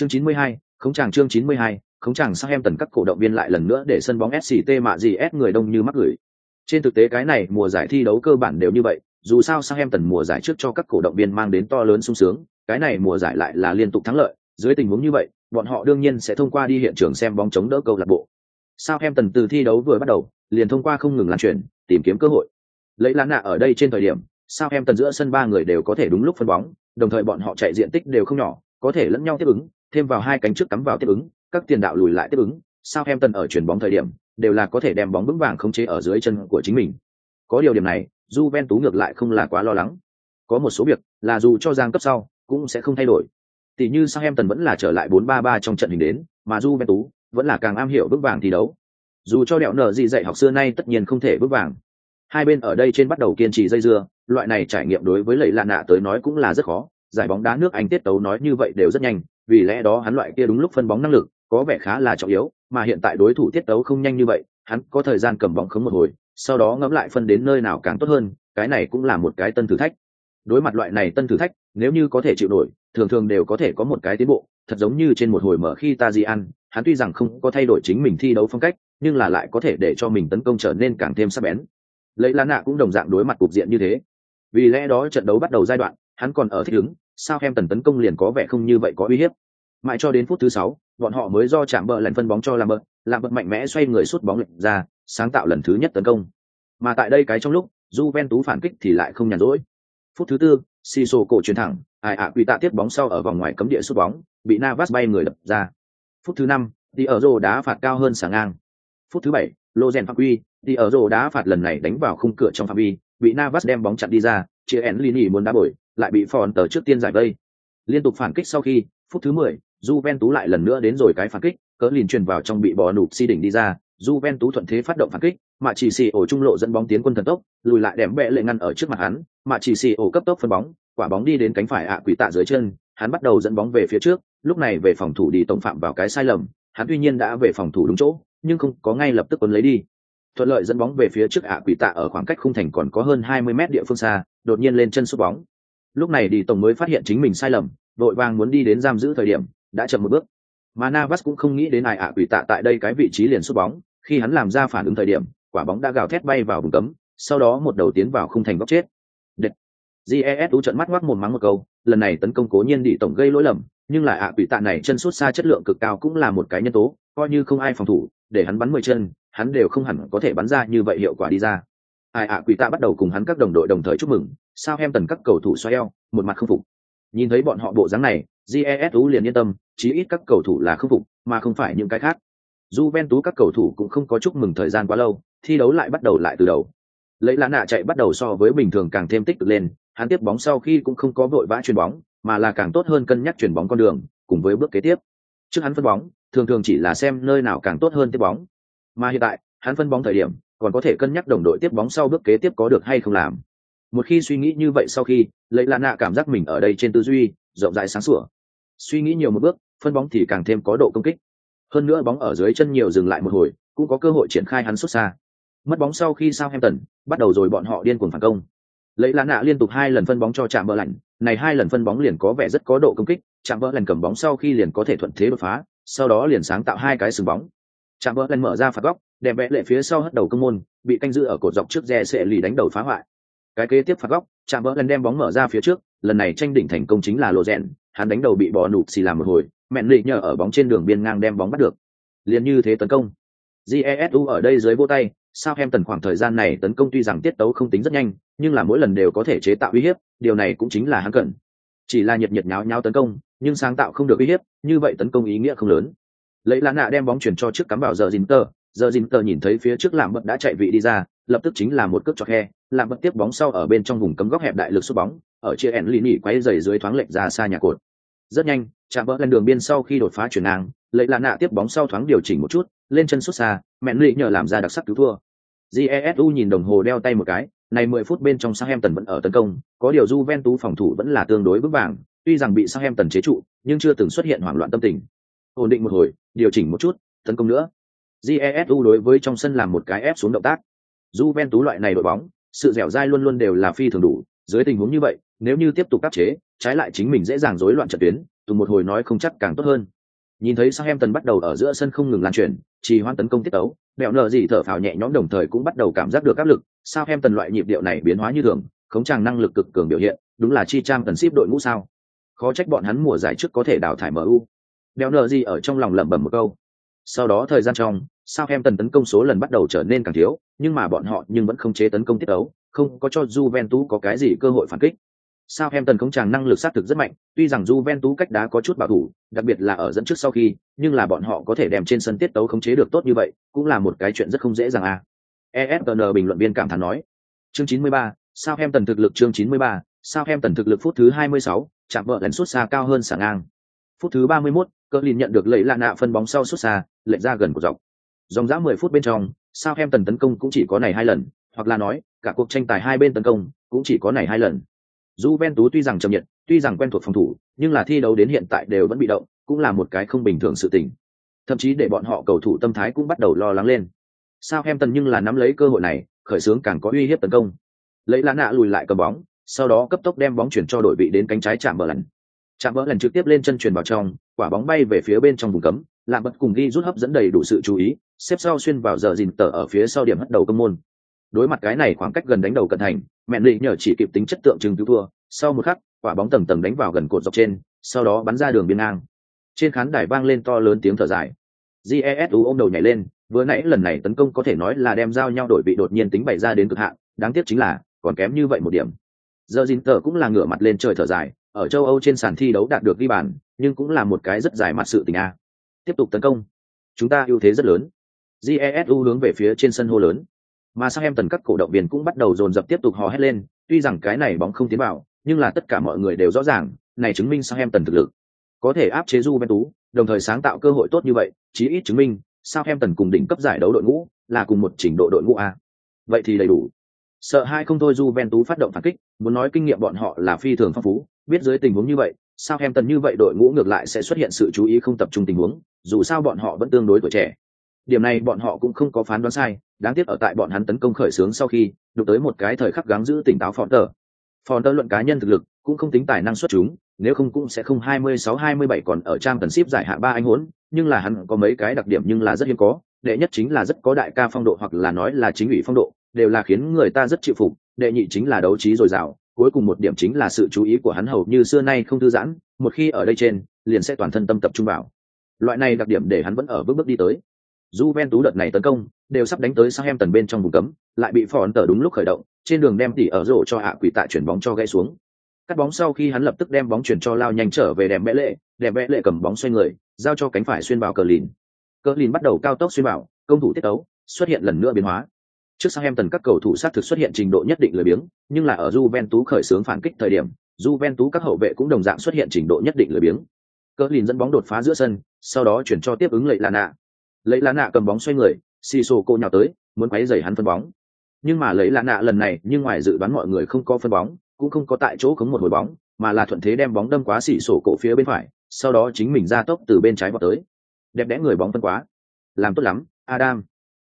Chương 92, khống chàng chương 92, khống chàng sang em tần các cổ động viên lại lần nữa để sân bóng SCT mạ gì S người đông như mắc gửi. Trên thực tế cái này mùa giải thi đấu cơ bản đều như vậy, dù sao sang em tần mùa giải trước cho các cổ động viên mang đến to lớn sung sướng, cái này mùa giải lại là liên tục thắng lợi, dưới tình huống như vậy, bọn họ đương nhiên sẽ thông qua đi hiện trường xem bóng chống đỡ câu lạc bộ. Sao em tần từ thi đấu vừa bắt đầu, liền thông qua không ngừng lan truyền, tìm kiếm cơ hội. Lấy lá nạ ở đây trên thời điểm, sao em tần giữa sân ba người đều có thể đúng lúc phân bóng, đồng thời bọn họ chạy diện tích đều không nhỏ, có thể lẫn nhau tiếp ứng, thêm vào hai cánh trước cắm vào tiếp ứng, các tiền đạo lùi lại tiếp ứng, sao em tần ở chuyển bóng thời điểm, đều là có thể đem bóng vững vàng khống chế ở dưới chân của chính mình. Có điều điểm này, Juventus ngược lại không là quá lo lắng. Có một số việc là dù cho giang cấp sau, cũng sẽ không thay đổi. Tỷ như Southampton vẫn là trở lại 4-3-3 trong trận hình đến, mà Juventus vẫn là càng am hiểu vững vàng thi đấu. Dù cho đẹo nở gì dạy học xưa nay tất nhiên không thể vững vàng. Hai bên ở đây trên bắt đầu kiên trì dây dưa, loại này trải nghiệm đối với lầy lạ nạ tới nói cũng là rất khó. Giải bóng đá nước Anh tiết tấu nói như vậy đều rất nhanh, vì lẽ đó hắn loại kia đúng lúc phân bóng năng lực, có vẻ khá là trọng yếu, mà hiện tại đối thủ tiết tấu không nhanh như vậy, hắn có thời gian cầm bóng khống một hồi, sau đó ngẫm lại phân đến nơi nào càng tốt hơn, cái này cũng là một cái tân thử thách. Đối mặt loại này tân thử thách, nếu như có thể chịu nổi, thường thường đều có thể có một cái tiến bộ, thật giống như trên một hồi mở khi ta gì ăn hắn tuy rằng không có thay đổi chính mình thi đấu phong cách, nhưng là lại có thể để cho mình tấn công trở nên càng thêm sắc bén. Lấy lá Nạ cũng đồng dạng đối mặt cục diện như thế. Vì lẽ đó trận đấu bắt đầu giai đoạn, hắn còn ở thích ứng, sao em tần tấn công liền có vẻ không như vậy có uy hiếp. Mãi cho đến phút thứ sáu, bọn họ mới do chạm bờ lần phân bóng cho làm bờ, làm bật mạnh mẽ xoay người sút bóng lệch ra, sáng tạo lần thứ nhất tấn công. Mà tại đây cái trong lúc, Juventus phản kích thì lại không nhàn rỗi. Phút thứ tư, Siso cổ chuyển thẳng, ai ạ quỷ tạ tiếp bóng sau ở vòng ngoài cấm địa sút bóng, bị Navas bay người đập ra. Phút thứ năm, đi ở rồ đá phạt cao hơn sáng ngang. Phút thứ bảy, Lozen phạm quy, đi ở rồ đá phạt lần này đánh vào khung cửa trong phạm vi, bị Navas đem bóng chặn đi ra, chia én Lini muốn đá bồi, lại bị Phòn tờ trước tiên giải vây. Liên tục phản kích sau khi, phút thứ mười, Juventus lại lần nữa đến rồi cái phản kích, cỡ liền truyền vào trong bị bò nụp si đỉnh đi ra, Juventus thuận thế phát động phản kích, mà chỉ xì ổ trung lộ dẫn bóng tiến quân thần tốc, lùi lại đệm bẹ lệ ngăn ở trước mặt hắn, mà chỉ xì ổ cấp tốc phân bóng, quả bóng đi đến cánh phải ạ quỷ tạ dưới chân, hắn bắt đầu dẫn bóng về phía trước, lúc này về phòng thủ đi tổng phạm vào cái sai lầm, hắn tuy nhiên đã về phòng thủ đúng chỗ, nhưng không có ngay lập tức cuốn lấy đi. Thuận lợi dẫn bóng về phía trước ạ quỷ tạ ở khoảng cách khung thành còn có hơn 20 mét địa phương xa, đột nhiên lên chân sút bóng. Lúc này đi tổng mới phát hiện chính mình sai lầm, đội vàng muốn đi đến giam giữ thời điểm, đã chậm một bước. Mà Navas cũng không nghĩ đến ai ạ quỷ tạ tại đây cái vị trí liền sút bóng, khi hắn làm ra phản ứng thời điểm, quả bóng đã gào thét bay vào vùng cấm, sau đó một đầu tiến vào khung thành góc chết. Đệt. Jesu trận mắt ngoác một mắng một câu, lần này tấn công cố nhiên đi tổng gây lỗi lầm, nhưng lại ạ quỷ tạ này chân sút xa chất lượng cực cao cũng là một cái nhân tố, coi như không ai phòng thủ, để hắn bắn mười chân, hắn đều không hẳn có thể bắn ra như vậy hiệu quả đi ra. Ai ạ quỷ tạ bắt đầu cùng hắn các đồng đội đồng thời chúc mừng, sao em tần các cầu thủ xoay eo, một mặt không phục. Nhìn thấy bọn họ bộ dáng này, Jesu liền yên tâm, chí ít các cầu thủ là không phục, mà không phải những cái khác. Juventus các cầu thủ cũng không có chúc mừng thời gian quá lâu, thi đấu lại bắt đầu lại từ đầu. Lấy lá nạ chạy bắt đầu so với bình thường càng thêm tích cực lên, hắn tiếp bóng sau khi cũng không có vội vã chuyền bóng, mà là càng tốt hơn cân nhắc chuyển bóng con đường, cùng với bước kế tiếp. Trước hắn phân bóng, thường thường chỉ là xem nơi nào càng tốt hơn tiếp bóng. Mà hiện tại, hắn phân bóng thời điểm, còn có thể cân nhắc đồng đội tiếp bóng sau bước kế tiếp có được hay không làm. Một khi suy nghĩ như vậy sau khi, lấy lạ nạ cảm giác mình ở đây trên tư duy, rộng rãi sáng sủa. Suy nghĩ nhiều một bước, phân bóng thì càng thêm có độ công kích. Hơn nữa bóng ở dưới chân nhiều dừng lại một hồi, cũng có cơ hội triển khai hắn xuất xa. Mất bóng sau khi Southampton bắt đầu rồi bọn họ điên cuồng phản công. Lấy lá nạ liên tục hai lần phân bóng cho chạm bờ lạnh, này hai lần phân bóng liền có vẻ rất có độ công kích, chạm bờ lạnh cầm bóng sau khi liền có thể thuận thế đột phá, sau đó liền sáng tạo hai cái sừng bóng. Chạm bờ lạnh mở ra phạt góc, đẹp vẽ lệ phía sau hất đầu công môn, bị canh giữ ở cột dọc trước rè sẽ lì đánh đầu phá hoại. Cái kế tiếp phạt góc, chạm bờ lần đem bóng mở ra phía trước, lần này tranh đỉnh thành công chính là lộ rèn, hắn đánh đầu bị bỏ nụt xì làm một hồi, mẹn lì nhờ ở bóng trên đường biên ngang đem bóng bắt được. Liền như thế tấn công. Jesu ở đây dưới vô tay, sao em tần khoảng thời gian này tấn công tuy rằng tiết tấu không tính rất nhanh, nhưng là mỗi lần đều có thể chế tạo uy hiếp, điều này cũng chính là hắn cần. Chỉ là nhiệt nhiệt nháo nháo tấn công, nhưng sáng tạo không được uy hiếp, như vậy tấn công ý nghĩa không lớn. Lấy lá nạ đem bóng chuyển cho trước cắm vào giờ Zinter, giờ Zinter nhìn thấy phía trước làm bật đã chạy vị đi ra, lập tức chính là một cước cho khe, làm bật tiếp bóng sau ở bên trong vùng cấm góc hẹp đại lực sút bóng, ở chia ẻn lì nỉ quay dày dưới thoáng lệch ra xa nhà cột. Rất nhanh, chạm vỡ lên đường biên sau khi đột phá chuyển ngang, lấy là nạ tiếp bóng sau thoáng điều chỉnh một chút, lên chân xuất xa, mẹn lụy nhờ làm ra đặc sắc cứu thua. Jesu nhìn đồng hồ đeo tay một cái, này 10 phút bên trong Southampton vẫn ở tấn công, có điều Juventus phòng thủ vẫn là tương đối vững vàng, tuy rằng bị Southampton chế trụ, nhưng chưa từng xuất hiện hoảng loạn tâm tình. Ổn định một hồi, điều chỉnh một chút, tấn công nữa. Jesu đối với trong sân làm một cái ép xuống động tác. Juventus loại này đội bóng, sự dẻo dai luôn luôn đều là phi thường đủ, dưới tình huống như vậy, nếu như tiếp tục áp chế, trái lại chính mình dễ dàng rối loạn trận tuyến, tùng một hồi nói không chắc càng tốt hơn. Nhìn thấy Southampton bắt đầu ở giữa sân không ngừng lan truyền, trì hoãn tấn công tiết tấu, bẹo nở gì thở phào nhẹ nhõm đồng thời cũng bắt đầu cảm giác được áp lực, Southampton loại nhịp điệu này biến hóa như thường, khống tràng năng lực cực cường biểu hiện, đúng là chi trang tần ship đội ngũ sao? Khó trách bọn hắn mùa giải trước có thể đào thải MU. bẹo nở gì ở trong lòng lẩm bẩm một câu. Sau đó thời gian trong, Southampton tấn công số lần bắt đầu trở nên càng thiếu, nhưng mà bọn họ nhưng vẫn không chế tấn công tiết tấu, không có cho Juventus có cái gì cơ hội phản kích. Southampton không chàng năng lực sát thực rất mạnh, tuy rằng Juventus cách đá có chút bảo thủ, đặc biệt là ở dẫn trước sau khi, nhưng là bọn họ có thể đem trên sân tiết tấu khống chế được tốt như vậy, cũng là một cái chuyện rất không dễ dàng à. ESPN bình luận viên cảm thán nói. Chương 93, Southampton thực lực chương 93, Southampton thực lực phút thứ 26, chạm vợ lần suốt xa cao hơn sảng ngang. Phút thứ 31, Cơ liền nhận được lấy lạ nạ phân bóng sau suốt xa, lệch ra gần của dọc. Dòng dã 10 phút bên trong, Southampton tấn công cũng chỉ có này hai lần, hoặc là nói, cả cuộc tranh tài hai bên tấn công cũng chỉ có này hai lần. Juventus tuy rằng chậm nhận, tuy rằng quen thuộc phòng thủ, nhưng là thi đấu đến hiện tại đều vẫn bị động, cũng là một cái không bình thường sự tình. Thậm chí để bọn họ cầu thủ tâm thái cũng bắt đầu lo lắng lên. Southampton nhưng là nắm lấy cơ hội này, khởi xướng càng có uy hiếp tấn công. Lấy lá nạ lùi lại cầm bóng, sau đó cấp tốc đem bóng chuyển cho đội vị đến cánh trái chạm bờ lần. Chạm bờ lần trực tiếp lên chân chuyển vào trong, quả bóng bay về phía bên trong vùng cấm, làm bật cùng ghi rút hấp dẫn đầy đủ sự chú ý, xếp sau xuyên vào giờ dìn tờ ở phía sau điểm hất đầu công môn. Đối mặt cái này khoảng cách gần đánh đầu cận thành, mẹ lì nhờ chỉ kịp tính chất tượng trưng cứu thua, sau một khắc quả bóng tầng tầng đánh vào gần cột dọc trên sau đó bắn ra đường biên ngang. Trên khán đài vang lên to lớn tiếng thở dài. Jesu ôm đầu nhảy lên vừa nãy lần này tấn công có thể nói là đem giao nhau đổi bị đột nhiên tính bày ra đến cực hạn đáng tiếc chính là còn kém như vậy một điểm. Giờ dìn tờ cũng là ngửa mặt lên trời thở dài ở châu âu trên sàn thi đấu đạt được ghi bàn nhưng cũng là một cái rất dài mặt sự tình a. Tiếp tục tấn công. Chúng ta ưu thế rất lớn. Jesu hướng về phía trên sân hô lớn mà sang em tần các cổ động viên cũng bắt đầu dồn dập tiếp tục hò hét lên tuy rằng cái này bóng không tiến vào nhưng là tất cả mọi người đều rõ ràng, này chứng minh sang em tần thực lực có thể áp chế Juventus, đồng thời sáng tạo cơ hội tốt như vậy, chí ít chứng minh sao em tần cùng đỉnh cấp giải đấu đội ngũ là cùng một trình độ đội ngũ a. Vậy thì đầy đủ. Sợ hai không thôi Juventus phát động phản kích, muốn nói kinh nghiệm bọn họ là phi thường phong phú, biết dưới tình huống như vậy, sao em tần như vậy đội ngũ ngược lại sẽ xuất hiện sự chú ý không tập trung tình huống, dù sao bọn họ vẫn tương đối tuổi trẻ. Điểm này bọn họ cũng không có phán đoán sai, đáng tiếc ở tại bọn hắn tấn công khởi xướng sau khi, đụng tới một cái thời khắc gắng giữ tỉnh táo phòn tờ. Phòn tờ luận cá nhân thực lực, cũng không tính tài năng xuất chúng, nếu không cũng sẽ không 26-27 còn ở trang tần ship giải hạ ba anh huấn, nhưng là hắn có mấy cái đặc điểm nhưng là rất hiếm có, đệ nhất chính là rất có đại ca phong độ hoặc là nói là chính ủy phong độ, đều là khiến người ta rất chịu phục, đệ nhị chính là đấu trí dồi dào, cuối cùng một điểm chính là sự chú ý của hắn hầu như xưa nay không thư giãn, một khi ở đây trên, liền sẽ toàn thân tâm tập trung vào. Loại này đặc điểm để hắn vẫn ở bước bước đi tới. Juventus đợt này tấn công, đều sắp đánh tới Southampton bên trong vùng cấm, lại bị Phòn tờ đúng lúc khởi động, trên đường đem tỉ ở rổ cho hạ quỷ tại chuyển bóng cho gãy xuống, cắt bóng sau khi hắn lập tức đem bóng chuyển cho lao nhanh trở về đẹp bẽ lệ đẹp bẽ lệ cầm bóng xoay người giao cho cánh phải xuyên vào cờ lìn. Cờ lìn bắt đầu cao tốc xuyên vào công thủ tiết tấu xuất hiện lần nữa biến hóa. Trước sang em tần các cầu thủ sát thực xuất hiện trình độ nhất định lười biếng nhưng là ở Juventus khởi xướng phản kích thời điểm Juventus các hậu vệ cũng đồng dạng xuất hiện trình độ nhất định lười biếng. Cờ lìn dẫn bóng đột phá giữa sân sau đó chuyển cho tiếp ứng lệ Lana, lấy lá nạ cầm bóng xoay người xì xô cô nhào tới, muốn quấy dày hắn phân bóng. Nhưng mà lấy lá nạ lần này, nhưng ngoài dự đoán mọi người không có phân bóng, cũng không có tại chỗ khống một hồi bóng, mà là thuận thế đem bóng đâm quá xỉ sổ cổ phía bên phải, sau đó chính mình ra tốc từ bên trái vào tới. Đẹp đẽ người bóng phân quá. Làm tốt lắm, adam.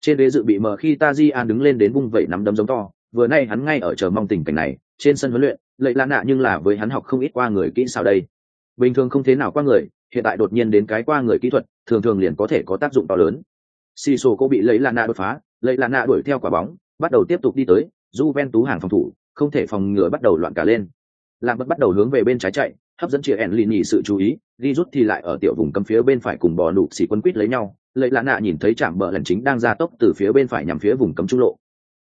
Trên ghế dự bị mờ khi taji an đứng lên đến vung vẩy nắm đấm giống to, vừa nay hắn ngay ở chờ mong tình cảnh này, trên sân huấn luyện lệ lạ nạ nhưng là với hắn học không ít qua người kỹ sao đây. Bình thường không thế nào qua người, hiện tại đột nhiên đến cái qua người kỹ thuật thường thường liền có thể có tác dụng to lớn. Xì sổ cô bị lấy Lana đột phá lấy Lana đuổi theo quả bóng, bắt đầu tiếp tục đi tới Juventus tú hàng phòng thủ, không thể phòng ngừa bắt đầu loạn cả lên. Làm bất bắt đầu hướng về bên trái chạy, hấp dẫn chị ẻn nhì sự chú ý đi rút thì lại ở tiểu vùng cấm phía bên phải cùng bò nụ xì quân quýt lấy nhau. Lấy Lana nhìn thấy chạm bờ lần chính đang ra tốc từ phía bên phải nhằm phía vùng cấm trung lộ.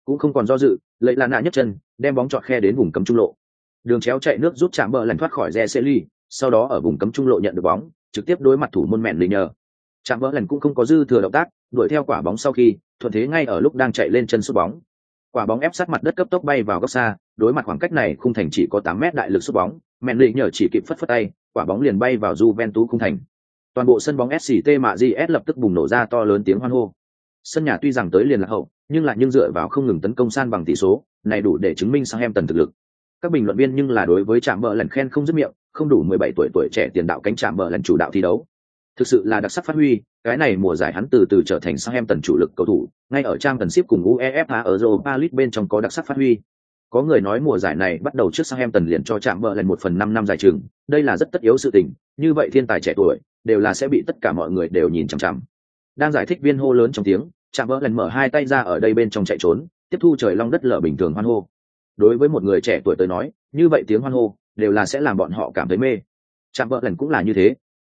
Cũng không còn do dự lấy Lana nhấc chân, đem bóng chọt khe đến vùng cấm trung lộ. Đường chéo chạy nước rút chạm bờ lần thoát khỏi re sau đó ở vùng cấm trung lộ nhận được bóng, trực tiếp đối mặt thủ môn mẹn lì nhờ chạm bờ lần cũng không có dư thừa động tác, đuổi theo quả bóng sau khi, thuận thế ngay ở lúc đang chạy lên chân sút bóng. Quả bóng ép sát mặt đất cấp tốc bay vào góc xa, đối mặt khoảng cách này khung thành chỉ có tám mét đại lực sút bóng, mẹn lị nhờ chỉ kịp phất phất tay, quả bóng liền bay vào Juventus khung thành. Toàn bộ sân bóng SCT mạ GS lập tức bùng nổ ra to lớn tiếng hoan hô. Sân nhà tuy rằng tới liền là hậu, nhưng lại nhưng dựa vào không ngừng tấn công san bằng tỷ số, này đủ để chứng minh sang em tần thực lực. Các bình luận viên nhưng là đối với trạm bờ lần khen không dứt miệng, không đủ 17 tuổi tuổi trẻ tiền đạo cánh trạm bờ lần chủ đạo thi đấu thực sự là đặc sắc phát huy cái này mùa giải hắn từ từ trở thành sang em tần chủ lực cầu thủ ngay ở trang tần ship cùng uefa ở europa league bên trong có đặc sắc phát huy Có người nói mùa giải này bắt đầu trước Southampton liền cho chạm bờ lần một phần năm năm giải trường, đây là rất tất yếu sự tình, như vậy thiên tài trẻ tuổi đều là sẽ bị tất cả mọi người đều nhìn chằm chằm. Đang giải thích viên hô lớn trong tiếng, chạm bờ lần mở hai tay ra ở đây bên trong chạy trốn, tiếp thu trời long đất lở bình thường hoan hô. Đối với một người trẻ tuổi tới nói, như vậy tiếng hoan hô đều là sẽ làm bọn họ cảm thấy mê. Chạm bờ lần cũng là như thế.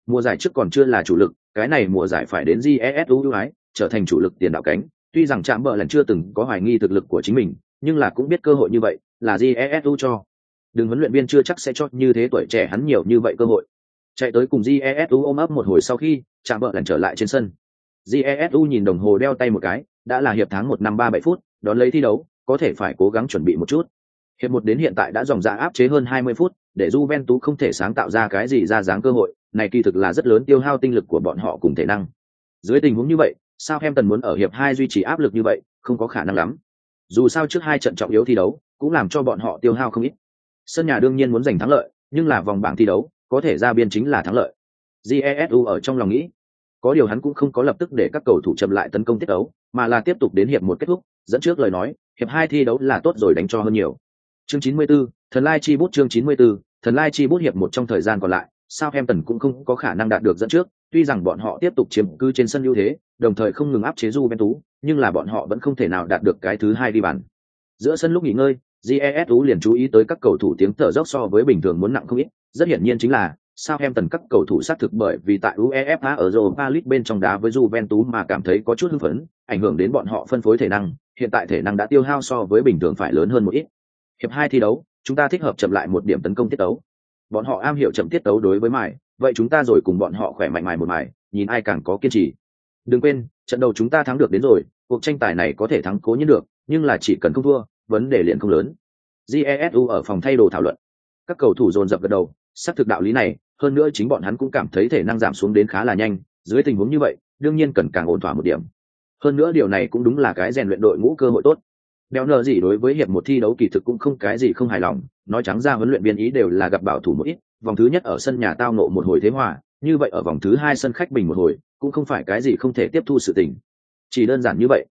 Mùa giải trước còn chưa là chủ lực, cái này mùa giải phải đến GESU ưu ái, trở thành chủ lực tiền đạo cánh, tuy rằng chạm bờ lần chưa từng có hoài nghi thực lực của chính mình, nhưng là cũng biết cơ hội như vậy là jesu cho. Đừng huấn luyện viên chưa chắc sẽ cho như thế tuổi trẻ hắn nhiều như vậy cơ hội. Chạy tới cùng jesu ôm ấp một hồi sau khi chạm bờ lần trở lại trên sân. Jesu nhìn đồng hồ đeo tay một cái đã là hiệp tháng một năm ba bảy phút đón lấy thi đấu có thể phải cố gắng chuẩn bị một chút hiệp một đến hiện tại đã dòng ra áp chế hơn 20 phút, để Juventus không thể sáng tạo ra cái gì ra dáng cơ hội, này kỳ thực là rất lớn tiêu hao tinh lực của bọn họ cùng thể năng. Dưới tình huống như vậy sao em tần muốn ở hiệp hai duy trì áp lực như vậy, không có khả năng lắm. Dù sao trước hai trận trọng yếu thi đấu, cũng làm cho bọn họ tiêu hao không ít. Sân nhà đương nhiên muốn giành thắng lợi, nhưng là vòng bảng thi đấu, có thể ra biên chính là thắng lợi. Jesu ở trong lòng nghĩ, có điều hắn cũng không có lập tức để các cầu thủ chậm lại tấn công tiết đấu mà là tiếp tục đến hiệp một kết thúc, dẫn trước lời nói, hiệp hai thi đấu là tốt rồi đánh cho hơn nhiều chương 94, thần lai chi bút chương 94, thần lai chi bút hiệp một trong thời gian còn lại sao em tần cũng không có khả năng đạt được dẫn trước tuy rằng bọn họ tiếp tục chiếm cư trên sân ưu thế đồng thời không ngừng áp chế Juventus, nhưng là bọn họ vẫn không thể nào đạt được cái thứ hai đi bàn. Giữa sân lúc nghỉ ngơi, GESU liền chú ý tới các cầu thủ tiếng thở dốc so với bình thường muốn nặng không ít, rất hiển nhiên chính là Southampton các cầu thủ xác thực bởi vì tại UEFA ở Europa League bên trong đá với Juventus mà cảm thấy có chút hưng phấn, ảnh hưởng đến bọn họ phân phối thể năng, hiện tại thể năng đã tiêu hao so với bình thường phải lớn hơn một ít. Hiệp hai thi đấu, chúng ta thích hợp chậm lại một điểm tấn công tiết tấu. Bọn họ am hiểu chậm tiết tấu đối với mài, vậy chúng ta rồi cùng bọn họ khỏe mạnh mài một mài, nhìn ai càng có kiên trì. Đừng quên trận đầu chúng ta thắng được đến rồi cuộc tranh tài này có thể thắng cố nhiên được nhưng là chỉ cần không thua vấn đề liền không lớn. Jesu ở phòng thay đồ thảo luận. Các cầu thủ dồn dập gật đầu xác thực đạo lý này hơn nữa chính bọn hắn cũng cảm thấy thể năng giảm xuống đến khá là nhanh dưới tình huống như vậy đương nhiên cần càng ổn thỏa một điểm. Hơn nữa điều này cũng đúng là cái rèn luyện đội ngũ cơ hội tốt béo nợ gì đối với hiệp một thi đấu kỳ thực cũng không cái gì không hài lòng, nói trắng ra huấn luyện viên ý đều là gặp bảo thủ một ít, vòng thứ nhất ở sân nhà tao nộ một hồi thế hòa, như vậy ở vòng thứ hai sân khách bình một hồi, cũng không phải cái gì không thể tiếp thu sự tình. Chỉ đơn giản như vậy.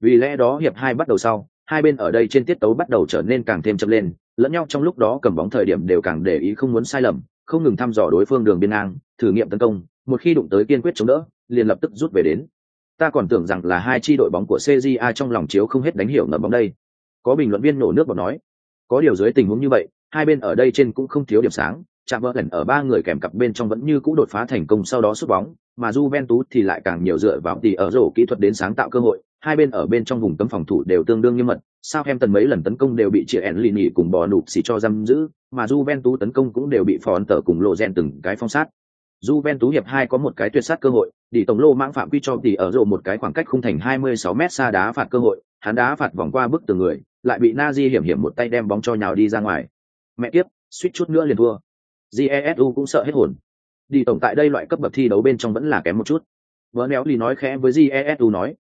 Vì lẽ đó hiệp hai bắt đầu sau, hai bên ở đây trên tiết tấu bắt đầu trở nên càng thêm chậm lên, lẫn nhau trong lúc đó cầm bóng thời điểm đều càng để ý không muốn sai lầm, không ngừng thăm dò đối phương đường biên ngang, thử nghiệm tấn công, một khi đụng tới kiên quyết chống đỡ, liền lập tức rút về đến ta còn tưởng rằng là hai chi đội bóng của cja trong lòng chiếu không hết đánh hiểu ngầm bóng đây có bình luận viên nổ nước bọt nói có điều dưới tình huống như vậy hai bên ở đây trên cũng không thiếu điểm sáng chạm vỡ lần ở ba người kèm cặp bên trong vẫn như cũ đột phá thành công sau đó sút bóng, mà Juventus thì lại càng nhiều dựa vào tỷ ở rổ kỹ thuật đến sáng tạo cơ hội, hai bên ở bên trong vùng cấm phòng thủ đều tương đương nghiêm mật, Southampton mấy lần tấn công đều bị chia Enlini cùng bò nụp xì cho giam giữ, mà Juventus tấn công cũng đều bị phòn tờ cùng lộ rèn từng cái phong sát. Juventus hiệp hai có một cái tuyệt sát cơ hội, đi tổng lô mãng phạm quy cho tỷ ở rổ một cái khoảng cách khung thành 26 mét xa đá phạt cơ hội, hắn đá phạt vòng qua bức tường người, lại bị Nazi hiểm hiểm một tay đem bóng cho nhào đi ra ngoài. Mẹ kiếp, suýt chút nữa liền thua. Jesu cũng sợ hết hồn. Đi tổng tại đây loại cấp bậc thi đấu bên trong vẫn là kém một chút. Vợ néo lì nói khẽ với jesu nói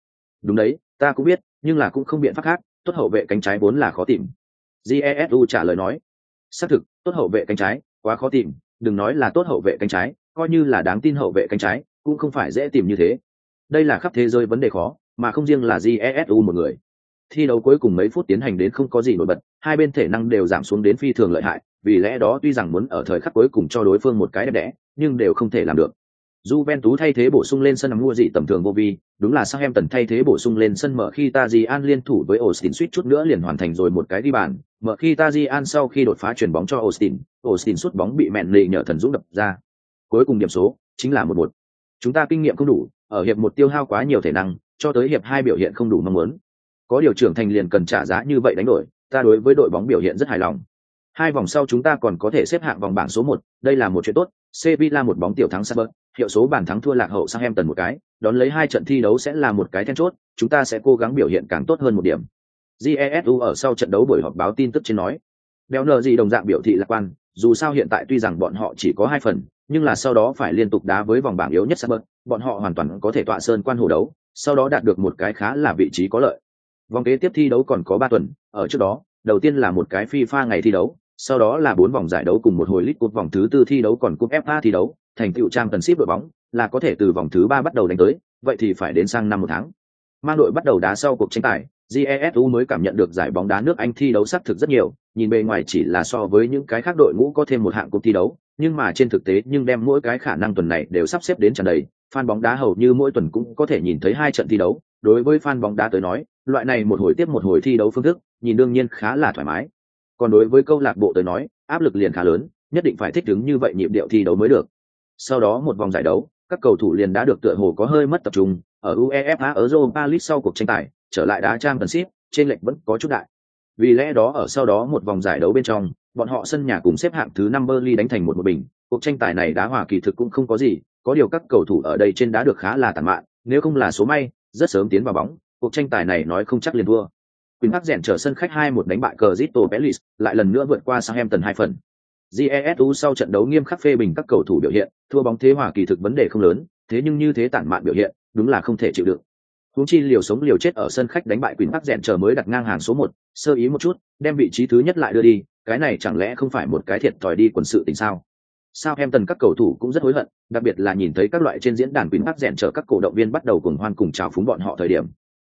đúng đấy ta cũng biết nhưng là cũng không biện pháp khác tốt hậu vệ cánh trái vốn là khó tìm. Jesu trả lời nói xác thực tốt hậu vệ cánh trái quá khó tìm đừng nói là tốt hậu vệ cánh trái coi như là đáng tin hậu vệ cánh trái cũng không phải dễ tìm như thế đây là khắp thế giới vấn đề khó mà không riêng là jesu một người thi đấu cuối cùng mấy phút tiến hành đến không có gì nổi bật hai bên thể năng đều giảm xuống đến phi thường lợi hại vì lẽ đó tuy rằng muốn ở thời khắc cuối cùng cho đối phương một cái đẹp đẽ, nhưng đều không thể làm được. Juventus thay thế bổ sung lên sân mua gì tầm thường vô vi, đúng là Southampton thay thế bổ sung lên sân mở khi Tajian liên thủ với Austin suýt chút nữa liền hoàn thành rồi một cái đi bàn, mở khi Tajian sau khi đột phá chuyển bóng cho Austin, Austin sút bóng bị mẹn lì nhờ thần dũng đập ra. Cuối cùng điểm số chính là một một. Chúng ta kinh nghiệm không đủ, ở hiệp một tiêu hao quá nhiều thể năng, cho tới hiệp hai biểu hiện không đủ mong muốn. Có điều trưởng thành liền cần trả giá như vậy đánh đổi, ta đối với đội bóng biểu hiện rất hài lòng. Hai vòng sau chúng ta còn có thể xếp hạng vòng bảng số một, đây là một chuyện tốt. Sevilla một bóng tiểu thắng saber hiệu số bàn thắng thua lạc hậu sang em tần một cái, đón lấy hai trận thi đấu sẽ là một cái then chốt, chúng ta sẽ cố gắng biểu hiện càng tốt hơn một điểm. Jesu ở sau trận đấu buổi họp báo tin tức trên nói. Béo nờ gì đồng dạng biểu thị lạc quan, dù sao hiện tại tuy rằng bọn họ chỉ có hai phần, nhưng là sau đó phải liên tục đá với vòng bảng yếu nhất Spurs, bọn họ hoàn toàn có thể tọa sơn quan hồ đấu, sau đó đạt được một cái khá là vị trí có lợi. Vòng kế tiếp thi đấu còn có ba tuần, ở trước đó, đầu tiên là một cái FIFA ngày thi đấu, sau đó là bốn vòng giải đấu cùng một hồi lít cúp vòng thứ tư thi đấu còn cúp FA thi đấu, thành tựu trang tần ship đội bóng, là có thể từ vòng thứ ba bắt đầu đánh tới, vậy thì phải đến sang năm một tháng. Mang đội bắt đầu đá sau cuộc tranh tài, jesu mới cảm nhận được giải bóng đá nước anh thi đấu xác thực rất nhiều nhìn bề ngoài chỉ là so với những cái khác đội ngũ có thêm một hạng cuộc thi đấu nhưng mà trên thực tế, nhưng đem mỗi cái khả năng tuần này đều sắp xếp đến trận đầy, fan bóng đá hầu như mỗi tuần cũng có thể nhìn thấy hai trận thi đấu. Đối với fan bóng đá tới nói, loại này một hồi tiếp một hồi thi đấu phương thức, nhìn đương nhiên khá là thoải mái. Còn đối với câu lạc bộ tới nói, áp lực liền khá lớn, nhất định phải thích ứng như vậy nhịp điệu thi đấu mới được. Sau đó một vòng giải đấu, các cầu thủ liền đã được tựa hồ có hơi mất tập trung, ở uefa, ở europa league sau cuộc tranh tài, trở lại đá trang tần ship trên lệnh vẫn có chút đại. Vì lẽ đó ở sau đó một vòng giải đấu bên trong bọn họ sân nhà cùng xếp hạng thứ năm Burnley đánh thành một một bình cuộc tranh tài này đá hòa kỳ thực cũng không có gì có điều các cầu thủ ở đây trên đá được khá là tàn mạn nếu không là số may rất sớm tiến vào bóng cuộc tranh tài này nói không chắc liền thua Quỳnh Park rèn trở sân khách 2-1 đánh bại Crystal Palace, lại lần nữa vượt qua Southampton hai phần. Jesu sau trận đấu nghiêm khắc phê bình các cầu thủ biểu hiện, thua bóng thế hòa kỳ thực vấn đề không lớn, thế nhưng như thế tản mạn biểu hiện, đúng là không thể chịu được. Huống chi liều sống liều chết ở sân khách đánh bại quyền Park rèn trở mới đặt ngang hàng số một, sơ ý một chút, đem vị trí thứ nhất lại đưa đi, cái này chẳng lẽ không phải một cái thiệt thòi đi quần sự tình sao? Sao em tần các cầu thủ cũng rất hối hận, đặc biệt là nhìn thấy các loại trên diễn đàn quyền Park rèn trở các cổ động viên bắt đầu cùng hoan cùng chào phúng bọn họ thời điểm.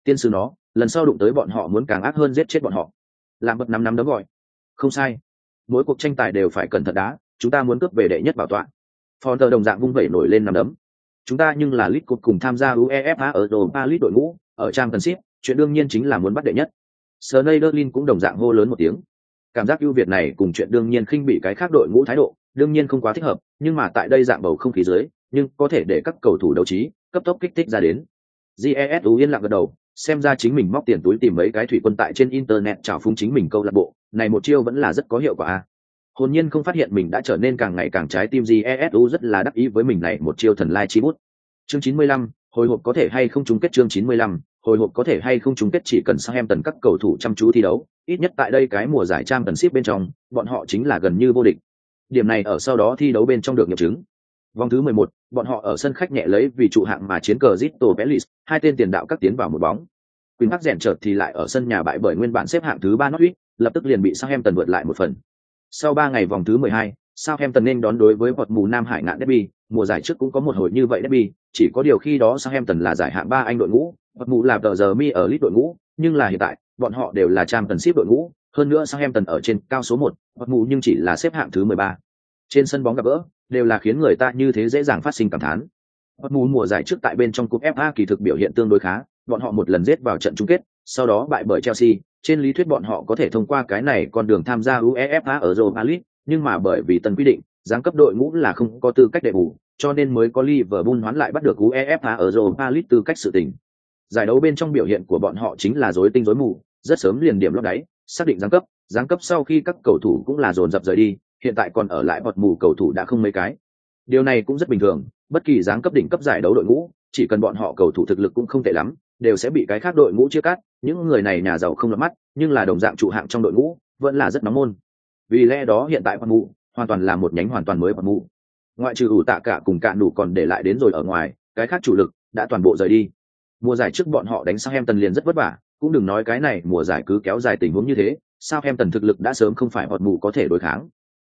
Tiên sư nó, lần sau đụng tới bọn họ muốn càng ác hơn giết chết bọn họ. Làm bật năm năm đấm gọi. Không sai. Mỗi cuộc tranh tài đều phải cẩn thận đá chúng ta muốn cướp về đệ nhất bảo tọa. Phòn tờ đồng dạng vung vẩy nổi lên năm đấm chúng ta nhưng là lit cột cùng tham gia uefa ở europa lit đội ngũ, ở trang cần ship chuyện đương nhiên chính là muốn bắt đệ nhất. Sneijderlin cũng đồng dạng hô lớn một tiếng. Cảm giác ưu việt này cùng chuyện đương nhiên khinh bị cái khác đội ngũ thái độ, đương nhiên không quá thích hợp, nhưng mà tại đây dạng bầu không khí dưới, nhưng có thể để các cầu thủ đấu trí, cấp tốc kích thích ra đến. Jesu yên lặng gật đầu, xem ra chính mình móc tiền túi tìm mấy cái thủy quân tại trên internet trào phúng chính mình câu lạc bộ, này một chiêu vẫn là rất có hiệu quả a hồn nhiên không phát hiện mình đã trở nên càng ngày càng trái tim jesu rất là đắc ý với mình này một chiêu thần lai chi bút chương 95, hồi hộp có thể hay không chung kết chương 95, hồi hộp có thể hay không chung kết chỉ cần sang em tần các cầu thủ chăm chú thi đấu ít nhất tại đây cái mùa giải trang tần ship bên trong bọn họ chính là gần như vô địch điểm này ở sau đó thi đấu bên trong được nghiệm chứng Vòng thứ 11, bọn họ ở sân khách nhẹ lấy vì trụ hạng mà chiến cờ Zito Pelis, hai tên tiền đạo các tiến vào một bóng. Quỳnh Bắc rèn chợt thì lại ở sân nhà bại bởi nguyên bản xếp hạng thứ ba Norwich, lập tức liền bị Southampton vượt lại một phần. Sau 3 ngày vòng thứ 12, Southampton nên đón đối với bọt mù Nam Hải ngạn derby, mùa giải trước cũng có một hồi như vậy derby, chỉ có điều khi đó Southampton là giải hạng 3 Anh đội ngũ, bọt mù là tờ giờ mi ở lít đội ngũ, nhưng là hiện tại, bọn họ đều là Championship đội ngũ, hơn nữa Southampton ở trên cao số 1, bọt mù nhưng chỉ là xếp hạng thứ 13. Trên sân bóng gặp gỡ, đều là khiến người ta như thế dễ dàng phát sinh cảm thán. Bất mù mùa giải trước tại bên trong cúp FA kỳ thực biểu hiện tương đối khá, bọn họ một lần giết vào trận chung kết, sau đó bại bởi Chelsea, trên lý thuyết bọn họ có thể thông qua cái này con đường tham gia UEFA ở Europa League, nhưng mà bởi vì tân quy định, giáng cấp đội ngũ là không có tư cách đệ bù, cho nên mới có Liverpool hoán lại bắt được UEFA ở Europa League tư cách sự tình. Giải đấu bên trong biểu hiện của bọn họ chính là rối tinh rối mù, rất sớm liền điểm lót đáy, xác định giáng cấp, giáng cấp sau khi các cầu thủ cũng là dồn dập rời đi, hiện tại còn ở lại bọt mù cầu thủ đã không mấy cái. Điều này cũng rất bình thường, bất kỳ giáng cấp đỉnh cấp giải đấu đội ngũ, chỉ cần bọn họ cầu thủ thực lực cũng không tệ lắm, đều sẽ bị cái khác đội ngũ chia cắt, những người này nhà giàu không lọt mắt, nhưng là đồng dạng trụ hạng trong đội ngũ, vẫn là rất nóng môn. Vì lẽ đó hiện tại hoạt mụ hoàn toàn là một nhánh hoàn toàn mới hoạt mụ Ngoại trừ ủ tạ cả cùng cạn đủ còn để lại đến rồi ở ngoài, cái khác chủ lực đã toàn bộ rời đi. Mùa giải trước bọn họ đánh sang em tần liền rất vất vả, cũng đừng nói cái này mùa giải cứ kéo dài tình huống như thế, sao em tần thực lực đã sớm không phải hoạt mụ có thể đối kháng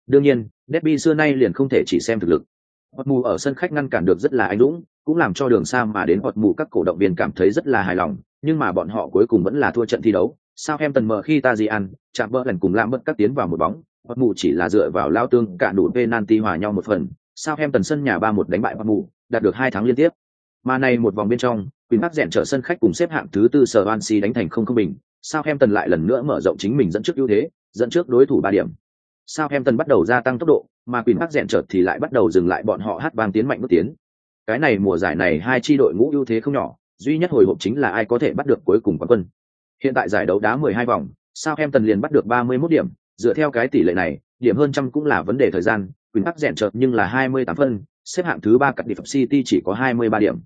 đương nhiên derby xưa nay liền không thể chỉ xem thực lực Hoạt mù ở sân khách ngăn cản được rất là anh dũng cũng làm cho đường xa mà đến hoạt mù các cổ động viên cảm thấy rất là hài lòng nhưng mà bọn họ cuối cùng vẫn là thua trận thi đấu. Sao em tần mở khi ta gì ăn chạm bỡ lần cùng làm bất các tiến vào một bóng. Hoạt mù chỉ là dựa vào lao tương cả đủ penalty hòa nhau một phần. Sao em tần sân nhà ba một đánh bại hoạt mù đạt được hai thắng liên tiếp. Mà này một vòng bên trong Quỳnh Bắc rèn trở sân khách cùng xếp hạng thứ tư sở Swansea đánh thành không không bình, sao em tần lại lần nữa mở rộng chính mình dẫn trước ưu thế, dẫn trước đối thủ ba điểm, Sao em tần bắt đầu gia tăng tốc độ, mà Quyền Bắc rèn chợt thì lại bắt đầu dừng lại bọn họ hát vang tiến mạnh bước tiến. Cái này mùa giải này hai tri đội ngũ ưu thế không nhỏ, duy nhất hồi hộp chính là ai có thể bắt được cuối cùng quán quân. Hiện tại giải đấu đá 12 vòng, sao em tần liền bắt được 31 điểm, dựa theo cái tỷ lệ này, điểm hơn trăm cũng là vấn đề thời gian, Quyền Bắc rèn chợt nhưng là 28 phân, xếp hạng thứ ba 3 phẩm City chỉ có 23 điểm.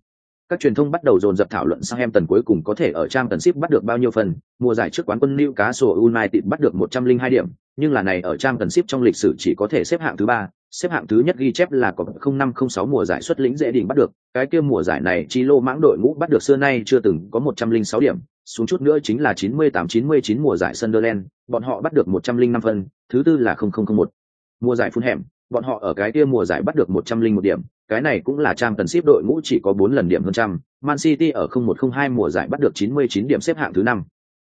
Các truyền thông bắt đầu dồn dập thảo luận Southampton cuối cùng có thể ở trang tần ship bắt được bao nhiêu phần, mùa giải trước quán quân Newcastle United bắt được 102 điểm, nhưng là này ở trang tần ship trong lịch sử chỉ có thể xếp hạng thứ ba. Xếp hạng thứ nhất ghi chép là có không năm không sáu mùa giải xuất lĩnh dễ đỉnh bắt được. Cái kia mùa giải này chi lô mãng đội ngũ bắt được xưa nay chưa từng có một trăm linh sáu điểm. Xuống chút nữa chính là chín mươi tám chín mươi chín mùa giải Sunderland bọn họ bắt được một trăm linh năm thứ tư là không không không một. Mùa giải phun hẻm bọn họ ở cái kia mùa giải bắt được một trăm linh một điểm cái này cũng là trang tần ship đội ngũ chỉ có bốn lần điểm hơn trăm Man City ở không một không hai mùa giải bắt được chín mươi chín điểm xếp hạng thứ năm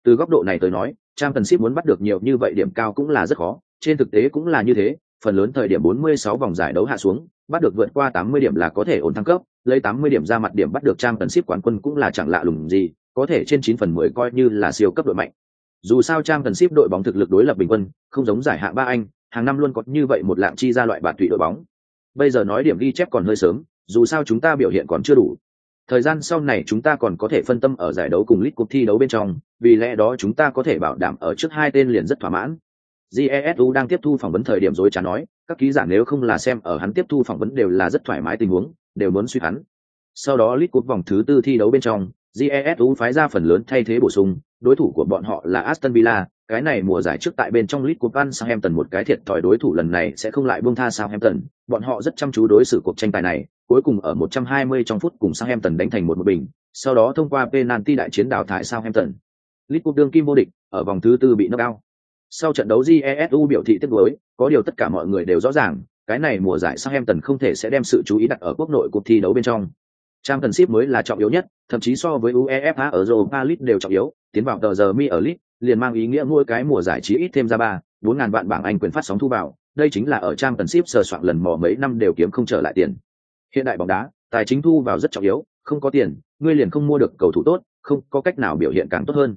Từ góc độ này tới nói, Trang Tần Ship muốn bắt được nhiều như vậy điểm cao cũng là rất khó, trên thực tế cũng là như thế, phần lớn thời điểm 46 vòng giải đấu hạ xuống, bắt được vượt qua 80 điểm là có thể ổn thăng cấp, lấy 80 điểm ra mặt điểm bắt được Trang Tần Ship quán quân cũng là chẳng lạ lùng gì, có thể trên 9 phần 10 coi như là siêu cấp đội mạnh. Dù sao Trang Tần Ship đội bóng thực lực đối lập bình quân, không giống giải hạng ba anh, hàng năm luôn có như vậy một lạng chi ra loại bản tụy đội bóng. Bây giờ nói điểm ghi chép còn hơi sớm, dù sao chúng ta biểu hiện còn chưa đủ. Thời gian sau này chúng ta còn có thể phân tâm ở giải đấu cùng lít cuộc thi đấu bên trong, vì lẽ đó chúng ta có thể bảo đảm ở trước hai tên liền rất thỏa mãn. Jesu đang tiếp thu phỏng vấn thời điểm dối trá nói, các ký giả nếu không là xem ở hắn tiếp thu phỏng vấn đều là rất thoải mái tình huống, đều muốn suy hắn. Sau đó lít cuộc vòng thứ tư thi đấu bên trong, Jesu phái ra phần lớn thay thế bổ sung, đối thủ của bọn họ là Aston Villa, cái này mùa giải trước tại bên trong League Cup An Southampton một cái thiệt thòi đối thủ lần này sẽ không lại buông tha Southampton, bọn họ rất chăm chú đối xử cuộc tranh tài này, cuối cùng ở 120 trong phút cùng Southampton đánh thành một một bình, sau đó thông qua penalty đại chiến đào thải Southampton. League Cup đương kim vô địch, ở vòng thứ tư bị knock out. Sau trận đấu Jesu biểu thị tiếc nuối, có điều tất cả mọi người đều rõ ràng, cái này mùa giải Southampton không thể sẽ đem sự chú ý đặt ở quốc nội cuộc thi đấu bên trong. trang tần ship mới là trọng yếu nhất, thậm chí so với UEFA ở Europa League đều trọng yếu, tiến vào tờ giờ mi ở League, liền mang ý nghĩa mỗi cái mùa giải trí ít thêm ra ba, bốn ngàn vạn bảng Anh quyền phát sóng thu vào, đây chính là ở trang cần ship sờ soạn lần mò mấy năm đều kiếm không trở lại tiền. Hiện đại bóng đá, tài chính thu vào rất trọng yếu, không có tiền, ngươi liền không mua được cầu thủ tốt, không có cách nào biểu hiện càng tốt hơn.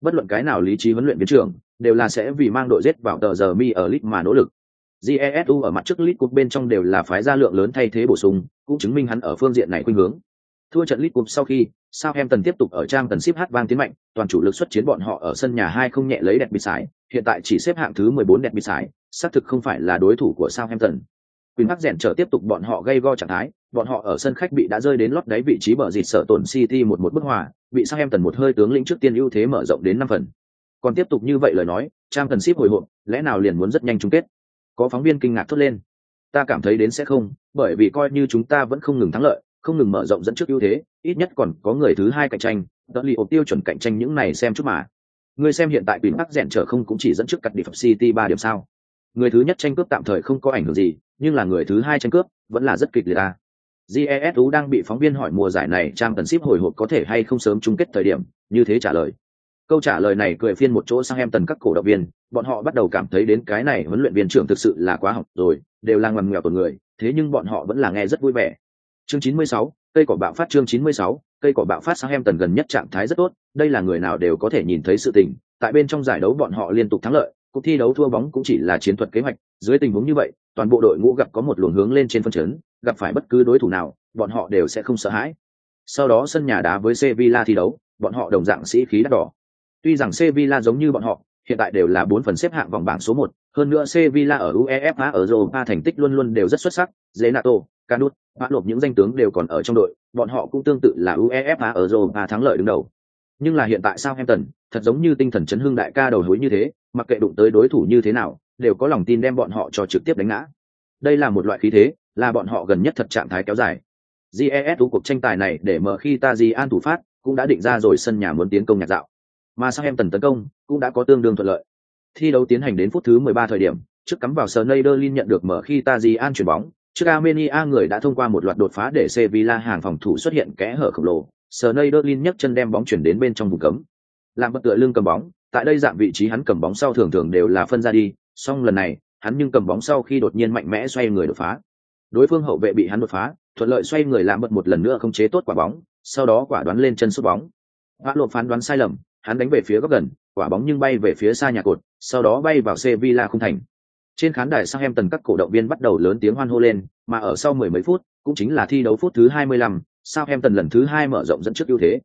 Bất luận cái nào lý trí huấn luyện viên trưởng, đều là sẽ vì mang đội giết vào tờ giờ mi ở League mà nỗ lực. Jesu ở mặt trước League cuộc bên trong đều là phái ra lượng lớn thay thế bổ sung, cũng chứng minh hắn ở phương diện này khuynh hướng. Thua trận League Cup sau khi, Southampton tiếp tục ở trang tần xếp hát vang tiến mạnh, toàn chủ lực xuất chiến bọn họ ở sân nhà hai không nhẹ lấy đẹp bị sải, hiện tại chỉ xếp hạng thứ 14 đẹp bị sải, xác thực không phải là đối thủ của Southampton. Quỳnh Bắc rèn trở tiếp tục bọn họ gây go trạng thái, bọn họ ở sân khách bị đã rơi đến lót đáy vị trí bờ dịt sợ tổn City một một bức hòa, bị Southampton một hơi tướng lĩnh trước tiên ưu thế mở rộng đến năm phần. Còn tiếp tục như vậy lời nói, trang tần xếp hồi hộp, lẽ nào liền muốn rất nhanh chung kết? Có phóng viên kinh ngạc thốt lên. Ta cảm thấy đến sẽ không, bởi vì coi như chúng ta vẫn không ngừng thắng lợi, không ngừng mở rộng dẫn trước ưu thế, ít nhất còn có người thứ hai cạnh tranh đỡ li tiêu chuẩn cạnh tranh những này xem chút mà. Người xem hiện tại tuyển bắc rèn trở không cũng chỉ dẫn trước cặp điệp city ba điểm sao. Người thứ nhất tranh cướp tạm thời không có ảnh hưởng gì, nhưng là người thứ hai tranh cướp vẫn là rất kịch liệt à. ta jesu đang bị phóng viên hỏi mùa giải này trang tần ship hồi hộp có thể hay không sớm chung kết thời điểm, như thế trả lời. Câu trả lời này cười phiên một chỗ sang em tần các cổ động viên, bọn họ bắt đầu cảm thấy đến cái này huấn luyện viên trưởng thực sự là quá học rồi, đều là ngoằn nghèo của người, thế nhưng bọn họ vẫn là nghe rất vui vẻ chương 96, cây cỏ bạo phát chương 96, cây cỏ bạo phát sang em tần gần nhất trạng thái rất tốt, đây là người nào đều có thể nhìn thấy sự tình, tại bên trong giải đấu bọn họ liên tục thắng lợi, cuộc thi đấu thua bóng cũng chỉ là chiến thuật kế hoạch, dưới tình huống như vậy, toàn bộ đội ngũ gặp có một luồng hướng lên trên phân chấn, gặp phải bất cứ đối thủ nào, bọn họ đều sẽ không sợ hãi. Sau đó sân nhà đá với Sevilla thi đấu, bọn họ đồng dạng sĩ khí đắt đỏ. Tuy rằng Sevilla giống như bọn họ, hiện tại đều là bốn phần xếp hạng vòng bảng số một, hơn nữa Sevilla ở UEFA ở Europa thành tích luôn luôn đều rất xuất sắc, Renato, Canut, Mã lộp những danh tướng đều còn ở trong đội, bọn họ cũng tương tự là UEFA ở Europa thắng lợi đứng đầu. Nhưng là hiện tại Southampton, thật giống như tinh thần chấn hưng đại ca đầu hối như thế, mặc kệ đụng tới đối thủ như thế nào, đều có lòng tin đem bọn họ cho trực tiếp đánh ngã. Đây là một loại khí thế, là bọn họ gần nhất thật trạng thái kéo dài. GES cuộc tranh tài này để mở khi Taji an thủ phát, cũng đã định ra rồi sân nhà muốn tiến công nhạt dạo. Mà Southampton tấn công cũng đã có tương đương thuận lợi. Thi đấu tiến hành đến phút thứ 13 thời điểm, trước cắm vào Sneijderlin nhận được mở khi Taji an chuyển bóng, Trước Armenia người đã thông qua một loạt đột phá để Sevilla hàng phòng thủ xuất hiện kẽ hở khổng lồ. Sneijderlin nhấc chân đem bóng chuyển đến bên trong vùng cấm. Làm bất tựa lưng cầm bóng, tại đây dạng vị trí hắn cầm bóng sau thường thường đều là phân ra đi, song lần này, hắn nhưng cầm bóng sau khi đột nhiên mạnh mẽ xoay người đột phá. Đối phương hậu vệ bị hắn đột phá, thuận lợi xoay người làm bật một lần nữa không chế tốt quả bóng, sau đó quả đoán lên chân sút bóng. Vã lộ phán đoán sai lầm, hắn đánh về phía góc gần, quả bóng nhưng bay về phía xa nhà cột, sau đó bay vào Sevilla không thành. Trên khán đài Southampton các cổ động viên bắt đầu lớn tiếng hoan hô lên, mà ở sau mười mấy phút, cũng chính là thi đấu phút thứ 25, Southampton lần thứ hai mở rộng dẫn trước ưu thế.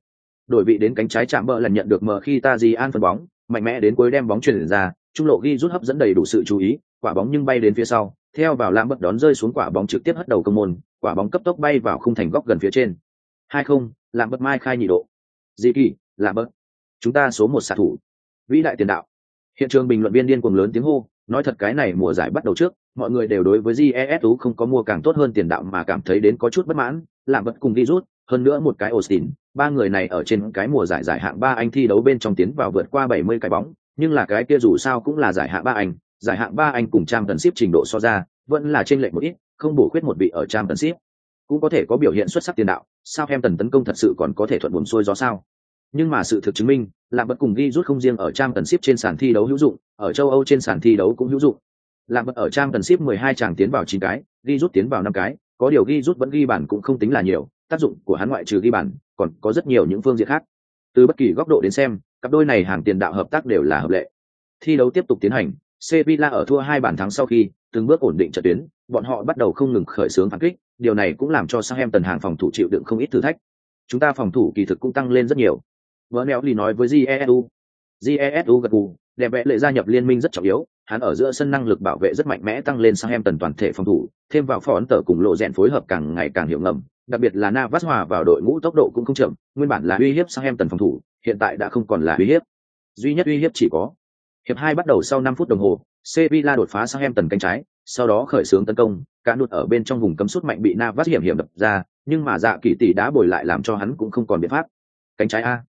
Đổi vị đến cánh trái chạm bờ lần nhận được mở khi Taji phân bóng, mạnh mẽ đến cuối đem bóng chuyển ra, trung lộ ghi rút hấp dẫn đầy đủ sự chú ý, quả bóng nhưng bay đến phía sau, theo vào làm bất đón rơi xuống quả bóng trực tiếp hất đầu công môn, quả bóng cấp tốc bay vào khung thành góc gần phía trên. Hai không, làm bất mai khai nhị độ. Dị kỳ, làm bất Chúng ta số một xạ thủ. Vĩ đại tiền đạo. Hiện trường bình luận viên điên cuồng lớn tiếng hô, nói thật cái này mùa giải bắt đầu trước, mọi người đều đối với jes tú không có mua càng tốt hơn tiền đạo mà cảm thấy đến có chút bất mãn làm bất cùng đi rút hơn nữa một cái austin, ba người này ở trên cái mùa giải giải hạng ba anh thi đấu bên trong tiến vào vượt qua 70 cái bóng, nhưng là cái kia dù sao cũng là giải hạng ba anh, giải hạng ba anh cùng trang tần ship trình độ so ra, vẫn là trên lệnh một ít, không bổ khuyết một vị ở trang tần ship cũng có thể có biểu hiện xuất sắc tiền đạo sao em tần tấn công thật sự còn có thể thuận buồn xuôi gió sao? Nhưng mà sự thực chứng minh, lạm bật cùng ghi rút không riêng ở trang tần ship trên sàn thi đấu hữu dụng, ở châu Âu trên sàn thi đấu cũng hữu dụng. Lạm bật ở trang tần ship 12 chàng tiến vào chín cái, ghi rút tiến vào năm cái, có điều ghi rút vẫn ghi bản cũng không tính là nhiều, tác dụng của hắn ngoại trừ ghi bản, còn có rất nhiều những phương diện khác. Từ bất kỳ góc độ đến xem, cặp đôi này hàng tiền đạo hợp tác đều là hợp lệ. Thi đấu tiếp tục tiến hành, Sevilla ở thua hai bàn thắng sau khi, từng bước ổn định trận tuyến, bọn họ bắt đầu không ngừng khởi xướng phản kích, điều này cũng làm cho Southampton hàng phòng thủ chịu đựng không ít thử thách. Chúng ta phòng thủ kỳ thực cũng tăng lên rất nhiều. Bernelli nói với Jesu. Jesu gật gù, đẹp vẽ lệ gia nhập liên minh rất trọng yếu, hắn ở giữa sân năng lực bảo vệ rất mạnh mẽ tăng lên sang em toàn thể phòng thủ, thêm vào phó ấn tờ cùng lộ rèn phối hợp càng ngày càng hiệu ngầm, đặc biệt là Navas hòa vào đội ngũ tốc độ cũng không chậm, nguyên bản là uy hiếp sang em tần phòng thủ, hiện tại đã không còn là uy hiếp. Duy nhất uy hiếp chỉ có hiệp hai bắt đầu sau 5 phút đồng hồ, Sevilla đột phá sang em tần cánh trái, sau đó khởi xướng tấn công, cả nút ở bên trong vùng cấm sút mạnh bị Navas hiểm hiểm đập ra, nhưng mà dạ kỳ tỷ đã bồi lại làm cho hắn cũng không còn biện pháp. Cánh trái a.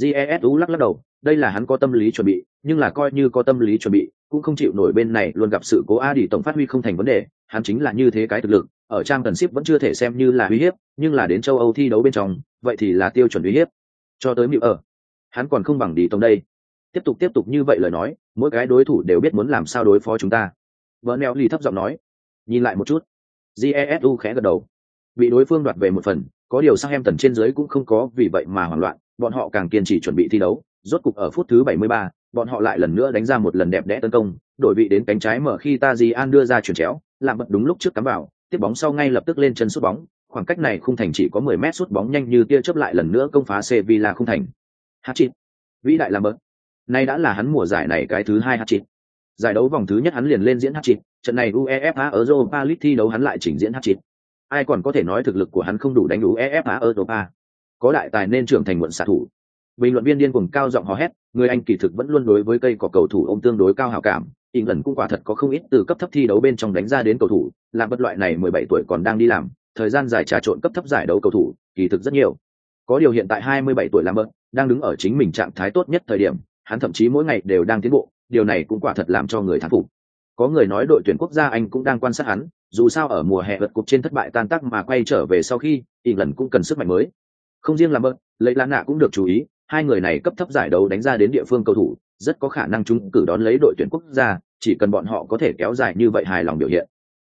Jesu lắc lắc đầu, đây là hắn có tâm lý chuẩn bị, nhưng là coi như có tâm lý chuẩn bị, cũng không chịu nổi bên này luôn gặp sự cố a đi tổng phát huy không thành vấn đề, hắn chính là như thế cái thực lực, ở trang tần ship vẫn chưa thể xem như là uy hiếp, nhưng là đến châu Âu thi đấu bên trong, vậy thì là tiêu chuẩn uy hiếp. Cho tới mịu ở, hắn còn không bằng đi tổng đây. Tiếp tục tiếp tục như vậy lời nói, mỗi cái đối thủ đều biết muốn làm sao đối phó chúng ta. Vernel lì thấp giọng nói, nhìn lại một chút. Jesu khẽ gật đầu, bị đối phương đoạt về một phần, có điều sang em tần trên dưới cũng không có vì vậy mà hoảng loạn, bọn họ càng kiên trì chuẩn bị thi đấu, rốt cục ở phút thứ 73, bọn họ lại lần nữa đánh ra một lần đẹp đẽ tấn công, đổi vị đến cánh trái mở khi Tajian đưa ra chuyển chéo, làm bật đúng lúc trước cắm vào, tiếp bóng sau ngay lập tức lên chân sút bóng, khoảng cách này khung thành chỉ có 10 mét sút bóng nhanh như tia chớp lại lần nữa công phá Sevilla khung thành. Hat-trick. Vĩ đại làm bật. Nay đã là hắn mùa giải này cái thứ hai hat-trick. Giải đấu vòng thứ nhất hắn liền lên diễn hat-trick, trận này UEFA Europa League thi đấu hắn lại chỉnh diễn hat-trick. Ai còn có thể nói thực lực của hắn không đủ đánh UEFA Europa. Có đại tài nên trưởng thành muộn xạ thủ, bình luận viên điên cuồng cao giọng hò hét người anh kỳ thực vẫn luôn đối với cây cỏ cầu thủ ông tương đối cao hảo cảm. Ỉng ẩn cũng quả thật có không ít từ cấp thấp thi đấu bên trong đánh ra đến cầu thủ làm bất loại này mười bảy tuổi còn đang đi làm thời gian dài trà trộn cấp thấp giải đấu cầu thủ kỳ thực rất nhiều. Có điều hiện tại hai mươi bảy tuổi làm bớt đang đứng ở chính mình trạng thái tốt nhất thời điểm hắn thậm chí mỗi ngày đều đang tiến bộ điều này cũng quả thật làm cho người thán phục. Có người nói đội tuyển quốc gia anh cũng đang quan sát hắn dù sao ở mùa hè vật cục trên thất bại tan tác mà quay trở về sau khi ỉng lần cũng cần sức mạnh mới không riêng làm bớt lấy lá nạ cũng được chú ý, hai người này cấp thấp giải đấu đánh ra đến địa phương cầu thủ, rất có khả năng chúng cử đón lấy đội tuyển quốc gia, chỉ cần bọn họ có thể kéo dài như vậy hài lòng biểu hiện.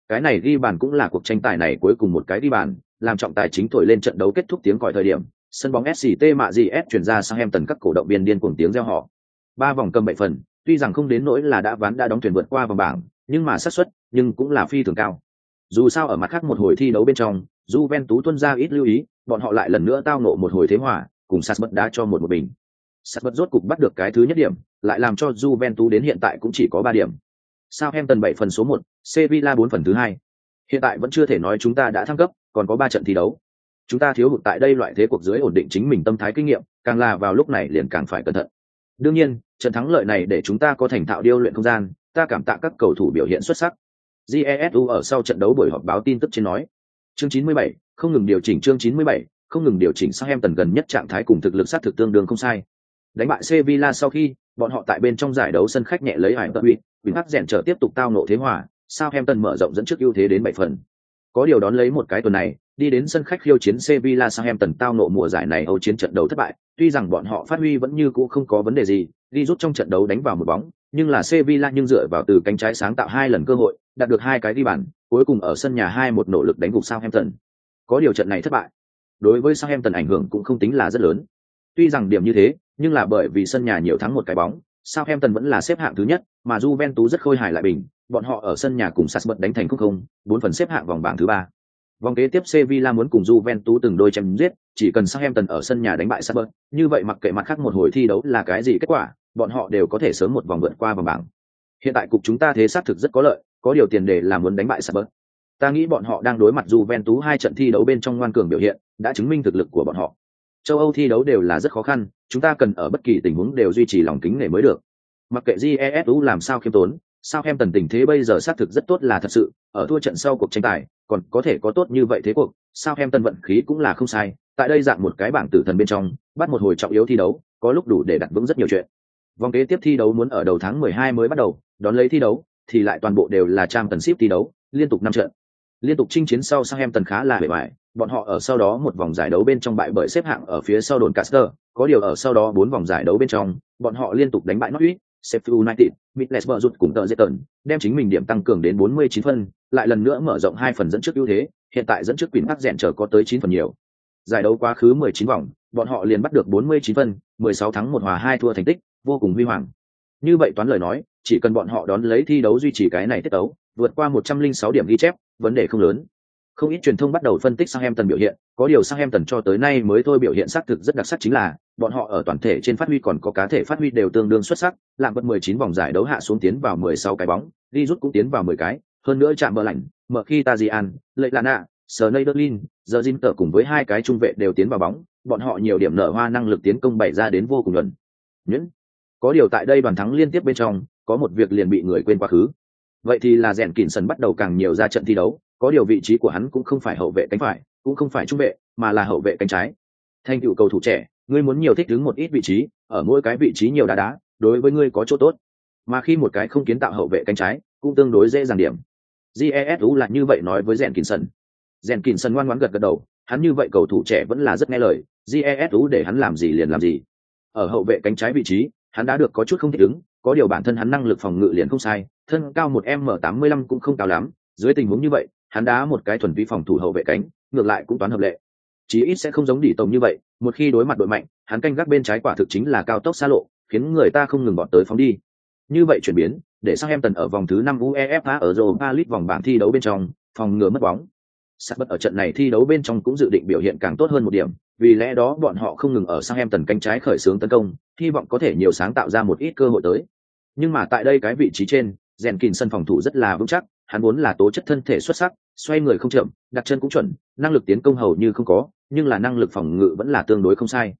Cái này ghi bàn cũng là cuộc tranh tài này cuối cùng một cái ghi bàn, làm trọng tài chính thổi lên trận đấu kết thúc tiếng còi thời điểm, sân bóng sct mạ gì s chuyển ra sang em tần các cổ động viên điên cuồng tiếng reo họ ba vòng cầm bảy phần, tuy rằng không đến nỗi là đã ván đã đóng thuyền vượt qua vòng bảng, nhưng mà xác suất, nhưng cũng là phi thường cao. Dù sao ở mặt khác một hồi thi đấu bên trong, Juventus tuân ra ít lưu ý bọn họ lại lần nữa tao nộ một hồi thế hòa, cùng sạt bật đá cho một một bình. Sạt bật rốt cục bắt được cái thứ nhất điểm, lại làm cho Juventus đến hiện tại cũng chỉ có ba điểm. Southampton bảy phần số một, Sevilla bốn phần thứ hai. Hiện tại vẫn chưa thể nói chúng ta đã thăng cấp, còn có ba trận thi đấu. Chúng ta thiếu hụt tại đây loại thế cuộc dưới ổn định chính mình tâm thái kinh nghiệm, càng là vào lúc này liền càng phải cẩn thận. Đương nhiên, trận thắng lợi này để chúng ta có thành thạo điêu luyện không gian, ta cảm tạ các cầu thủ biểu hiện xuất sắc. Jesu ở sau trận đấu buổi họp báo tin tức trên nói chương 97, không ngừng điều chỉnh chương 97, không ngừng điều chỉnh sang em tần gần nhất trạng thái cùng thực lực sát thực tương đương không sai. Đánh bại Sevilla sau khi, bọn họ tại bên trong giải đấu sân khách nhẹ lấy hải tận huy, bình hắc rèn trở tiếp tục tao nộ thế hòa, sao em tần mở rộng dẫn trước ưu thế đến bảy phần. Có điều đón lấy một cái tuần này, đi đến sân khách khiêu chiến Sevilla sang em tần tao nộ mùa giải này Âu chiến trận đấu thất bại, tuy rằng bọn họ phát huy vẫn như cũ không có vấn đề gì, đi rút trong trận đấu đánh vào một bóng, nhưng là Sevilla nhưng dựa vào từ cánh trái sáng tạo hai lần cơ hội, đạt được hai cái đi bàn, cuối cùng ở sân nhà hai một nỗ lực đánh gục Southampton. Có điều trận này thất bại, đối với Southampton ảnh hưởng cũng không tính là rất lớn. Tuy rằng điểm như thế, nhưng là bởi vì sân nhà nhiều thắng một cái bóng, Southampton vẫn là xếp hạng thứ nhất, mà Juventus rất khôi hài lại bình, bọn họ ở sân nhà cùng Salzburg đánh thành công, không, bốn phần xếp hạng vòng bảng thứ ba. Vòng kế tiếp Sevilla muốn cùng Juventus từng đôi chém giết, chỉ cần Southampton ở sân nhà đánh bại Salzburg, như vậy mặc kệ mặt khác một hồi thi đấu là cái gì kết quả, bọn họ đều có thể sớm một vòng vượt qua vòng bảng. Hiện tại cục chúng ta thế sát thực rất có lợi, có điều tiền đề là muốn đánh bại Spurs. Ta nghĩ bọn họ đang đối mặt Juventus hai trận thi đấu bên trong ngoan cường biểu hiện, đã chứng minh thực lực của bọn họ. Châu Âu thi đấu đều là rất khó khăn, chúng ta cần ở bất kỳ tình huống đều duy trì lòng kính nể mới được. Mặc kệ GESU làm sao khiêm tốn, sao em tần tình thế bây giờ xác thực rất tốt là thật sự, ở thua trận sau cuộc tranh tài, còn có thể có tốt như vậy thế cuộc, sao em tần vận khí cũng là không sai, tại đây dạng một cái bảng tử thần bên trong, bắt một hồi trọng yếu thi đấu, có lúc đủ để đặt vững rất nhiều chuyện. Vòng kế tiếp thi đấu muốn ở đầu tháng 12 mới bắt đầu, đón lấy thi đấu, thì lại toàn bộ đều là trang tần ship thi đấu, liên tục năm trận. Liên tục chinh chiến sau sang em tần khá là bề bài bọn họ ở sau đó một vòng giải đấu bên trong bại bởi xếp hạng ở phía sau đồn Caster, có điều ở sau đó bốn vòng giải đấu bên trong, bọn họ liên tục đánh bại Norwich, Sheffield United, Middlesbrough rút cùng tờ Zeton, đem chính mình điểm tăng cường đến 49 phân, lại lần nữa mở rộng hai phần dẫn trước ưu thế, hiện tại dẫn trước quỷ Park rèn trở có tới 9 phần nhiều. Giải đấu quá khứ 19 vòng, bọn họ liền bắt được 49 phân, 16 thắng một hòa hai thua thành tích, vô cùng huy hoàng. Như vậy toán lời nói, chỉ cần bọn họ đón lấy thi đấu duy trì cái này tiết đấu, vượt qua 106 điểm ghi chép, vấn đề không lớn. Không ít truyền thông bắt đầu phân tích sang em tần biểu hiện, có điều sang em tần cho tới nay mới thôi biểu hiện xác thực rất đặc sắc chính là, bọn họ ở toàn thể trên phát huy còn có cá thể phát huy đều tương đương xuất sắc, làm bật 19 vòng giải đấu hạ xuống tiến vào 16 cái bóng, đi rút cũng tiến vào 10 cái, hơn nữa chạm mở lạnh, mở khi Tajian, Lệ Lana, Sneijderlin, giờ Jin tở cùng với hai cái trung vệ đều tiến vào bóng, bọn họ nhiều điểm nở hoa năng lực tiến công bày ra đến vô cùng luận. Nhẫn. Có điều tại đây bàn thắng liên tiếp bên trong, có một việc liền bị người quên quá khứ. Vậy thì là rèn kỉn sân bắt đầu càng nhiều ra trận thi đấu, có điều vị trí của hắn cũng không phải hậu vệ cánh phải, cũng không phải trung vệ, mà là hậu vệ cánh trái. Thanh cựu cầu thủ trẻ, ngươi muốn nhiều thích đứng một ít vị trí, ở mỗi cái vị trí nhiều đá đá, đối với ngươi có chỗ tốt. Mà khi một cái không kiến tạo hậu vệ cánh trái, cũng tương đối dễ dàng điểm. Jesu là như vậy nói với rèn kỉn sân. Rèn kỉn sân ngoan ngoãn gật gật đầu, hắn như vậy cầu thủ trẻ vẫn là rất nghe lời, Jesu để hắn làm gì liền làm gì. Ở hậu vệ cánh trái vị trí, hắn đã được có chút không thích ứng, có điều bản thân hắn năng lực phòng ngự liền không sai, thân cao một m tám mươi lăm cũng không cao lắm, dưới tình huống như vậy, hắn đá một cái thuần vi phòng thủ hậu vệ cánh, ngược lại cũng toán hợp lệ. Chí ít sẽ không giống Đỉ Tổng như vậy, một khi đối mặt đội mạnh, hắn canh gác bên trái quả thực chính là cao tốc xa lộ, khiến người ta không ngừng bọn tới phóng đi. Như vậy chuyển biến, để sang em tần ở vòng thứ năm UEFA ở Europa League vòng bảng thi đấu bên trong, phòng ngừa mất bóng. Sắt bất ở trận này thi đấu bên trong cũng dự định biểu hiện càng tốt hơn một điểm, vì lẽ đó bọn họ không ngừng ở sang em tần cánh trái khởi xướng tấn công, hy vọng có thể nhiều sáng tạo ra một ít cơ hội tới. Nhưng mà tại đây cái vị trí trên, rèn kìn sân phòng thủ rất là vững chắc, hắn vốn là tố chất thân thể xuất sắc, xoay người không chậm, đặt chân cũng chuẩn, năng lực tiến công hầu như không có, nhưng là năng lực phòng ngự vẫn là tương đối không sai.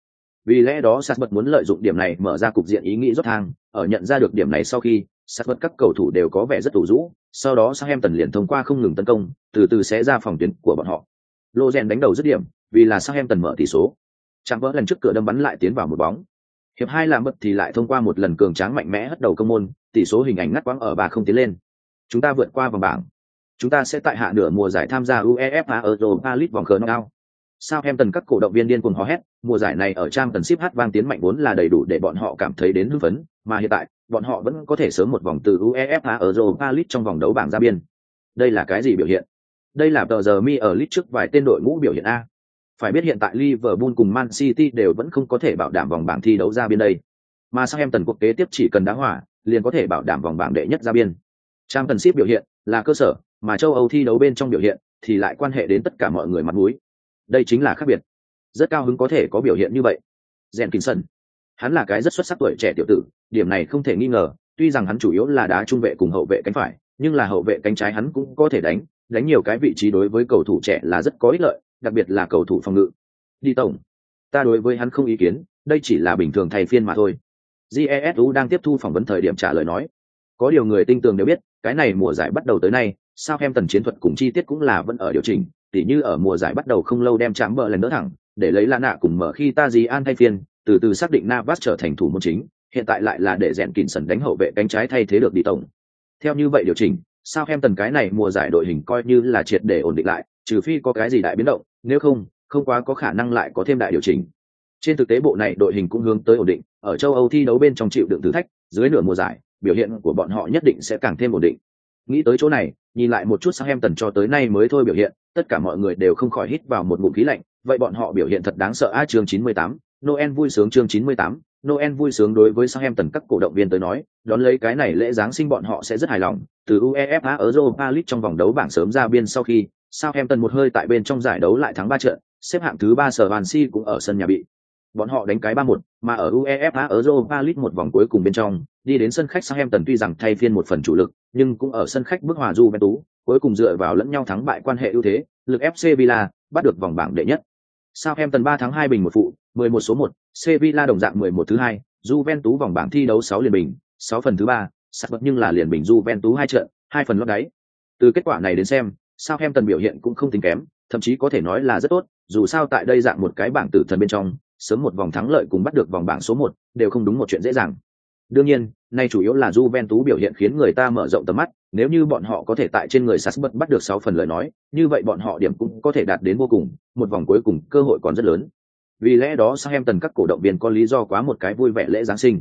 Vì lẽ đó sắt bật muốn lợi dụng điểm này mở ra cục diện ý nghĩ rốt thang, ở nhận ra được điểm này sau khi, Sát bất các cầu thủ đều có vẻ rất tủ rũ, sau đó Southampton liền thông qua không ngừng tấn công, từ từ sẽ ra phòng tuyến của bọn họ. Lô rèn đánh đầu dứt điểm, vì là Southampton mở tỷ số. Chẳng vỡ lần trước cửa đâm bắn lại tiến vào một bóng. Hiệp hai làm bật thì lại thông qua một lần cường tráng mạnh mẽ hất đầu công môn, tỷ số hình ảnh ngắt quãng ở bà không tiến lên. Chúng ta vượt qua vòng bảng. Chúng ta sẽ tại hạ nửa mùa giải tham gia UEFA Europa League vòng knockout sao em tần các cổ động viên điên cuồng hò hét, mùa giải này ở trang tần ship hát vang tiến mạnh vốn là đầy đủ để bọn họ cảm thấy đến hưng phấn, mà hiện tại, bọn họ vẫn có thể sớm một vòng từ UEFA ở Europa League trong vòng đấu bảng ra biên. Đây là cái gì biểu hiện? Đây là tờ giờ mi ở League trước vài tên đội ngũ biểu hiện a. Phải biết hiện tại Liverpool cùng Man City đều vẫn không có thể bảo đảm vòng bảng thi đấu ra biên đây. Mà sang em tần quốc kế tiếp chỉ cần đá hòa, liền có thể bảo đảm vòng bảng đệ nhất ra biên. Trang tần ship biểu hiện là cơ sở, mà châu Âu thi đấu bên trong biểu hiện thì lại quan hệ đến tất cả mọi người mặt mũi. Đây chính là khác biệt. Rất cao hứng có thể có biểu hiện như vậy. rèn kín sân hắn là cái rất xuất sắc tuổi trẻ tiểu tử, điểm này không thể nghi ngờ, tuy rằng hắn chủ yếu là đá trung vệ cùng hậu vệ cánh phải, nhưng là hậu vệ cánh trái hắn cũng có thể đánh, đánh nhiều cái vị trí đối với cầu thủ trẻ là rất có ích lợi, đặc biệt là cầu thủ phòng ngự. Đi tổng, ta đối với hắn không ý kiến, đây chỉ là bình thường thay phiên mà thôi. Jesu đang tiếp thu phỏng vấn thời điểm trả lời nói, có điều người tinh tường đều biết, cái này mùa giải bắt đầu tới nay, sao em tần chiến thuật cùng chi tiết cũng là vẫn ở điều chỉnh, tỉ như ở mùa giải bắt đầu không lâu đem chạm bờ lần đỡ thẳng, để lấy Lana cùng mở khi ta gì an thay phiên, từ từ xác định Navas trở thành thủ môn chính, hiện tại lại là để rèn kỉnh sần đánh hậu vệ cánh trái thay thế được đi tổng. Theo như vậy điều chỉnh, sao em tần cái này mùa giải đội hình coi như là triệt để ổn định lại, trừ phi có cái gì đại biến động, nếu không, không quá có khả năng lại có thêm đại điều chỉnh. Trên thực tế bộ này đội hình cũng hướng tới ổn định, ở châu Âu thi đấu bên trong chịu đựng thử thách, dưới nửa mùa giải, biểu hiện của bọn họ nhất định sẽ càng thêm ổn định. Nghĩ tới chỗ này, nhìn lại một chút sang em tần cho tới nay mới thôi biểu hiện, tất cả mọi người đều không khỏi hít vào một ngụm khí lạnh, vậy bọn họ biểu hiện thật đáng sợ a chương 98, Noel vui sướng chương 98, Noel vui sướng đối với sang em tần các cổ động viên tới nói, đón lấy cái này lễ giáng sinh bọn họ sẽ rất hài lòng, từ UEFA ở Europa League trong vòng đấu bảng sớm ra biên sau khi, Southampton một hơi tại bên trong giải đấu lại thắng ba trận, xếp hạng thứ ba sở Van Si cũng ở sân nhà bị. Bọn họ đánh cái ba một, mà ở UEFA ở Europa League một vòng cuối cùng bên trong, đi đến sân khách Southampton tuy rằng thay phiên một phần chủ lực, nhưng cũng ở sân khách bước hòa Juventus, cuối cùng dựa vào lẫn nhau thắng bại quan hệ ưu thế, lực FC Villa bắt được vòng bảng đệ nhất. Southampton 3 tháng 2 bình một phụ, 11 số 1, Sevilla đồng dạng 11 thứ 2, Juventus vòng bảng thi đấu 6 liền bình, 6 phần thứ 3, sạc bật nhưng là liền bình Juventus hai trận, hai phần lót đáy. Từ kết quả này đến xem, Southampton biểu hiện cũng không tính kém, thậm chí có thể nói là rất tốt, dù sao tại đây dạng một cái bảng tử thần bên trong, sớm một vòng thắng lợi cùng bắt được vòng bảng số 1, đều không đúng một chuyện dễ dàng. Đương nhiên, nay chủ yếu là Juventus biểu hiện khiến người ta mở rộng tầm mắt, nếu như bọn họ có thể tại trên người Sasbert bắt được 6 phần lời nói, như vậy bọn họ điểm cũng có thể đạt đến vô cùng, một vòng cuối cùng cơ hội còn rất lớn. vì lẽ đó Southampton các cổ động viên có lý do quá một cái vui vẻ lễ Giáng sinh.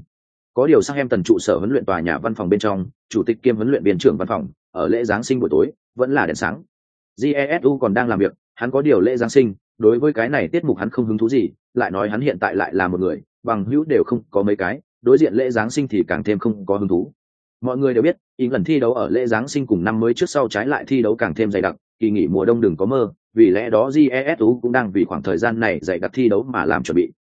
Có điều Southampton trụ sở huấn luyện tòa nhà văn phòng bên trong, chủ tịch kiêm huấn luyện viên trưởng văn phòng, ở lễ Giáng sinh buổi tối, vẫn là đèn sáng. Jesu còn đang làm việc, hắn có điều lễ Giáng sinh, đối với cái này tiết mục hắn không hứng thú gì, lại nói hắn hiện tại lại là một người, bằng hữu đều không có mấy cái, đối diện lễ Giáng sinh thì càng thêm không có hứng thú. Mọi người đều biết, ý lần thi đấu ở lễ Giáng sinh cùng năm mới trước sau trái lại thi đấu càng thêm dày đặc, kỳ nghỉ mùa đông đừng có mơ, vì lẽ đó jesu cũng đang vì khoảng thời gian này dày đặc thi đấu mà làm chuẩn bị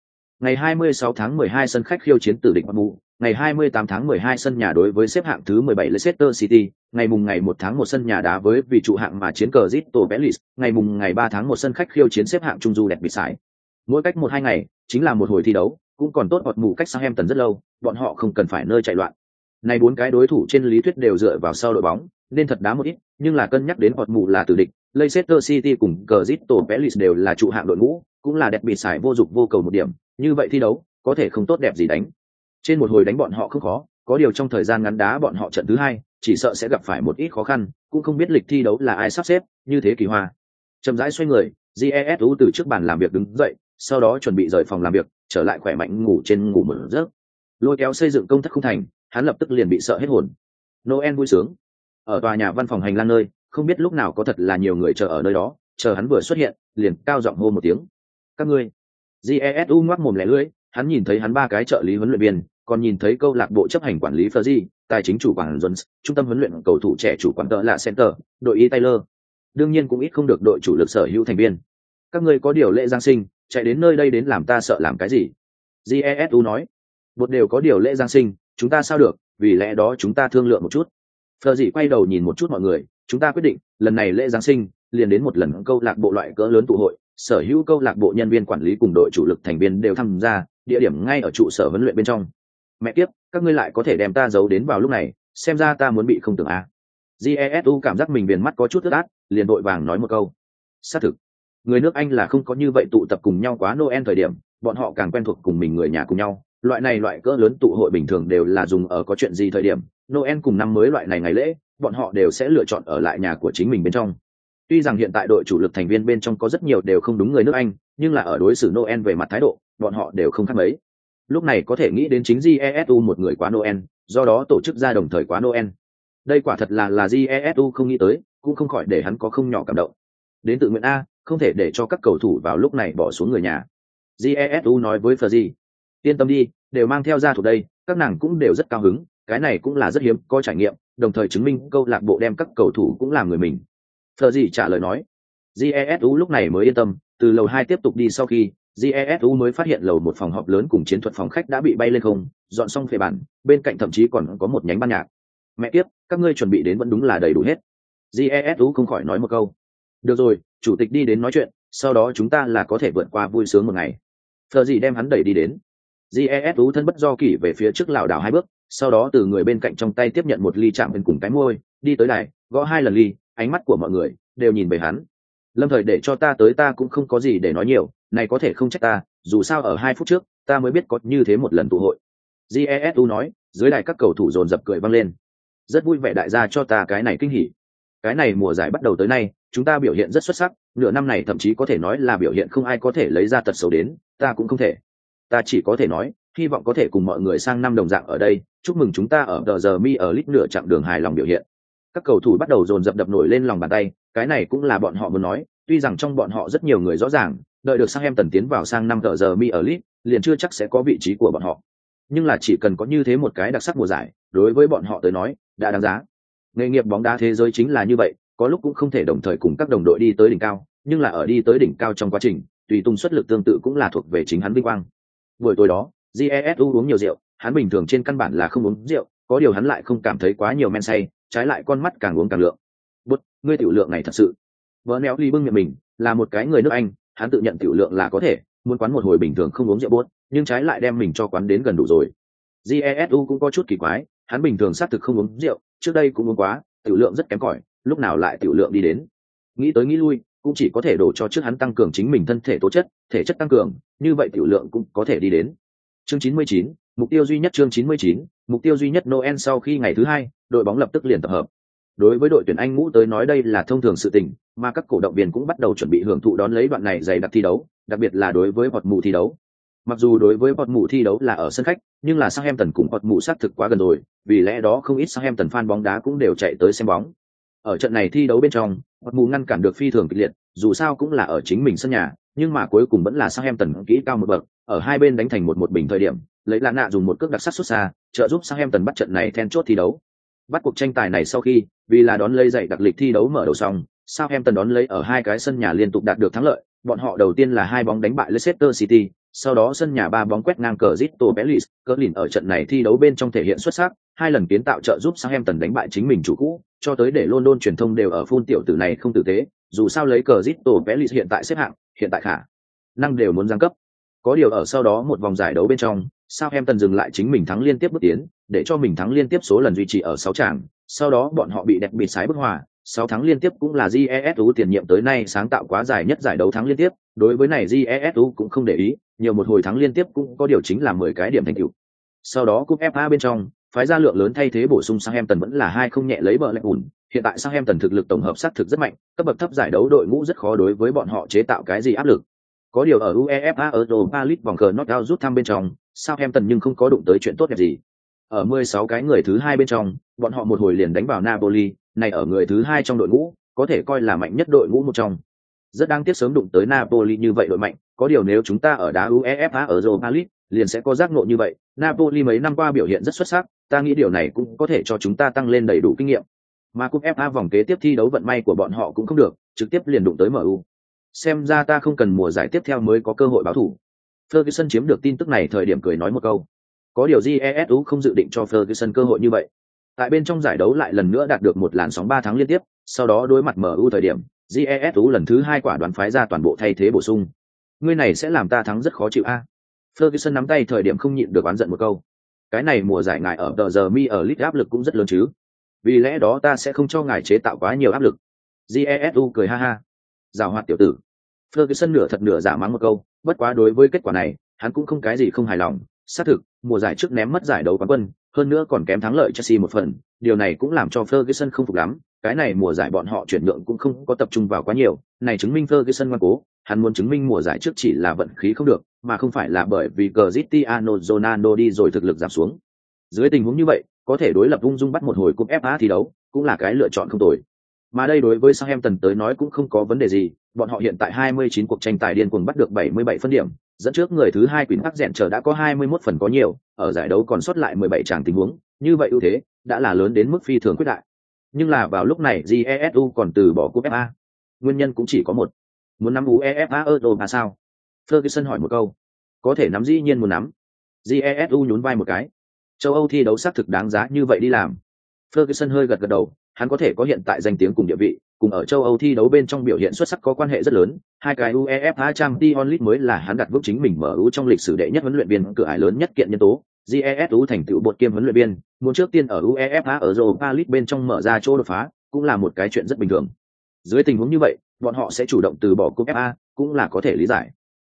ngày 26 tháng 12 sân khách khiêu chiến từ địch Mù, ngày 28 tháng 12 sân nhà đối với xếp hạng thứ 17 Leicester City, ngày mùng ngày 1 tháng 1 sân nhà đá với vị trụ hạng mà chiến cờ Zito Bellis, ngày mùng ngày 3 tháng 1 sân khách khiêu chiến xếp hạng trung du đẹp bị sải. Mỗi cách một hai ngày, chính là một hồi thi đấu, cũng còn tốt hoặc mù cách sang em tần rất lâu, bọn họ không cần phải nơi chạy loạn. Này bốn cái đối thủ trên lý thuyết đều dựa vào sau đội bóng, nên thật đá một ít, nhưng là cân nhắc đến hoặc mù là tử địch, Leicester City cùng Crystal Palace đều là trụ hạng đội ngũ, cũng là đẹp bị xài vô dụng vô cầu một điểm, như vậy thi đấu có thể không tốt đẹp gì đánh. Trên một hồi đánh bọn họ không khó, có điều trong thời gian ngắn đá bọn họ trận thứ hai, chỉ sợ sẽ gặp phải một ít khó khăn, cũng không biết lịch thi đấu là ai sắp xếp, như thế kỳ hoa. Chậm rãi xoay người, Jesu từ trước bàn làm việc đứng dậy, sau đó chuẩn bị rời phòng làm việc, trở lại khỏe mạnh ngủ trên ngủ mở giấc. Lôi kéo xây dựng công thất không thành, hắn lập tức liền bị sợ hết hồn. Noel vui sướng. Ở tòa nhà văn phòng hành lang nơi, không biết lúc nào có thật là nhiều người chờ ở nơi đó chờ hắn vừa xuất hiện liền cao giọng hô một tiếng các ngươi jesu ngoắc mồm lẻ lưỡi hắn nhìn thấy hắn ba cái trợ lý huấn luyện viên còn nhìn thấy câu lạc bộ chấp hành quản lý Fergie, tài chính chủ quản Jones, trung tâm huấn luyện cầu thủ trẻ chủ quản tợ là Center, đội y Taylor. Đương nhiên cũng ít không được đội chủ lực sở hữu thành viên. Các ngươi có điều lệ Giáng sinh, chạy đến nơi đây đến làm ta sợ làm cái gì? Jesu nói. Một đều có điều lễ Giáng sinh, chúng ta sao được, vì lẽ đó chúng ta thương lượng một chút. Fergie quay đầu nhìn một chút mọi người, chúng ta quyết định lần này lễ giáng sinh liền đến một lần câu lạc bộ loại cỡ lớn tụ hội sở hữu câu lạc bộ nhân viên quản lý cùng đội chủ lực thành viên đều tham gia địa điểm ngay ở trụ sở huấn luyện bên trong mẹ tiếp các ngươi lại có thể đem ta giấu đến vào lúc này xem ra ta muốn bị không tưởng a à. jesu cảm giác mình viền mắt có chút tức át liền đội vàng nói một câu xác thực người nước anh là không có như vậy tụ tập cùng nhau quá noel thời điểm, bọn họ càng quen thuộc cùng mình người nhà cùng nhau. Loại này loại cỡ lớn tụ hội bình thường đều là dùng ở có chuyện gì thời điểm. Noel cùng năm mới loại này ngày lễ, bọn họ đều sẽ lựa chọn ở lại nhà của chính mình bên trong. Tuy rằng hiện tại đội chủ lực thành viên bên trong có rất nhiều đều không đúng người nước anh, nhưng là ở đối xử noel về mặt thái độ, bọn họ đều không khác mấy. Lúc này có thể nghĩ đến chính jesu một người quá noel, do đó tổ chức ra đồng thời quá noel. Đây quả thật là là jesu không nghĩ tới, cũng không khỏi để hắn có không nhỏ cảm động. Đến tự nguyện a không thể để cho các cầu thủ vào lúc này bỏ xuống người nhà. Jesu nói với Fergie, yên tâm đi đều mang theo ra thủ đây các nàng cũng đều rất cao hứng cái này cũng là rất hiếm có trải nghiệm đồng thời chứng minh câu lạc bộ đem các cầu thủ cũng làm người mình. Thợ gì trả lời nói jesu lúc này mới yên tâm từ lầu hai tiếp tục đi sau khi jesu mới phát hiện lầu một phòng họp lớn cùng chiến thuật phòng khách đã bị bay lên không dọn xong phê bản bên cạnh thậm chí còn có một nhánh ban nhạc. Mẹ tiếp các ngươi chuẩn bị đến vẫn đúng là đầy đủ hết. Jesu không khỏi nói một câu được rồi chủ tịch đi đến nói chuyện, sau đó chúng ta là có thể vượt qua vui sướng một ngày. Thợ gì đem hắn đẩy đi đến. Jesu thân bất do kỷ về phía trước lảo đảo hai bước, sau đó từ người bên cạnh trong tay tiếp nhận một ly chạm bên cùng cái môi, đi tới đài, gõ hai lần ly, ánh mắt của mọi người đều nhìn về hắn. Lâm thời để cho ta tới ta cũng không có gì để nói nhiều, này có thể không trách ta, dù sao ở hai phút trước, ta mới biết có như thế một lần tụ hội. Jesu nói, dưới đài các cầu thủ dồn dập cười vang lên. Rất vui vẻ đại gia cho ta cái này kinh hỉ cái này mùa giải bắt đầu tới nay, chúng ta biểu hiện rất xuất sắc, nửa năm này thậm chí có thể nói là biểu hiện không ai có thể lấy ra tật xấu đến, ta cũng không thể. Ta chỉ có thể nói, hy vọng có thể cùng mọi người sang năm đồng dạng ở đây, chúc mừng chúng ta ở tờ giờ mi ở lít nửa chặng đường hài lòng biểu hiện. Các cầu thủ bắt đầu dồn dập đập nổi lên lòng bàn tay, cái này cũng là bọn họ muốn nói, tuy rằng trong bọn họ rất nhiều người rõ ràng, đợi được sang em tần tiến vào sang năm tờ giờ mi ở lít liền chưa chắc sẽ có vị trí của bọn họ. Nhưng là chỉ cần có như thế một cái đặc sắc mùa giải, đối với bọn họ tới nói, đã đáng giá nghề nghiệp bóng đá thế giới chính là như vậy, có lúc cũng không thể đồng thời cùng các đồng đội đi tới đỉnh cao, nhưng là ở đi tới đỉnh cao trong quá trình, tùy tung xuất lực tương tự cũng là thuộc về chính hắn vinh quang. Buổi tối đó jesu uống nhiều rượu, hắn bình thường trên căn bản là không uống rượu, có điều hắn lại không cảm thấy quá nhiều men say, trái lại con mắt càng uống càng lượng. Bút ngươi tiểu lượng này thật sự. Vợ néo ly bưng miệng mình, là một cái người nước anh, hắn tự nhận tiểu lượng là có thể, muốn quán một hồi bình thường không uống rượu bút, nhưng trái lại đem mình cho quán đến gần đủ rồi. Jesu cũng có chút kỳ quái hắn bình thường xác thực không uống rượu trước đây cũng uống quá tiểu lượng rất kém cỏi lúc nào lại tiểu lượng đi đến? Nghĩ tới nghĩ lui cũng chỉ có thể đổ cho trước hắn tăng cường chính mình thân thể tố chất thể chất tăng cường như vậy tiểu lượng cũng có thể đi đến. Chương 99, mục tiêu duy nhất chương 99, mục tiêu duy nhất noel sau khi ngày thứ hai đội bóng lập tức liền tập hợp. Đối với đội tuyển anh ngũ tới nói đây là thông thường sự tình mà các cổ động viên cũng bắt đầu chuẩn bị hưởng thụ đón lấy đoạn này dày đặc thi đấu đặc biệt là đối với hoạt mù thi đấu. Mặc dù đối với bọt mù thi đấu là ở sân khách, nhưng là Southampton cùng bọt mù sát thực quá gần rồi, vì lẽ đó không ít Southampton fan bóng đá cũng đều chạy tới xem bóng. Ở trận này thi đấu bên trong, bọt mù ngăn cản được phi thường kịch liệt, dù sao cũng là ở chính mình sân nhà, nhưng mà cuối cùng vẫn là Southampton kỹ cao một bậc, ở hai bên đánh thành một một bình thời điểm, lấy lạ nạ dùng một cước đặc sắc xuất xa, trợ giúp Southampton bắt trận này then chốt thi đấu. Bắt cuộc tranh tài này sau khi, vì là đón lấy dậy đặc lịch thi đấu mở đầu xong, Southampton đón lấy ở hai cái sân nhà liên tục đạt được thắng lợi, bọn họ đầu tiên là hai bóng đánh bại Leicester City, sau đó sân nhà ba bóng quét ngang cờ Zito Bellis, cỡ lìn ở trận này thi đấu bên trong thể hiện xuất sắc, hai lần kiến tạo trợ giúp Southampton đánh bại chính mình chủ cũ, cho tới để London truyền thông đều ở phun tiểu tử này không tử tế, dù sao lấy cờ Zito Bellis hiện tại xếp hạng, hiện tại khả năng đều muốn giáng cấp. Có điều ở sau đó một vòng giải đấu bên trong, Southampton dừng lại chính mình thắng liên tiếp bước tiến, để cho mình thắng liên tiếp số lần duy trì ở 6 tràng, sau đó bọn họ bị đẹp bị sái bức hòa, 6 thắng liên tiếp cũng là GESU tiền nhiệm tới nay sáng tạo quá dài nhất giải đấu thắng liên tiếp, đối với này GESU cũng không để ý, nhiều một hồi thắng liên tiếp cũng có điều chính là 10 cái điểm thành tựu. Sau đó cúp FA bên trong, phái ra lượng lớn thay thế bổ sung Southampton vẫn là hai không nhẹ lấy bờ lẹ ủn. Hiện tại Southampton thực lực tổng hợp sát thực rất mạnh, cấp bậc thấp giải đấu đội ngũ rất khó đối với bọn họ chế tạo cái gì áp lực. Có điều ở UEFA Europa League vòng cờ knockout rút thăm bên trong, Southampton nhưng không có đụng tới chuyện tốt đẹp gì. Ở 16 cái người thứ hai bên trong, bọn họ một hồi liền đánh vào Napoli, này ở người thứ hai trong đội ngũ, có thể coi là mạnh nhất đội ngũ một trong. Rất đáng tiếc sớm đụng tới Napoli như vậy đội mạnh, có điều nếu chúng ta ở đá UEFA ở Europa League, liền sẽ có giác ngộ như vậy. Napoli mấy năm qua biểu hiện rất xuất sắc, ta nghĩ điều này cũng có thể cho chúng ta tăng lên đầy đủ kinh nghiệm. Mà cúp FA vòng kế tiếp thi đấu vận may của bọn họ cũng không được, trực tiếp liền đụng tới MU. Xem ra ta không cần mùa giải tiếp theo mới có cơ hội báo thủ. Ferguson chiếm được tin tức này thời điểm cười nói một câu. Có điều GESU không dự định cho Ferguson cơ hội như vậy. Tại bên trong giải đấu lại lần nữa đạt được một làn sóng ba tháng liên tiếp, sau đó đối mặt MU thời điểm, GESU lần thứ hai quả đoán phái ra toàn bộ thay thế bổ sung. Ngươi này sẽ làm ta thắng rất khó chịu a. Ferguson nắm tay thời điểm không nhịn được oán giận một câu. Cái này mùa giải ngài ở tờ giờ mi ở lit áp lực cũng rất lớn chứ. Vì lẽ đó ta sẽ không cho ngài chế tạo quá nhiều áp lực. Jesu cười ha ha. Giảo hoạt tiểu tử. Ferguson nửa thật nửa giả mắng một câu, bất quá đối với kết quả này, hắn cũng không cái gì không hài lòng. Xác thực, mùa giải trước ném mất giải đấu quán quân, hơn nữa còn kém thắng lợi Chelsea một phần, điều này cũng làm cho Ferguson không phục lắm. Cái này mùa giải bọn họ chuyển nhượng cũng không có tập trung vào quá nhiều, này chứng minh Ferguson ngoan cố, hắn muốn chứng minh mùa giải trước chỉ là vận khí không được, mà không phải là bởi vì Cristiano Ronaldo đi rồi thực lực giảm xuống. Dưới tình huống như vậy, có thể đối lập ung dung bắt một hồi cúp FA thi đấu, cũng là cái lựa chọn không tồi. Mà đây đối với Southampton tới nói cũng không có vấn đề gì, bọn họ hiện tại 29 cuộc tranh tài điên cuồng bắt được 77 phân điểm, dẫn trước người thứ hai Quỷ Hắc Dẹn chờ đã có 21 phần có nhiều, ở giải đấu còn sót lại 17 tràng tình huống, như vậy ưu thế đã là lớn đến mức phi thường quyết đại. Nhưng là vào lúc này GESU còn từ bỏ cúp FA. Nguyên nhân cũng chỉ có một. Muốn nắm UEFA Europa sao? Ferguson hỏi một câu. Có thể nắm dĩ nhiên muốn nắm. jesu nhún vai một cái. Châu Âu thi đấu xác thực đáng giá như vậy đi làm. Ferguson hơi gật gật đầu, hắn có thể có hiện tại danh tiếng cùng địa vị, cùng ở châu Âu thi đấu bên trong biểu hiện xuất sắc có quan hệ rất lớn. Hai cái UEFA trang t onlit mới là hắn đặt vững chính mình mở ưu trong lịch sử đệ nhất huấn luyện viên cửa ải lớn nhất kiện nhân tố. jesu thành tựu bột kiêm huấn luyện viên, muốn trước tiên ở UEFA ở Europa League bên trong mở ra chỗ đột phá, cũng là một cái chuyện rất bình thường. Dưới tình huống như vậy, bọn họ sẽ chủ động từ bỏ cúp FA, cũng là có thể lý giải.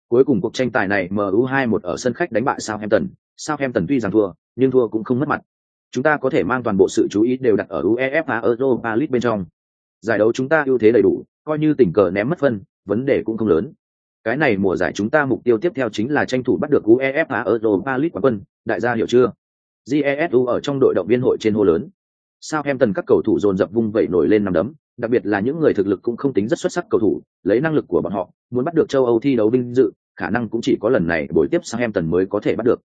Cuối cùng cuộc tranh tài này MU 2-1 ở sân khách đánh bại Southampton, Southampton tuy rằng thua, nhưng thua cũng không mất mặt. Chúng ta có thể mang toàn bộ sự chú ý đều đặt ở UEFA Europa League bên trong. Giải đấu chúng ta ưu thế đầy đủ, coi như tình cờ ném mất phân, vấn đề cũng không lớn. Cái này mùa giải chúng ta mục tiêu tiếp theo chính là tranh thủ bắt được UEFA Europa League quán quân, đại gia hiểu chưa? GESU ở trong đội động viên hội trên hô lớn. Southampton các cầu thủ dồn dập vung vẩy nổi lên nằm đấm, đặc biệt là những người thực lực cũng không tính rất xuất sắc cầu thủ, lấy năng lực của bọn họ, muốn bắt được châu Âu thi đấu vinh dự, khả năng cũng chỉ có lần này buổi tiếp Southampton mới có thể bắt được.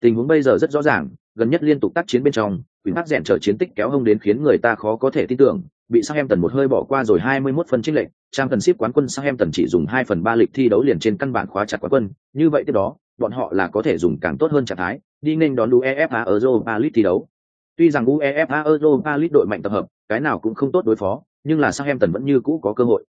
Tình huống bây giờ rất rõ ràng, gần nhất liên tục tác chiến bên trong, Quỷ Hắc rèn trở chiến tích kéo hông đến khiến người ta khó có thể tin tưởng, bị Southampton một hơi bỏ qua rồi 21 phần chênh lệch, trang cần ship quán quân Southampton chỉ dùng 2 phần 3 lịch thi đấu liền trên căn bản khóa chặt quán quân, như vậy tiếp đó, bọn họ là có thể dùng càng tốt hơn trạng thái, đi nên đón UEFA Europa League thi đấu. Tuy rằng UEFA Europa League đội mạnh tập hợp, cái nào cũng không tốt đối phó, nhưng là Southampton vẫn như cũ có cơ hội.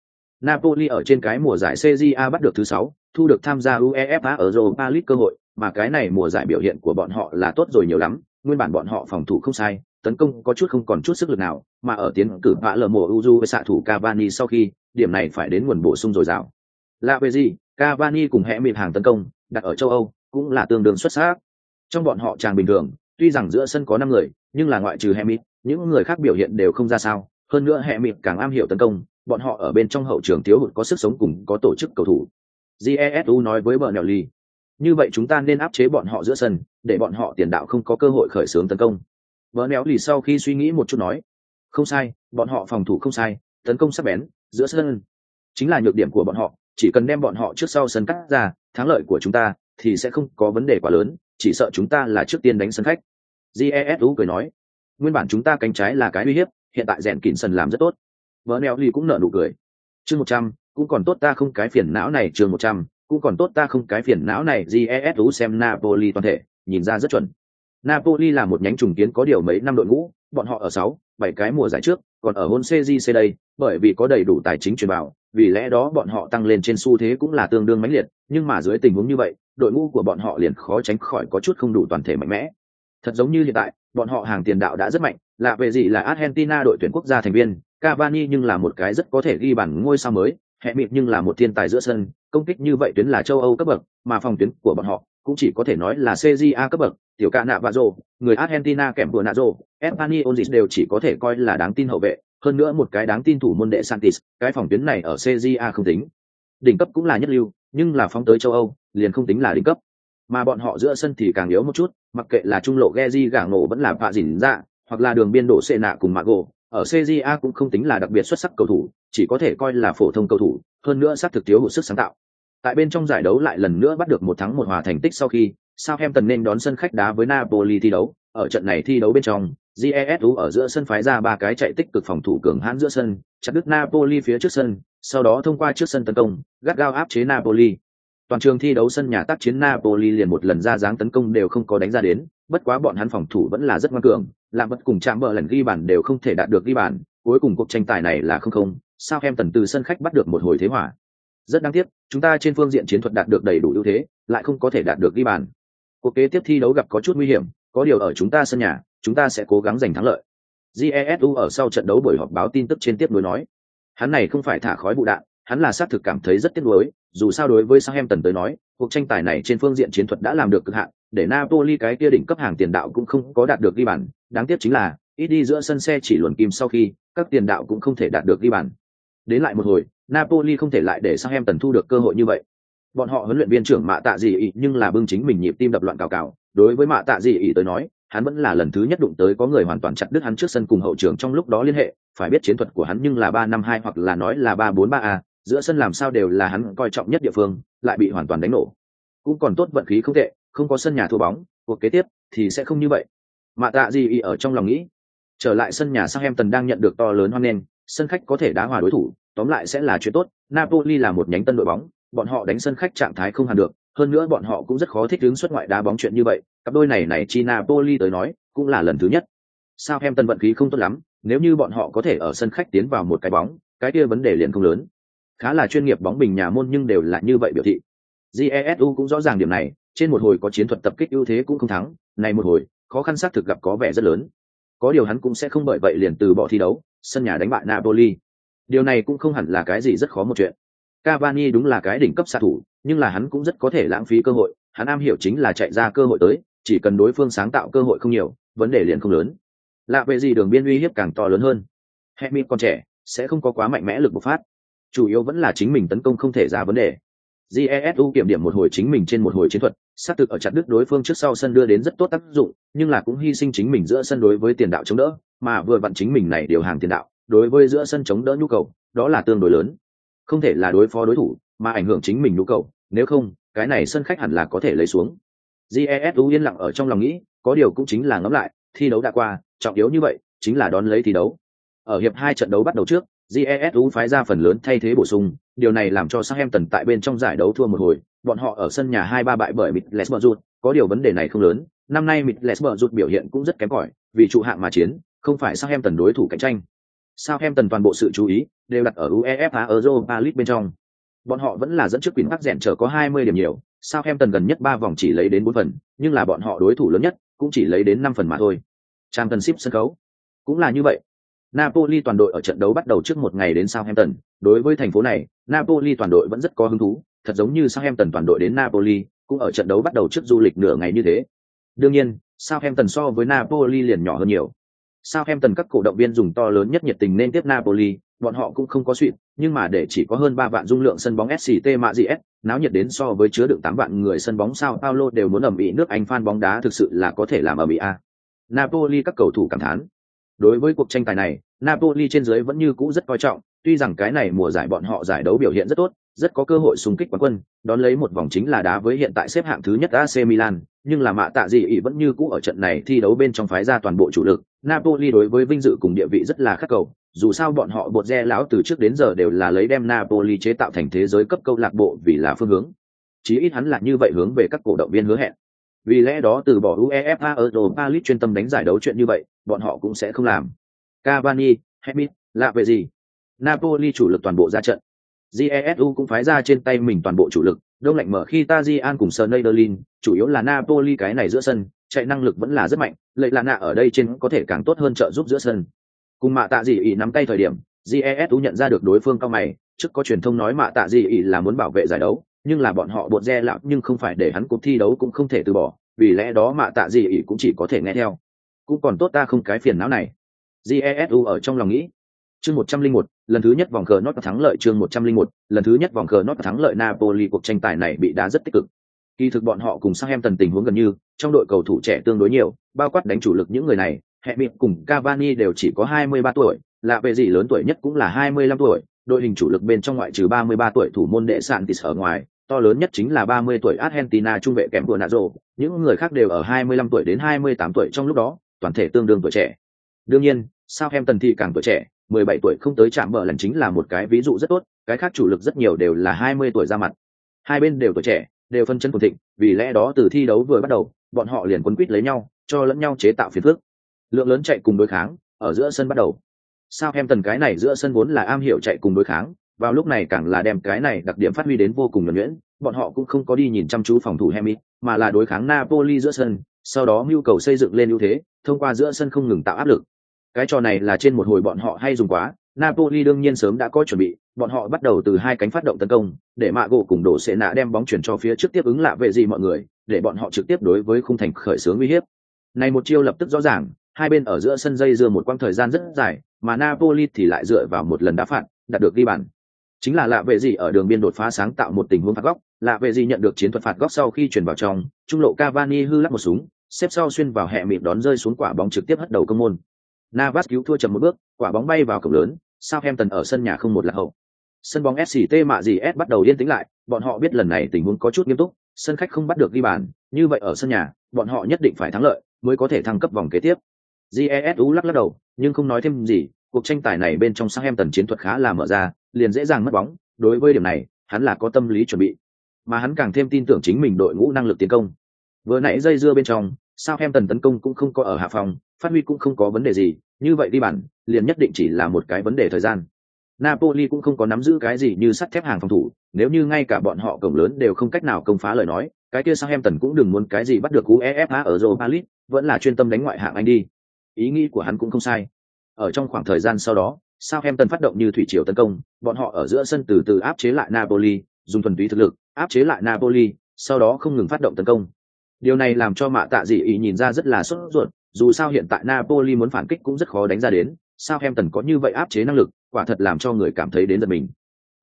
Napoli ở trên cái mùa giải CJA bắt được thứ sáu, thu được tham gia UEFA Europa League cơ hội, mà cái này mùa giải biểu hiện của bọn họ là tốt rồi nhiều lắm, nguyên bản bọn họ phòng thủ không sai, tấn công có chút không còn chút sức lực nào, mà ở tiến cử vạ lờ mùa Uju với xạ thủ Cavani sau khi, điểm này phải đến nguồn bổ sung rồi dào. Là về gì, Cavani cùng hẽ mịp hàng tấn công, đặt ở châu Âu, cũng là tương đương xuất sắc. Trong bọn họ chàng bình thường, tuy rằng giữa sân có năm người, nhưng là ngoại trừ Hemit, những người khác biểu hiện đều không ra sao, hơn nữa hệ mịt càng am hiểu tấn công, bọn họ ở bên trong hậu trường thiếu hụt có sức sống cùng có tổ chức cầu thủ. jesu nói với bờ nèo ly như vậy chúng ta nên áp chế bọn họ giữa sân để bọn họ tiền đạo không có cơ hội khởi xướng tấn công bờ nèo ly sau khi suy nghĩ một chút nói không sai bọn họ phòng thủ không sai tấn công sắc bén giữa sân chính là nhược điểm của bọn họ chỉ cần đem bọn họ trước sau sân cắt ra thắng lợi của chúng ta thì sẽ không có vấn đề quá lớn chỉ sợ chúng ta là trước tiên đánh sân khách jesu cười nói nguyên bản chúng ta cánh trái là cái uy hiếp hiện tại rèn kín sân làm rất tốt. Vợ neo ly cũng nở nụ cười. Chương một trăm, cũng còn tốt ta không cái phiền não này, chương một trăm, cũng còn tốt ta không cái phiền não này jesu xem napoli toàn thể, nhìn ra rất chuẩn. Napoli là một nhánh trùng kiến có điều mấy năm đội ngũ, bọn họ ở sáu, bảy cái mùa giải trước, còn ở hôn cgc đây, bởi vì có đầy đủ tài chính truyền bảo, vì lẽ đó bọn họ tăng lên trên xu thế cũng là tương đương mãnh liệt, nhưng mà dưới tình huống như vậy, đội ngũ của bọn họ liền khó tránh khỏi có chút không đủ toàn thể mạnh mẽ thật giống như hiện tại, bọn họ hàng tiền đạo đã rất mạnh, lạ về gì là argentina đội tuyển quốc gia thành viên, cavani nhưng là một cái rất có thể ghi bàn ngôi sao mới, hẹ mịt nhưng là một thiên tài giữa sân, công kích như vậy tuyến là châu âu cấp bậc, mà phòng tuyến của bọn họ cũng chỉ có thể nói là cja cấp bậc, tiểu ca nạ và rô người argentina kèm vừa nạ rô espany onzis đều chỉ có thể coi là đáng tin hậu vệ, hơn nữa một cái đáng tin thủ môn đệ santis, cái phòng tuyến này ở cja không tính. Đỉnh cấp cũng là nhất lưu, nhưng là phóng tới châu âu, liền không tính là đỉnh cấp mà bọn họ giữa sân thì càng yếu một chút mặc kệ là trung lộ Geji gảng nổ vẫn là vạ dỉn dạ hoặc là đường biên đổ xệ nạ cùng Mago, ở CJA cũng không tính là đặc biệt xuất sắc cầu thủ, chỉ có thể coi là phổ thông cầu thủ, hơn nữa sát thực thiếu hụt sức sáng tạo. Tại bên trong giải đấu lại lần nữa bắt được một thắng một hòa thành tích sau khi, Southampton nên đón sân khách đá với Napoli thi đấu, ở trận này thi đấu bên trong, GESU ở giữa sân phái ra ba cái chạy tích cực phòng thủ cường hãn giữa sân, chặt đứt Napoli phía trước sân, sau đó thông qua trước sân tấn công, gắt gao áp chế Napoli. Toàn trường thi đấu sân nhà tác chiến Napoli liền một lần ra dáng tấn công đều không có đánh ra đến, bất quá bọn hắn phòng thủ vẫn là rất ngoan cường, làm bất cùng chạm bờ lần ghi bàn đều không thể đạt được ghi bàn, cuối cùng cuộc tranh tài này là không không, sao em tần từ sân khách bắt được một hồi thế hòa. Rất đáng tiếc, chúng ta trên phương diện chiến thuật đạt được đầy đủ ưu thế, lại không có thể đạt được ghi bàn. Cuộc kế tiếp thi đấu gặp có chút nguy hiểm, có điều ở chúng ta sân nhà, chúng ta sẽ cố gắng giành thắng lợi. Jesu ở sau trận đấu buổi họp báo tin tức trên tiếp nối nói, hắn này không phải thả khói bụi đạn, hắn là xác thực cảm thấy rất tiếc nuối, dù sao đối với Southampton tới nói, cuộc tranh tài này trên phương diện chiến thuật đã làm được cực hạn, để Napoli cái kia đỉnh cấp hàng tiền đạo cũng không có đạt được ghi bàn, đáng tiếc chính là ít đi giữa sân xe chỉ luồn kim sau khi các tiền đạo cũng không thể đạt được ghi bàn. Đến lại một hồi, Napoli không thể lại để Southampton thu được cơ hội như vậy. Bọn họ huấn luyện viên trưởng Mạ Tạ Dị ý nhưng là bưng chính mình nhịp tim đập loạn cào cào, đối với Mạ Tạ Dị ý tới nói, hắn vẫn là lần thứ nhất đụng tới có người hoàn toàn chặt đứt hắn trước sân cùng hậu trường trong lúc đó liên hệ, phải biết chiến thuật của hắn nhưng là ba năm hai hoặc là nói là ba bốn ba a giữa sân làm sao đều là hắn coi trọng nhất địa phương, lại bị hoàn toàn đánh nổ. Cũng còn tốt vận khí không tệ, không có sân nhà thua bóng, cuộc kế tiếp thì sẽ không như vậy. Mạ Tạ Dị ở trong lòng nghĩ, trở lại sân nhà sang em tần đang nhận được to lớn hoan nghênh, sân khách có thể đá hòa đối thủ, tóm lại sẽ là chuyện tốt. Napoli là một nhánh tân đội bóng, bọn họ đánh sân khách trạng thái không hẳn được, hơn nữa bọn họ cũng rất khó thích ứng xuất ngoại đá bóng chuyện như vậy. Cặp đôi này này chi Napoli tới nói, cũng là lần thứ nhất. Sao em tần vận khí không tốt lắm, nếu như bọn họ có thể ở sân khách tiến vào một cái bóng, cái kia vấn đề liền không lớn. Khá là chuyên nghiệp bóng bình nhà môn nhưng đều là như vậy biểu thị. Jesu cũng rõ ràng điểm này, trên một hồi có chiến thuật tập kích ưu thế cũng không thắng, này một hồi, khó khăn xác thực gặp có vẻ rất lớn. Có điều hắn cũng sẽ không bởi vậy liền từ bỏ thi đấu, sân nhà đánh bại Napoli. Điều này cũng không hẳn là cái gì rất khó một chuyện. Cavani đúng là cái đỉnh cấp xạ thủ, nhưng là hắn cũng rất có thể lãng phí cơ hội, hắn am hiểu chính là chạy ra cơ hội tới, chỉ cần đối phương sáng tạo cơ hội không nhiều, vấn đề liền không lớn. Lạ về gì đường biên uy hiếp càng to lớn hơn. Hemi còn trẻ, sẽ không có quá mạnh mẽ lực bộc phát. Chủ yếu vẫn là chính mình tấn công không thể ra vấn đề. Jesu kiểm điểm một hồi chính mình trên một hồi chiến thuật, xác thực ở chặt đứt đối phương trước sau sân đưa đến rất tốt tác dụng, nhưng là cũng hy sinh chính mình giữa sân đối với tiền đạo chống đỡ, mà vừa vặn chính mình này điều hàng tiền đạo, đối với giữa sân chống đỡ nhu cầu, đó là tương đối lớn. Không thể là đối phó đối thủ, mà ảnh hưởng chính mình nhu cầu, nếu không, cái này sân khách hẳn là có thể lấy xuống. Jesu yên lặng ở trong lòng nghĩ, có điều cũng chính là ngẫm lại, thi đấu đã qua, trọng yếu như vậy, chính là đón lấy thi đấu. Ở hiệp hai trận đấu bắt đầu trước jesu phái ra phần lớn thay thế bổ sung điều này làm cho Southampton tại bên trong giải đấu thua một hồi, bọn họ ở sân nhà 2-3 bại bởi Middlesbrough, có điều vấn đề này không lớn, năm nay Middlesbrough biểu hiện cũng rất kém cỏi, vì trụ hạng mà chiến, không phải Southampton đối thủ cạnh tranh. Southampton toàn bộ sự chú ý đều đặt ở UEFA Europa League bên trong. Bọn họ vẫn là dẫn trước quyền Park rèn trở có 20 điểm nhiều, Southampton gần nhất 3 vòng chỉ lấy đến 4 phần, nhưng là bọn họ đối thủ lớn nhất cũng chỉ lấy đến 5 phần mà thôi. Championship sân khấu cũng là như vậy. Napoli toàn đội ở trận đấu bắt đầu trước một ngày đến Southampton, đối với thành phố này, Napoli toàn đội vẫn rất có hứng thú, thật giống như Southampton toàn đội đến Napoli, cũng ở trận đấu bắt đầu trước du lịch nửa ngày như thế. Đương nhiên, Southampton so với Napoli liền nhỏ hơn nhiều. Southampton các cổ động viên dùng to lớn nhất nhiệt tình nên tiếp Napoli, bọn họ cũng không có suy, nhưng mà để chỉ có hơn ba vạn dung lượng sân bóng SCT Majies, náo nhiệt đến so với chứa đựng tám vạn người sân bóng Sao Paulo đều muốn ầm ĩ nước Anh fan bóng đá thực sự là có thể làm ầm ĩ a. Napoli các cầu thủ cảm thán. Đối với cuộc tranh tài này, Napoli trên dưới vẫn như cũ rất coi trọng, tuy rằng cái này mùa giải bọn họ giải đấu biểu hiện rất tốt, rất có cơ hội xung kích quán quân, đón lấy một vòng chính là đá với hiện tại xếp hạng thứ nhất AC Milan, nhưng là mạ tạ gì ý vẫn như cũ ở trận này thi đấu bên trong phái ra toàn bộ chủ lực. Napoli đối với vinh dự cùng địa vị rất là khắc cầu, dù sao bọn họ bột re lão từ trước đến giờ đều là lấy đem Napoli chế tạo thành thế giới cấp câu lạc bộ vì là phương hướng. Chí ít hắn là như vậy hướng về các cổ động viên hứa hẹn. Vì lẽ đó từ bỏ UEFA Europa League chuyên tâm đánh giải đấu chuyện như vậy, bọn họ cũng sẽ không làm. Cavani, Hemit, lạ về gì? Napoli chủ lực toàn bộ ra trận. Jesu cũng phái ra trên tay mình toàn bộ chủ lực, đông lạnh mở khi Tajian cùng Sneijderlin, chủ yếu là Napoli cái này giữa sân, chạy năng lực vẫn là rất mạnh, lợi là nạ ở đây trên có thể càng tốt hơn trợ giúp giữa sân. Cùng mạ tạ gì ý nắm tay thời điểm, Jesu nhận ra được đối phương cao mày, trước có truyền thông nói mạ tạ gì ý là muốn bảo vệ giải đấu, nhưng là bọn họ buộc re lão nhưng không phải để hắn cuộc thi đấu cũng không thể từ bỏ, vì lẽ đó mạ tạ gì ý cũng chỉ có thể nghe theo. Cũng còn tốt ta không cái phiền não này. Jesu ở trong lòng nghĩ, chương một trăm linh một lần thứ nhất vòng cờ nốt thắng lợi chương một trăm linh một lần thứ nhất vòng cờ nốt thắng lợi napoli cuộc tranh tài này bị đá rất tích cực kỳ thực bọn họ cùng sang em tần tình huống gần như trong đội cầu thủ trẻ tương đối nhiều bao quát đánh chủ lực những người này hệ miệng cùng cavani đều chỉ có 23 tuổi lạ về gì lớn tuổi nhất cũng là 25 tuổi đội hình chủ lực bên trong ngoại trừ 33 tuổi thủ môn đệ tịt ở ngoài to lớn nhất chính là 30 tuổi argentina trung vệ kèm vừa nạ những người khác đều ở 25 tuổi đến 28 tuổi trong lúc đó toàn thể tương đương tuổi trẻ đương nhiên sao em tần thì càng tuổi trẻ 17 tuổi không tới chạm bờ lần chính là một cái ví dụ rất tốt, cái khác chủ lực rất nhiều đều là 20 tuổi ra mặt. Hai bên đều tuổi trẻ, đều phân chân phồn thịnh, vì lẽ đó từ thi đấu vừa bắt đầu, bọn họ liền quấn quýt lấy nhau, cho lẫn nhau chế tạo phiền phức. Lượng lớn chạy cùng đối kháng, ở giữa sân bắt đầu. Sao em tần cái này giữa sân vốn là am hiểu chạy cùng đối kháng, vào lúc này càng là đem cái này đặc điểm phát huy đến vô cùng nhuần nhuyễn, bọn họ cũng không có đi nhìn chăm chú phòng thủ Hemi, mà là đối kháng Napoli giữa sân, sau đó nhu cầu xây dựng lên ưu thế, thông qua giữa sân không ngừng tạo áp lực, cái trò này là trên một hồi bọn họ hay dùng quá, Napoli đương nhiên sớm đã có chuẩn bị, bọn họ bắt đầu từ hai cánh phát động tấn công, để mạ gỗ cùng đổ sẽ nạ đem bóng chuyển cho phía trước tiếp ứng lạ về gì mọi người, để bọn họ trực tiếp đối với khung thành khởi sướng uy hiếp. Này một chiêu lập tức rõ ràng, hai bên ở giữa sân dây dưa một quãng thời gian rất dài, mà Napoli thì lại dựa vào một lần đá phạt, đạt được ghi bàn. Chính là lạ về gì ở đường biên đột phá sáng tạo một tình huống phạt góc, lạ về gì nhận được chiến thuật phạt góc sau khi chuyển vào trong, trung lộ Cavani hư lắc một súng, xếp sau xuyên vào hẹ mịt đón rơi xuống quả bóng trực tiếp hất đầu công môn. Navas cứu thua chậm một bước, quả bóng bay vào cổng lớn, Southampton ở sân nhà không một là hậu. Sân bóng SCT mạ gì S bắt đầu yên tĩnh lại, bọn họ biết lần này tình huống có chút nghiêm túc, sân khách không bắt được ghi bàn, như vậy ở sân nhà, bọn họ nhất định phải thắng lợi, mới có thể thăng cấp vòng kế tiếp. Jesu lắc lắc đầu, nhưng không nói thêm gì, cuộc tranh tài này bên trong Southampton chiến thuật khá là mở ra, liền dễ dàng mất bóng, đối với điểm này, hắn là có tâm lý chuẩn bị, mà hắn càng thêm tin tưởng chính mình đội ngũ năng lực tiến công. Vừa nãy dây dưa bên trong, sao em tần tấn công cũng không có ở hạ phòng, phát huy cũng không có vấn đề gì, như vậy đi bản, liền nhất định chỉ là một cái vấn đề thời gian. Napoli cũng không có nắm giữ cái gì như sắt thép hàng phòng thủ, nếu như ngay cả bọn họ cổng lớn đều không cách nào công phá lời nói, cái kia Southampton cũng đừng muốn cái gì bắt được UEFA ở Europa League, vẫn là chuyên tâm đánh ngoại hạng Anh đi. Ý nghĩ của hắn cũng không sai. Ở trong khoảng thời gian sau đó, Southampton phát động như thủy triều tấn công, bọn họ ở giữa sân từ từ áp chế lại Napoli, dùng thuần túy thực lực áp chế lại Napoli, sau đó không ngừng phát động tấn công. Điều này làm cho Mạ Tạ Dị ý nhìn ra rất là sốt ruột, dù sao hiện tại Napoli muốn phản kích cũng rất khó đánh ra đến, sao Southampton có như vậy áp chế năng lực, quả thật làm cho người cảm thấy đến giật mình.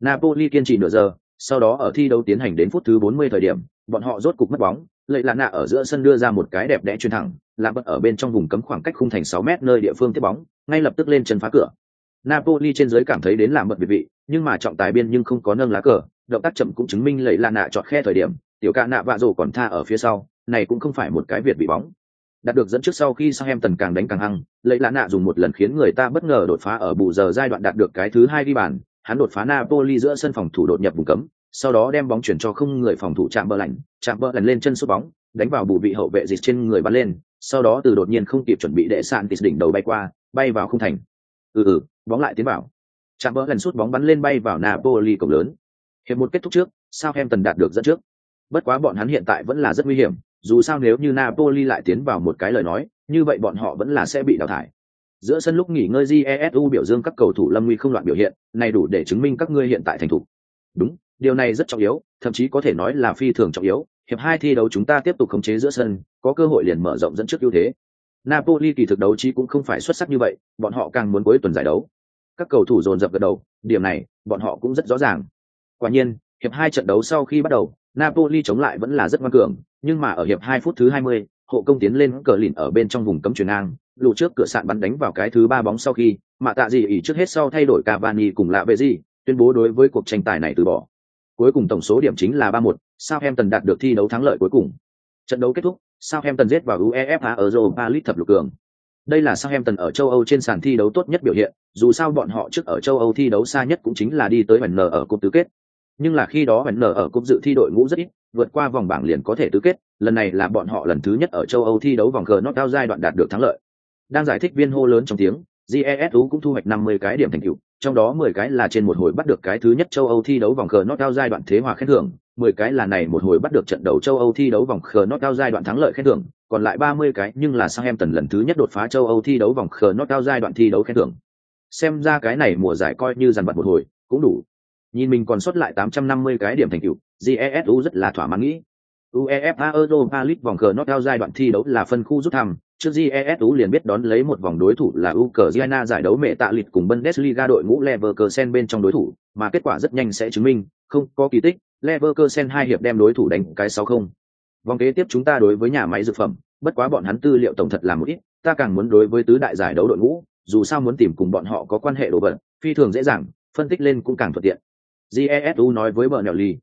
Napoli kiên trì nửa giờ, sau đó ở thi đấu tiến hành đến phút thứ 40 thời điểm, bọn họ rốt cục mất bóng, lợi là nạ ở giữa sân đưa ra một cái đẹp đẽ chuyền thẳng, lạ bật ở bên trong vùng cấm khoảng cách khung thành 6 mét nơi địa phương tiếp bóng, ngay lập tức lên chân phá cửa. Napoli trên dưới cảm thấy đến làm bật biệt vị, nhưng mà trọng tài biên nhưng không có nâng lá cờ, động tác chậm cũng chứng minh lợi là nạ chọn khe thời điểm, tiểu ca nạ vạ rồ còn tha ở phía sau, này cũng không phải một cái việt bị bóng. Đạt được dẫn trước sau khi Southampton càng đánh càng hăng, lấy lã nạ dùng một lần khiến người ta bất ngờ đột phá ở bù giờ giai đoạn đạt được cái thứ hai đi bàn, hắn đột phá Napoli giữa sân phòng thủ đột nhập vùng cấm, sau đó đem bóng chuyển cho không người phòng thủ chạm bờ lạnh, chạm bờ lạnh lên chân sút bóng, đánh vào bù vị hậu vệ dịch trên người bắn lên, sau đó từ đột nhiên không kịp chuẩn bị để sạn tịt đỉnh đầu bay qua, bay vào không thành. Ừ ừ, bóng lại tiến vào. Chạm bờ lần sút bóng bắn lên bay vào Napoli cổng lớn. Hiệp một kết thúc trước, sao em tần đạt được dẫn trước. Bất quá bọn hắn hiện tại vẫn là rất nguy hiểm, dù sao nếu như Napoli lại tiến vào một cái lời nói, như vậy bọn họ vẫn là sẽ bị đào thải. Giữa sân lúc nghỉ ngơi Jesu biểu dương các cầu thủ Lâm Nguy không loạn biểu hiện, này đủ để chứng minh các ngươi hiện tại thành thủ. Đúng, điều này rất trọng yếu, thậm chí có thể nói là phi thường trọng yếu. Hiệp hai thi đấu chúng ta tiếp tục khống chế giữa sân, có cơ hội liền mở rộng dẫn trước ưu thế. Napoli kỳ thực đấu trí cũng không phải xuất sắc như vậy, bọn họ càng muốn cuối tuần giải đấu. Các cầu thủ dồn dập gật đầu, điểm này, bọn họ cũng rất rõ ràng. Quả nhiên, hiệp hai trận đấu sau khi bắt đầu, Napoli chống lại vẫn là rất ngoan cường, nhưng mà ở hiệp hai phút thứ 20, hộ công tiến lên cờ lìn ở bên trong vùng cấm chuyền ngang, lù trước cửa sạn bắn đánh vào cái thứ ba bóng sau khi, mà tạ gì ý trước hết sau thay đổi Cavani cùng lạ về gì, tuyên bố đối với cuộc tranh tài này từ bỏ. Cuối cùng tổng số điểm chính là 3-1, Southampton đạt được thi đấu thắng lợi cuối cùng. Trận đấu kết thúc, Southampton giết vào UEFA Europa League thập lục cường. Đây là Southampton ở châu Âu trên sàn thi đấu tốt nhất biểu hiện, dù sao bọn họ trước ở châu Âu thi đấu xa nhất cũng chính là đi tới VN ở cúp tứ kết. Nhưng là khi đó VN ở cúp dự thi đội ngũ rất ít, vượt qua vòng bảng liền có thể tứ kết, lần này là bọn họ lần thứ nhất ở châu Âu thi đấu vòng knockout giai đoạn đạt được thắng lợi. Đang giải thích viên hô lớn trong tiếng, GESU cũng thu hoạch 50 cái điểm thành tựu, trong đó 10 cái là trên một hồi bắt được cái thứ nhất châu Âu thi đấu vòng knockout giai đoạn thế hòa khen thưởng, 10 cái là này một hồi bắt được trận đấu châu Âu thi đấu vòng khờ knock-out giai đoạn thắng lợi khen thưởng, còn lại 30 cái nhưng là sang em lần thứ nhất đột phá châu Âu thi đấu vòng khờ knock-out giai đoạn thi đấu khen thưởng. Xem ra cái này mùa giải coi như dàn bật một hồi, cũng đủ. Nhìn mình còn sót lại 850 cái điểm thành tựu, GESU rất là thỏa mãn nghĩ. UEFA Europa League vòng cờ knockout giai đoạn thi đấu là phân khu rút thăm, trước GESU liền biết đón lấy một vòng đối thủ là Ukraine giải đấu mẹ tạ lịch cùng Bundesliga đội ngũ Leverkusen bên trong đối thủ, mà kết quả rất nhanh sẽ chứng minh, không có kỳ tích, Leverkusen hai hiệp đem đối thủ đánh cái 6-0. Vòng kế tiếp chúng ta đối với nhà máy dược phẩm, bất quá bọn hắn tư liệu tổng thật là một ít, ta càng muốn đối với tứ đại giải đấu đội ngũ, dù sao muốn tìm cùng bọn họ có quan hệ đồ vật, phi thường dễ dàng, phân tích lên cũng càng thuận tiện. GESU nói với vợ nèo lì.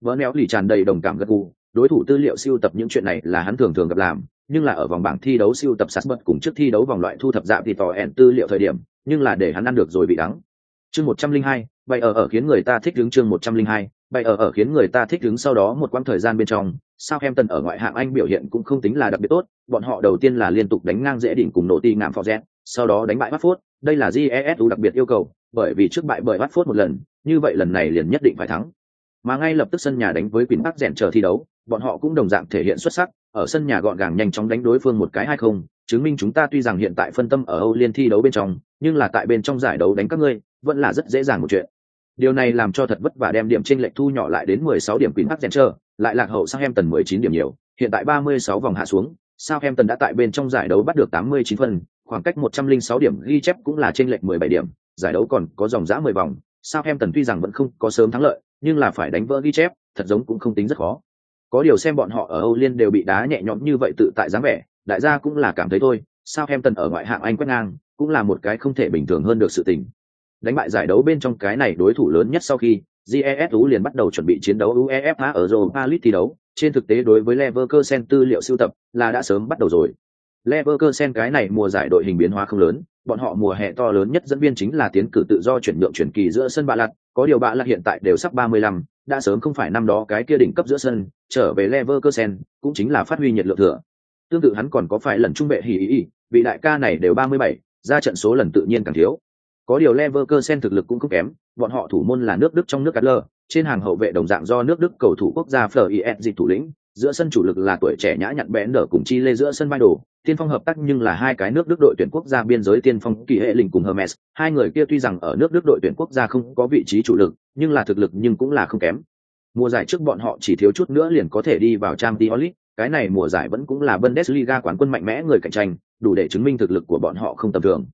Vợ nèo lì tràn đầy đồng cảm gật gù, đối thủ tư liệu siêu tập những chuyện này là hắn thường thường gặp làm, nhưng là ở vòng bảng thi đấu siêu tập sát bật cùng trước thi đấu vòng loại thu thập dạng thì tỏ ẻn tư liệu thời điểm, nhưng là để hắn ăn được rồi bị đắng. Chương 102, vậy ở ở khiến người ta thích đứng chương 102, bày ở ở khiến người ta thích đứng sau đó một quãng thời gian bên trong, Southampton ở ngoại hạng Anh biểu hiện cũng không tính là đặc biệt tốt, bọn họ đầu tiên là liên tục đánh ngang dễ đỉnh cùng nổ ti ngạm Forget, sau đó đánh bại Watford, đây là GESU đặc biệt yêu cầu, bởi vì trước bại bởi Watford một lần, như vậy lần này liền nhất định phải thắng. Mà ngay lập tức sân nhà đánh với Queen Park rèn chờ thi đấu, bọn họ cũng đồng dạng thể hiện xuất sắc, ở sân nhà gọn gàng nhanh chóng đánh đối phương một cái hay không, chứng minh chúng ta tuy rằng hiện tại phân tâm ở Âu Liên thi đấu bên trong, nhưng là tại bên trong giải đấu đánh các ngươi, vẫn là rất dễ dàng một chuyện. Điều này làm cho thật vất vả đem điểm chênh lệch thu nhỏ lại đến 16 điểm Queen hắc chờ, lại lạc hậu sang em tần 19 điểm nhiều, hiện tại 36 vòng hạ xuống, Southampton đã tại bên trong giải đấu bắt được 89 phần, khoảng cách 106 điểm ghi chép cũng là chênh lệch 17 điểm, giải đấu còn có dòng dã 10 vòng, Southampton tuy rằng vẫn không có sớm thắng lợi, nhưng là phải đánh vỡ ghi chép, thật giống cũng không tính rất khó. Có điều xem bọn họ ở Âu Liên đều bị đá nhẹ nhõm như vậy tự tại dáng vẻ, đại gia cũng là cảm thấy thôi, Southampton ở ngoại hạng Anh quét ngang, cũng là một cái không thể bình thường hơn được sự tình. Đánh bại giải đấu bên trong cái này đối thủ lớn nhất sau khi, GESU liền bắt đầu chuẩn bị chiến đấu UEFA ở Europa League thi đấu, trên thực tế đối với Leverkusen tư liệu sưu tập là đã sớm bắt đầu rồi. Leverkusen cái này mùa giải đội hình biến hóa không lớn, bọn họ mùa hè to lớn nhất dẫn viên chính là tiến cử tự do chuyển nhượng chuyển kỳ giữa sân bạ lặt, có điều bạ lặt hiện tại đều sắp 35, đã sớm không phải năm đó cái kia đỉnh cấp giữa sân, trở về Leverkusen, cũng chính là phát huy nhiệt lượng thừa. Tương tự hắn còn có phải lần trung vệ hỉ ý, vị đại ca này đều 37, ra trận số lần tự nhiên càng thiếu. Có điều Leverkusen thực lực cũng không kém, bọn họ thủ môn là nước Đức trong nước Adler, trên hàng hậu vệ đồng dạng do nước Đức cầu thủ quốc gia FIS dịch thủ lĩnh, giữa sân chủ lực là tuổi trẻ nhã nhặn bẽn đỡ cùng chi lê giữa sân vai đồ tiên phong hợp tác nhưng là hai cái nước đức đội tuyển quốc gia biên giới tiên phong kỳ hệ lình cùng hermes hai người kia tuy rằng ở nước đức đội tuyển quốc gia không có vị trí chủ lực nhưng là thực lực nhưng cũng là không kém mùa giải trước bọn họ chỉ thiếu chút nữa liền có thể đi vào trang League, cái này mùa giải vẫn cũng là Bundesliga quán quân mạnh mẽ người cạnh tranh, đủ để chứng minh thực lực của bọn họ không tầm thường.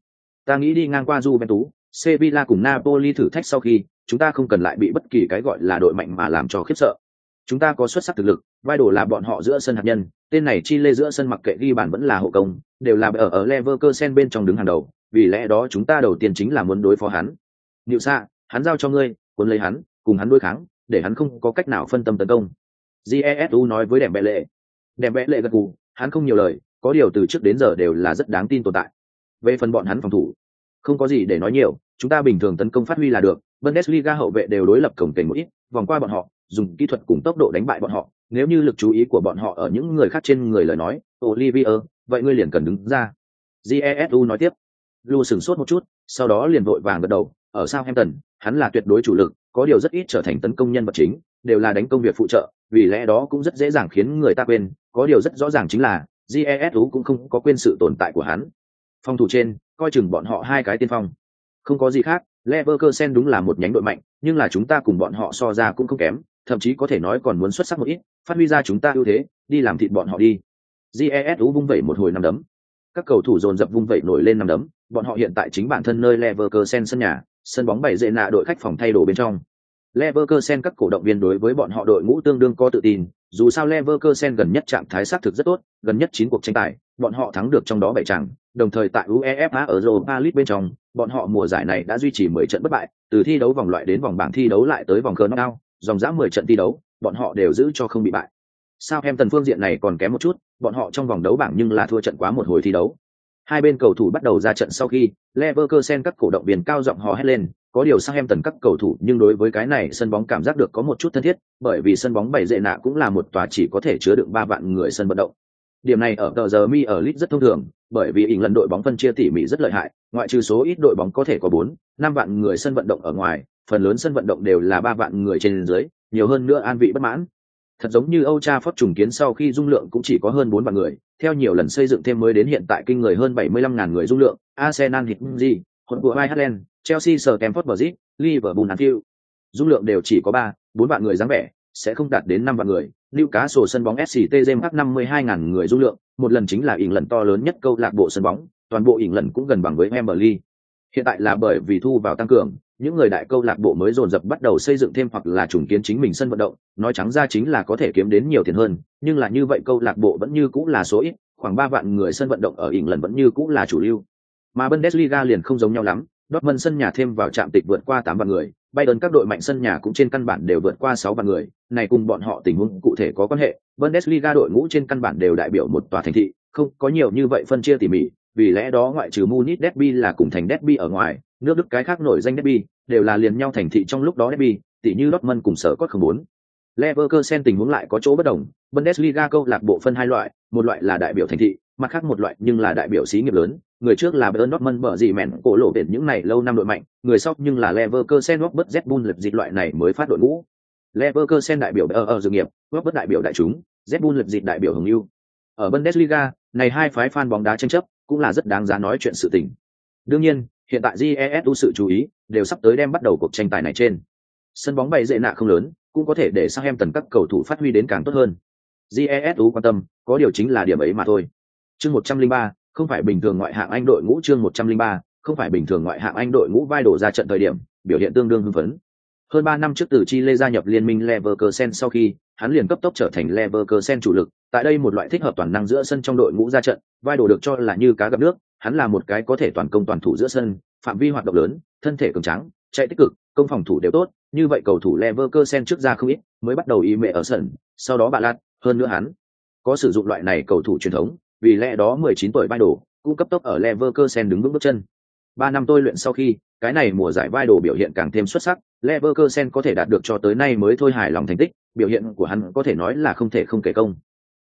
Ta nghĩ đi ngang qua Juventus, Sevilla cùng Napoli thử thách sau khi, chúng ta không cần lại bị bất kỳ cái gọi là đội mạnh mà làm cho khiếp sợ. Chúng ta có xuất sắc thực lực vai đồ là bọn họ giữa sân hạt nhân tên này chi lê giữa sân mặc kệ ghi bàn vẫn là hộ công đều là ở ở Leverkusen bên trong đứng hàng đầu vì lẽ đó chúng ta đầu tiên chính là muốn đối phó hắn. Niệu xa hắn giao cho ngươi cuốn lấy hắn cùng hắn đối kháng để hắn không có cách nào phân tâm tấn công. Jesu nói với đèm bệ lệ đèm bệ lệ gật gù hắn không nhiều lời có điều từ trước đến giờ đều là rất đáng tin tồn tại về phần bọn hắn phòng thủ. Không có gì để nói nhiều, chúng ta bình thường tấn công phát huy là được, bundesliga hậu vệ đều đối lập cổng kềnh một ít, vòng qua bọn họ, dùng kỹ thuật cùng tốc độ đánh bại bọn họ, nếu như lực chú ý của bọn họ ở những người khác trên người lời nói, olivier, vậy ngươi liền cần đứng ra. Jesu nói tiếp. Lu sửng sốt một chút, sau đó liền vội vàng gật đầu, ở southampton, hắn là tuyệt đối chủ lực, có điều rất ít trở thành tấn công nhân vật chính, đều là đánh công việc phụ trợ, vì lẽ đó cũng rất dễ dàng khiến người ta quên, có điều rất rõ ràng chính là jesu cũng không có quên sự tồn tại của hắn phòng thủ trên coi chừng bọn họ hai cái tiên phong. Không có gì khác Leverkusen đúng là một nhánh đội mạnh, nhưng là chúng ta cùng bọn họ so ra cũng không kém, thậm chí có thể nói còn muốn xuất sắc một ít phát huy ra chúng ta ưu thế đi làm thịt bọn họ đi. Jes ú vung vẩy một hồi năm đấm. Các cầu thủ dồn dập vung vẩy nổi lên nằm đấm, bọn họ hiện tại chính bản thân nơi Leverkusen sân nhà, sân bóng bảy dễ nạ đội khách phòng thay đồ bên trong. Leverkusen các cổ động viên đối với bọn họ đội ngũ tương đương có tự tin, dù sao Leverkusen gần nhất trạng thái sát thực rất tốt, gần nhất 9 cuộc tranh tài, bọn họ thắng được trong đó 7 trận, đồng thời tại UEFA ở Europa League bên trong, bọn họ mùa giải này đã duy trì 10 trận bất bại, từ thi đấu vòng loại đến vòng bảng thi đấu lại tới vòng knockout, dòng dã 10 trận thi đấu, bọn họ đều giữ cho không bị bại. Sao em tần phương diện này còn kém một chút, bọn họ trong vòng đấu bảng nhưng là thua trận quá một hồi thi đấu. Hai bên cầu thủ bắt đầu ra trận sau khi, Leverkusen các cổ động viên cao giọng hò hét lên, có điều sang em tần các cầu thủ nhưng đối với cái này sân bóng cảm giác được có một chút thân thiết, bởi vì sân bóng bảy dệ nạ cũng là một tòa chỉ có thể chứa đựng ba vạn người sân vận động. Điểm này ở tờ giờ mi ở Leeds rất thông thường, bởi vì ỉng lần đội bóng phân chia tỉ mỉ rất lợi hại, ngoại trừ số ít đội bóng có thể có bốn, năm vạn người sân vận động ở ngoài, phần lớn sân vận động đều là ba vạn người trên dưới, nhiều hơn nữa an vị bất mãn. Thật giống như Âu Cha Phót trùng kiến sau khi dung lượng cũng chỉ có hơn bốn vạn người, theo nhiều lần xây dựng thêm mới đến hiện tại kinh người hơn bảy mươi lăm ngàn người dung lượng, Arsenal hit gì, hỗn của Ireland, Chelsea sở Stamford Bridge, Liverpool Anfield. Dung lượng đều chỉ có ba, bốn vạn người dáng vẻ, sẽ không đạt đến năm vạn người. Newcastle sân bóng SCT James năm mươi hai ngàn người dung lượng, một lần chính là ỉn lần to lớn nhất câu lạc bộ sân bóng, toàn bộ ỉn lần cũng gần bằng với emery. Hiện tại là bởi vì thu vào tăng cường, những người đại câu lạc bộ mới dồn dập bắt đầu xây dựng thêm hoặc là trùng kiến chính mình sân vận động, nói trắng ra chính là có thể kiếm đến nhiều tiền hơn, nhưng là như vậy câu lạc bộ vẫn như cũng là số ít, khoảng ba vạn người sân vận động ở ỉn lần vẫn như cũng là chủ lưu. Mà Bundesliga liền không giống nhau lắm, Dortmund sân nhà thêm vào trạm tịch vượt qua tám vạn người, Bayern các đội mạnh sân nhà cũng trên căn bản đều vượt qua sáu vạn người, này cùng bọn họ tình huống cụ thể có quan hệ. Bundesliga đội ngũ trên căn bản đều đại biểu một tòa thành thị, không có nhiều như vậy phân chia tỉ mỉ, vì lẽ đó ngoại trừ Munich Derby là cùng thành Derby ở ngoài, nước Đức cái khác nổi danh Derby đều là liền nhau thành thị trong lúc đó Derby, tỉ như Dortmund cùng sở cốt không muốn. Leverkusen tình huống lại có chỗ bất đồng, Bundesliga câu lạc bộ phân hai loại, một loại là đại biểu thành thị, mặt khác một loại nhưng là đại biểu xí nghiệp lớn, người trước là Bayern Dortmund bở gì mèn cổ lộ biển những này lâu năm đội mạnh, người sau nhưng là Leverkusen Robert Z dịch loại này mới phát đội ngũ. Leverkusen đại biểu ở ở dự nghiệp, Robert đại biểu đại chúng, Z dịch đại biểu hưởng ưu. Ở Bundesliga, này hai phái fan bóng đá tranh chấp, cũng là rất đáng giá nói chuyện sự tình. Đương nhiên, hiện tại GESU sự chú ý đều sắp tới đem bắt đầu cuộc tranh tài này trên. Sân bóng bày dễ nạ không lớn, cũng có thể để sang em tần các cầu thủ phát huy đến càng tốt hơn. GESU quan tâm, có điều chính là điểm ấy mà thôi. Chương 103, không phải bình thường ngoại hạng Anh đội ngũ chương 103, không phải bình thường ngoại hạng Anh đội ngũ vai đổ ra trận thời điểm, biểu hiện tương đương hưng phấn. Hơn ba năm trước từ Chile gia nhập liên minh Leverkusen sau khi, hắn liền cấp tốc trở thành Leverkusen chủ lực, tại đây một loại thích hợp toàn năng giữa sân trong đội ngũ ra trận, vai đổ được cho là như cá gặp nước, hắn là một cái có thể toàn công toàn thủ giữa sân, phạm vi hoạt động lớn, thân thể cường tráng, chạy tích cực, công phòng thủ đều tốt, như vậy cầu thủ Leverkusen trước ra không ít, mới bắt đầu y mẹ ở sân, sau đó bạn lạt, hơn nữa hắn có sử dụng loại này cầu thủ truyền thống, vì lẽ đó 19 tuổi vai đồ cũng cấp tốc ở Leverkusen đứng vững bước chân. Ba năm tôi luyện sau khi, cái này mùa giải vai đồ biểu hiện càng thêm xuất sắc, Leverkusen có thể đạt được cho tới nay mới thôi hài lòng thành tích, biểu hiện của hắn có thể nói là không thể không kể công.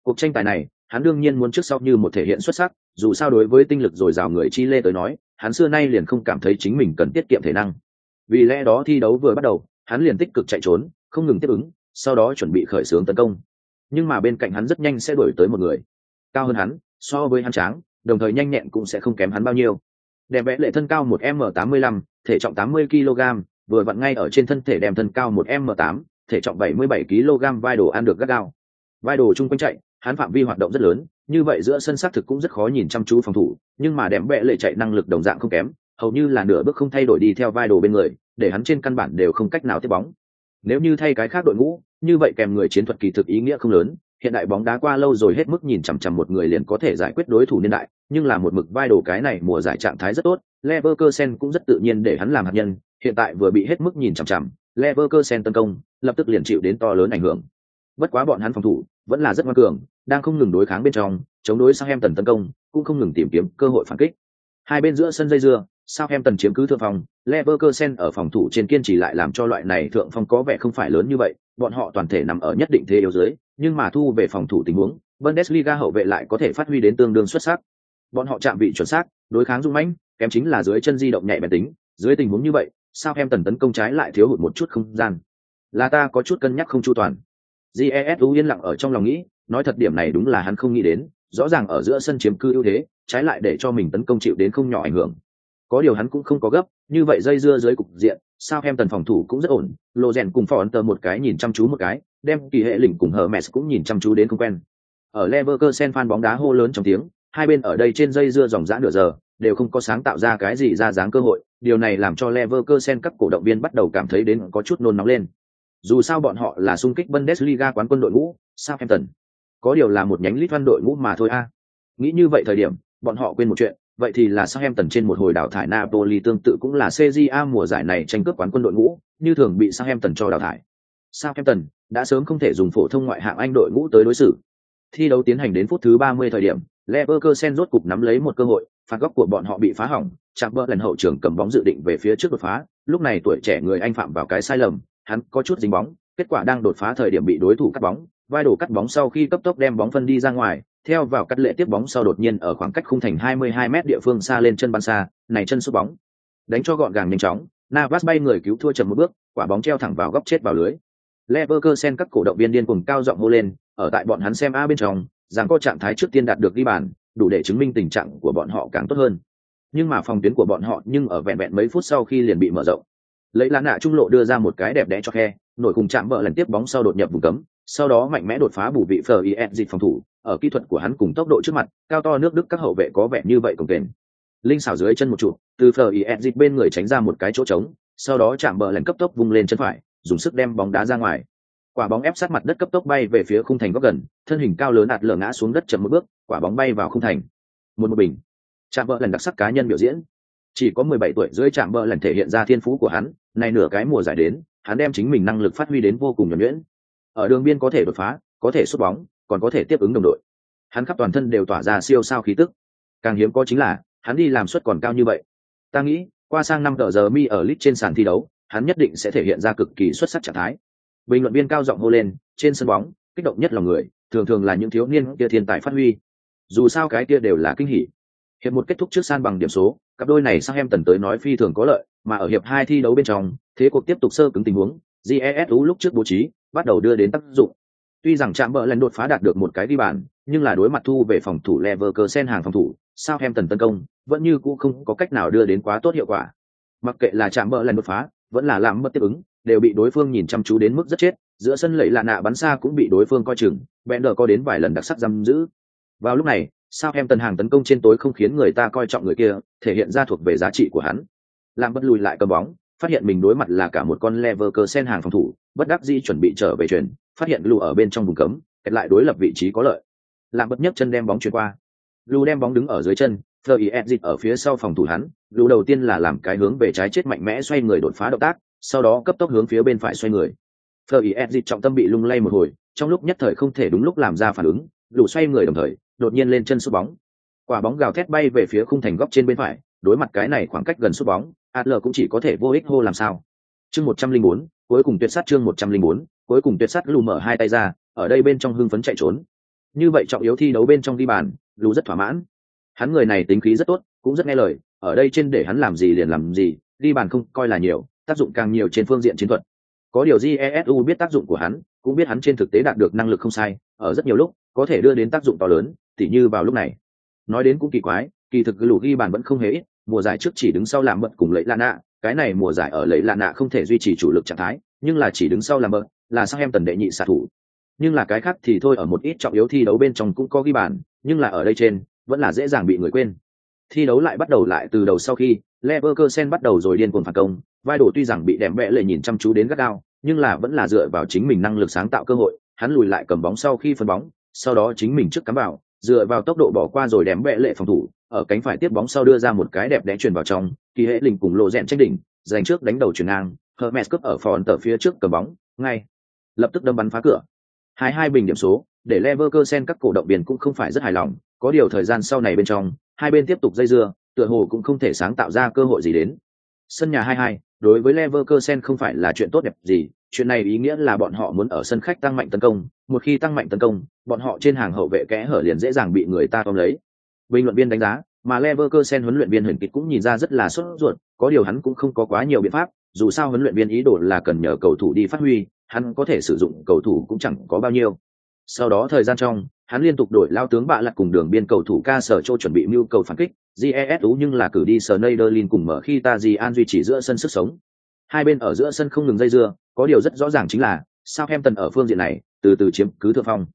Cuộc tranh tài này, hắn đương nhiên muốn trước sau như một thể hiện xuất sắc, dù sao đối với tinh lực dồi dào người Chile tới nói, hắn xưa nay liền không cảm thấy chính mình cần tiết kiệm thể năng. Vì lẽ đó thi đấu vừa bắt đầu, hắn liền tích cực chạy trốn, không ngừng tiếp ứng, sau đó chuẩn bị khởi xướng tấn công. Nhưng mà bên cạnh hắn rất nhanh sẽ đuổi tới một người. Cao hơn hắn, so với hắn tráng, đồng thời nhanh nhẹn cũng sẽ không kém hắn bao nhiêu. Đẹp vẽ lệ thân cao một m 85 thể trọng 80 kg, vừa vặn ngay ở trên thân thể đem thân cao một m 8 thể trọng 77 kg vai đồ ăn được gắt gao. Vai đồ chung quanh chạy, hắn phạm vi hoạt động rất lớn, như vậy giữa sân xác thực cũng rất khó nhìn chăm chú phòng thủ, nhưng mà đẹp vẽ lệ chạy năng lực đồng dạng không kém, hầu như là nửa bước không thay đổi đi theo vai đồ bên người, để hắn trên căn bản đều không cách nào tiếp bóng. Nếu như thay cái khác đội ngũ, như vậy kèm người chiến thuật kỳ thực ý nghĩa không lớn, hiện đại bóng đá qua lâu rồi hết mức nhìn chằm chằm một người liền có thể giải quyết đối thủ niên đại, nhưng là một mực vai đồ cái này mùa giải trạng thái rất tốt, Leverkusen cũng rất tự nhiên để hắn làm hạt nhân, hiện tại vừa bị hết mức nhìn chằm chằm, Leverkusen tấn công, lập tức liền chịu đến to lớn ảnh hưởng. Bất quá bọn hắn phòng thủ vẫn là rất ngoan cường, đang không ngừng đối kháng bên trong, chống đối Southampton tấn công, cũng không ngừng tìm kiếm cơ hội phản kích. Hai bên giữa sân dây dưa, Southampton chiếm cứ thượng phòng, Leverkusen ở phòng thủ trên kiên trì lại làm cho loại này thượng phong có vẻ không phải lớn như vậy, bọn họ toàn thể nằm ở nhất định thế yếu dưới, nhưng mà thu về phòng thủ tình huống, Bundesliga hậu vệ lại có thể phát huy đến tương đương xuất sắc. Bọn họ chạm vị chuẩn xác, đối kháng dung mãnh, kém chính là dưới chân di động nhẹ bén tính, dưới tình huống như vậy, sao em tần tấn công trái lại thiếu hụt một chút không gian. Là ta có chút cân nhắc không chu toàn. Jesu yên lặng ở trong lòng nghĩ, nói thật điểm này đúng là hắn không nghĩ đến, rõ ràng ở giữa sân chiếm cư ưu thế, trái lại để cho mình tấn công chịu đến không nhỏ ảnh hưởng. Có điều hắn cũng không có gấp, như vậy dây dưa dưới cục diện, sao em tần phòng thủ cũng rất ổn, Lô Rèn cùng Phò tờ một cái nhìn chăm chú một cái, đem kỳ hệ lĩnh cùng hờ Hermes cũng nhìn chăm chú đến không quen. Ở Leverkusen fan bóng đá hô lớn trong tiếng, hai bên ở đây trên dây dưa dòng dã nửa giờ, đều không có sáng tạo ra cái gì ra dáng cơ hội, điều này làm cho Leverkusen các cổ động viên bắt đầu cảm thấy đến có chút nôn nóng lên. Dù sao bọn họ là xung kích Bundesliga quán quân đội ngũ, Sao Hampton? Có điều là một nhánh League văn đội ngũ mà thôi a. Nghĩ như vậy thời điểm, bọn họ quên một chuyện, vậy thì là Southampton trên một hồi đào thải Napoli tương tự cũng là CJA mùa giải này tranh cướp quán quân đội ngũ, như thường bị Southampton cho đào thải. Southampton đã sớm không thể dùng phổ thông ngoại hạng Anh đội ngũ tới đối xử. Thi đấu tiến hành đến phút thứ 30 thời điểm, Leverkusen rốt cục nắm lấy một cơ hội, phạt góc của bọn họ bị phá hỏng, Chamber lần hậu trường cầm bóng dự định về phía trước đột phá, lúc này tuổi trẻ người Anh phạm vào cái sai lầm, hắn có chút dính bóng, kết quả đang đột phá thời điểm bị đối thủ cắt bóng, vai đổ cắt bóng sau khi cấp tốc đem bóng phân đi ra ngoài, theo vào cắt lệ tiếp bóng sau đột nhiên ở khoảng cách khung thành 22 m địa phương xa lên chân bắn xa, này chân sút bóng. Đánh cho gọn gàng nhanh chóng, Navas bay người cứu thua chậm một bước, quả bóng treo thẳng vào góc chết vào lưới. Leverkusen các cổ động viên điên cuồng cao giọng hô lên, ở tại bọn hắn xem a bên trong, rằng có trạng thái trước tiên đạt được ghi bàn, đủ để chứng minh tình trạng của bọn họ càng tốt hơn. Nhưng mà phòng tuyến của bọn họ nhưng ở vẹn vẹn mấy phút sau khi liền bị mở rộng. Lấy lá nạ trung lộ đưa ra một cái đẹp đẽ cho khe, nổi cùng chạm vợ lần tiếp bóng sau đột nhập vùng cấm, sau đó mạnh mẽ đột phá bù vị phờ dịch phòng thủ, ở kỹ thuật của hắn cùng tốc độ trước mặt, cao to nước Đức các hậu vệ có vẻ như vậy cùng kềnh. Linh xảo dưới chân một trụ, từ phờ is dịch bên người tránh ra một cái chỗ trống, sau đó chạm bờ lần cấp tốc vung lên chân phải, dùng sức đem bóng đá ra ngoài. Quả bóng ép sát mặt đất cấp tốc bay về phía khung thành góc gần thân hình cao lớn ạt lở ngã xuống đất chậm một bước quả bóng bay vào khung thành. Một một bình. Chạm bờ lần đặc sắc cá nhân biểu diễn. Chỉ có mười bảy tuổi dưới chạm bờ lần thể hiện ra thiên phú của hắn này nửa cái mùa giải đến hắn đem chính mình năng lực phát huy đến vô cùng nhuẩn nhuyễn. Ở đường biên có thể đột phá có thể xuất bóng còn có thể tiếp ứng đồng đội. Hắn khắp toàn thân đều tỏa ra siêu sao khí tức. Càng hiếm có chính là, hắn đi làm suất còn cao như vậy. Ta nghĩ, qua sang năm tờ giờ mi ở lit trên sàn thi đấu, hắn nhất định sẽ thể hiện ra cực kỳ xuất sắc trạng thái. Bình luận viên cao giọng hô lên, trên sân bóng, kích động nhất lòng người, thường thường là những thiếu niên kia thiên tài phát huy. Dù sao cái kia đều là kinh hỉ. Hiệp một kết thúc trước san bằng điểm số, cặp đôi này sang em tần tới nói phi thường có lợi, mà ở hiệp hai thi đấu bên trong, thế cuộc tiếp tục sơ cứng tình huống jesu lúc trước bố trí, bắt đầu đưa đến tác dụng tuy rằng chạm bỡ lần đột phá đạt được một cái đi bàn, nhưng là đối mặt thu về phòng thủ leverkusen hàng phòng thủ sao em tần tấn công, vẫn như cũ không có cách nào đưa đến quá tốt hiệu quả. Mặc kệ là chạm bỡ lần đột phá, vẫn là làm mất tiếp ứng, đều bị đối phương nhìn chăm chú đến mức rất chết, giữa sân lẫy lạ nạ bắn xa cũng bị đối phương coi chừng bèn đờ có đến vài lần đặc sắc giam giữ. Vào lúc này sao em tần hàng tấn công trên tối không khiến người ta coi trọng người kia, thể hiện ra thuộc về giá trị của hắn. Làm bất lùi lại cầm bóng, phát hiện mình đối mặt là cả một con Leverkusen hàng phòng thủ, bất đắc dĩ chuẩn bị trở về chuyển phát hiện lù ở bên trong vùng cấm, kẹt lại đối lập vị trí có lợi. Làm bất nhất chân đem bóng chuyển qua. Lù đem bóng đứng ở dưới chân thờ ý dịch ở phía sau phòng thủ hắn. Lù đầu tiên là làm cái hướng về trái chết mạnh mẽ xoay người đột phá động tác, sau đó cấp tốc hướng phía bên phải xoay người. Phờ ý dịch trọng tâm bị lung lay một hồi, trong lúc nhất thời không thể đúng lúc làm ra phản ứng, lù xoay người đồng thời, đột nhiên lên chân sút bóng. Quả bóng gào thét bay về phía khung thành góc trên bên phải, đối mặt cái này khoảng cách gần sút bóng, adler cũng chỉ có thể vô ích hô làm sao. Chương một trăm linh bốn, cuối cùng tuyệt sát chương một trăm linh bốn cuối cùng tuyệt sát lù mở hai tay ra, ở đây bên trong hưng phấn chạy trốn. Như vậy trọng yếu thi đấu bên trong đi bàn, lù rất thỏa mãn. Hắn người này tính khí rất tốt, cũng rất nghe lời, ở đây trên để hắn làm gì liền làm gì đi bàn không coi là nhiều, tác dụng càng nhiều trên phương diện chiến thuật. Có điều jesu biết tác dụng của hắn, cũng biết hắn trên thực tế đạt được năng lực không sai, ở rất nhiều lúc, có thể đưa đến tác dụng to lớn, tỉ như vào lúc này. Nói đến cũng kỳ quái, kỳ thực lù ghi bàn vẫn không hề ít, mùa giải trước chỉ đứng sau làm bận cùng lấy lạ nạ, cái này mùa giải ở lấy lạ nạ không thể duy trì chủ lực trạng thái, nhưng là chỉ đứng sau làm bận là sang em tần đệ nhị xạ thủ. Nhưng là cái khác thì thôi, ở một ít trọng yếu thi đấu bên trong cũng có ghi bàn, nhưng là ở đây trên, vẫn là dễ dàng bị người quên. Thi đấu lại bắt đầu lại từ đầu sau khi Leverkusen bắt đầu rồi điên cuồng phản công, vai đổ tuy rằng bị đệm vẽ lệ nhìn chăm chú đến gắt gao, nhưng là vẫn là dựa vào chính mình năng lực sáng tạo cơ hội, hắn lùi lại cầm bóng sau khi phân bóng, sau đó chính mình trước cắm vào, dựa vào tốc độ bỏ qua rồi đém vẽ lệ phòng thủ, ở cánh phải tiếp bóng sau đưa ra một cái đẹp đẽ truyền vào trong kỳ hệ lình cùng lộ rèn tranh đỉnh, giành trước đánh đầu chuyển ngang, Hermes cướp ở phòn tờ phía trước cầm bóng, ngay lập tức đâm bắn phá cửa hai hai bình điểm số để Leverkusen các cổ động viên cũng không phải rất hài lòng có điều thời gian sau này bên trong hai bên tiếp tục dây dưa tựa hồ cũng không thể sáng tạo ra cơ hội gì đến sân nhà hai hai đối với Leverkusen không phải là chuyện tốt đẹp gì, chuyện này ý nghĩa là bọn họ muốn ở sân khách tăng mạnh tấn công, một khi tăng mạnh tấn công, bọn họ trên hàng hậu vệ kẽ hở liền dễ dàng bị người ta tóm lấy. Bình luận viên đánh giá, mà Leverkusen huấn luyện viên Huyền Kịch cũng nhìn ra rất là sốt ruột, có điều hắn cũng không có quá nhiều biện pháp, dù sao huấn luyện viên ý đồ là cần nhờ cầu thủ đi phát huy, hắn có thể sử dụng cầu thủ cũng chẳng có bao nhiêu. Sau đó thời gian trong, hắn liên tục đổi lao tướng bạ lật cùng đường biên cầu thủ ca sở châu chuẩn bị mưu cầu phản kích, jesu nhưng là cử đi Sneijderlin cùng mở khi ta an duy trì giữa sân sức sống hai bên ở giữa sân không ngừng dây dưa có điều rất rõ ràng chính là Southampton ở phương diện này từ từ chiếm cứ thượng phong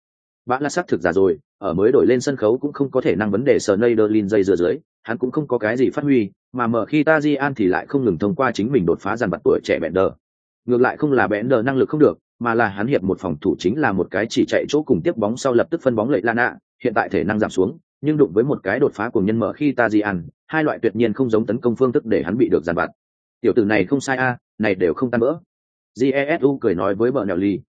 Bạ là xác thực giả rồi, ở mới đổi lên sân khấu cũng không có thể năng vấn đề Sneijderlin dây dưa dưới, hắn cũng không có cái gì phát huy, mà mở khi ta An thì lại không ngừng thông qua chính mình đột phá dàn bật tuổi trẻ Bender. Ngược lại không là bẽn đờ năng lực không được, mà là hắn hiệp một phòng thủ chính là một cái chỉ chạy chỗ cùng tiếp bóng sau lập tức phân bóng lệ ạ hiện tại thể năng giảm xuống, nhưng đụng với một cái đột phá của nhân mở khi ta diàn, hai loại tuyệt nhiên không giống tấn công phương thức để hắn bị được giàn vặt. Tiểu tử này không sai a, này đều không tan mỡ. Jesu cười nói với vợ Neroli.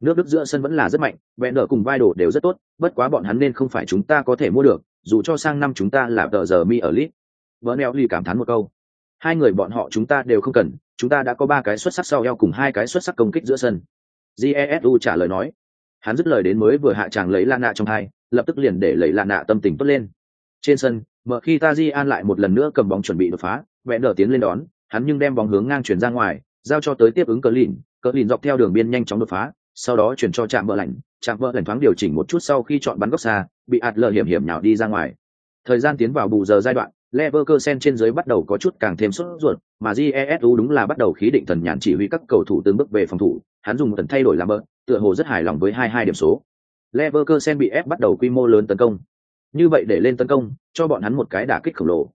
nước đức giữa sân vẫn là rất mạnh vẹn đỡ cùng vai đồ đều rất tốt bất quá bọn hắn nên không phải chúng ta có thể mua được dù cho sang năm chúng ta là tờ giờ mi ở lit vợ neo ly cảm thán một câu hai người bọn họ chúng ta đều không cần chúng ta đã có ba cái xuất sắc sau eo cùng hai cái xuất sắc công kích giữa sân. Jesu trả lời nói. Hắn dứt lời đến mới vừa hạ tràng lấy la nạ trong hai, lập tức liền để lấy la nạ tâm tình tốt lên. Trên sân, mở khi ta di an lại một lần nữa cầm bóng chuẩn bị đột phá, vẽ đỡ tiến lên đón, hắn nhưng đem bóng hướng ngang chuyển ra ngoài, giao cho tới tiếp ứng cờ lìn. Cờ lìn dọc theo đường biên nhanh chóng đột phá, sau đó chuyển cho trạm vợ lạnh. Trạm vợ lạnh thoáng điều chỉnh một chút sau khi chọn bắn góc xa, bị ạt lờ hiểm hiểm nhào đi ra ngoài. Thời gian tiến vào bù giờ giai đoạn Leverkusen trên dưới bắt đầu có chút càng thêm sốt ruột, mà Jesu đúng là bắt đầu khí định thần nhàn chỉ huy các cầu thủ từng bước về phòng thủ, hắn dùng tần thay đổi làm bơ, tựa hồ rất hài lòng với hai hai điểm số. Leverkusen bị ép bắt đầu quy mô lớn tấn công. Như vậy để lên tấn công, cho bọn hắn một cái đả kích khổng lồ.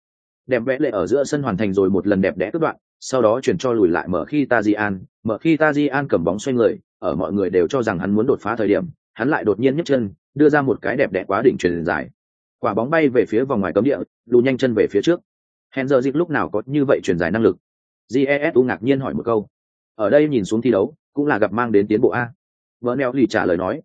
Đẹp vẽ lệ ở giữa sân hoàn thành rồi một lần đẹp đẽ cướp đoạn, sau đó chuyển cho lùi lại mở khi Tajian, mở khi Tajian cầm bóng xoay người, ở mọi người đều cho rằng hắn muốn đột phá thời điểm, hắn lại đột nhiên nhấc chân, đưa ra một cái đẹp đẽ quá đỉnh truyền dài. Quả bóng bay về phía vòng ngoài cấm địa, lù nhanh chân về phía trước. hèn giờ dịp lúc nào có như vậy truyền dài năng lực? Jesu ngạc nhiên hỏi một câu. Ở đây nhìn xuống thi đấu, cũng là gặp mang đến tiến bộ a. Vernel lì trả lời nói.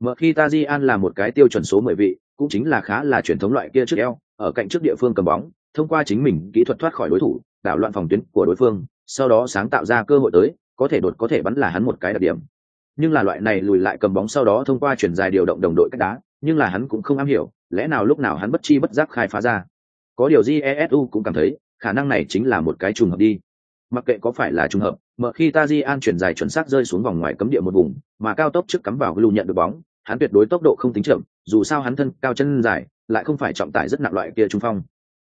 Mở khi ta ZS là một cái tiêu chuẩn số mười vị, cũng chính là khá là truyền thống loại kia trước eo, ở cạnh trước địa phương cầm bóng, thông qua chính mình kỹ thuật thoát khỏi đối thủ, đảo loạn phòng tuyến của đối phương, sau đó sáng tạo ra cơ hội tới, có thể đột có thể bắn là hắn một cái đặc điểm nhưng là loại này lùi lại cầm bóng sau đó thông qua chuyển dài điều động đồng đội cách đá nhưng là hắn cũng không am hiểu, lẽ nào lúc nào hắn bất chi bất giác khai phá ra. Có điều jesu cũng cảm thấy, khả năng này chính là một cái trùng hợp đi. Mặc kệ có phải là trùng hợp mở khi ta an chuyển dài chuẩn xác rơi xuống vòng ngoài cấm địa một vùng, mà cao tốc trước cắm vào lưu nhận được bóng, hắn tuyệt đối tốc độ không tính chậm, dù sao hắn thân cao chân dài, lại không phải trọng tải rất nặng loại kia trung phong.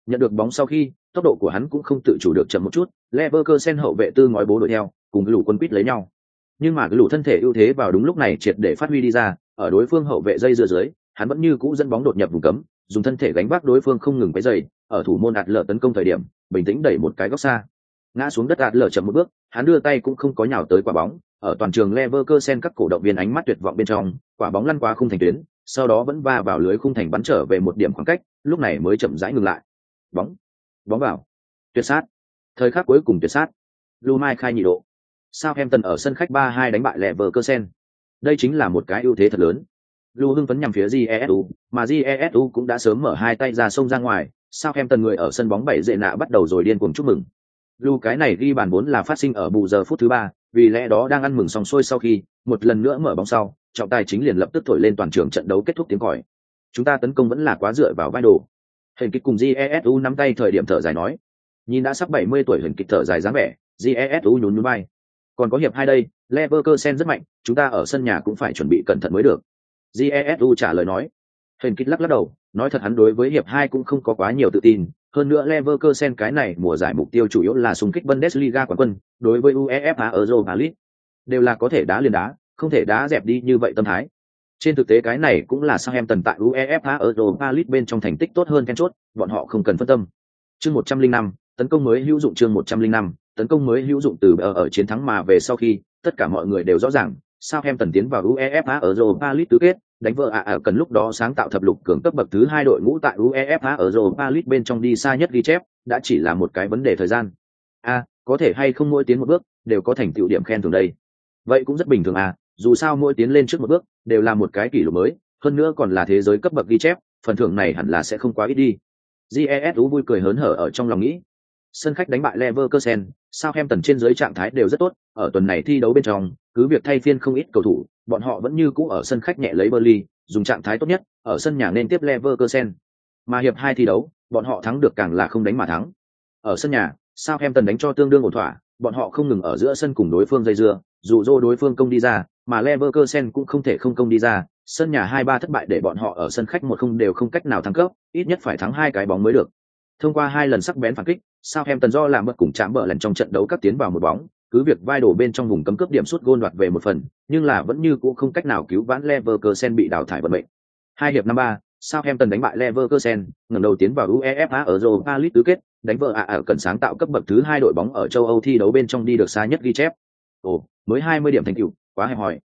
Nhận được bóng sau khi, tốc độ của hắn cũng không tự chủ được chậm một chút, Leverkusen hậu vệ tư ngói bố đội theo, cùng cái lũ quân quýt lấy nhau. Nhưng mà cái lũ thân thể ưu thế vào đúng lúc này triệt để phát huy đi ra ở đối phương hậu vệ dây dưa dưới, hắn vẫn như cũ dẫn bóng đột nhập vùng cấm, dùng thân thể gánh vác đối phương không ngừng cái dày ở thủ môn ạt lở tấn công thời điểm, bình tĩnh đẩy một cái góc xa. Ngã xuống đất ạt lở chậm một bước, hắn đưa tay cũng không có nhào tới quả bóng, ở toàn trường Leverkusen các cổ động viên ánh mắt tuyệt vọng bên trong, quả bóng lăn qua khung thành tuyến, sau đó vẫn va vào lưới khung thành bắn trở về một điểm khoảng cách, lúc này mới chậm rãi ngừng lại. Bóng bóng vào. Tuyệt sát. Thời khắc cuối cùng tuyệt sát. Lu Mai khai nhị độ. Southampton ở sân khách 3-2 đánh bại Leverkusen. Đây chính là một cái ưu thế thật lớn. Lưu hưng phấn nhằm phía Jesu, mà Jesu cũng đã sớm mở hai tay ra sông ra ngoài, sao em tần người ở sân bóng bảy dệ nạ bắt đầu rồi điên cuồng chúc mừng. Lưu cái này ghi bàn vốn là phát sinh ở bù giờ phút thứ ba, vì lẽ đó đang ăn mừng xong xuôi sau khi, một lần nữa mở bóng sau, trọng tài chính liền lập tức thổi lên toàn trường trận đấu kết thúc tiếng còi. Chúng ta tấn công vẫn là quá dựa vào vai đồ. Hình kịch cùng Jesu nắm tay thời điểm thở dài nói. Nhìn đã sắp 70 tuổi hình kịch thở dài dáng vẻ, Jesu nhún nhún vai còn có hiệp hai đây leverkusen rất mạnh chúng ta ở sân nhà cũng phải chuẩn bị cẩn thận mới được. Jesu trả lời nói. Huyền kích lắc lắc đầu nói thật hắn đối với hiệp hai cũng không có quá nhiều tự tin. Hơn nữa leverkusen cái này mùa giải mục tiêu chủ yếu là xung kích bundesliga quán quân đối với uefa europa league đều là có thể đá liền đá không thể đá dẹp đi như vậy tâm thái. Trên thực tế cái này cũng là sang em tần tại uefa europa league bên trong thành tích tốt hơn then chốt bọn họ không cần phân tâm. Chương một trăm linh năm tấn công mới hữu dụng chương một trăm linh năm tấn công mới hữu dụng từ ở, ở chiến thắng mà về sau khi tất cả mọi người đều rõ ràng sao em tần tiến vào UEFA ở Europa League tứ kết, đánh vợ ạ à cần lúc đó sáng tạo thập lục cường cấp bậc thứ hai đội ngũ tại UEFA ở Europa League bên trong đi xa nhất ghi chép, đã chỉ là một cái vấn đề thời gian. A, có thể hay không mỗi tiến một bước, đều có thành tựu điểm khen thưởng đây. Vậy cũng rất bình thường à, dù sao mỗi tiến lên trước một bước, đều là một cái kỷ lục mới, hơn nữa còn là thế giới cấp bậc ghi chép, phần thưởng này hẳn là sẽ không quá ít đi. GES vui cười hớn hở ở trong lòng nghĩ, sân khách đánh bại Leverkusen, Southampton trên dưới trạng thái đều rất tốt, ở tuần này thi đấu bên trong, cứ việc thay phiên không ít cầu thủ, bọn họ vẫn như cũ ở sân khách nhẹ lấy Burnley, dùng trạng thái tốt nhất, ở sân nhà nên tiếp Leverkusen. Mà hiệp hai thi đấu, bọn họ thắng được càng là không đánh mà thắng. Ở sân nhà, Southampton đánh cho tương đương ổn thỏa, bọn họ không ngừng ở giữa sân cùng đối phương dây dưa, dù dô đối phương công đi ra, mà Leverkusen cũng không thể không công đi ra, sân nhà hai ba thất bại để bọn họ ở sân khách một không đều không cách nào thắng cấp, ít nhất phải thắng hai cái bóng mới được. Thông qua hai lần sắc bén phản kích, sao em tần do làm mất cùng chạm bờ lần trong trận đấu các tiến vào một bóng, cứ việc vai đổ bên trong vùng cấm cướp điểm suốt gôn đoạt về một phần, nhưng là vẫn như cũ không cách nào cứu vãn Leverkusen bị đào thải vận mệnh. Hai hiệp năm ba, Southampton đánh bại Leverkusen, ngẩng đầu tiến vào UEFA ở Europa League tứ kết, đánh vợ ạ ở cần sáng tạo cấp bậc thứ hai đội bóng ở châu Âu thi đấu bên trong đi được xa nhất ghi chép. Ồ, mới 20 điểm thành tựu, quá hẹp hòi.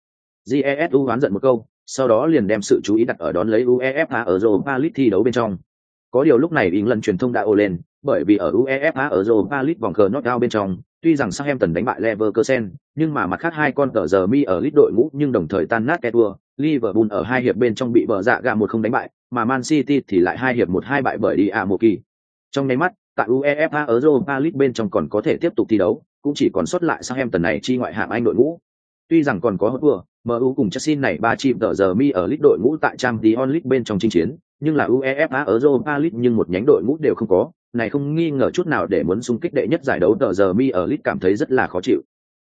Jesu oán giận một câu, sau đó liền đem sự chú ý đặt ở đón lấy UEFA ở Europa League thi đấu bên trong. Có điều lúc này England truyền thông đã ồ lên, bởi vì ở UEFA ở Europa League vòng cờ knockout bên trong, tuy rằng Southampton đánh bại Leverkusen, nhưng mà mặt khác hai con cờ giờ mi ở lít đội ngũ nhưng đồng thời tan nát Ketua, Liverpool ở hai hiệp bên trong bị bờ dạ gạ một không đánh bại, mà Man City thì lại hai hiệp một hai bại bởi đi à một kỳ. Trong nháy mắt, tại UEFA ở Europa League bên trong còn có thể tiếp tục thi đấu, cũng chỉ còn sót lại Southampton này chi ngoại hạng Anh đội ngũ. Tuy rằng còn có Hotspur, MU cùng Chelsea này ba chim tờ giờ mi ở lít đội ngũ tại Champions League bên trong chinh chiến, nhưng là UEFA ở Europa League nhưng một nhánh đội ngũ đều không có, này không nghi ngờ chút nào để muốn xung kích đệ nhất giải đấu tờ giờ mi ở League cảm thấy rất là khó chịu.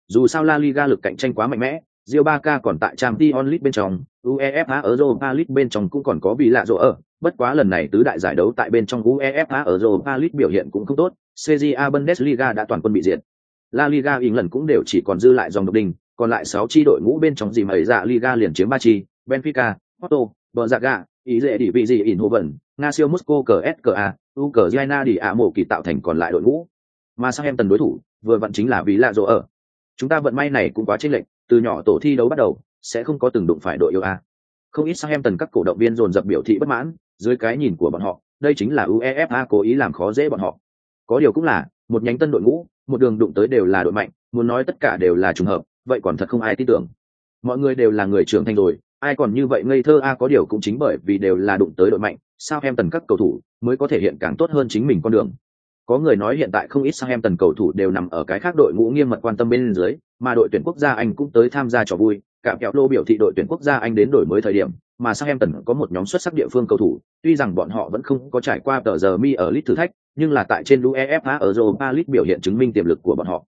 Dù sao La Liga lực cạnh tranh quá mạnh mẽ, Real Barca còn tại Champions League bên trong, UEFA ở Europa League bên trong cũng còn có vì lạ rộ ở, bất quá lần này tứ đại giải đấu tại bên trong UEFA ở Europa League biểu hiện cũng không tốt, CJA Bundesliga đã toàn quân bị diệt. La Liga lần cũng đều chỉ còn dư lại dòng độc đình, còn lại 6 chi đội ngũ bên trong gì mà dạ Liga liền chiếm 3 chi, Benfica, Porto, Braga, ý dễ đi vị gì in hồ vẩn, Nga siêu Moscow CSKA, Ukraine đi ạ mộ kỳ tạo thành còn lại đội ngũ. Mà sang em tần đối thủ, vừa vặn chính là vì lạ dỗ ở. Chúng ta vận may này cũng quá chênh lệch, từ nhỏ tổ thi đấu bắt đầu, sẽ không có từng đụng phải đội yêu a. Không ít sang em tần các cổ động viên dồn dập biểu thị bất mãn, dưới cái nhìn của bọn họ, đây chính là UEFA cố ý làm khó dễ bọn họ. Có điều cũng là, một nhánh tân đội ngũ, một đường đụng tới đều là đội mạnh, muốn nói tất cả đều là trùng hợp, vậy còn thật không ai tin tưởng. Mọi người đều là người trưởng thành rồi, ai còn như vậy ngây thơ a có điều cũng chính bởi vì đều là đụng tới đội mạnh, sao em tần các cầu thủ mới có thể hiện càng tốt hơn chính mình con đường. Có người nói hiện tại không ít sang em tần cầu thủ đều nằm ở cái khác đội ngũ nghiêm mật quan tâm bên dưới, mà đội tuyển quốc gia Anh cũng tới tham gia trò vui, cả kẹo lô biểu thị đội tuyển quốc gia Anh đến đổi mới thời điểm, mà sang em tần có một nhóm xuất sắc địa phương cầu thủ, tuy rằng bọn họ vẫn không có trải qua tờ giờ mi ở lit thử thách, nhưng là tại trên UEFA ở Europa lit biểu hiện chứng minh tiềm lực của bọn họ.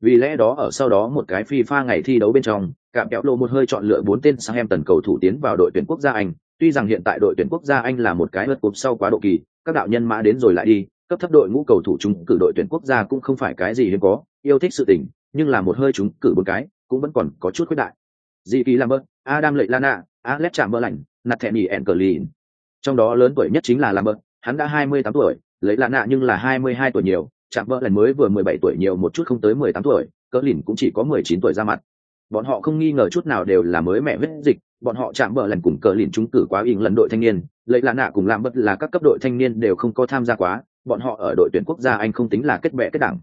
Vì lẽ đó ở sau đó một cái FIFA ngày thi đấu bên trong, cạm kẹo lô một hơi chọn lựa bốn tên sang em tần cầu thủ tiến vào đội tuyển quốc gia Anh. Tuy rằng hiện tại đội tuyển quốc gia Anh là một cái lượt cúp sau quá độ kỳ, các đạo nhân mã đến rồi lại đi, cấp thấp đội ngũ cầu thủ chúng cử đội tuyển quốc gia cũng không phải cái gì hiếm có, yêu thích sự tình, nhưng là một hơi chúng cử bốn cái, cũng vẫn còn có chút khuyết đại. Di kỳ Lambert, Adam Lệ Lana, Alex Chạm Mơ Lạnh, Nathaniel Enkerlin. Trong đó lớn tuổi nhất chính là Lambert, hắn đã 28 tuổi, lấy Lana nhưng là 22 tuổi nhiều, Chạm Mơ Lạnh mới vừa 17 tuổi nhiều một chút không tới 18 tuổi, cỡ lìn cũng chỉ có 19 tuổi ra mặt bọn họ không nghi ngờ chút nào đều là mới mẹ huyết dịch, bọn họ chạm bờ lần cùng cờ lìn trúng cử quá ỉng lần đội thanh niên, lấy lạ nạ cùng làm bất là các cấp đội thanh niên đều không có tham gia quá, bọn họ ở đội tuyển quốc gia anh không tính là kết bệ kết đảng.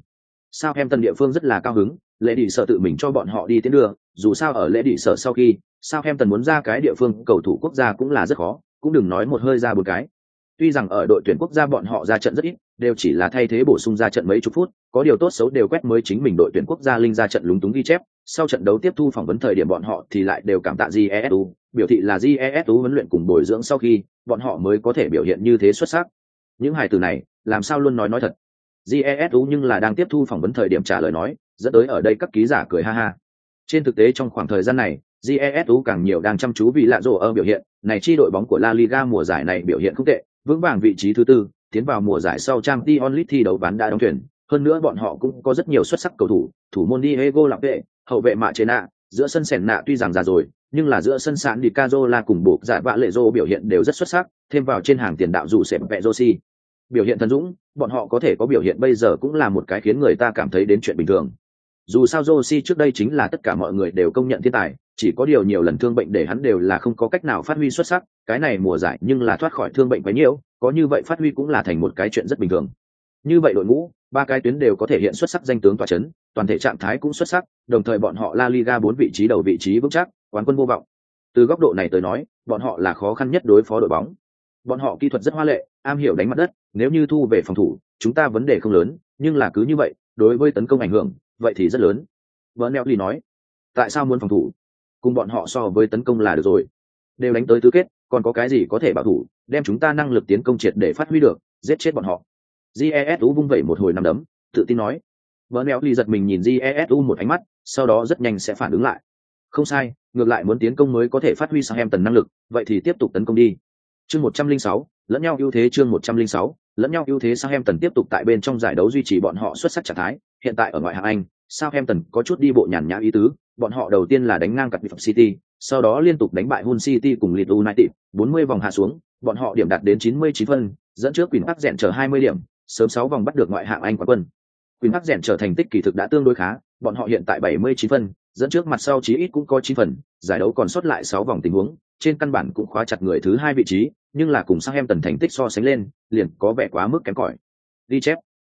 Sao em tân địa phương rất là cao hứng lễ đi sở tự mình cho bọn họ đi tiến đường dù sao ở lễ đi sở sau khi, sao em tần muốn ra cái địa phương cầu thủ quốc gia cũng là rất khó, cũng đừng nói một hơi ra một cái tuy rằng ở đội tuyển quốc gia bọn họ ra trận rất ít, đều chỉ là thay thế bổ sung ra trận mấy chục phút, có điều tốt xấu đều quét mới chính mình đội tuyển quốc gia linh ra trận lúng túng ghi chép. Sau trận đấu tiếp thu phỏng vấn thời điểm bọn họ thì lại đều cảm tạ jesu biểu thị là jesu huấn luyện cùng bồi dưỡng sau khi, bọn họ mới có thể biểu hiện như thế xuất sắc. Những hài từ này, làm sao luôn nói nói thật? Jesu nhưng là đang tiếp thu phỏng vấn thời điểm trả lời nói, dẫn tới ở đây các ký giả cười ha ha. Trên thực tế trong khoảng thời gian này jesu càng nhiều đang chăm chú vì lạ rổ ở biểu hiện. Này chi đội bóng của la liga mùa giải này biểu hiện không tệ vững vàng vị trí thứ tư, tiến vào mùa giải sau trang t onlit thi đấu bán đã đóng thuyền. Hơn nữa bọn họ cũng có rất nhiều xuất sắc cầu thủ thủ môn diego lạc vệ hậu vệ mạ chế nạ giữa sân sẻn nạ tuy rằng già rồi, nhưng là giữa sân sạn đi Cazola cùng buộc giải vạ lệ dô biểu hiện đều rất xuất sắc, thêm vào trên hàng tiền đạo dù sẻm vẹ josi biểu hiện thần dũng, bọn họ có thể có biểu hiện bây giờ cũng là một cái khiến người ta cảm thấy đến chuyện bình thường dù sao josi trước đây chính là tất cả mọi người đều công nhận thiên tài, chỉ có điều nhiều lần thương bệnh để hắn đều là không có cách nào phát huy xuất sắc, cái này mùa giải nhưng là thoát khỏi thương bệnh quá nhiều, có như vậy phát huy cũng là thành một cái chuyện rất bình thường. Như vậy đội ngũ, ba cái tuyến đều có thể hiện xuất sắc danh tướng tòa chấn, toàn thể trạng thái cũng xuất sắc, đồng thời bọn họ la liga bốn vị trí đầu vị trí vững chắc, quán quân vô vọng. Từ góc độ này tới nói, bọn họ là khó khăn nhất đối phó đội bóng. Bọn họ kỹ thuật rất hoa lệ, am hiểu đánh mặt đất, nếu như thu về phòng thủ, chúng ta vấn đề không lớn, nhưng là cứ như vậy, đối với tấn công ảnh hưởng vậy thì rất lớn. Vợ neo ly nói, tại sao muốn phòng thủ? Cùng bọn họ so với tấn công là được rồi. Đều đánh tới tứ kết, còn có cái gì có thể bảo thủ, đem chúng ta năng lực tiến công triệt để phát huy được, giết chết bọn họ. Jesu vung vẩy một hồi nằm đấm, tự tin nói. Vợ neo ly giật mình nhìn jesu một ánh mắt, sau đó rất nhanh sẽ phản ứng lại. Không sai, ngược lại muốn tiến công mới có thể phát huy sang em tần năng lực, vậy thì tiếp tục tấn công đi. Chương một trăm linh sáu, lẫn nhau ưu thế chương một trăm linh sáu, lẫn nhau ưu thế sang em tần tiếp tục tại bên trong giải đấu duy trì bọn họ xuất sắc trạng thái hiện tại ở ngoại hạng anh Southampton có chút đi bộ nhàn nhã ý tứ, bọn họ đầu tiên là đánh ngang cặp City, sau đó liên tục đánh bại Hull City cùng Leeds United, 40 vòng hạ xuống, bọn họ điểm đạt đến 99 phân, dẫn trước Quỳnh Park rèn trở 20 điểm, sớm 6 vòng bắt được ngoại hạng Anh quán quân. Quỳnh Park rèn trở thành tích kỳ thực đã tương đối khá, bọn họ hiện tại 79 phân, dẫn trước mặt sau chí ít cũng có 9 phần, giải đấu còn sót lại 6 vòng tình huống, trên căn bản cũng khóa chặt người thứ hai vị trí, nhưng là cùng Southampton thành tích so sánh lên, liền có vẻ quá mức kém cỏi. Đi chép.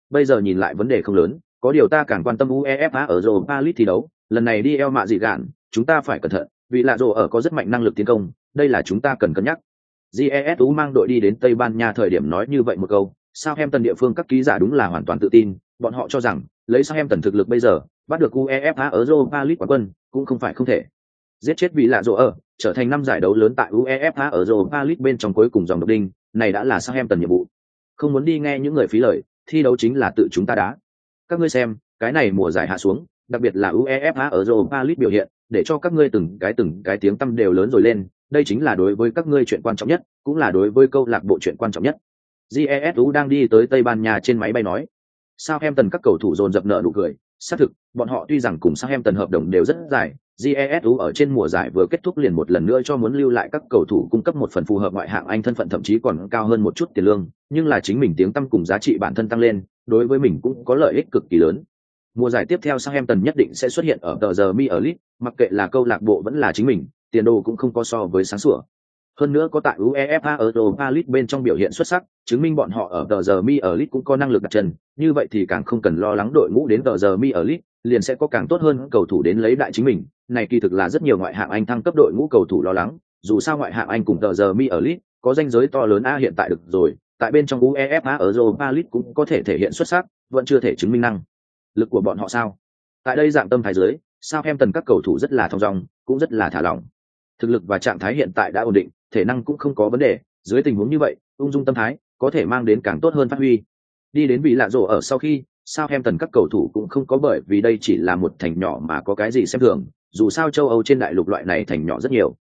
Bây giờ nhìn lại vấn đề không lớn, có điều ta càng quan tâm UEFA ở Europa League thi đấu, lần này đi eo mạ gì gạn, chúng ta phải cẩn thận, vì lạ rồ ở có rất mạnh năng lực tiến công, đây là chúng ta cần cân nhắc. GESU mang đội đi đến Tây Ban Nha thời điểm nói như vậy một câu, sao em tần địa phương các ký giả đúng là hoàn toàn tự tin, bọn họ cho rằng, lấy sao em tần thực lực bây giờ, bắt được UEFA ở Europa League quán quân, cũng không phải không thể. Giết chết vị lạ rồ ở, trở thành năm giải đấu lớn tại UEFA ở Europa League bên trong cuối cùng dòng độc đinh, này đã là sao em tần nhiệm vụ. Không muốn đi nghe những người phí lời, thi đấu chính là tự chúng ta đá. Các ngươi xem, cái này mùa giải hạ xuống, đặc biệt là UEFA ở Europa League biểu hiện, để cho các ngươi từng cái từng cái tiếng tăm đều lớn rồi lên, đây chính là đối với các ngươi chuyện quan trọng nhất, cũng là đối với câu lạc bộ chuyện quan trọng nhất. GESU đang đi tới Tây Ban Nha trên máy bay nói. Southampton các cầu thủ dồn dập nợ nụ cười, xác thực, bọn họ tuy rằng cùng Southampton hợp đồng đều rất dài, GESU ở trên mùa giải vừa kết thúc liền một lần nữa cho muốn lưu lại các cầu thủ cung cấp một phần phù hợp ngoại hạng Anh thân phận thậm chí còn cao hơn một chút tiền lương, nhưng là chính mình tiếng tăm cùng giá trị bản thân tăng lên, đối với mình cũng có lợi ích cực kỳ lớn. Mùa giải tiếp theo Southampton nhất định sẽ xuất hiện ở tờ giờ Mi ở League, mặc kệ là câu lạc bộ vẫn là chính mình, tiền đồ cũng không có so với sáng sủa. Hơn nữa có tại UEFA Europa League bên trong biểu hiện xuất sắc, chứng minh bọn họ ở tờ giờ Mi ở League cũng có năng lực đặt chân, như vậy thì càng không cần lo lắng đội ngũ đến tờ giờ Mi ở League, liền sẽ có càng tốt hơn cầu thủ đến lấy đại chính mình. Này kỳ thực là rất nhiều ngoại hạng Anh thăng cấp đội ngũ cầu thủ lo lắng, dù sao ngoại hạng Anh cùng tờ giờ Mi ở League có danh giới to lớn a hiện tại được rồi, tại bên trong UEFA ở Europa League cũng có thể thể hiện xuất sắc, vẫn chưa thể chứng minh năng lực của bọn họ sao? Tại đây dạng tâm thái dưới, sao em tần các cầu thủ rất là thong dong, cũng rất là thả lỏng. Thực lực và trạng thái hiện tại đã ổn định, thể năng cũng không có vấn đề, dưới tình huống như vậy, ung dung tâm thái có thể mang đến càng tốt hơn phát huy. Đi đến vị lạ rổ ở sau khi, sao em tần các cầu thủ cũng không có bởi vì đây chỉ là một thành nhỏ mà có cái gì xem thường, dù sao châu Âu trên đại lục loại này thành nhỏ rất nhiều.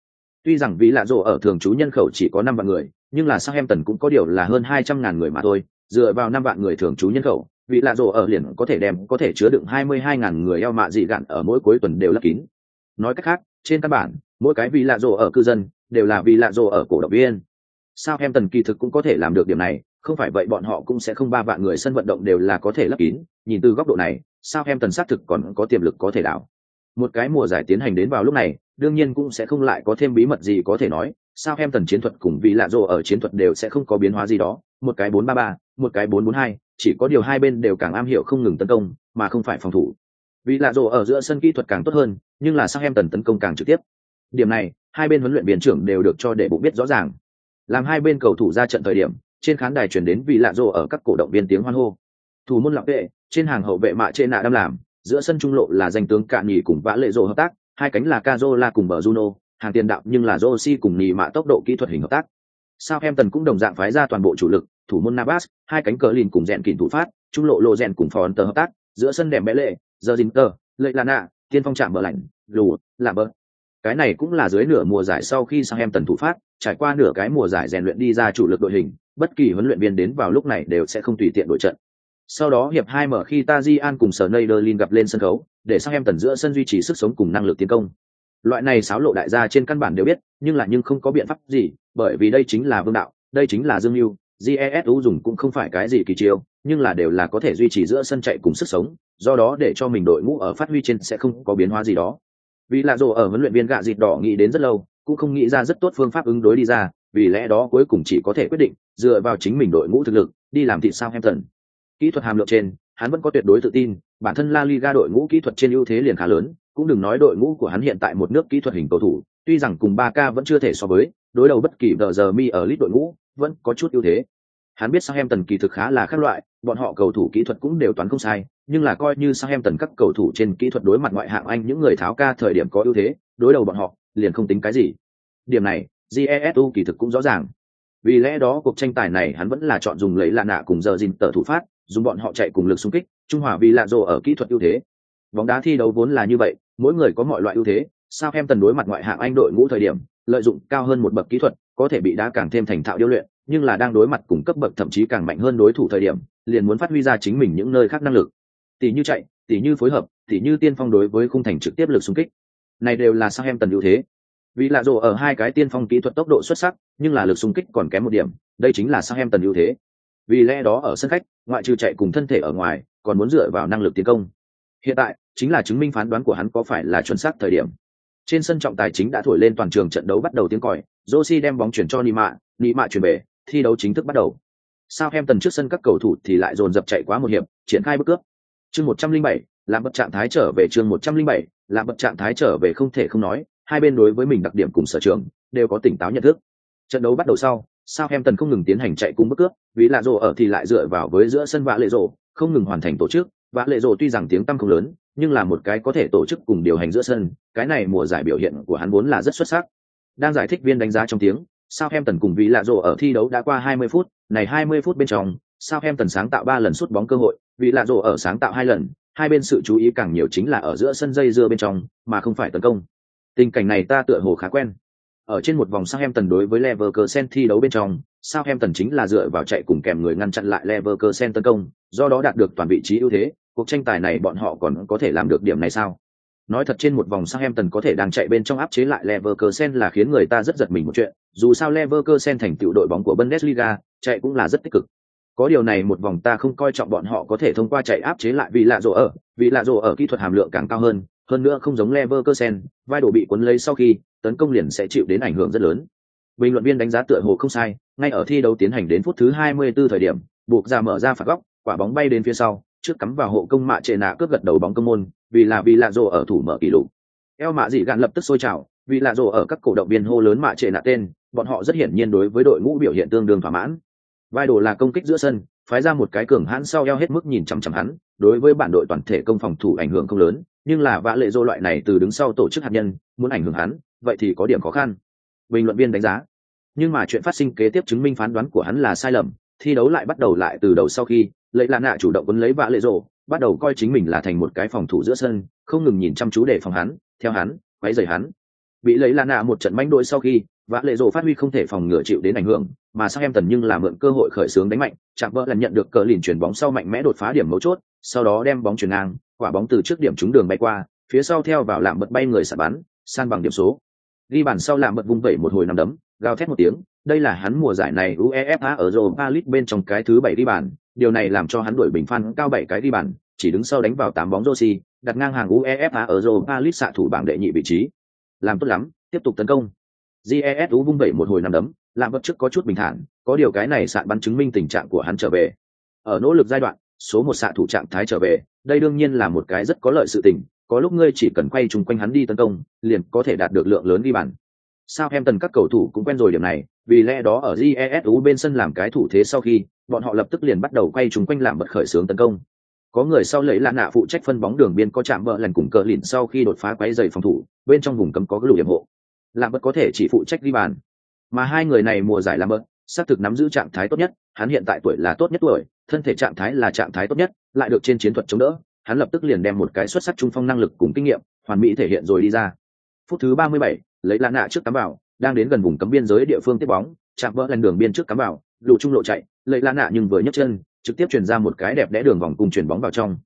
Tuy rằng vị lạ rổ ở thường trú nhân khẩu chỉ có năm vạn người, nhưng là sao em tần cũng có điều là hơn hai trăm ngàn người mà thôi, dựa vào năm vạn người thường trú nhân khẩu, vị lạ rổ ở liền có thể đem có thể chứa đựng hai mươi hai ngàn người eo mạ dị gạn ở mỗi cuối tuần đều lấp kín. Nói cách khác, trên căn bản, mỗi cái vị lạ rổ ở cư dân đều là vị lạ rổ ở cổ động viên. Sao em tần kỳ thực cũng có thể làm được điểm này, không phải vậy bọn họ cũng sẽ không ba vạn người sân vận động đều là có thể lấp kín. Nhìn từ góc độ này, sao em tần xác thực còn có tiềm lực có thể đảo. Một cái mùa giải tiến hành đến vào lúc này, đương nhiên cũng sẽ không lại có thêm bí mật gì có thể nói. Sao em tần chiến thuật cùng vị lạ rồ ở chiến thuật đều sẽ không có biến hóa gì đó. Một cái bốn ba ba, một cái bốn bốn hai, chỉ có điều hai bên đều càng am hiểu không ngừng tấn công mà không phải phòng thủ. Vì lạ rồ ở giữa sân kỹ thuật càng tốt hơn nhưng là sang em tần tấn công càng trực tiếp. Điểm này hai bên huấn luyện viên trưởng đều được cho để bụng biết rõ ràng. Làm hai bên cầu thủ ra trận thời điểm trên khán đài chuyển đến vì lạ rồ ở các cổ động viên tiếng hoan hô. Thủ môn lọc vệ trên hàng hậu vệ mạ trên nạ đâm làm giữa sân trung lộ là danh tướng cạn nhì cùng vã lệ rồ hợp tác hai cánh là Cazola cùng bờ Juno, hàng tiền đạo nhưng là Rossi cùng nhì mạ tốc độ kỹ thuật hình hợp tác. Sao em tần cũng đồng dạng phái ra toàn bộ chủ lực, thủ môn Navas, hai cánh cờ lìn cùng rèn kỉnh thủ phát, trung lộ lộ rèn cùng phòn hợp tác, giữa sân đẹp mẽ lệ, giờ dính lệ là nạ, tiên phong chạm bờ lạnh, lù, làm bờ. Cái này cũng là dưới nửa mùa giải sau khi sang em tần thủ phát, trải qua nửa cái mùa giải rèn luyện đi ra chủ lực đội hình, bất kỳ huấn luyện viên đến vào lúc này đều sẽ không tùy tiện đội trận. Sau đó hiệp hai mở khi Tajian cùng Sneijderlin gặp lên sân khấu, để sang em tần giữa sân duy trì sức sống cùng năng lực tiến công. Loại này xáo lộ đại gia trên căn bản đều biết, nhưng là nhưng không có biện pháp gì, bởi vì đây chính là vương đạo, đây chính là dương mưu jesu dùng cũng không phải cái gì kỳ chiêu nhưng là đều là có thể duy trì giữa sân chạy cùng sức sống do đó để cho mình đội ngũ ở phát huy trên sẽ không có biến hóa gì đó vì lạ rồ ở huấn luyện viên gạ dịt đỏ nghĩ đến rất lâu cũng không nghĩ ra rất tốt phương pháp ứng đối đi ra vì lẽ đó cuối cùng chỉ có thể quyết định dựa vào chính mình đội ngũ thực lực đi làm thịt sao Hampton. kỹ thuật hàm lượng trên hắn vẫn có tuyệt đối tự tin bản thân la liga đội ngũ kỹ thuật trên ưu thế liền khá lớn cũng đừng nói đội ngũ của hắn hiện tại một nước kỹ thuật hình cầu thủ tuy rằng cùng ba k vẫn chưa thể so với đối đầu bất kỳ giờ giờ mi ở lít đội ngũ vẫn có chút ưu thế. Hắn biết Southampton kỳ thực khá là khác loại, bọn họ cầu thủ kỹ thuật cũng đều toán không sai, nhưng là coi như Southampton các cầu thủ trên kỹ thuật đối mặt ngoại hạng Anh những người tháo ca thời điểm có ưu thế, đối đầu bọn họ, liền không tính cái gì. Điểm này, Jesu kỳ thực cũng rõ ràng. Vì lẽ đó cuộc tranh tài này hắn vẫn là chọn dùng lấy lạ nạ cùng giờ dìn tờ thủ phát, dùng bọn họ chạy cùng lực xung kích, trung hòa vì lạ rồ ở kỹ thuật ưu thế. Bóng đá thi đấu vốn là như vậy, mỗi người có mọi loại ưu thế, Sao Hem Tần đối mặt ngoại hạng Anh đội ngũ thời điểm, lợi dụng cao hơn một bậc kỹ thuật, có thể bị đá càng thêm thành thạo điêu luyện, nhưng là đang đối mặt cùng cấp bậc thậm chí càng mạnh hơn đối thủ thời điểm, liền muốn phát huy ra chính mình những nơi khác năng lực. Tỷ như chạy, tỷ như phối hợp, tỷ như tiên phong đối với khung thành trực tiếp lực xung kích. Này đều là Sao em tần ưu thế. Vì lạ rồ ở hai cái tiên phong kỹ thuật tốc độ xuất sắc, nhưng là lực xung kích còn kém một điểm, đây chính là Sao em tần ưu thế. Vì lẽ đó ở sân khách, ngoại trừ chạy cùng thân thể ở ngoài, còn muốn dựa vào năng lực tiến công. Hiện tại, chính là chứng minh phán đoán của hắn có phải là chuẩn xác thời điểm. Trên sân trọng tài chính đã thổi lên toàn trường trận đấu bắt đầu tiếng còi, Josi đem bóng chuyển cho Nima, Nima chuyển về, thi đấu chính thức bắt đầu. Sao em tần trước sân các cầu thủ thì lại dồn dập chạy quá một hiệp, triển khai bước cướp. Chương 107, làm bật trạng thái trở về chương 107, làm bật trạng thái trở về không thể không nói, hai bên đối với mình đặc điểm cùng sở trường đều có tỉnh táo nhận thức. Trận đấu bắt đầu sau, sao em tần không ngừng tiến hành chạy cung bước cướp, vì lạ rồ ở thì lại dựa vào với giữa sân vạ lệ rồ, không ngừng hoàn thành tổ chức, vã lệ rồ tuy rằng tiếng tăm không lớn, nhưng là một cái có thể tổ chức cùng điều hành giữa sân, cái này mùa giải biểu hiện của hắn vốn là rất xuất sắc. Đang giải thích viên đánh giá trong tiếng, Southampton cùng vị lạ rồ ở thi đấu đã qua 20 phút, này 20 phút bên trong, Southampton sáng tạo 3 lần sút bóng cơ hội, vị lạ rồ ở sáng tạo 2 lần, hai bên sự chú ý càng nhiều chính là ở giữa sân dây dưa bên trong, mà không phải tấn công. Tình cảnh này ta tựa hồ khá quen. Ở trên một vòng Southampton đối với Leverkusen thi đấu bên trong, Southampton chính là dựa vào chạy cùng kèm người ngăn chặn lại Leverkusen tấn công, do đó đạt được toàn vị trí ưu thế, cuộc tranh tài này bọn họ còn có thể làm được điểm này sao? Nói thật trên một vòng sang em tần có thể đang chạy bên trong áp chế lại Leverkusen là khiến người ta rất giật mình một chuyện, dù sao Leverkusen thành tựu đội bóng của Bundesliga, chạy cũng là rất tích cực. Có điều này một vòng ta không coi trọng bọn họ có thể thông qua chạy áp chế lại vì lạ rồ ở, vì lạ rồ ở kỹ thuật hàm lượng càng cao hơn, hơn nữa không giống Leverkusen, vai đổ bị cuốn lấy sau khi tấn công liền sẽ chịu đến ảnh hưởng rất lớn. Bình luận viên đánh giá tựa hồ không sai, ngay ở thi đấu tiến hành đến phút thứ 24 thời điểm, buộc ra mở ra phạt góc, quả bóng bay đến phía sau, trước cắm vào hộ công mạ trệ nạ cướp gật đầu bóng công môn, vì là vì lạ rồ ở thủ mở kỷ lục. Eo mạ dị gạn lập tức sôi trào, vì lạ rồ ở các cổ động viên hô lớn mạ trệ nạ tên, bọn họ rất hiển nhiên đối với đội ngũ biểu hiện tương đương thỏa mãn. Vai đồ là công kích giữa sân, phái ra một cái cường hãn sau eo hết mức nhìn chằm chằm hắn, đối với bản đội toàn thể công phòng thủ ảnh hưởng không lớn, nhưng là vã lệ dô loại này từ đứng sau tổ chức hạt nhân, muốn ảnh hưởng hắn, vậy thì có điểm khó khăn. Bình luận viên đánh giá. Nhưng mà chuyện phát sinh kế tiếp chứng minh phán đoán của hắn là sai lầm, thi đấu lại bắt đầu lại từ đầu sau khi, lấy lạ nạ chủ động quấn lấy vạ lệ rộ bắt đầu coi chính mình là thành một cái phòng thủ giữa sân, không ngừng nhìn chăm chú để phòng hắn, theo hắn, quấy rầy hắn. Bị lấy lạ nạ một trận manh đội sau khi, vạ lệ rộ phát huy không thể phòng ngừa chịu đến ảnh hưởng mà sang em tần nhưng là mượn cơ hội khởi xướng đánh mạnh chạm vỡ lần nhận được cờ lìn chuyển bóng sau mạnh mẽ đột phá điểm mấu chốt sau đó đem bóng chuyển ngang quả bóng từ trước điểm trúng đường bay qua phía sau theo vào lạm bật bay người sạt bắn san bằng điểm số ghi bàn sau lạm bật vung vẩy một hồi nằm đấm gào thét một tiếng đây là hắn mùa giải này uefa ở europa league bên trong cái thứ bảy ghi bàn điều này làm cho hắn đuổi bình phan cao bảy cái đi bàn chỉ đứng sau đánh vào tám bóng Rossi, đặt ngang hàng uefa ở europa league xạ thủ bảng đệ nhị vị trí. Làm tốt lắm tiếp tục tấn công. Jesu vung vẩy một hồi năm đấm làm bất trước có chút bình thản có điều cái này sạn bắn chứng minh tình trạng của hắn trở về. Ở nỗ lực giai đoạn số một xạ thủ trạng thái trở về đây đương nhiên là một cái rất có lợi sự tình có lúc ngươi chỉ cần quay chung quanh hắn đi tấn công liền có thể đạt được lượng lớn đi bàn. Sao em tần các cầu thủ cũng quen rồi điểm này vì lẽ đó ở jesu bên sân làm cái thủ thế sau khi bọn họ lập tức liền bắt đầu quay chúng quanh làm bật khởi xướng tấn công. Có người sau lấy lạ nạ phụ trách phân bóng đường biên có chạm bỡ lần cùng cờ lìn sau khi đột phá quấy dày phòng thủ bên trong vùng cấm có lũ lùi điểm hộ. Làm bật có thể chỉ phụ trách ghi bàn. Mà hai người này mùa giải làm bật xác thực nắm giữ trạng thái tốt nhất hắn hiện tại tuổi là tốt nhất tuổi thân thể trạng thái là trạng thái tốt nhất lại được trên chiến thuật chống đỡ hắn lập tức liền đem một cái xuất sắc trung phong năng lực cùng kinh nghiệm hoàn mỹ thể hiện rồi đi ra. Phút thứ ba mươi bảy, lấy lạ nạ trước tắm vào đang đến gần vùng cấm biên giới địa phương tiếp bóng chạm vỡ lần đường biên trước cắm vào lụ trung lộ chạy lấy lạ nạ nhưng vừa nhấc chân trực tiếp chuyển ra một cái đẹp đẽ đường vòng cùng chuyển bóng vào trong.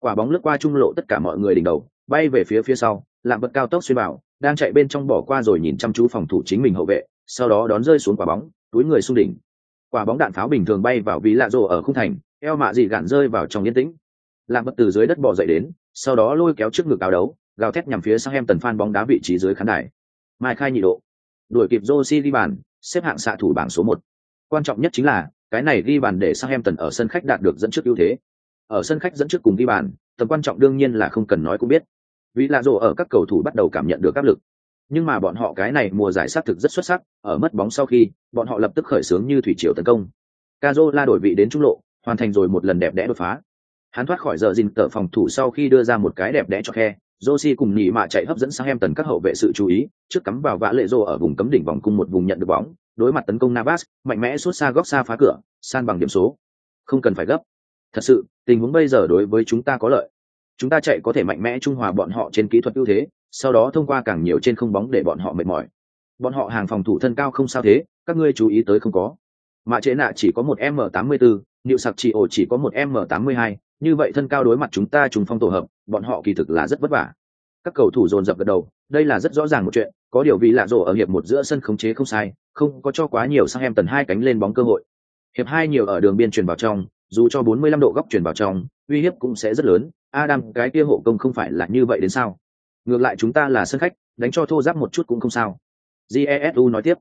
Quả bóng lướt qua trung lộ tất cả mọi người đỉnh đầu bay về phía phía sau làm bật cao tốc xuyên bảo, đang chạy bên trong bỏ qua rồi nhìn chăm chú phòng thủ chính mình hậu vệ sau đó đón rơi xuống quả bóng túi người xung đỉnh. Quả bóng đạn pháo bình thường bay vào ví lạ rồ ở khung thành eo mạ dị gạn rơi vào trong yên tĩnh. Làm bật từ dưới đất bỏ dậy đến sau đó lôi kéo trước ngực áo đấu gào thét nhằm phía sang em tần phan bóng đá vị trí dưới khán đài. Mai khai nhị độ đuổi kịp Josie ghi bàn, xếp hạng xạ thủ bảng số một. Quan trọng nhất chính là, cái này ghi bàn để sang em tần ở sân khách đạt được dẫn trước ưu thế. Ở sân khách dẫn trước cùng ghi bàn, tầm quan trọng đương nhiên là không cần nói cũng biết. Vì là rồ ở các cầu thủ bắt đầu cảm nhận được áp lực. Nhưng mà bọn họ cái này mùa giải sát thực rất xuất sắc, ở mất bóng sau khi, bọn họ lập tức khởi xướng như thủy triều tấn công. Cazo la đổi vị đến trung lộ, hoàn thành rồi một lần đẹp đẽ đột phá. Hắn thoát khỏi giờ dình tờ phòng thủ sau khi đưa ra một cái đẹp đẽ cho khe. Josie cùng nhị mạ chạy hấp dẫn sang em tần các hậu vệ sự chú ý, trước cắm vào vã lệ rô ở vùng cấm đỉnh vòng cung một vùng nhận được bóng, đối mặt tấn công Navas, mạnh mẽ suốt xa góc xa phá cửa, san bằng điểm số. Không cần phải gấp. Thật sự, tình huống bây giờ đối với chúng ta có lợi chúng ta chạy có thể mạnh mẽ trung hòa bọn họ trên kỹ thuật ưu thế sau đó thông qua càng nhiều trên không bóng để bọn họ mệt mỏi bọn họ hàng phòng thủ thân cao không sao thế các ngươi chú ý tới không có mạ chế nạ chỉ có một m tám mươi bốn nịu sặc ổ chỉ có một m tám mươi hai như vậy thân cao đối mặt chúng ta trùng phong tổ hợp, bọn họ kỳ thực là rất vất vả. Các cầu thủ dồn dập gật đầu, đây là rất rõ ràng một chuyện, có điều vì lạ rổ ở hiệp một giữa sân khống chế không sai, không có cho quá nhiều sang em tần hai cánh lên bóng cơ hội. Hiệp hai nhiều ở đường biên chuyển vào trong, dù cho 45 độ góc chuyển vào trong, uy hiếp cũng sẽ rất lớn. Adam, cái kia hộ công không phải là như vậy đến sao? Ngược lại chúng ta là sân khách, đánh cho thô giáp một chút cũng không sao. Jesu nói tiếp,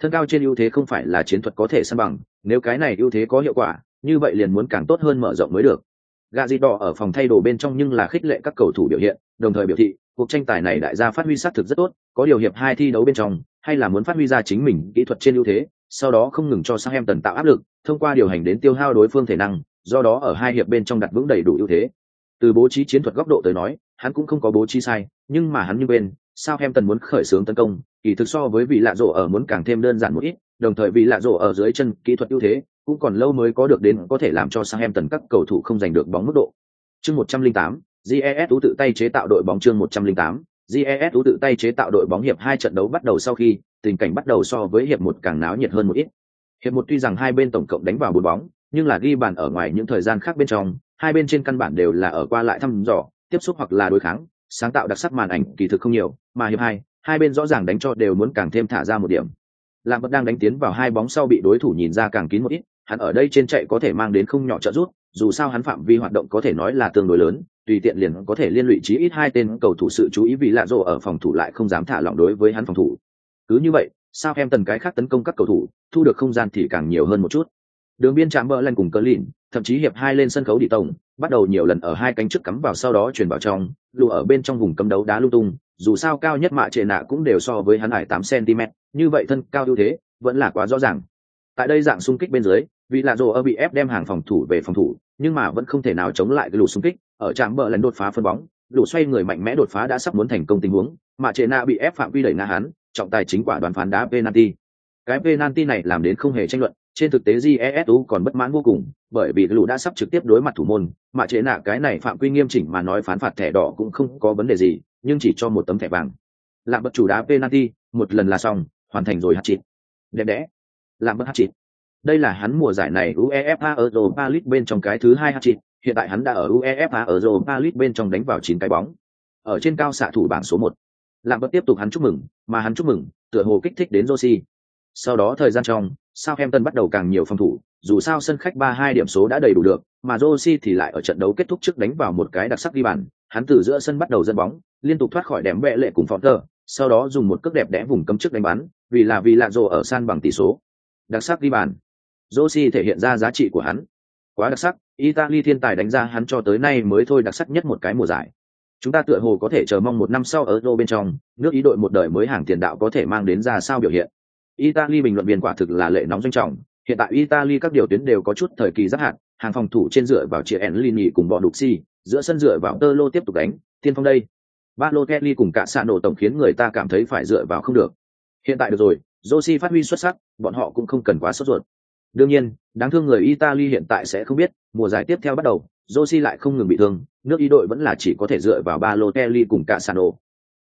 thân cao trên ưu thế không phải là chiến thuật có thể săn bằng, nếu cái này ưu thế có hiệu quả, như vậy liền muốn càng tốt hơn mở rộng mới được gà dịt đỏ ở phòng thay đồ bên trong nhưng là khích lệ các cầu thủ biểu hiện, đồng thời biểu thị, cuộc tranh tài này đại gia phát huy sát thực rất tốt, có điều hiệp hai thi đấu bên trong, hay là muốn phát huy ra chính mình kỹ thuật trên ưu thế, sau đó không ngừng cho sang em tần tạo áp lực, thông qua điều hành đến tiêu hao đối phương thể năng, do đó ở hai hiệp bên trong đặt vững đầy đủ ưu thế. Từ bố trí chiến thuật góc độ tới nói, hắn cũng không có bố trí sai, nhưng mà hắn như bên sao em tần muốn khởi xướng tấn công, kỳ thực so với vị lạ rổ ở muốn càng thêm đơn giản một ít, đồng thời vị lạ rổ ở dưới chân kỹ thuật ưu thế cũng còn lâu mới có được đến có thể làm cho sang em tần các cầu thủ không giành được bóng mức độ chương một trăm linh tám GES tự tay chế tạo đội bóng chương 108, GES tự tay chế tạo đội bóng hiệp hai trận đấu bắt đầu sau khi, tình cảnh bắt đầu so với hiệp một càng náo nhiệt hơn một ít. Hiệp một tuy rằng hai bên tổng cộng đánh vào bốn bóng, nhưng là ghi bàn ở ngoài những thời gian khác bên trong, hai bên trên căn bản đều là ở qua lại thăm dò, tiếp xúc hoặc là đối kháng, sáng tạo đặc sắc màn ảnh kỳ thực không nhiều, mà hiệp hai, hai bên rõ ràng đánh cho đều muốn càng thêm thả ra một điểm. Lạm vẫn đang đánh tiến vào hai bóng sau bị đối thủ nhìn ra càng kín một ít, hắn ở đây trên chạy có thể mang đến không nhỏ trợ giúp, dù sao hắn phạm vi hoạt động có thể nói là tương đối lớn, tùy tiện liền có thể liên lụy chí ít hai tên cầu thủ sự chú ý vì lạ rồ ở phòng thủ lại không dám thả lỏng đối với hắn phòng thủ. Cứ như vậy, sao em tần cái khác tấn công các cầu thủ, thu được không gian thì càng nhiều hơn một chút. Đường biên chạm bờ lần cùng cờ lìn, thậm chí hiệp hai lên sân khấu đi tổng, bắt đầu nhiều lần ở hai cánh trước cắm vào sau đó truyền vào trong, lù ở bên trong vùng cấm đấu đá lung tung, dù sao cao nhất mạ trệ nạ cũng đều so với hắn hải tám cm, như vậy thân cao ưu thế vẫn là quá rõ ràng. Tại đây dạng xung kích bên dưới, vì lạ rồ ở bị ép đem hàng phòng thủ về phòng thủ, nhưng mà vẫn không thể nào chống lại cái lù xung kích, ở trạm bờ lần đột phá phân bóng lũ xoay người mạnh mẽ đột phá đã sắp muốn thành công tình huống mà trệ na bị ép phạm vi đẩy na hắn trọng tài chính quả đoàn phán đá penalty. Cái penalty này làm đến không hề tranh luận trên thực tế jesu còn bất mãn vô cùng bởi vì lũ đã sắp trực tiếp đối mặt thủ môn mà trệ nạ cái này phạm quy nghiêm chỉnh mà nói phán phạt thẻ đỏ cũng không có vấn đề gì nhưng chỉ cho một tấm thẻ vàng. Làm bất chủ đá penalty một lần là xong hoàn thành rồi hạt chịt. Đẹp đẽ. Làm bất hạt chịt đây là hắn mùa giải này uefa europa league bên trong cái thứ hai hạt chịt hiện tại hắn đã ở UEFA Europa League bên trong đánh vào chín cái bóng. Ở trên cao xạ thủ bảng số một, Làm bất tiếp tục hắn chúc mừng, mà hắn chúc mừng, tựa hồ kích thích đến Rossi. Sau đó thời gian trong, Southampton bắt đầu càng nhiều phòng thủ, dù sao sân khách 3-2 điểm số đã đầy đủ được, mà Rossi thì lại ở trận đấu kết thúc trước đánh vào một cái đặc sắc ghi bàn, hắn từ giữa sân bắt đầu dẫn bóng, liên tục thoát khỏi đệm bệ lệ cùng Fonter, sau đó dùng một cước đẹp đẽ vùng cấm trước đánh bắn, vì là vì lạ rồ ở san bằng tỷ số. Đặc sắc ghi bàn. Rossi thể hiện ra giá trị của hắn. Quá đặc sắc, Italy thiên tài đánh ra hắn cho tới nay mới thôi đặc sắc nhất một cái mùa giải. Chúng ta tựa hồ có thể chờ mong một năm sau ở Euro bên trong, nước ý đội một đời mới hàng tiền đạo có thể mang đến ra sao biểu hiện. Italy bình luận viên quả thực là lệ nóng doanh trọng, hiện tại Italy các điều tuyến đều có chút thời kỳ rất hạn, hàng phòng thủ trên dựa vào chia Enlini cùng bọn Duxi, giữa sân dựa vào Tơ Lô tiếp tục đánh, tiên phong đây. Balotelli cùng cả sạn nổ tổng khiến người ta cảm thấy phải dựa vào không được. Hiện tại được rồi, Rossi phát huy xuất sắc, bọn họ cũng không cần quá sốt ruột. Đương nhiên, đáng thương người Italy hiện tại sẽ không biết, mùa giải tiếp theo bắt đầu, Rossi lại không ngừng bị thương, nước ý đội vẫn là chỉ có thể dựa vào Balotelli cùng cả Sano.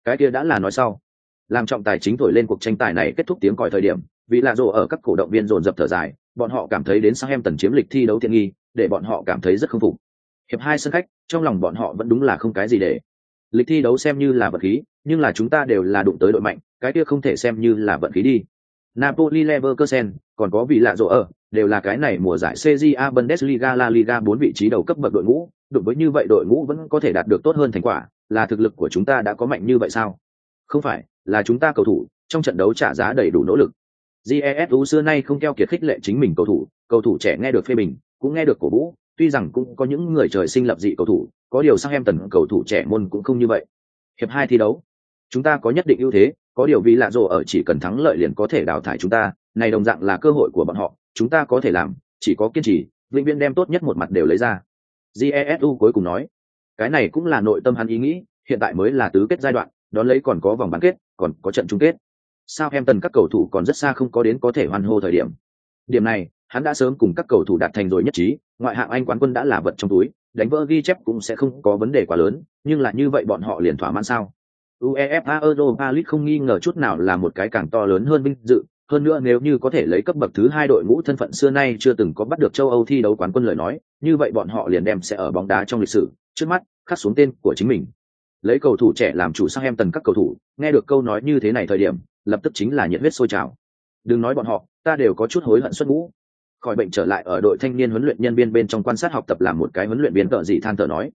Cái kia đã là nói sau. Làm trọng tài chính thổi lên cuộc tranh tài này kết thúc tiếng còi thời điểm, vì là rồ ở các cổ động viên dồn dập thở dài, bọn họ cảm thấy đến sang em tần chiếm lịch thi đấu thiện nghi, để bọn họ cảm thấy rất không phục. Hiệp hai sân khách, trong lòng bọn họ vẫn đúng là không cái gì để. Lịch thi đấu xem như là vật khí, nhưng là chúng ta đều là đụng tới đội mạnh, cái kia không thể xem như là vận khí đi. Napoli Leverkusen, còn có vị lạ rộ ở, đều là cái này mùa giải CJA Bundesliga La Liga bốn vị trí đầu cấp bậc đội ngũ, đối với như vậy đội ngũ vẫn có thể đạt được tốt hơn thành quả, là thực lực của chúng ta đã có mạnh như vậy sao? Không phải, là chúng ta cầu thủ, trong trận đấu trả giá đầy đủ nỗ lực. GESU xưa nay không keo kiệt khích lệ chính mình cầu thủ, cầu thủ trẻ nghe được phê bình, cũng nghe được cổ vũ, tuy rằng cũng có những người trời sinh lập dị cầu thủ, có điều sang em tần cầu thủ trẻ môn cũng không như vậy. Hiệp hai thi đấu, chúng ta có nhất định ưu thế, có điều vì lạ rồ ở chỉ cần thắng lợi liền có thể đào thải chúng ta, này đồng dạng là cơ hội của bọn họ, chúng ta có thể làm chỉ có kiên trì vĩnh viễn đem tốt nhất một mặt đều lấy ra. Jesu cuối cùng nói cái này cũng là nội tâm hắn ý nghĩ hiện tại mới là tứ kết giai đoạn đón lấy còn có vòng bán kết còn có trận chung kết. Sao em tần các cầu thủ còn rất xa không có đến có thể hoan hô thời điểm? Điểm này hắn đã sớm cùng các cầu thủ đạt thành rồi nhất trí ngoại hạng anh quán quân đã là vật trong túi đánh vỡ ghi chép cũng sẽ không có vấn đề quá lớn nhưng là như vậy bọn họ liền thỏa mãn sao? Uefa europa league không nghi ngờ chút nào là một cái càng to lớn hơn vinh dự hơn nữa nếu như có thể lấy cấp bậc thứ hai đội ngũ thân phận xưa nay chưa từng có bắt được châu Âu thi đấu quán quân lời nói, như vậy bọn họ liền đem sẽ ở bóng đá trong lịch sử, trước mắt, khắc xuống tên của chính mình. Lấy cầu thủ trẻ làm chủ sang em tần các cầu thủ, nghe được câu nói như thế này thời điểm, lập tức chính là nhiệt huyết sôi trào. Đừng nói bọn họ, ta đều có chút hối hận xuất ngũ. Khỏi bệnh trở lại ở đội thanh niên huấn luyện nhân viên bên trong quan sát học tập làm một cái huấn luyện viên tợ gì than thở nói.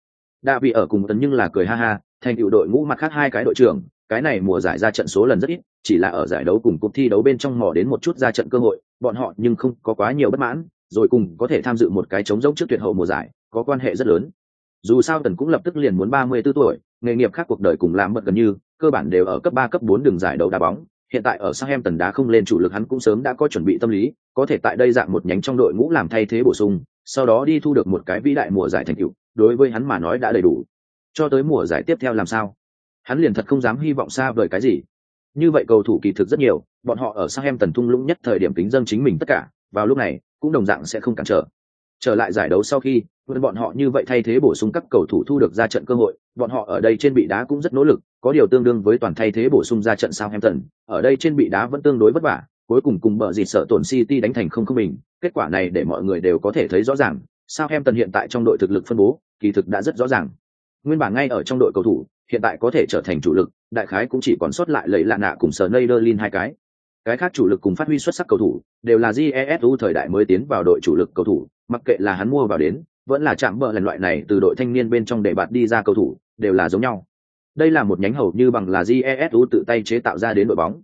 đã vị ở cùng tấn nhưng là cười ha ha, thành tựu đội ngũ mặt khác hai cái đội trưởng, cái này mùa giải ra trận số lần rất ít, chỉ là ở giải đấu cùng cuộc thi đấu bên trong mò đến một chút ra trận cơ hội, bọn họ nhưng không có quá nhiều bất mãn, rồi cùng có thể tham dự một cái chống giống trước tuyệt hậu mùa giải, có quan hệ rất lớn. Dù sao Tần cũng lập tức liền muốn 34 tuổi, nghề nghiệp khác cuộc đời cùng làm mật gần như, cơ bản đều ở cấp 3 cấp 4 đường giải đấu đá bóng, hiện tại ở sang em tần đá không lên chủ lực hắn cũng sớm đã có chuẩn bị tâm lý, có thể tại đây dạng một nhánh trong đội ngũ làm thay thế bổ sung, sau đó đi thu được một cái vĩ đại mùa giải thành tựu, đối với hắn mà nói đã đầy đủ. Cho tới mùa giải tiếp theo làm sao? Hắn liền thật không dám hy vọng xa vời cái gì. Như vậy cầu thủ kỳ thực rất nhiều, bọn họ ở sang em tần thung lũng nhất thời điểm kính dân chính mình tất cả, vào lúc này, cũng đồng dạng sẽ không cản trở. Trở lại giải đấu sau khi, bọn họ như vậy thay thế bổ sung các cầu thủ thu được ra trận cơ hội, bọn họ ở đây trên bị đá cũng rất nỗ lực, có điều tương đương với toàn thay thế bổ sung ra trận Southampton, ở đây trên bị đá vẫn tương đối vất vả, cuối cùng cùng bờ dịt sợ tổn City đánh thành không không bình, kết quả này để mọi người đều có thể thấy rõ ràng, sao em tần hiện tại trong đội thực lực phân bố, kỳ thực đã rất rõ ràng. Nguyên bản ngay ở trong đội cầu thủ, hiện tại có thể trở thành chủ lực, đại khái cũng chỉ còn sót lại lấy lạ nạ cùng Sneijderlin hai cái. Cái khác chủ lực cùng phát huy xuất sắc cầu thủ, đều là Jesu thời đại mới tiến vào đội chủ lực cầu thủ, mặc kệ là hắn mua vào đến, vẫn là chạm bờ lần loại này từ đội thanh niên bên trong để bạt đi ra cầu thủ, đều là giống nhau. Đây là một nhánh hầu như bằng là Jesu tự tay chế tạo ra đến đội bóng.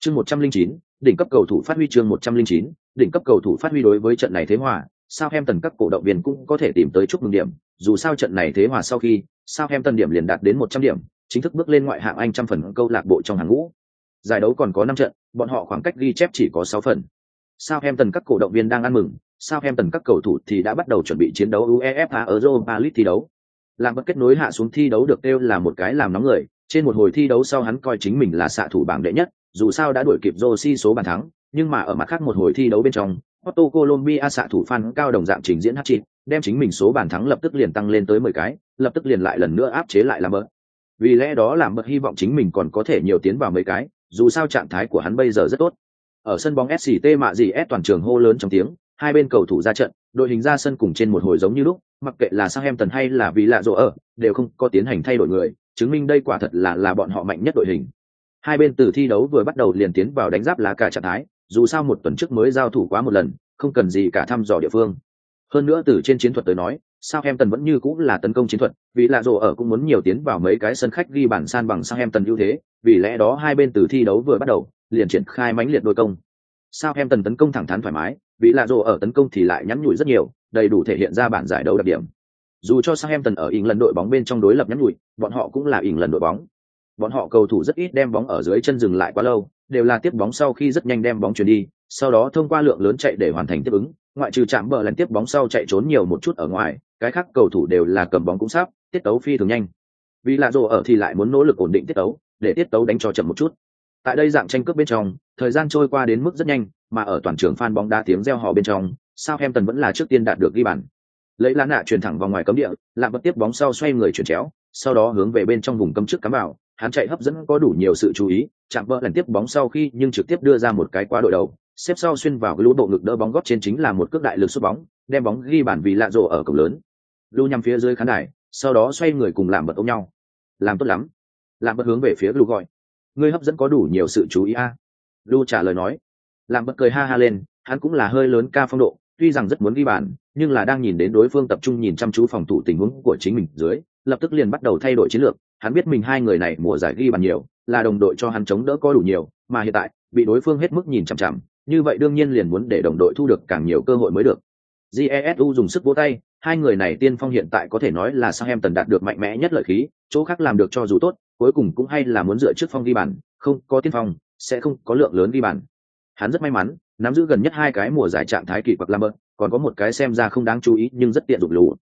Chương 109, đỉnh cấp cầu thủ phát huy chương 109, đỉnh cấp cầu thủ phát huy đối với trận này thế hòa, Sao em tần các cổ động viên cũng có thể tìm tới chúc mừng điểm, dù sao trận này thế hòa sau khi, sao em tân điểm liền đạt đến 100 điểm, chính thức bước lên ngoại hạng Anh trăm phần câu lạc bộ trong hàng ngũ. Giải đấu còn có 5 trận, bọn họ khoảng cách ghi chép chỉ có 6 phần. Sao em tần các cổ động viên đang ăn mừng, sao em tần các cầu thủ thì đã bắt đầu chuẩn bị chiến đấu UEFA Europa League thi đấu. Làm bất kết nối hạ xuống thi đấu được kêu là một cái làm nóng người, trên một hồi thi đấu sau hắn coi chính mình là xạ thủ bảng đệ nhất, dù sao đã đuổi kịp Rossi số bàn thắng, nhưng mà ở mặt khác một hồi thi đấu bên trong, Otto Colombia xạ thủ phan cao đồng dạng trình diễn hat-trick, đem chính mình số bàn thắng lập tức liền tăng lên tới 10 cái, lập tức liền lại lần nữa áp chế lại làm bớt. Vì lẽ đó làm bớt hy vọng chính mình còn có thể nhiều tiến vào mấy cái, dù sao trạng thái của hắn bây giờ rất tốt. Ở sân bóng SCT mạ gì S toàn trường hô lớn trong tiếng, hai bên cầu thủ ra trận, đội hình ra sân cùng trên một hồi giống như lúc, mặc kệ là Southampton hay là vì lạ rộ ở, đều không có tiến hành thay đổi người, chứng minh đây quả thật là là bọn họ mạnh nhất đội hình. Hai bên từ thi đấu vừa bắt đầu liền tiến vào đánh giáp lá cả trạng thái, dù sao một tuần trước mới giao thủ quá một lần, không cần gì cả thăm dò địa phương. Hơn nữa từ trên chiến thuật tới nói, Southampton vẫn như cũng là tấn công chiến thuật, vì lạ rồ ở cũng muốn nhiều tiến vào mấy cái sân khách ghi bàn san bằng Southampton ưu thế, vì lẽ đó hai bên từ thi đấu vừa bắt đầu, liền triển khai mãnh liệt đôi công. Southampton tấn công thẳng thắn thoải mái, vì lạ rồ ở tấn công thì lại nhắn nhủi rất nhiều, đầy đủ thể hiện ra bản giải đấu đặc điểm. Dù cho Southampton ở lần đội bóng bên trong đối lập nhắn nhủi, bọn họ cũng là lần đội bóng. Bọn họ cầu thủ rất ít đem bóng ở dưới chân dừng lại quá lâu, đều là tiếp bóng sau khi rất nhanh đem bóng chuyển đi, sau đó thông qua lượng lớn chạy để hoàn thành tiếp ứng, ngoại trừ chạm bờ lần tiếp bóng sau chạy trốn nhiều một chút ở ngoài, cái khác cầu thủ đều là cầm bóng cũng sắp, tiết tấu phi thường nhanh. Vì là rồ ở thì lại muốn nỗ lực ổn định tiết tấu, để tiết tấu đánh cho chậm một chút. Tại đây dạng tranh cướp bên trong, thời gian trôi qua đến mức rất nhanh, mà ở toàn trường fan bóng đá tiếng reo hò bên trong, Southampton vẫn là trước tiên đạt được ghi bàn. Lấy lá nạ truyền thẳng vào ngoài cấm địa, làm bất tiếp bóng sau xoay người chuyển chéo, sau đó hướng về bên trong vùng cấm trước cắm vào, hắn chạy hấp dẫn có đủ nhiều sự chú ý, chạm vỡ lần tiếp bóng sau khi nhưng trực tiếp đưa ra một cái quá đội đầu, xếp sau xuyên vào lũ bộ ngực đỡ bóng góp trên chính là một cước đại lực sút bóng, đem bóng ghi bàn vì lạ rộ ở cổng lớn. Lưu nhằm phía dưới khán đài, sau đó xoay người cùng làm bật ôm nhau. Làm tốt lắm. Làm bật hướng về phía Lưu gọi. Ngươi hấp dẫn có đủ nhiều sự chú ý a. À? Lưu trả lời nói. Làm bật cười ha ha lên, hắn cũng là hơi lớn ca phong độ, tuy rằng rất muốn ghi bàn, nhưng là đang nhìn đến đối phương tập trung nhìn chăm chú phòng thủ tình huống của chính mình dưới, lập tức liền bắt đầu thay đổi chiến lược. Hắn biết mình hai người này mùa giải ghi bàn nhiều, là đồng đội cho hắn chống đỡ có đủ nhiều, mà hiện tại bị đối phương hết mức nhìn chằm chằm, như vậy đương nhiên liền muốn để đồng đội thu được càng nhiều cơ hội mới được. Jesu dùng sức vỗ tay, hai người này tiên phong hiện tại có thể nói là sang em tần đạt được mạnh mẽ nhất lợi khí, chỗ khác làm được cho dù tốt, cuối cùng cũng hay là muốn dựa trước phong ghi bàn, không có tiên phong, sẽ không có lượng lớn ghi bàn. Hắn rất may mắn, nắm giữ gần nhất hai cái mùa giải trạng thái kỳ quặc Lambert, còn có một cái xem ra không đáng chú ý nhưng rất tiện dụng lù.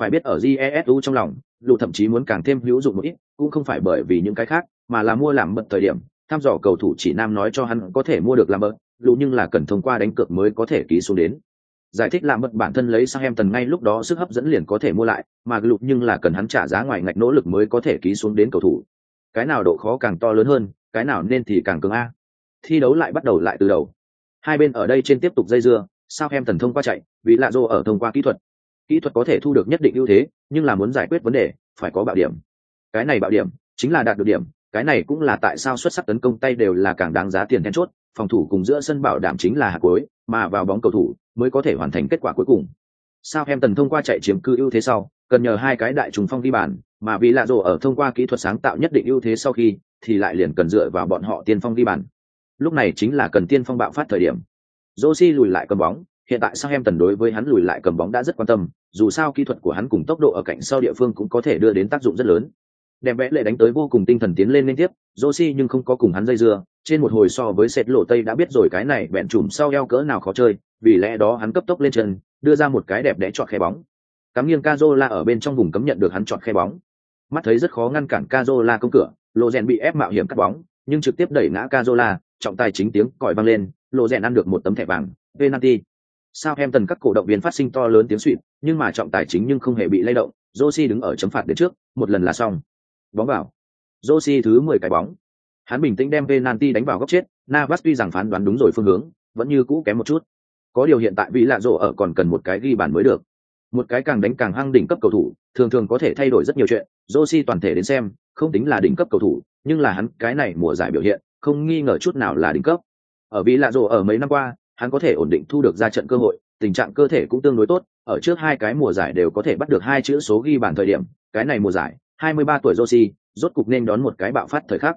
Phải biết ở Jesu trong lòng, lù thậm chí muốn càng thêm hữu dụng một ít, cũng không phải bởi vì những cái khác, mà là mua làm bật thời điểm, tham dò cầu thủ chỉ nam nói cho hắn có thể mua được Lambert, lũ nhưng là cần thông qua đánh cược mới có thể ký xuống đến giải thích làm mất bản thân lấy sang em tần ngay lúc đó sức hấp dẫn liền có thể mua lại mà lục nhưng là cần hắn trả giá ngoài ngạch nỗ lực mới có thể ký xuống đến cầu thủ cái nào độ khó càng to lớn hơn cái nào nên thì càng cứng a thi đấu lại bắt đầu lại từ đầu. Hai bên ở đây trên tiếp tục dây dưa, Sao em thần thông qua chạy, vì lạ dô ở thông qua kỹ thuật. Kỹ thuật có thể thu được nhất định ưu thế, nhưng là muốn giải quyết vấn đề, phải có bạo điểm. Cái này bạo điểm chính là đạt được điểm, cái này cũng là tại sao xuất sắc tấn công tay đều là càng đáng giá tiền then chốt, phòng thủ cùng giữa sân bảo đảm chính là hạt cuối, mà vào bóng cầu thủ mới có thể hoàn thành kết quả cuối cùng. sao em tần thông qua chạy chiếm cư ưu thế sau, cần nhờ hai cái đại trùng phong đi bàn, mà vì lạ rồ ở thông qua kỹ thuật sáng tạo nhất định ưu thế sau khi, thì lại liền cần dựa vào bọn họ tiên phong đi bàn. Lúc này chính là cần tiên phong bạo phát thời điểm. Josie lùi lại cầm bóng, hiện tại sao em tần đối với hắn lùi lại cầm bóng đã rất quan tâm, dù sao kỹ thuật của hắn cùng tốc độ ở cạnh sau địa phương cũng có thể đưa đến tác dụng rất lớn. Đem vẽ lệ đánh tới vô cùng tinh thần tiến lên liên tiếp, Josie nhưng không có cùng hắn dây dưa, trên một hồi so với sệt lộ tây đã biết rồi cái này bẹn chùm sau eo cỡ nào khó chơi, vì lẽ đó hắn cấp tốc lên chân, đưa ra một cái đẹp đẽ chọn khe bóng. Cắm nghiêng Cazola ở bên trong vùng cấm nhận được hắn chọn khe bóng. Mắt thấy rất khó ngăn cản Cazola công cửa, Lộ Rèn bị ép mạo hiểm cắt bóng, nhưng trực tiếp đẩy ngã Cazola, trọng tài chính tiếng còi vang lên, Lộ Rèn ăn được một tấm thẻ vàng, penalty. Sao em tần các cổ động viên phát sinh to lớn tiếng suỵt nhưng mà trọng tài chính nhưng không hề bị lay động, Josie đứng ở chấm phạt đến trước, một lần là xong. Bóng vào. Josie thứ mười cái bóng. Hắn bình tĩnh đem penalty đánh vào góc chết, Navas tuy rằng phán đoán đúng rồi phương hướng, vẫn như cũ kém một chút. Có điều hiện tại vì lạ rổ ở còn cần một cái ghi bàn mới được. Một cái càng đánh càng hăng đỉnh cấp cầu thủ, thường thường có thể thay đổi rất nhiều chuyện, Josie toàn thể đến xem, không tính là đỉnh cấp cầu thủ, nhưng là hắn cái này mùa giải biểu hiện, không nghi ngờ chút nào là đỉnh cấp. Ở vì lạ rổ ở mấy năm qua, hắn có thể ổn định thu được ra trận cơ hội, tình trạng cơ thể cũng tương đối tốt, ở trước hai cái mùa giải đều có thể bắt được hai chữ số ghi bàn thời điểm, cái này mùa giải, 23 tuổi Rossi, rốt cục nên đón một cái bạo phát thời khắc.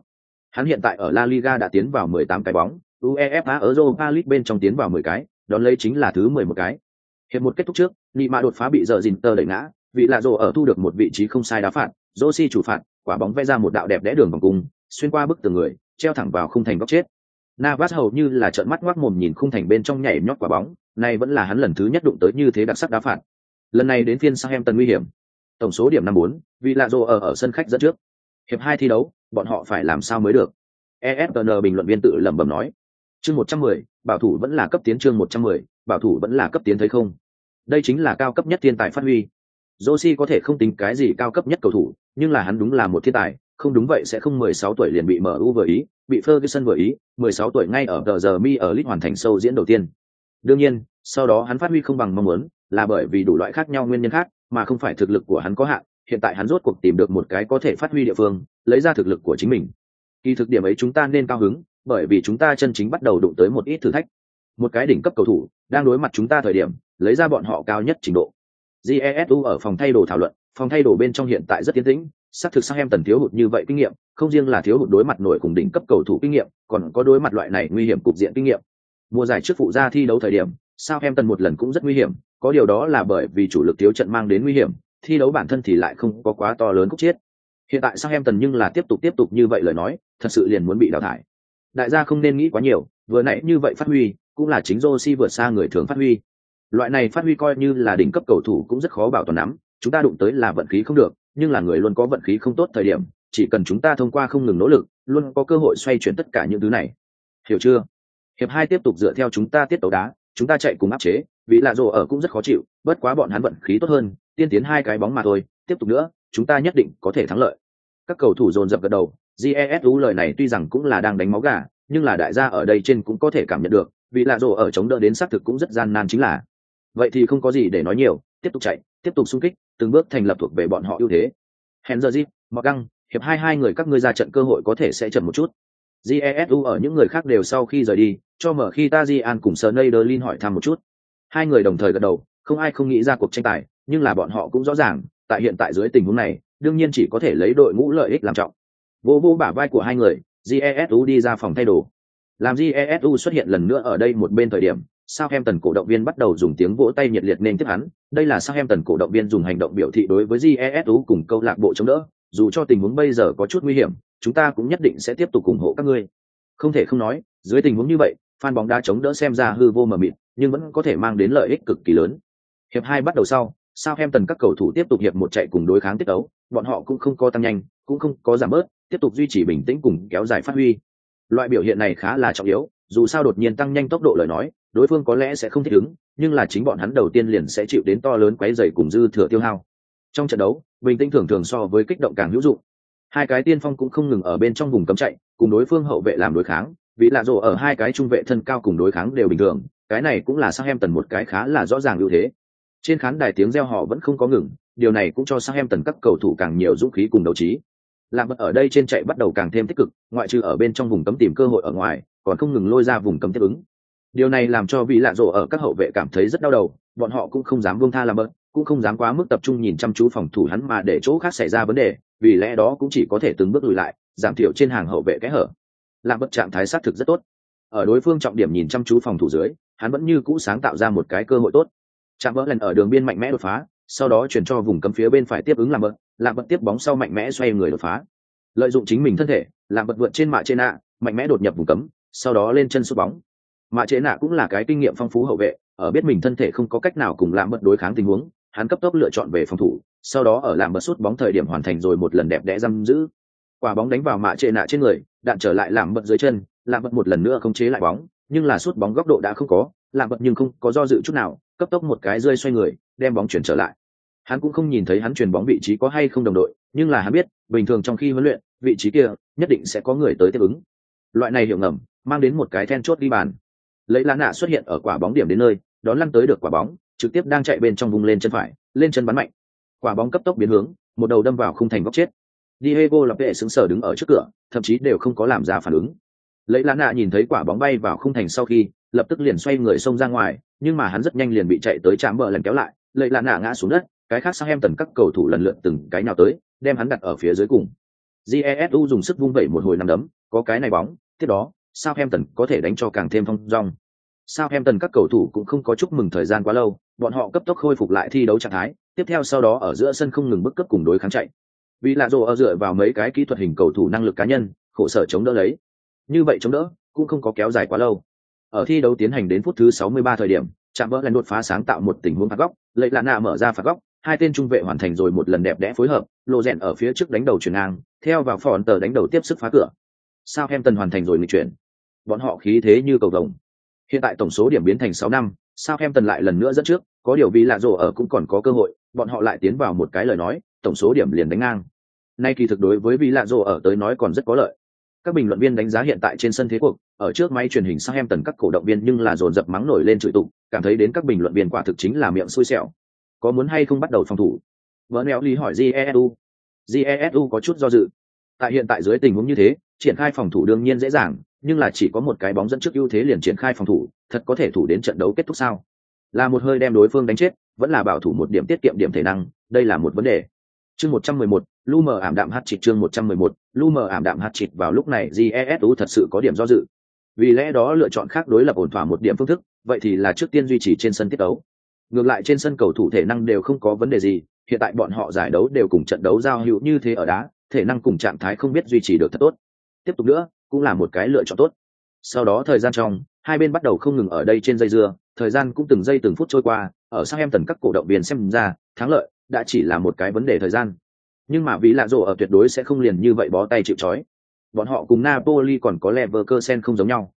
Hắn hiện tại ở La Liga đã tiến vào 18 cái bóng, UEFA Europa League bên trong tiến vào 10 cái, đón lấy chính là thứ 11 cái. Hiệp một kết thúc trước, Neymar đột phá bị giờ dìn tơ đẩy ngã, vị lạ rồ ở thu được một vị trí không sai đá phạt, Rossi chủ phạt, quả bóng vẽ ra một đạo đẹp đẽ đường vòng cung, xuyên qua bức tường người, treo thẳng vào khung thành góc chết. Navas hầu như là trợn mắt ngoác mồm nhìn khung thành bên trong nhảy nhót quả bóng, này vẫn là hắn lần thứ nhất đụng tới như thế đặc sắc đá phạt. Lần này đến phiên Southampton nguy hiểm. Tổng số điểm năm bốn, vì lạ rồ ở ở sân khách dẫn trước. Hiệp hai thi đấu, bọn họ phải làm sao mới được? ESPN bình luận viên tự lẩm bẩm nói. Chương 110, bảo thủ vẫn là cấp tiến chương 110, bảo thủ vẫn là cấp tiến thấy không? Đây chính là cao cấp nhất thiên tài phát huy. Josie có thể không tính cái gì cao cấp nhất cầu thủ, nhưng là hắn đúng là một thiên tài, không đúng vậy sẽ không 16 tuổi liền bị MU vừa ý, bị Ferguson vừa ý, 16 tuổi ngay ở tờ giờ mi ở League hoàn thành sâu diễn đầu tiên. Đương nhiên, sau đó hắn phát huy không bằng mong muốn, là bởi vì đủ loại khác nhau nguyên nhân khác, mà không phải thực lực của hắn có hạn, hiện tại hắn rốt cuộc tìm được một cái có thể phát huy địa phương, lấy ra thực lực của chính mình. Kỳ thực điểm ấy chúng ta nên cao hứng, bởi vì chúng ta chân chính bắt đầu đụng tới một ít thử thách. Một cái đỉnh cấp cầu thủ đang đối mặt chúng ta thời điểm, lấy ra bọn họ cao nhất trình độ. Jesu ở phòng thay đồ thảo luận, phòng thay đồ bên trong hiện tại rất tiến tĩnh, xác thực sang em tần thiếu hụt như vậy kinh nghiệm, không riêng là thiếu hụt đối mặt nổi cùng đỉnh cấp cầu thủ kinh nghiệm, còn có đối mặt loại này nguy hiểm cục diện kinh nghiệm. Mùa giải trước phụ ra thi đấu thời điểm, sao em tần một lần cũng rất nguy hiểm, có điều đó là bởi vì chủ lực thiếu trận mang đến nguy hiểm, thi đấu bản thân thì lại không có quá to lớn khúc chết. Hiện tại sao em tần nhưng là tiếp tục tiếp tục như vậy lời nói, thật sự liền muốn bị đào thải. Đại gia không nên nghĩ quá nhiều, vừa nãy như vậy phát huy, cũng là chính Josi vượt xa người thường phát huy. Loại này phát huy coi như là đỉnh cấp cầu thủ cũng rất khó bảo toàn nắm, chúng ta đụng tới là vận khí không được, nhưng là người luôn có vận khí không tốt thời điểm, chỉ cần chúng ta thông qua không ngừng nỗ lực, luôn có cơ hội xoay chuyển tất cả những thứ này. Hiểu chưa? Hiệp hai tiếp tục dựa theo chúng ta tiết tấu đá, chúng ta chạy cùng áp chế, vì lạ rồ ở cũng rất khó chịu, bất quá bọn hắn vận khí tốt hơn, tiên tiến hai cái bóng mà thôi, tiếp tục nữa, chúng ta nhất định có thể thắng lợi. Các cầu thủ dồn dập gật đầu, jesu lời này tuy rằng cũng là đang đánh máu gà nhưng là đại gia ở đây trên cũng có thể cảm nhận được vì lạ rồ ở chống đỡ đến xác thực cũng rất gian nan chính là. Vậy thì không có gì để nói nhiều tiếp tục chạy tiếp tục xung kích từng bước thành lập thuộc về bọn họ ưu thế. Hèn giờ zip mặc găng hiệp hai hai người các ngươi ra trận cơ hội có thể sẽ chậm một chút. Jesu ở những người khác đều sau khi rời đi cho mở khi ta di an cùng sờ nây đơ hỏi thăm một chút. Hai người đồng thời gật đầu, không ai không nghĩ ra cuộc tranh tài, nhưng là bọn họ cũng rõ ràng, tại hiện tại dưới tình huống này, đương nhiên chỉ có thể lấy đội ngũ lợi ích làm trọng. Vô vô bả vai của hai người jesu đi ra phòng thay đồ. Làm jesu xuất hiện lần nữa ở đây một bên thời điểm sao em tần cổ động viên bắt đầu dùng tiếng vỗ tay nhiệt liệt nên tiếp hắn. Đây là sao em tần cổ động viên dùng hành động biểu thị đối với jesu cùng câu lạc bộ chống đỡ. Dù cho tình huống bây giờ có chút nguy hiểm, chúng ta cũng nhất định sẽ tiếp tục ủng hộ các ngươi. Không thể không nói, dưới tình huống như vậy fan bóng đá chống đỡ xem ra hư vô mờ mịt, nhưng vẫn có thể mang đến lợi ích cực kỳ lớn. Hiệp hai bắt đầu sau sao em tần các cầu thủ tiếp tục hiệp một chạy cùng đối kháng tiết đấu bọn họ cũng không có tăng nhanh, cũng không có giảm bớt, tiếp tục duy trì bình tĩnh cùng kéo dài phát huy. Loại biểu hiện này khá là trọng yếu, dù sao đột nhiên tăng nhanh tốc độ lời nói, đối phương có lẽ sẽ không thích ứng, nhưng là chính bọn hắn đầu tiên liền sẽ chịu đến to lớn quấy rầy cùng dư thừa tiêu hao. Trong trận đấu, bình tĩnh thường thường so với kích động càng hữu dụng. Hai cái tiên phong cũng không ngừng ở bên trong vùng cấm chạy, cùng đối phương hậu vệ làm đối kháng. Vị lạ rổ ở hai cái trung vệ thân cao cùng đối kháng đều bình thường, cái này cũng là Sang Em Tần một cái khá là rõ ràng ưu thế. Trên khán đài tiếng reo họ vẫn không có ngừng, điều này cũng cho Sang Em Tần các cầu thủ càng nhiều dũng khí cùng đấu trí. lạc bật ở đây trên chạy bắt đầu càng thêm tích cực, ngoại trừ ở bên trong vùng cấm tìm cơ hội ở ngoài, còn không ngừng lôi ra vùng cấm tiếp ứng. Điều này làm cho vị lạ rổ ở các hậu vệ cảm thấy rất đau đầu, bọn họ cũng không dám buông tha làm bớt cũng không dám quá mức tập trung nhìn chăm chú phòng thủ hắn mà để chỗ khác xảy ra vấn đề, vì lẽ đó cũng chỉ có thể từng bước lùi lại, giảm thiểu trên hàng hậu vệ kẽ hở. Làm bật trạng thái sát thực rất tốt. Ở đối phương trọng điểm nhìn chăm chú phòng thủ dưới, hắn vẫn như cũ sáng tạo ra một cái cơ hội tốt. Chạm vỡ lần ở đường biên mạnh mẽ đột phá, sau đó chuyển cho vùng cấm phía bên phải tiếp ứng làm bật, làm bật tiếp bóng sau mạnh mẽ xoay người đột phá. Lợi dụng chính mình thân thể, làm bật vượt trên mạ trên nạ, mạnh mẽ đột nhập vùng cấm, sau đó lên chân sút bóng. Mạ chế nạ cũng là cái kinh nghiệm phong phú hậu vệ, ở biết mình thân thể không có cách nào cùng làm bật đối kháng tình huống, hắn cấp tốc lựa chọn về phòng thủ, sau đó ở làm bật sút bóng thời điểm hoàn thành rồi một lần đẹp đẽ giam giữ. Quả bóng đánh vào mạ trệ nạ trên người, đạn trở lại làm bật dưới chân, làm bật một lần nữa không chế lại bóng, nhưng là suốt bóng góc độ đã không có, làm bật nhưng không có do dự chút nào, cấp tốc một cái rơi xoay người, đem bóng chuyển trở lại. Hắn cũng không nhìn thấy hắn chuyển bóng vị trí có hay không đồng đội, nhưng là hắn biết, bình thường trong khi huấn luyện, vị trí kia nhất định sẽ có người tới tiếp ứng. Loại này hiệu ngầm, mang đến một cái then chốt đi bàn. Lấy lá nạ xuất hiện ở quả bóng điểm đến nơi, đón lăn tới được quả bóng, trực tiếp đang chạy bên trong vùng lên chân phải, lên chân bắn mạnh. Quả bóng cấp tốc biến hướng, một đầu đâm vào khung thành góc chết. Diego lập vệ sững sờ đứng ở trước cửa, thậm chí đều không có làm ra phản ứng. Lấy lá nạ nhìn thấy quả bóng bay vào khung thành sau khi, lập tức liền xoay người xông ra ngoài, nhưng mà hắn rất nhanh liền bị chạy tới chạm bờ lần kéo lại, lấy lá nạ ngã xuống đất, cái khác sang em tần các cầu thủ lần lượt từng cái nào tới, đem hắn đặt ở phía dưới cùng. Jesu dùng sức vung vẩy một hồi năm đấm, có cái này bóng, tiếp đó, Southampton có thể đánh cho càng thêm phong dong. Southampton các cầu thủ cũng không có chúc mừng thời gian quá lâu, bọn họ cấp tốc khôi phục lại thi đấu trạng thái, tiếp theo sau đó ở giữa sân không ngừng bức cấp cùng đối kháng chạy. Vì lạ rồ ở dựa vào mấy cái kỹ thuật hình cầu thủ năng lực cá nhân, khổ sở chống đỡ lấy. Như vậy chống đỡ, cũng không có kéo dài quá lâu. Ở thi đấu tiến hành đến phút thứ 63 thời điểm, chạm vỡ lần đột phá sáng tạo một tình huống phạt góc, lệ lạ nạ mở ra phạt góc, hai tên trung vệ hoàn thành rồi một lần đẹp đẽ phối hợp, lộ rèn ở phía trước đánh đầu chuyển ngang, theo vào phòn tờ đánh đầu tiếp sức phá cửa. sao em tần hoàn thành rồi nghịch chuyển. Bọn họ khí thế như cầu vồng. Hiện tại tổng số điểm biến thành 6 năm, sao em tần lại lần nữa dẫn trước, có điều vì lạ rồ ở cũng còn có cơ hội, bọn họ lại tiến vào một cái lời nói, tổng số điểm liền đánh ngang. Nay kỳ thực đối với vì lạ rồ ở tới nói còn rất có lợi. Các bình luận viên đánh giá hiện tại trên sân thế cuộc, ở trước máy truyền hình sang em tần các cổ động viên nhưng là dồn dập mắng nổi lên chửi tụng, cảm thấy đến các bình luận viên quả thực chính là miệng xui xẻo. Có muốn hay không bắt đầu phòng thủ? Vỡ neo lý hỏi Jesu. Jesu có chút do dự. Tại hiện tại dưới tình huống như thế, triển khai phòng thủ đương nhiên dễ dàng, nhưng là chỉ có một cái bóng dẫn trước ưu thế liền triển khai phòng thủ, thật có thể thủ đến trận đấu kết thúc sao? Là một hơi đem đối phương đánh chết, vẫn là bảo thủ một điểm tiết kiệm điểm thể năng, đây là một vấn đề. Chương 111, Lu mờ ảm đạm hạt trịch chương 111, Lu mờ ảm đạm hạt trịch vào lúc này GESU thật sự có điểm do dự. Vì lẽ đó lựa chọn khác đối lập ổn thỏa một điểm phương thức, vậy thì là trước tiên duy trì trên sân tiết đấu. Ngược lại trên sân cầu thủ thể năng đều không có vấn đề gì, hiện tại bọn họ giải đấu đều cùng trận đấu giao hữu như thế ở đá, thể năng cùng trạng thái không biết duy trì được thật tốt. Tiếp tục nữa, cũng là một cái lựa chọn tốt. Sau đó thời gian trong, hai bên bắt đầu không ngừng ở đây trên dây dưa, thời gian cũng từng giây từng phút trôi qua, ở sang em tần các cổ động viên xem ra, thắng lợi đã chỉ là một cái vấn đề thời gian. Nhưng mà vì lạ rồ ở tuyệt đối sẽ không liền như vậy bó tay chịu trói. Bọn họ cùng Napoli còn có Leverkusen không giống nhau.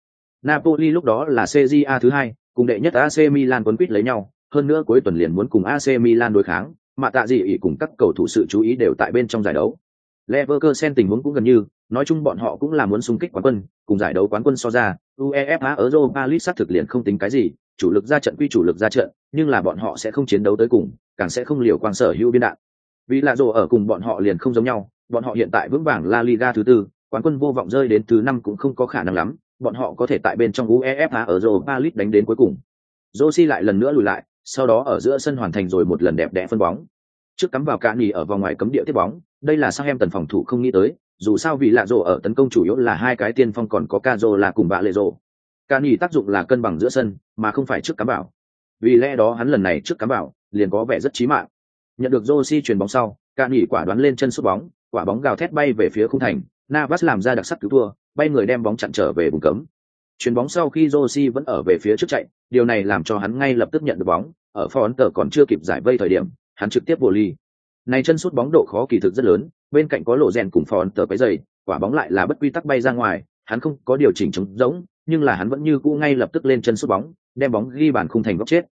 Napoli lúc đó là CJA thứ hai, cùng đệ nhất AC Milan quấn quýt lấy nhau, hơn nữa cuối tuần liền muốn cùng AC Milan đối kháng, mà tạ gì ý cùng các cầu thủ sự chú ý đều tại bên trong giải đấu. Leverkusen tình huống cũng gần như, nói chung bọn họ cũng là muốn xung kích quán quân, cùng giải đấu quán quân so ra, UEFA Europa League xác thực liền không tính cái gì, chủ lực ra trận quy chủ lực ra trận, nhưng là bọn họ sẽ không chiến đấu tới cùng, càng sẽ không liều quang sở hữu biên đạn. Vì là rồ ở cùng bọn họ liền không giống nhau, bọn họ hiện tại vững vàng La Liga thứ tư, quán quân vô vọng rơi đến thứ năm cũng không có khả năng lắm, bọn họ có thể tại bên trong UEFA ở Europa League đánh đến cuối cùng. Josi lại lần nữa lùi lại, sau đó ở giữa sân hoàn thành rồi một lần đẹp đẽ phân bóng. Trước cắm vào Cani ở vòng ngoài cấm địa tiếp bóng, đây là sang em tần phòng thủ không nghĩ tới, dù sao vì lạ rồ ở tấn công chủ yếu là hai cái tiên phong còn có Cazo là cùng bạ lệ rồ. Cani tác dụng là cân bằng giữa sân, mà không phải trước cắm bảo. Vì lẽ đó hắn lần này trước cắm bảo, liền có vẻ rất chí mạng. Nhận được Rossi chuyền bóng sau, Cani quả đoán lên chân sút bóng, quả bóng gào thét bay về phía khung thành, Navas làm ra đặc sắc cứu thua, bay người đem bóng chặn trở về vùng cấm. Chuyền bóng sau khi Rossi vẫn ở về phía trước chạy, điều này làm cho hắn ngay lập tức nhận được bóng, ở phó ấn tờ còn chưa kịp giải vây thời điểm, hắn trực tiếp vô ly. Này chân sút bóng độ khó kỳ thực rất lớn, bên cạnh có lộ rèn cùng phò ấn tờ cái giày, quả bóng lại là bất quy tắc bay ra ngoài, hắn không có điều chỉnh chống giống, nhưng là hắn vẫn như cũ ngay lập tức lên chân sút bóng, đem bóng ghi bàn khung thành góc chết.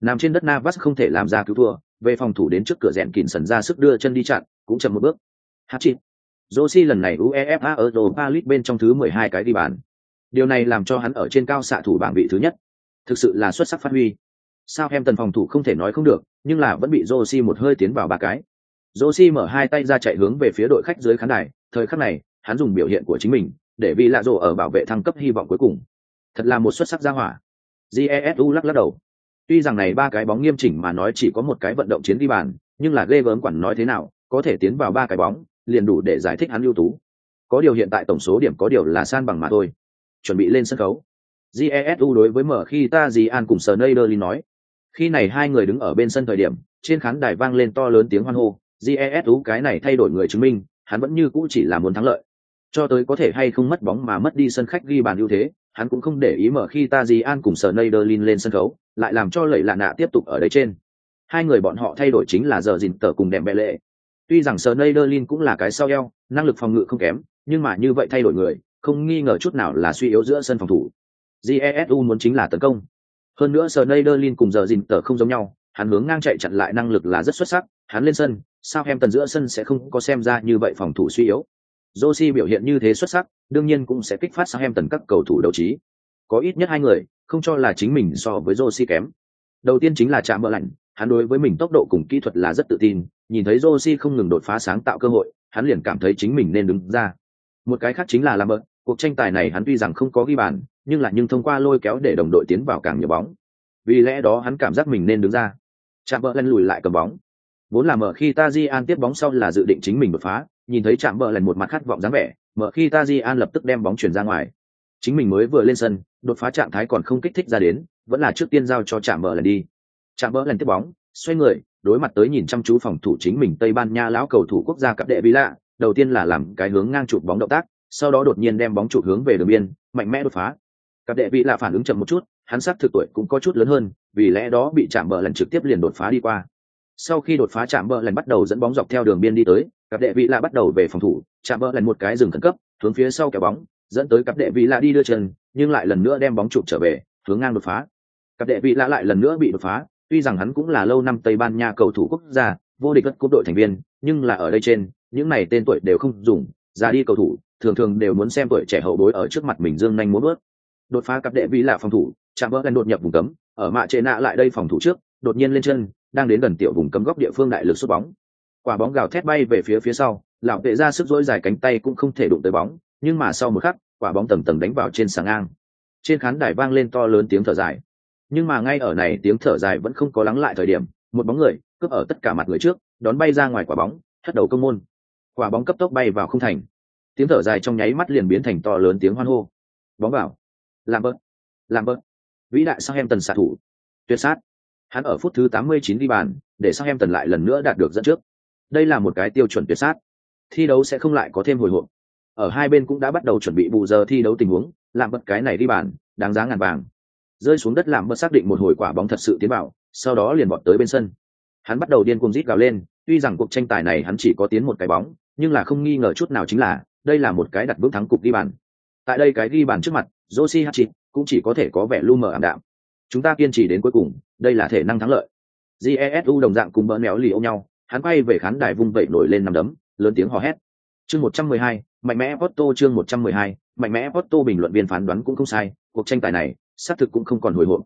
Nằm trên đất Navas không thể làm ra cứu thua, về phòng thủ đến trước cửa rèn kỉn sần ra sức đưa chân đi chặn, cũng chậm một bước. Hát Rossi lần này UEFA Europa League bên trong thứ 12 cái ghi bàn. Điều này làm cho hắn ở trên cao xạ thủ bảng vị thứ nhất. Thực sự là xuất sắc phát huy. Sao em tần phòng thủ không thể nói không được, nhưng là vẫn bị Rossi một hơi tiến vào ba cái. Rossi mở hai tay ra chạy hướng về phía đội khách dưới khán đài, thời khắc này, hắn dùng biểu hiện của chính mình để vì lạ rổ ở bảo vệ thăng cấp hy vọng cuối cùng. Thật là một xuất sắc gia hỏa. Jesu lắc lắc đầu. Tuy rằng này ba cái bóng nghiêm chỉnh mà nói chỉ có một cái vận động chiến đi bàn, nhưng là ghê gớm quản nói thế nào, có thể tiến vào ba cái bóng, liền đủ để giải thích hắn ưu tú. Có điều hiện tại tổng số điểm có điều là san bằng mà thôi. Chuẩn bị lên sân khấu. Jesu đối với mở khi ta gì an cùng sờ nơi Sneijderlin nói. Khi này hai người đứng ở bên sân thời điểm, trên khán đài vang lên to lớn tiếng hoan hô. Jesu cái này thay đổi người chứng minh, hắn vẫn như cũ chỉ là muốn thắng lợi. Cho tới có thể hay không mất bóng mà mất đi sân khách ghi bàn ưu thế, hắn cũng không để ý mở khi ta di an cùng Sneijderlin lên sân khấu, lại làm cho lẩy lạ nạ tiếp tục ở đấy trên. Hai người bọn họ thay đổi chính là giờ dìn tờ cùng đệm bệ lệ. Tuy rằng Sneijderlin cũng là cái sau eo, năng lực phòng ngự không kém, nhưng mà như vậy thay đổi người, không nghi ngờ chút nào là suy yếu giữa sân phòng thủ. Jesu muốn chính là tấn công. Hơn nữa Sneijderlin cùng giờ dìn tờ không giống nhau, hắn hướng ngang chạy chặn lại năng lực là rất xuất sắc, hắn lên sân, sao em tần giữa sân sẽ không có xem ra như vậy phòng thủ suy yếu. Josie biểu hiện như thế xuất sắc, đương nhiên cũng sẽ kích phát sang em tần các cầu thủ đấu trí. Có ít nhất hai người, không cho là chính mình so với Josie kém. Đầu tiên chính là Trạm bờ lạnh, hắn đối với mình tốc độ cùng kỹ thuật là rất tự tin, nhìn thấy Josie không ngừng đột phá sáng tạo cơ hội, hắn liền cảm thấy chính mình nên đứng ra. Một cái khác chính là Lambert, cuộc tranh tài này hắn tuy rằng không có ghi bàn, nhưng là nhưng thông qua lôi kéo để đồng đội tiến vào càng nhiều bóng. Vì lẽ đó hắn cảm giác mình nên đứng ra. Trạm bờ Lạnh lùi lại cầm bóng. Vốn là mở khi Tajian tiếp bóng sau là dự định chính mình đột phá, nhìn thấy chạm bờ lần một mặt khát vọng dáng vẻ, mở khi Tajian lập tức đem bóng chuyển ra ngoài. Chính mình mới vừa lên sân, đột phá trạng thái còn không kích thích ra đến, vẫn là trước tiên giao cho chạm bờ lần đi. Chạm bờ lần tiếp bóng, xoay người, đối mặt tới nhìn chăm chú phòng thủ chính mình Tây Ban Nha lão cầu thủ quốc gia cặp đệ Villa, đầu tiên là làm cái hướng ngang chụp bóng động tác, sau đó đột nhiên đem bóng chụp hướng về đường biên, mạnh mẽ đột phá. Cặp đệ Villa phản ứng chậm một chút, hắn sắc thực tuổi cũng có chút lớn hơn, vì lẽ đó bị chạm bờ lần trực tiếp liền đột phá đi qua. Sau khi đột phá chạm bờ lần bắt đầu dẫn bóng dọc theo đường biên đi tới, cặp đệ vị lạ bắt đầu về phòng thủ, chạm bờ lần một cái dừng khẩn cấp, hướng phía sau kéo bóng, dẫn tới cặp đệ vị lạ đi đưa chân, nhưng lại lần nữa đem bóng chụp trở về, hướng ngang đột phá. Cặp đệ vị lạ lại lần nữa bị đột phá, tuy rằng hắn cũng là lâu năm Tây Ban Nha cầu thủ quốc gia, vô địch đất cúp đội thành viên, nhưng là ở đây trên, những này tên tuổi đều không dùng, ra đi cầu thủ, thường thường đều muốn xem tuổi trẻ hậu bối ở trước mặt mình dương nhanh muốn bước. Đột phá cặp đệ vị là phòng thủ, chạm bỡ gần đột nhập vùng cấm, ở mạ trệ nạ lại đây phòng thủ trước, đột nhiên lên chân, đang đến gần tiểu vùng cấm góc địa phương đại lực sút bóng. Quả bóng gào thét bay về phía phía sau, lão vệ ra sức dỗi dài cánh tay cũng không thể đụng tới bóng, nhưng mà sau một khắc, quả bóng tầng tầng đánh vào trên sàng ngang. Trên khán đài vang lên to lớn tiếng thở dài. Nhưng mà ngay ở này tiếng thở dài vẫn không có lắng lại thời điểm một bóng người cướp ở tất cả mặt người trước đón bay ra ngoài quả bóng thất đầu công môn. Quả bóng cấp tốc bay vào không thành. Tiếng thở dài trong nháy mắt liền biến thành to lớn tiếng hoan hô. Bóng vào. Làm bớt làm bớt vĩ đại sang em tần xạ thủ. Tuyệt sát hắn ở phút thứ 89 đi bàn, để sang em tần lại lần nữa đạt được dẫn trước. Đây là một cái tiêu chuẩn tuyệt sát. Thi đấu sẽ không lại có thêm hồi hộp. Ở hai bên cũng đã bắt đầu chuẩn bị bù giờ thi đấu tình huống làm bật cái này đi bàn, đáng giá ngàn vàng. Rơi xuống đất làm bật xác định một hồi quả bóng thật sự tiến vào, sau đó liền bọt tới bên sân. Hắn bắt đầu điên cuồng rít gào lên, tuy rằng cuộc tranh tài này hắn chỉ có tiến một cái bóng, nhưng là không nghi ngờ chút nào chính là, đây là một cái đặt bước thắng cục ghi bàn. Tại đây cái ghi bàn trước mặt joshi hachi cũng chỉ có thể có vẻ lu mờ ảm đạm. Chúng ta kiên trì đến cuối cùng đây là thể năng thắng lợi jesu đồng dạng cùng bỡ méo lì ôm nhau hắn quay về khán đài vung vẩy nổi lên nằm đấm lớn tiếng hò hét chương một trăm mười hai mạnh mẽ Porto chương một trăm mười hai mạnh mẽ Porto bình luận viên phán đoán cũng không sai cuộc tranh tài này xác thực cũng không còn hồi hộp.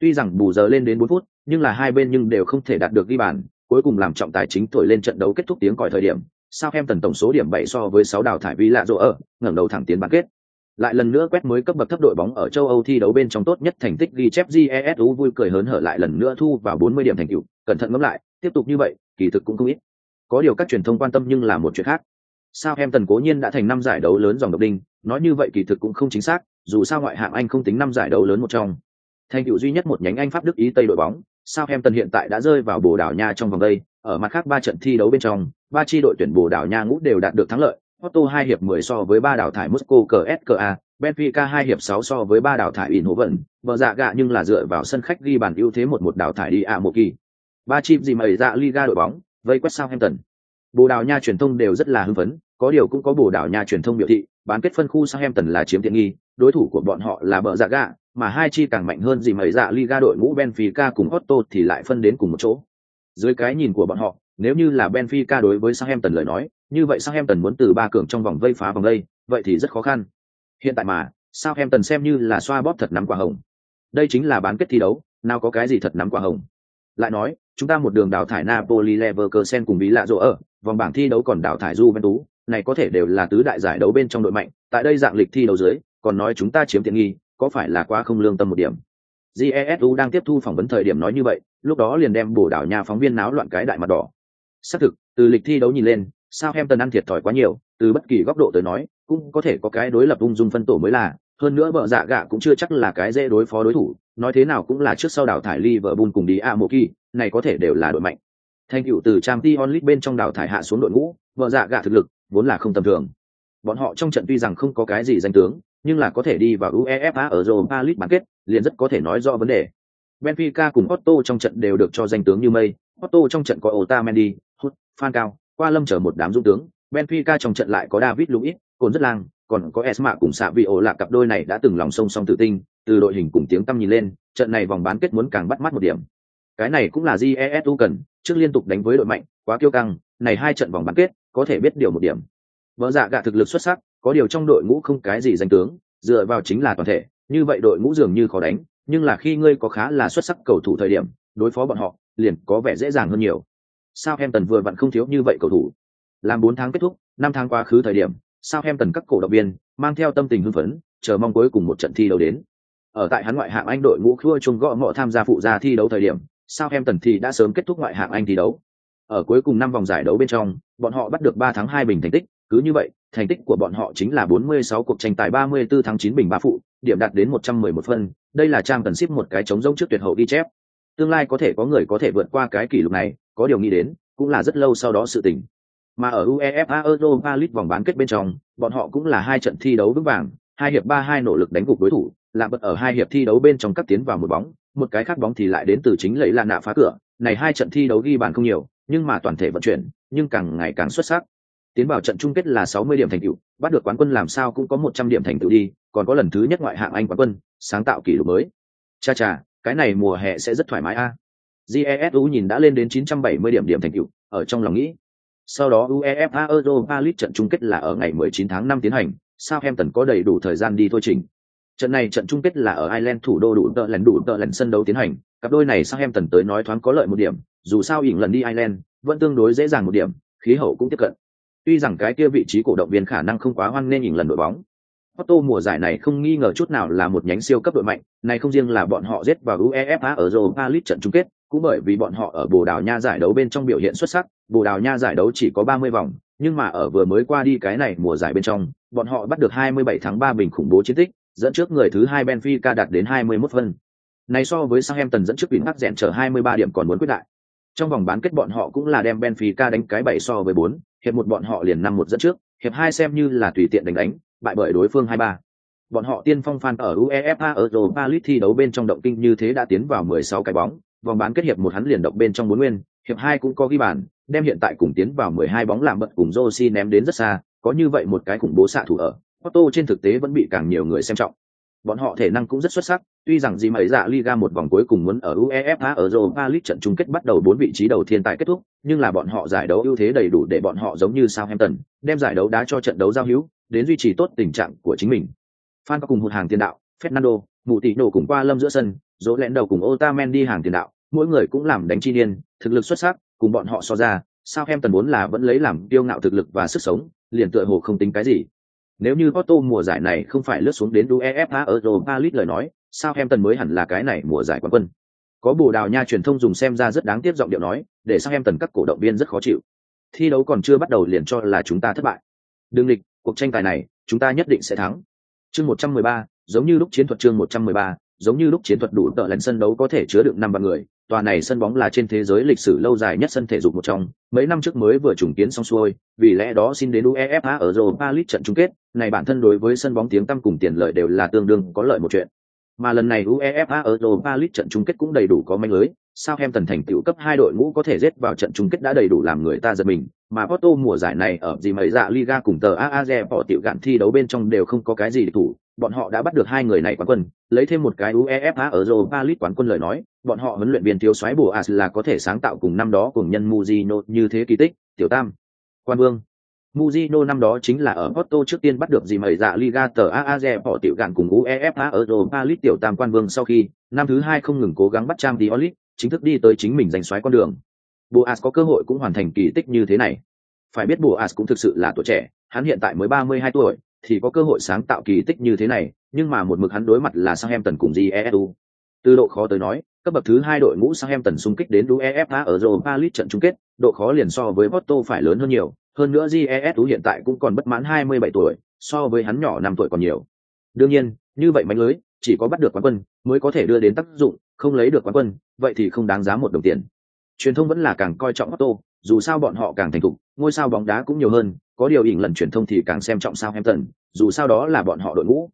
Tuy rằng bù giờ lên đến 4 phút, nhưng là hai bên nhưng đều không thể đạt được ghi bàn, cuối cùng làm trọng tài chính thổi lên trận đấu kết thúc tiếng còi thời điểm. Southampton tổng số điểm 7 so với 6 đào thải vi lạ rộ ở, ngẩng đầu thẳng tiến bán kết. Lại lần nữa quét mới cấp bậc thấp đội bóng ở châu Âu thi đấu bên trong tốt nhất thành tích ghi chép GESU vui cười hớn hở lại lần nữa thu vào 40 điểm thành tựu, cẩn thận ngẫm lại, tiếp tục như vậy, kỳ thực cũng không ít. Có điều các truyền thông quan tâm nhưng là một chuyện khác. Southampton cố nhiên đã thành năm giải đấu lớn dòng độc đinh, nói như vậy kỳ thực cũng không chính xác, dù sao ngoại hạng Anh không tính năm giải đấu lớn một trong. Thành tựu duy nhất một nhánh Anh Pháp Đức Ý Tây đội bóng, Southampton hiện tại đã rơi vào Bồ Đào Nha trong vòng đây, ở mặt khác ba trận thi đấu bên trong, ba chi đội tuyển Bồ Đào Nha ngũ đều đạt được thắng lợi. Porto hai hiệp 10 so với ba đảo thải Moscow CSKA, Benfica hai hiệp 6 so với ba đảo thải Inhoven, bờ dạ gạ nhưng là dựa vào sân khách ghi bàn ưu thế một một đảo thải đi à một kỳ. Ba chim gì mày dạ Liga đội bóng, vây quét Southampton. Bồ Đào Nha truyền thông đều rất là hưng phấn, có điều cũng có Bồ Đào Nha truyền thông biểu thị, bán kết phân khu Southampton là chiếm tiện nghi, đối thủ của bọn họ là bờ dạ gạ, mà hai chi càng mạnh hơn gì mấy dạ Liga đội ngũ Benfica cùng Otto thì lại phân đến cùng một chỗ. Dưới cái nhìn của bọn họ, nếu như là Benfica đối với Southampton lời nói, như vậy Southampton muốn từ ba cường trong vòng vây phá vòng đây vậy thì rất khó khăn. Hiện tại mà, Southampton xem như là xoa bóp thật nắm quả hồng. Đây chính là bán kết thi đấu, nào có cái gì thật nắm quả hồng. Lại nói, chúng ta một đường đào thải Napoli Leverkusen cùng bí lạ rộ ở, vòng bảng thi đấu còn đào thải Juventus, này có thể đều là tứ đại giải đấu bên trong đội mạnh, tại đây dạng lịch thi đấu dưới, còn nói chúng ta chiếm tiện nghi, có phải là quá không lương tâm một điểm. Jesu đang tiếp thu phỏng vấn thời điểm nói như vậy, lúc đó liền đem bổ đảo nhà phóng viên náo loạn cái đại mặt đỏ. Xác thực, từ lịch thi đấu nhìn lên, sao em tần ăn thiệt thòi quá nhiều, từ bất kỳ góc độ tới nói, cũng có thể có cái đối lập ung dung phân tổ mới là, hơn nữa vợ dạ gạ cũng chưa chắc là cái dễ đối phó đối thủ, nói thế nào cũng là trước sau đảo thải li vợ bùn cùng đi a một kỳ. này có thể đều là đội mạnh. Thành cựu từ trang t onlit bên trong đảo thải hạ xuống đội ngũ, vợ dạ gạ thực lực vốn là không tầm thường. Bọn họ trong trận tuy rằng không có cái gì danh tướng, nhưng là có thể đi vào UEFA ở Europa League bán kết, liền rất có thể nói rõ vấn đề. Benfica cùng Otto trong trận đều được cho danh tướng như mây, Otto trong trận có Otamendi, hút Phan Cao, qua lâm chở một đám dũng tướng, Benfica trong trận lại có David Luiz, Cồn rất lang, còn có Esma cùng xạ vị ổ là cặp đôi này đã từng lòng sông song tự tinh, từ đội hình cùng tiếng tăm nhìn lên, trận này vòng bán kết muốn càng bắt mắt một điểm. Cái này cũng là Jesu cần, trước liên tục đánh với đội mạnh, quá kiêu căng, này hai trận vòng bán kết, có thể biết điều một điểm. Vợ dạ gạ thực lực xuất sắc, có điều trong đội ngũ không cái gì danh tướng, dựa vào chính là toàn thể, như vậy đội ngũ dường như khó đánh, nhưng là khi ngươi có khá là xuất sắc cầu thủ thời điểm, đối phó bọn họ, liền có vẻ dễ dàng hơn nhiều. Sao em tần vừa vặn không thiếu như vậy cầu thủ. Làm bốn tháng kết thúc, năm tháng qua khứ thời điểm, sao em tần các cổ động viên mang theo tâm tình hưng phấn, chờ mong cuối cùng một trận thi đấu đến. Ở tại hắn ngoại hạng Anh đội ngũ khua chung gõ ngọ tham gia phụ gia thi đấu thời điểm, sao em tần thì đã sớm kết thúc ngoại hạng Anh thi đấu. Ở cuối cùng năm vòng giải đấu bên trong, bọn họ bắt được ba tháng hai bình thành tích, cứ như vậy, thành tích của bọn họ chính là 46 cuộc tranh tài 34 tháng 9 bình ba phụ, điểm đạt đến 111 phân, đây là trang tần ship một cái chống rông trước tuyệt hậu ghi chép. Tương lai có thể có người có thể vượt qua cái kỷ lục này, có điều nghĩ đến, cũng là rất lâu sau đó sự tình. Mà ở UEFA Europa League vòng bán kết bên trong, bọn họ cũng là hai trận thi đấu vững vàng, hai hiệp ba hai nỗ lực đánh gục đối thủ, làm bật ở hai hiệp thi đấu bên trong các tiến vào một bóng, một cái khác bóng thì lại đến từ chính lấy là nạ phá cửa. Này hai trận thi đấu ghi bàn không nhiều, nhưng mà toàn thể vận chuyển, nhưng càng ngày càng xuất sắc. Tiến vào trận chung kết là 60 điểm thành tựu, bắt được quán quân làm sao cũng có 100 điểm thành tựu đi, còn có lần thứ nhất ngoại hạng Anh quán quân, sáng tạo kỷ lục mới. Cha cha, cái này mùa hè sẽ rất thoải mái a. À. Jesu nhìn đã lên đến 970 điểm điểm thành tựu, ở trong lòng nghĩ. Sau đó UEFA Europa League trận chung kết là ở ngày 19 tháng 5 tiến hành, Southampton có đầy đủ thời gian đi thôi trình. Trận này trận chung kết là ở Ireland thủ đô đủ tợ lần đủ tợ lần sân đấu tiến hành, cặp đôi này Southampton tới nói thoáng có lợi một điểm, dù sao ỉn lần đi Ireland vẫn tương đối dễ dàng một điểm, khí hậu cũng tiếp cận. Tuy rằng cái kia vị trí cổ động viên khả năng không quá hoan nên ỉn lần đội bóng, Otto mùa giải này không nghi ngờ chút nào là một nhánh siêu cấp đội mạnh, này không riêng là bọn họ giết vào UEFA ở Europa League trận chung kết, cũng bởi vì bọn họ ở Bồ Đào Nha giải đấu bên trong biểu hiện xuất sắc, Bồ Đào Nha giải đấu chỉ có 30 vòng, nhưng mà ở vừa mới qua đi cái này mùa giải bên trong, bọn họ bắt được 27 tháng 3 bình khủng bố chiến tích, dẫn trước người thứ hai Benfica đạt đến 21 phân. Này so với Southampton dẫn trước Bình Hắc rèn trở 23 điểm còn muốn quyết đại. Trong vòng bán kết bọn họ cũng là đem Benfica đánh cái 7 so với 4, hiệp một bọn họ liền năm một dẫn trước, hiệp hai xem như là tùy tiện đánh đánh, bại bởi đối phương 23. Bọn họ tiên phong fan ở UEFA ở Europa League thi đấu bên trong động kinh như thế đã tiến vào 16 cái bóng, vòng bán kết hiệp một hắn liền động bên trong bốn nguyên, hiệp hai cũng có ghi bàn, đem hiện tại cùng tiến vào 12 bóng làm bật cùng Josi ném đến rất xa, có như vậy một cái khủng bố xạ thủ ở. Porto trên thực tế vẫn bị càng nhiều người xem trọng. Bọn họ thể năng cũng rất xuất sắc, tuy rằng gì mấy dạ Liga một vòng cuối cùng muốn ở UEFA ở Europa League trận chung kết bắt đầu bốn vị trí đầu tiên tại kết thúc, nhưng là bọn họ giải đấu ưu thế đầy đủ để bọn họ giống như Southampton, đem giải đấu đá cho trận đấu giao hữu, đến duy trì tốt tình trạng của chính mình. Phan có cùng một hàng tiền đạo, Fernando, mụ tỷ nổ cùng qua lâm giữa sân, dỗ lẹn đầu cùng Otamendi hàng tiền đạo, mỗi người cũng làm đánh chi niên, thực lực xuất sắc, cùng bọn họ so ra, sao em tần muốn là vẫn lấy làm tiêu ngạo thực lực và sức sống, liền tựa hồ không tính cái gì. Nếu như Porto mùa giải này không phải lướt xuống đến UEFA Europa League lời nói, sao em tần mới hẳn là cái này mùa giải quán quân. Có Bồ Đào Nha truyền thông dùng xem ra rất đáng tiếc giọng điệu nói, để sao em tần các cổ động viên rất khó chịu. Thi đấu còn chưa bắt đầu liền cho là chúng ta thất bại. Đương lịch, cuộc tranh tài này, chúng ta nhất định sẽ thắng. Chương 113, giống như lúc chiến thuật chương 113, giống như lúc chiến thuật đủ tợ lần sân đấu có thể chứa được năm vạn người, tòa này sân bóng là trên thế giới lịch sử lâu dài nhất sân thể dục một trong, mấy năm trước mới vừa trùng kiến xong xuôi, vì lẽ đó xin đến UEFA ở Europa League trận chung kết, này bản thân đối với sân bóng tiếng tăm cùng tiền lợi đều là tương đương có lợi một chuyện. Mà lần này UEFA ở Europa League trận chung kết cũng đầy đủ có manh lưới, Sao em tần thành tựu cấp hai đội ngũ có thể rết vào trận chung kết đã đầy đủ làm người ta giật mình, mà Porto mùa giải này ở gì mấy dạ Liga cùng tờ AAZ bỏ tiểu gạn thi đấu bên trong đều không có cái gì để thủ, bọn họ đã bắt được hai người này quán quân, lấy thêm một cái UEFA ở Europa League quán quân lời nói, bọn họ huấn luyện viên thiếu soái Boas là có thể sáng tạo cùng năm đó cùng nhân Mujino như thế kỳ tích, tiểu tam. Quan Vương. Mujino năm đó chính là ở Porto trước tiên bắt được gì mấy dạ Liga tờ AAZ bỏ tiểu gạn cùng UEFA ở Europa League tiểu tam quan vương sau khi, năm thứ hai không ngừng cố gắng bắt trang Diolit, chính thức đi tới chính mình giành xoáy con đường. Boas có cơ hội cũng hoàn thành kỳ tích như thế này. Phải biết Boas cũng thực sự là tuổi trẻ, hắn hiện tại mới 32 tuổi, thì có cơ hội sáng tạo kỳ tích như thế này, nhưng mà một mực hắn đối mặt là Southampton cùng GESU. Từ độ khó tới nói, cấp bậc thứ hai đội ngũ Southampton xung kích đến UEFA ở Europa League trận chung kết, độ khó liền so với Porto phải lớn hơn nhiều, hơn nữa GESU hiện tại cũng còn bất mãn 27 tuổi, so với hắn nhỏ 5 tuổi còn nhiều. Đương nhiên, như vậy mạnh lưới, chỉ có bắt được quán quân mới có thể đưa đến tác dụng, không lấy được quán quân, vậy thì không đáng giá một đồng tiền. Truyền thông vẫn là càng coi trọng Otto, dù sao bọn họ càng thành thục, ngôi sao bóng đá cũng nhiều hơn, có điều ỉn lần truyền thông thì càng xem trọng Southampton, dù sao đó là bọn họ đội ngũ.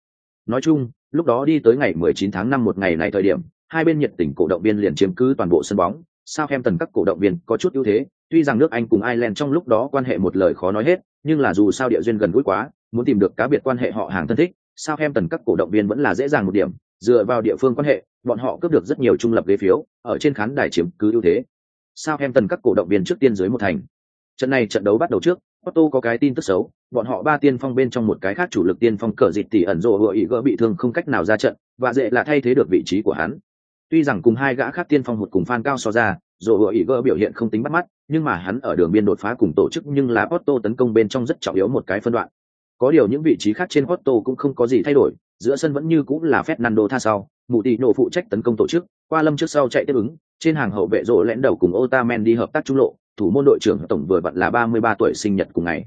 Nói chung, lúc đó đi tới ngày 19 tháng 5 một ngày này thời điểm, hai bên nhiệt tình cổ động viên liền chiếm cứ toàn bộ sân bóng, Southampton các cổ động viên có chút ưu thế, tuy rằng nước Anh cùng Ireland trong lúc đó quan hệ một lời khó nói hết, nhưng là dù sao địa duyên gần gũi quá, muốn tìm được cá biệt quan hệ họ hàng thân thích, Southampton các cổ động viên vẫn là dễ dàng một điểm, dựa vào địa phương quan hệ, bọn họ cướp được rất nhiều trung lập ghế phiếu, ở trên khán đài chiếm cứ ưu thế. Sao em tần các cổ động viên trước tiên dưới một thành. Trận này trận đấu bắt đầu trước, Otto có cái tin tức xấu, bọn họ ba tiên phong bên trong một cái khác chủ lực tiên phong cờ dịch tỷ ẩn rộ vừa ý gỡ bị thương không cách nào ra trận, và dễ là thay thế được vị trí của hắn. Tuy rằng cùng hai gã khác tiên phong hụt cùng fan cao so ra, rồ vừa ý gỡ biểu hiện không tính bắt mắt, nhưng mà hắn ở đường biên đột phá cùng tổ chức nhưng là Otto tấn công bên trong rất trọng yếu một cái phân đoạn. Có điều những vị trí khác trên Otto cũng không có gì thay đổi, giữa sân vẫn như cũng là Fernando tha sau, mụ tỷ nổ phụ trách tấn công tổ chức, qua lâm trước sau chạy tiếp ứng, trên hàng hậu vệ rồ lẽn đầu cùng Otamendi hợp tác trung lộ, thủ môn đội trưởng tổng vừa vặn là 33 tuổi sinh nhật cùng ngày.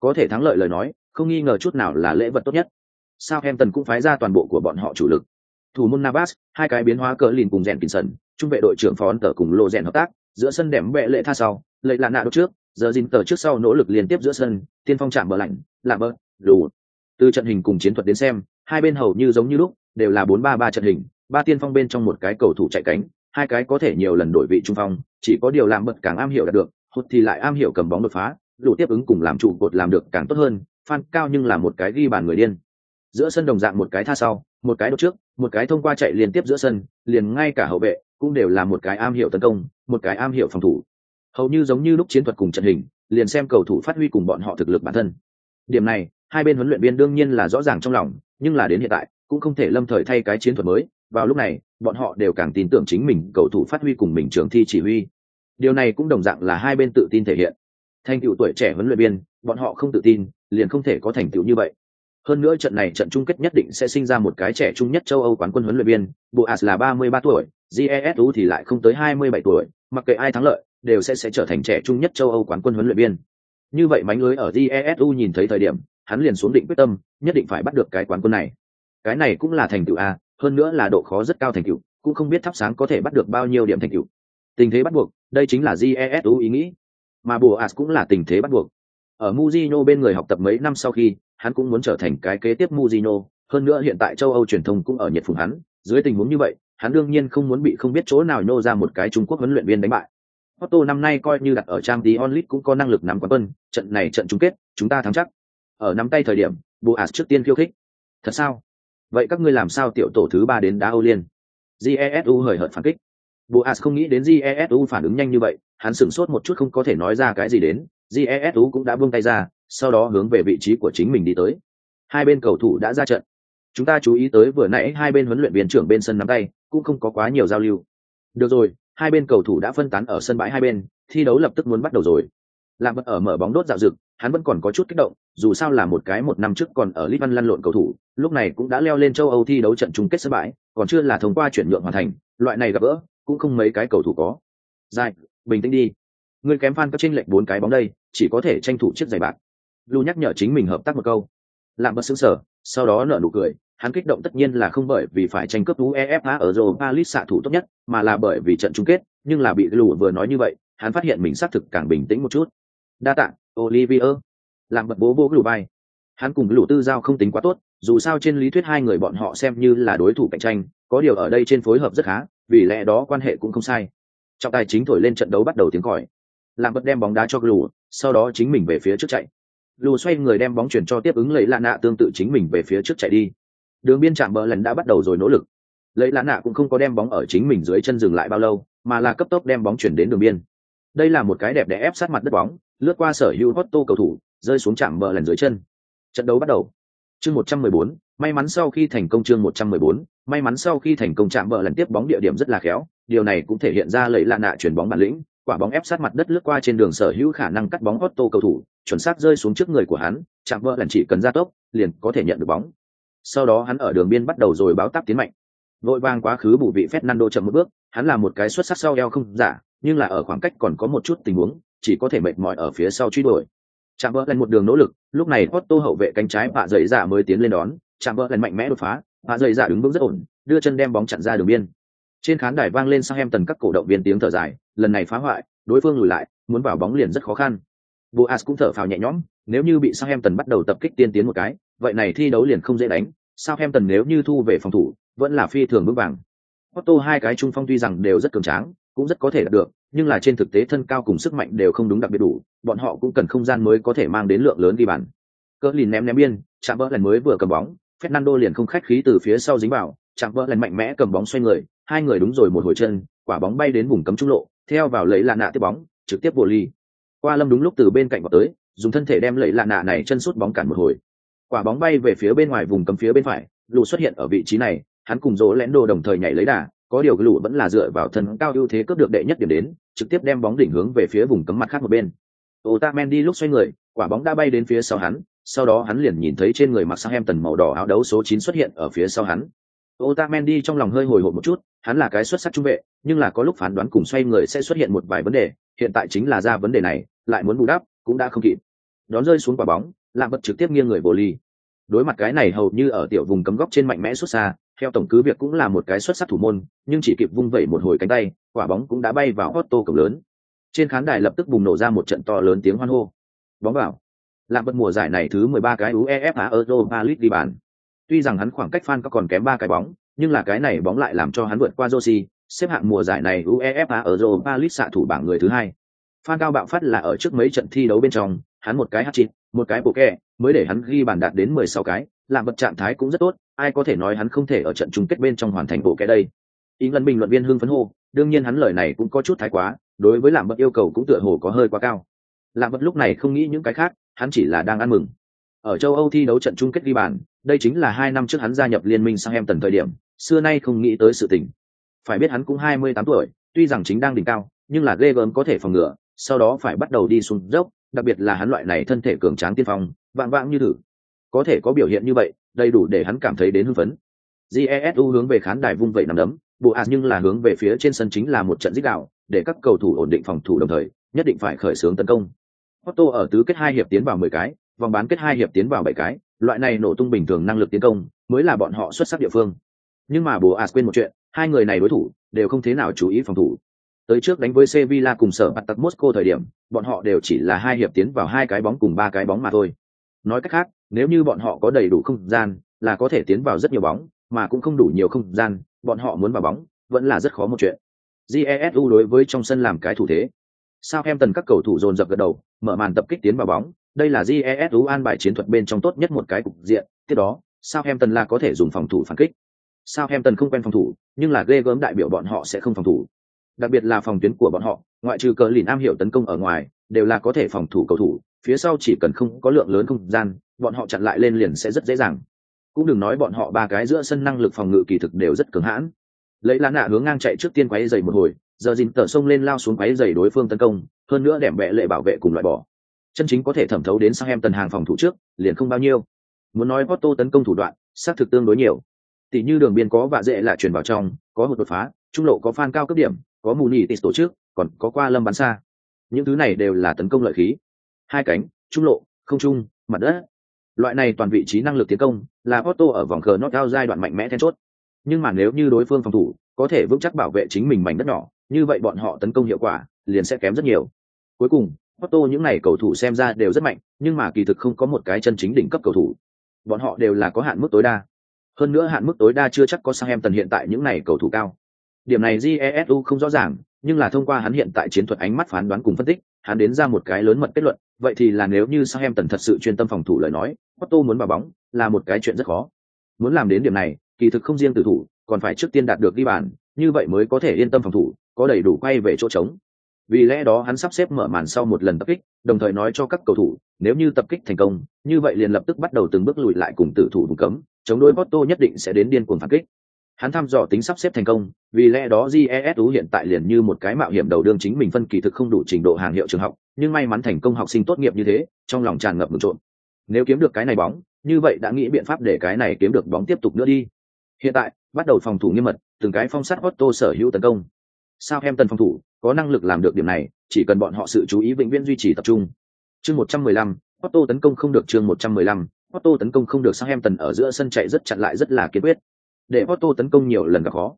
Có thể thắng lợi lời nói, không nghi ngờ chút nào là lễ vật tốt nhất. Southampton cũng phái ra toàn bộ của bọn họ chủ lực. Thủ môn Navas, hai cái biến hóa cỡ lìn cùng rèn Kinson, trung vệ đội trưởng Fonter cùng lô rèn hợp tác, giữa sân đẻm bệ lệ tha sau, lệ là nạ đột trước, giờ dính tờ trước sau nỗ lực liên tiếp giữa sân, tiên phong chạm bờ lạnh, làm bơ, đủ. Từ trận hình cùng chiến thuật đến xem, hai bên hầu như giống như lúc, đều là 4-3-3 trận hình, ba tiên phong bên trong một cái cầu thủ chạy cánh, hai cái có thể nhiều lần đổi vị trung phong, chỉ có điều làm bật càng am hiểu đạt được, hụt thì lại am hiểu cầm bóng đột phá, đủ tiếp ứng cùng làm trụ cột làm được càng tốt hơn, Phan cao nhưng là một cái ghi bàn người điên. Giữa sân đồng dạng một cái tha sau, một cái đột trước, một cái thông qua chạy liên tiếp giữa sân, liền ngay cả hậu vệ cũng đều là một cái am hiểu tấn công, một cái am hiểu phòng thủ. Hầu như giống như lúc chiến thuật cùng trận hình, liền xem cầu thủ phát huy cùng bọn họ thực lực bản thân. Điểm này, hai bên huấn luyện viên đương nhiên là rõ ràng trong lòng, nhưng là đến hiện tại, cũng không thể lâm thời thay cái chiến thuật mới, vào lúc này, bọn họ đều càng tin tưởng chính mình cầu thủ phát huy cùng mình trường thi chỉ huy. Điều này cũng đồng dạng là hai bên tự tin thể hiện. Thành tựu tuổi trẻ huấn luyện viên, bọn họ không tự tin, liền không thể có thành tựu như vậy. Hơn nữa trận này trận chung kết nhất định sẽ sinh ra một cái trẻ trung nhất châu Âu quán quân huấn luyện viên, Boas là 33 tuổi, GESU thì lại không tới 27 tuổi, mặc kệ ai thắng lợi, đều sẽ sẽ trở thành trẻ trung nhất châu Âu quán quân huấn luyện viên. Như vậy mánh lưới ở GESU nhìn thấy thời điểm, hắn liền xuống định quyết tâm, nhất định phải bắt được cái quán quân này. Cái này cũng là thành tựu a, hơn nữa là độ khó rất cao thành tựu, cũng không biết thắp sáng có thể bắt được bao nhiêu điểm thành tựu. Tình thế bắt buộc, đây chính là jesu ý nghĩ, mà bùa as cũng là tình thế bắt buộc. Ở Mujino bên người học tập mấy năm sau khi, hắn cũng muốn trở thành cái kế tiếp Mujino, hơn nữa hiện tại châu Âu truyền thông cũng ở nhiệt phùng hắn, dưới tình huống như vậy, hắn đương nhiên không muốn bị không biết chỗ nào nhô ra một cái Trung Quốc huấn luyện viên đánh bại. Otto năm nay coi như đặt ở trang Champions onlit cũng có năng lực nắm quán quân, trận này trận chung kết, chúng ta thắng chắc. Ở nắm tay thời điểm, Boas trước tiên khiêu khích. Thật sao? Vậy các ngươi làm sao tiểu tổ thứ ba đến đá Âu Liên? Jesu hời hợt phản kích. Boas không nghĩ đến Jesu phản ứng nhanh như vậy, hắn sửng sốt một chút không có thể nói ra cái gì đến, Jesu cũng đã buông tay ra, sau đó hướng về vị trí của chính mình đi tới. Hai bên cầu thủ đã ra trận. Chúng ta chú ý tới vừa nãy hai bên huấn luyện viên trưởng bên sân nắm tay, cũng không có quá nhiều giao lưu. Được rồi, hai bên cầu thủ đã phân tán ở sân bãi hai bên, thi đấu lập tức muốn bắt đầu rồi. Làm bật ở mở bóng đốt dạo dực, hắn vẫn còn có chút kích động, dù sao là một cái một năm trước còn ở Litvan lăn lộn cầu thủ, lúc này cũng đã leo lên châu Âu thi đấu trận chung kết sân bãi, còn chưa là thông qua chuyển nhượng hoàn thành, loại này gặp gỡ, cũng không mấy cái cầu thủ có. Dài, bình tĩnh đi. Người kém phan có tranh lệch bốn cái bóng đây, chỉ có thể tranh thủ chiếc giày bạc. Lu nhắc nhở chính mình hợp tác một câu. Làm bật sững sở, sau đó nở nụ cười, hắn kích động tất nhiên là không bởi vì phải tranh cướp UEFA ở Europa League xạ thủ tốt nhất, mà là bởi vì trận chung kết, nhưng là bị Lu vừa nói như vậy, hắn phát hiện mình xác thực càng bình tĩnh một chút. Đa tạ, Olivier. Làm bật bố vô lù vai Hắn cùng lũ tư giao không tính quá tốt, dù sao trên lý thuyết hai người bọn họ xem như là đối thủ cạnh tranh, có điều ở đây trên phối hợp rất khá, vì lẽ đó quan hệ cũng không sai. Trọng tài chính thổi lên trận đấu bắt đầu tiếng còi. Làm bật đem bóng đá cho lù sau đó chính mình về phía trước chạy lù xoay người đem bóng chuyển cho tiếp ứng lấy lạ nạ tương tự chính mình về phía trước chạy đi đường biên chạm bờ lần đã bắt đầu rồi nỗ lực lấy lạ nạ cũng không có đem bóng ở chính mình dưới chân dừng lại bao lâu mà là cấp tốc đem bóng chuyển đến đường biên đây là một cái đẹp đẽ ép sát mặt đất bóng lướt qua sở hữu Otto cầu thủ rơi xuống chạm bờ lần dưới chân. Trận đấu bắt đầu. Chương 114, may mắn sau khi thành công chương 114, may mắn sau khi thành công chạm bờ lần tiếp bóng địa điểm rất là khéo, điều này cũng thể hiện ra lấy lạ nạ chuyển bóng bản lĩnh, quả bóng ép sát mặt đất lướt qua trên đường sở hữu khả năng cắt bóng Otto cầu thủ, chuẩn xác rơi xuống trước người của hắn, chạm bờ lần chỉ cần ra tốc, liền có thể nhận được bóng. Sau đó hắn ở đường biên bắt đầu rồi báo táp tiến mạnh. Vội vàng quá khứ bù vị Fernando chậm một bước, hắn là một cái xuất sắc sau eo không giả, nhưng là ở khoảng cách còn có một chút tình huống, chỉ có thể mệt mỏi ở phía sau truy đuổi. Chạm bờ lần một đường nỗ lực, lúc này Otto hậu vệ cánh trái bạ dậy giả mới tiến lên đón, chạm bờ lần mạnh mẽ đột phá, bạ dậy giả đứng vững rất ổn, đưa chân đem bóng chặn ra đường biên. Trên khán đài vang lên sang em tần các cổ động viên tiếng thở dài, lần này phá hoại, đối phương lùi lại, muốn vào bóng liền rất khó khăn. Boas cũng thở phào nhẹ nhõm, nếu như bị sao em tần bắt đầu tập kích tiên tiến một cái, vậy này thi đấu liền không dễ đánh. Sao em tần nếu như thu về phòng thủ, vẫn là phi thường vững vàng. Otto hai cái trung phong tuy rằng đều rất cường tráng, cũng rất có thể đạt được, nhưng là trên thực tế thân cao cùng sức mạnh đều không đúng đặc biệt đủ, bọn họ cũng cần không gian mới có thể mang đến lượng lớn đi bàn. Cỡ lìn ném ném biên, chạm bỡ lần mới vừa cầm bóng, Fernando liền không khách khí từ phía sau dính vào, chạm bỡ lần mạnh mẽ cầm bóng xoay người, hai người đúng rồi một hồi chân, quả bóng bay đến vùng cấm trung lộ, theo vào lấy lạ nạ tiếp bóng, trực tiếp vô ly. Qua lâm đúng lúc từ bên cạnh vào tới, dùng thân thể đem lấy lạ nạ này chân sút bóng cản một hồi. Quả bóng bay về phía bên ngoài vùng cấm phía bên phải, lù xuất hiện ở vị trí này, hắn cùng dỗ lén đồ đồng thời nhảy lấy đà, có điều lũ vẫn là dựa vào thân cao ưu thế cướp được đệ nhất điểm đến, trực tiếp đem bóng đỉnh hướng về phía vùng cấm mặt khác một bên. Otamendi lúc xoay người, quả bóng đã bay đến phía sau hắn, sau đó hắn liền nhìn thấy trên người mặc sang em tần màu đỏ áo đấu số 9 xuất hiện ở phía sau hắn. Otamendi trong lòng hơi hồi hộp một chút, hắn là cái xuất sắc trung vệ, nhưng là có lúc phán đoán cùng xoay người sẽ xuất hiện một vài vấn đề, hiện tại chính là ra vấn đề này, lại muốn bù đắp, cũng đã không kịp. Đón rơi xuống quả bóng, Lạm vật trực tiếp nghiêng người vô ly. Đối mặt cái này hầu như ở tiểu vùng cấm góc trên mạnh mẽ xuất xa, theo tổng cứ việc cũng là một cái xuất sắc thủ môn, nhưng chỉ kịp vung vẩy một hồi cánh tay, quả bóng cũng đã bay vào Otto cổng lớn. Trên khán đài lập tức bùng nổ ra một trận to lớn tiếng hoan hô. Bóng vào. Làm bất mùa giải này thứ 13 cái UEFA Europa League đi bàn. Tuy rằng hắn khoảng cách fan có còn kém ba cái bóng, nhưng là cái này bóng lại làm cho hắn vượt qua Josi, xếp hạng mùa giải này UEFA Europa League xạ thủ bảng người thứ hai. Phan cao bạo phát là ở trước mấy trận thi đấu bên trong, hắn một cái hat-trick, một cái bộ kẹ, mới để hắn ghi bàn đạt đến 16 cái, làm bật trạng thái cũng rất tốt, ai có thể nói hắn không thể ở trận chung kết bên trong hoàn thành bộ cái đây. Ý Ngân bình luận viên hưng phấn hô, đương nhiên hắn lời này cũng có chút thái quá, đối với làm bật yêu cầu cũng tựa hồ có hơi quá cao. Làm bật lúc này không nghĩ những cái khác, hắn chỉ là đang ăn mừng. Ở châu Âu thi đấu trận chung kết ghi bàn, đây chính là hai năm trước hắn gia nhập liên minh sang em tần thời điểm, xưa nay không nghĩ tới sự tình. Phải biết hắn cũng 28 tuổi, tuy rằng chính đang đỉnh cao, nhưng là ghê gớm có thể phòng ngừa, sau đó phải bắt đầu đi xuống dốc, đặc biệt là hắn loại này thân thể cường tráng tiên phong, vạn vãng như thử. Có thể có biểu hiện như vậy, đầy đủ để hắn cảm thấy đến hưng phấn. Jesu hướng về khán đài vung vậy nằm đấm, bộ ạt nhưng là hướng về phía trên sân chính là một trận dích đạo, để các cầu thủ ổn định phòng thủ đồng thời, nhất định phải khởi xướng tấn công. Otto ở tứ kết hai hiệp tiến vào 10 cái, vòng bán kết hai hiệp tiến vào bảy cái, loại này nổ tung bình thường năng lực tiến công, mới là bọn họ xuất sắc địa phương. Nhưng mà Boas quên một chuyện, hai người này đối thủ đều không thế nào chú ý phòng thủ. Tới trước đánh với Sevilla cùng sở Spartak Moscow thời điểm, bọn họ đều chỉ là hai hiệp tiến vào hai cái bóng cùng ba cái bóng mà thôi. Nói cách khác, nếu như bọn họ có đầy đủ không gian, là có thể tiến vào rất nhiều bóng, mà cũng không đủ nhiều không gian, bọn họ muốn vào bóng, vẫn là rất khó một chuyện. Jesu đối với trong sân làm cái thủ thế. Sao em tần các cầu thủ dồn dập gật đầu, mở màn tập kích tiến vào bóng, đây là Jesu an bài chiến thuật bên trong tốt nhất một cái cục diện, tiếp đó, sao em tần là có thể dùng phòng thủ phản kích. Sao em tần không quen phòng thủ, nhưng là ghê gớm đại biểu bọn họ sẽ không phòng thủ. Đặc biệt là phòng tuyến của bọn họ, ngoại trừ cờ lìn am hiểu tấn công ở ngoài, đều là có thể phòng thủ cầu thủ, phía sau chỉ cần không có lượng lớn không gian, bọn họ chặn lại lên liền sẽ rất dễ dàng. Cũng đừng nói bọn họ ba cái giữa sân năng lực phòng ngự kỳ thực đều rất cứng hãn. Lấy lá nạ hướng ngang chạy trước tiên quáy dày một hồi, giờ dìn tở sông lên lao xuống quáy dày đối phương tấn công, hơn nữa đẻm bẹ lệ bảo vệ cùng loại bỏ. Chân chính có thể thẩm thấu đến sang em tần hàng phòng thủ trước, liền không bao nhiêu. Muốn nói Porto tấn công thủ đoạn, xác thực tương đối nhiều. Tỷ như đường biên có vạ dễ là chuyển vào trong, có một đột phá, trung lộ có phan cao cấp điểm, có mù nỉ tịt tổ chức, còn có qua lâm bắn xa. Những thứ này đều là tấn công lợi khí. Hai cánh, trung lộ, không trung, mặt đất. Loại này toàn vị trí năng lực tiến công, là Porto ở vòng cờ knockout giai đoạn mạnh mẽ then chốt. Nhưng mà nếu như đối phương phòng thủ, có thể vững chắc bảo vệ chính mình mảnh đất nhỏ, như vậy bọn họ tấn công hiệu quả liền sẽ kém rất nhiều. Cuối cùng, Porto những này cầu thủ xem ra đều rất mạnh, nhưng mà kỳ thực không có một cái chân chính đỉnh cấp cầu thủ. Bọn họ đều là có hạn mức tối đa. Hơn nữa hạn mức tối đa chưa chắc có sang em tần hiện tại những này cầu thủ cao. Điểm này Jesu không rõ ràng, nhưng là thông qua hắn hiện tại chiến thuật ánh mắt phán đoán cùng phân tích, hắn đến ra một cái lớn mật kết luận, vậy thì là nếu như Southampton thật sự chuyên tâm phòng thủ lời nói, Porto muốn vào bóng là một cái chuyện rất khó. Muốn làm đến điểm này, kỳ thực không riêng từ thủ, còn phải trước tiên đạt được ghi bàn, như vậy mới có thể yên tâm phòng thủ, có đầy đủ quay về chỗ trống. Vì lẽ đó hắn sắp xếp mở màn sau một lần tập kích, đồng thời nói cho các cầu thủ, nếu như tập kích thành công, như vậy liền lập tức bắt đầu từng bước lùi lại cùng tử thủ vùng cấm, chống đối Porto nhất định sẽ đến điên cuồng phản kích. Hắn thăm dò tính sắp xếp thành công, vì lẽ đó jesu hiện tại liền như một cái mạo hiểm đầu đương chính mình phân kỳ thực không đủ trình độ hàng hiệu trường học, nhưng may mắn thành công học sinh tốt nghiệp như thế, trong lòng tràn ngập mừng trộn. Nếu kiếm được cái này bóng, như vậy đã nghĩ biện pháp để cái này kiếm được bóng tiếp tục nữa đi. Hiện tại, bắt đầu phòng thủ nghiêm mật, từng cái phong sát Otto sở hữu tấn công. Sao em tần phòng thủ, có năng lực làm được điểm này, chỉ cần bọn họ sự chú ý vĩnh viễn duy trì tập trung. Chương 115, Otto tấn công không được chương 115, Otto tấn công không được sang em tần ở giữa sân chạy rất chặn lại rất là kiên quyết. Để Otto tấn công nhiều lần gặp khó.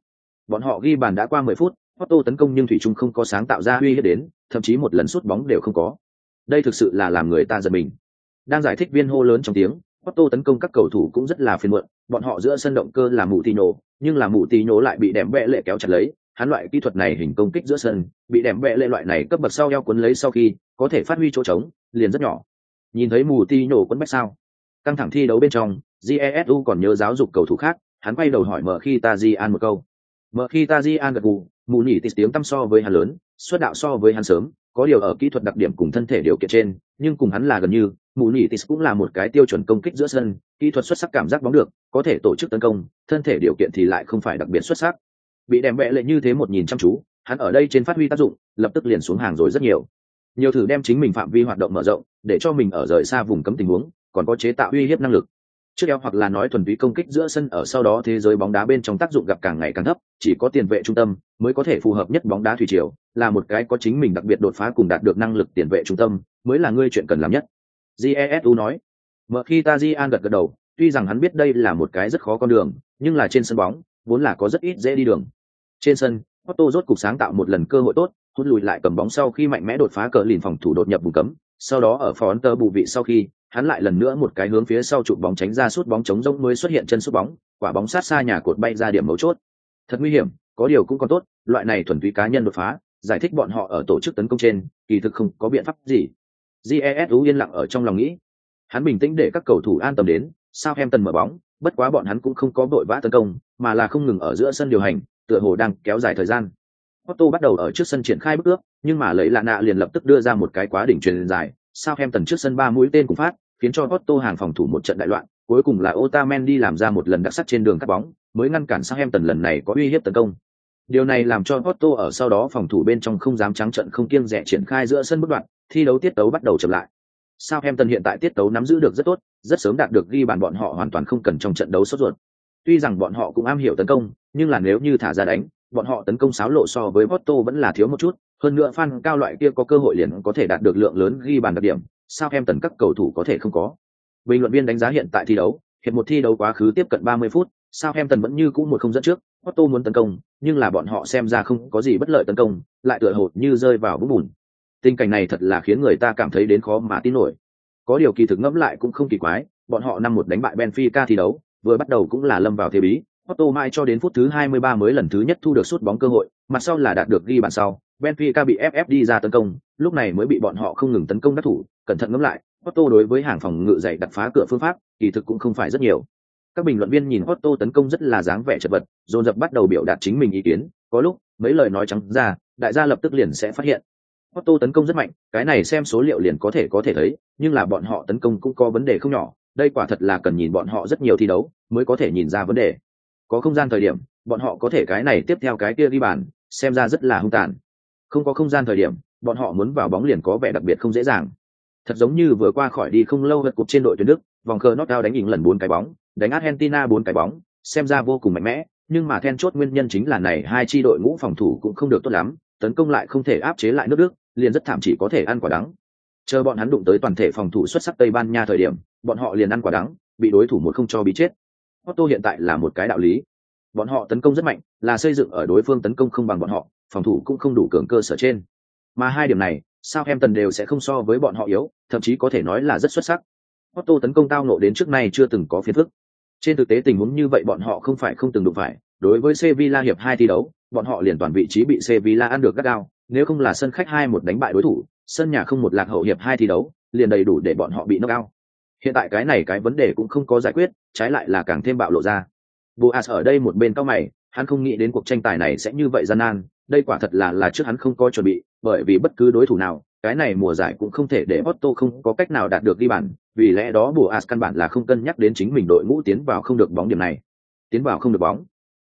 Bọn họ ghi bàn đã qua 10 phút, Otto tấn công nhưng thủy chung không có sáng tạo ra uy hiếp đến, thậm chí một lần sút bóng đều không có. Đây thực sự là làm người ta giật mình. Đang giải thích viên hô lớn trong tiếng, Otto tấn công các cầu thủ cũng rất là phiền muộn, bọn họ giữa sân động cơ là mụ tì nổ, nhưng là mụ tì nổ lại bị đệm bẹ lệ kéo chặt lấy, hắn loại kỹ thuật này hình công kích giữa sân, bị đệm bẹ lệ loại này cấp bậc sau eo cuốn lấy sau khi có thể phát huy chỗ trống, liền rất nhỏ. Nhìn thấy mù tì nổ quấn bách sao? Căng thẳng thi đấu bên trong, Jesu còn nhớ giáo dục cầu thủ khác, hắn quay đầu hỏi mở khi ta di an một câu. Mở khi ta di an gật gù, mù nhỉ tít tiếng tăm so với hắn lớn, xuất đạo so với hắn sớm, có điều ở kỹ thuật đặc điểm cùng thân thể điều kiện trên, nhưng cùng hắn là gần như, mù nhỉ tít cũng là một cái tiêu chuẩn công kích giữa sân kỹ thuật xuất sắc cảm giác bóng được có thể tổ chức tấn công thân thể điều kiện thì lại không phải đặc biệt xuất sắc. Bị đem vẽ lệ như thế một nhìn chăm chú hắn ở đây trên phát huy tác dụng lập tức liền xuống hàng rồi rất nhiều. Nhiều thử đem chính mình phạm vi hoạt động mở rộng để cho mình ở rời xa vùng cấm tình huống còn có chế tạo uy hiếp năng lực trước eo hoặc là nói thuần túy công kích giữa sân ở sau đó thế giới bóng đá bên trong tác dụng gặp càng ngày càng thấp, chỉ có tiền vệ trung tâm mới có thể phù hợp nhất bóng đá thủy triều, là một cái có chính mình đặc biệt đột phá cùng đạt được năng lực tiền vệ trung tâm, mới là ngươi chuyện cần làm nhất. Jesu nói. Mở khi ta di an gật gật đầu, tuy rằng hắn biết đây là một cái rất khó con đường, nhưng là trên sân bóng, vốn là có rất ít dễ đi đường. Trên sân otto rốt cục sáng tạo một lần cơ hội tốt, hút lùi lại cầm bóng sau khi mạnh mẽ đột phá cờ lìn phòng thủ đột nhập vùng cấm, sau đó ở phó ấn tơ bù vị sau khi hắn lại lần nữa một cái hướng phía sau chụp bóng tránh ra suốt bóng chống rông mới xuất hiện chân sút bóng quả bóng sát xa nhà cột bay ra điểm mấu chốt. Thật nguy hiểm có điều cũng còn tốt loại này thuần túy cá nhân đột phá giải thích bọn họ ở tổ chức tấn công trên kỳ thực không có biện pháp gì. Jesu yên lặng ở trong lòng nghĩ. Hắn bình tĩnh để các cầu thủ an tâm đến sao em tần mở bóng bất quá bọn hắn cũng không có vội vã tấn công mà là không ngừng ở giữa sân điều hành tựa hồ đang kéo dài thời gian. Otto bắt đầu ở trước sân triển khai bước ước, nhưng mà lấy lạ nạ liền lập tức đưa ra một cái quá đỉnh truyền dài, sao em tần trước sân ba mũi tên cùng phát, khiến cho Otto hàng phòng thủ một trận đại loạn, cuối cùng là Otamendi làm ra một lần đặc sắc trên đường cắt bóng, mới ngăn cản sang em tần lần này có uy hiếp tấn công. Điều này làm cho Otto ở sau đó phòng thủ bên trong không dám trắng trận không kiêng dè triển khai giữa sân bất đoạn, thi đấu tiết tấu bắt đầu chậm lại. Southampton hiện tại tiết tấu nắm giữ được rất tốt, rất sớm đạt được ghi bàn bọn họ hoàn toàn không cần trong trận đấu sốt ruột. Tuy rằng bọn họ cũng am hiểu tấn công, nhưng là nếu như thả ra đánh, bọn họ tấn công sáo lộ so với Porto vẫn là thiếu một chút, hơn nữa fan cao loại kia có cơ hội liền có thể đạt được lượng lớn ghi bàn đặc điểm, sao em tần các cầu thủ có thể không có. Bình luận viên đánh giá hiện tại thi đấu, hiệp một thi đấu quá khứ tiếp cận 30 phút, sao em tần vẫn như cũ một không dẫn trước, Otto muốn tấn công, nhưng là bọn họ xem ra không có gì bất lợi tấn công, lại tựa hồ như rơi vào vũng bùn. Tình cảnh này thật là khiến người ta cảm thấy đến khó mà tin nổi. Có điều kỳ thực ngẫm lại cũng không kỳ quái bọn họ năm một đánh bại benfica thi đấu vừa bắt đầu cũng là lâm vào thế bí Otto mai cho đến phút thứ 23 mới lần thứ nhất thu được sút bóng cơ hội, mặt sau là đạt được ghi bàn sau, Benfica bị FF đi ra tấn công, lúc này mới bị bọn họ không ngừng tấn công đắc thủ, cẩn thận ngẫm lại, Otto đối với hàng phòng ngự dày đặt phá cửa phương pháp, kỳ thực cũng không phải rất nhiều. Các bình luận viên nhìn Otto tấn công rất là dáng vẻ chật vật, dồn dập bắt đầu biểu đạt chính mình ý kiến, có lúc, mấy lời nói trắng ra, đại gia lập tức liền sẽ phát hiện, Otto tấn công rất mạnh, cái này xem số liệu liền có thể có thể thấy, nhưng là bọn họ tấn công cũng có vấn đề không nhỏ, đây quả thật là cần nhìn bọn họ rất nhiều thi đấu mới có thể nhìn ra vấn đề. Có không gian thời điểm, bọn họ có thể cái này tiếp theo cái kia ghi bàn, xem ra rất là hung tàn. Không có không gian thời điểm, bọn họ muốn vào bóng liền có vẻ đặc biệt không dễ dàng. Thật giống như vừa qua khỏi đi không lâu vật cục trên đội tuyển Đức, vòng cờ knock out đánh 赢 lần bốn cái bóng, đánh Argentina bốn cái bóng, xem ra vô cùng mạnh mẽ, nhưng mà then chốt nguyên nhân chính là này hai chi đội ngũ phòng thủ cũng không được tốt lắm, tấn công lại không thể áp chế lại nước Đức, liền rất thảm chỉ có thể ăn quả đắng. Chờ bọn hắn đụng tới toàn thể phòng thủ xuất sắc tây ban nha thời điểm bọn họ liền ăn quả đắng bị đối thủ một không cho bị chết. Otto hiện tại là một cái đạo lý. Bọn họ tấn công rất mạnh là xây dựng ở đối phương tấn công không bằng bọn họ phòng thủ cũng không đủ cường cơ sở trên. Mà hai điểm này sao em tần đều sẽ không so với bọn họ yếu, thậm chí có thể nói là rất xuất sắc. Otto tấn công tao nộ đến trước nay chưa từng có phiền phức. Trên thực tế tình huống như vậy bọn họ không phải không từng đụng phải, đối với sevilla hiệp hai thi đấu, bọn họ liền toàn vị trí bị sevilla ăn được gắt gao, nếu không là sân khách hai một đánh bại đối thủ, sân nhà không một lạc hậu hiệp hai thi đấu, liền đầy đủ để bọn họ bị knock out hiện tại cái này cái vấn đề cũng không có giải quyết, trái lại là càng thêm bạo lộ ra. Boas ở đây một bên cao mày, hắn không nghĩ đến cuộc tranh tài này sẽ như vậy gian nan đây quả thật là là trước hắn không có chuẩn bị, bởi vì bất cứ đối thủ nào, cái này mùa giải cũng không thể để Otto không có cách nào đạt được ghi bàn, vì lẽ đó Boas căn bản là không cân nhắc đến chính mình đội ngũ tiến vào không được bóng điểm này. Tiến vào không được bóng.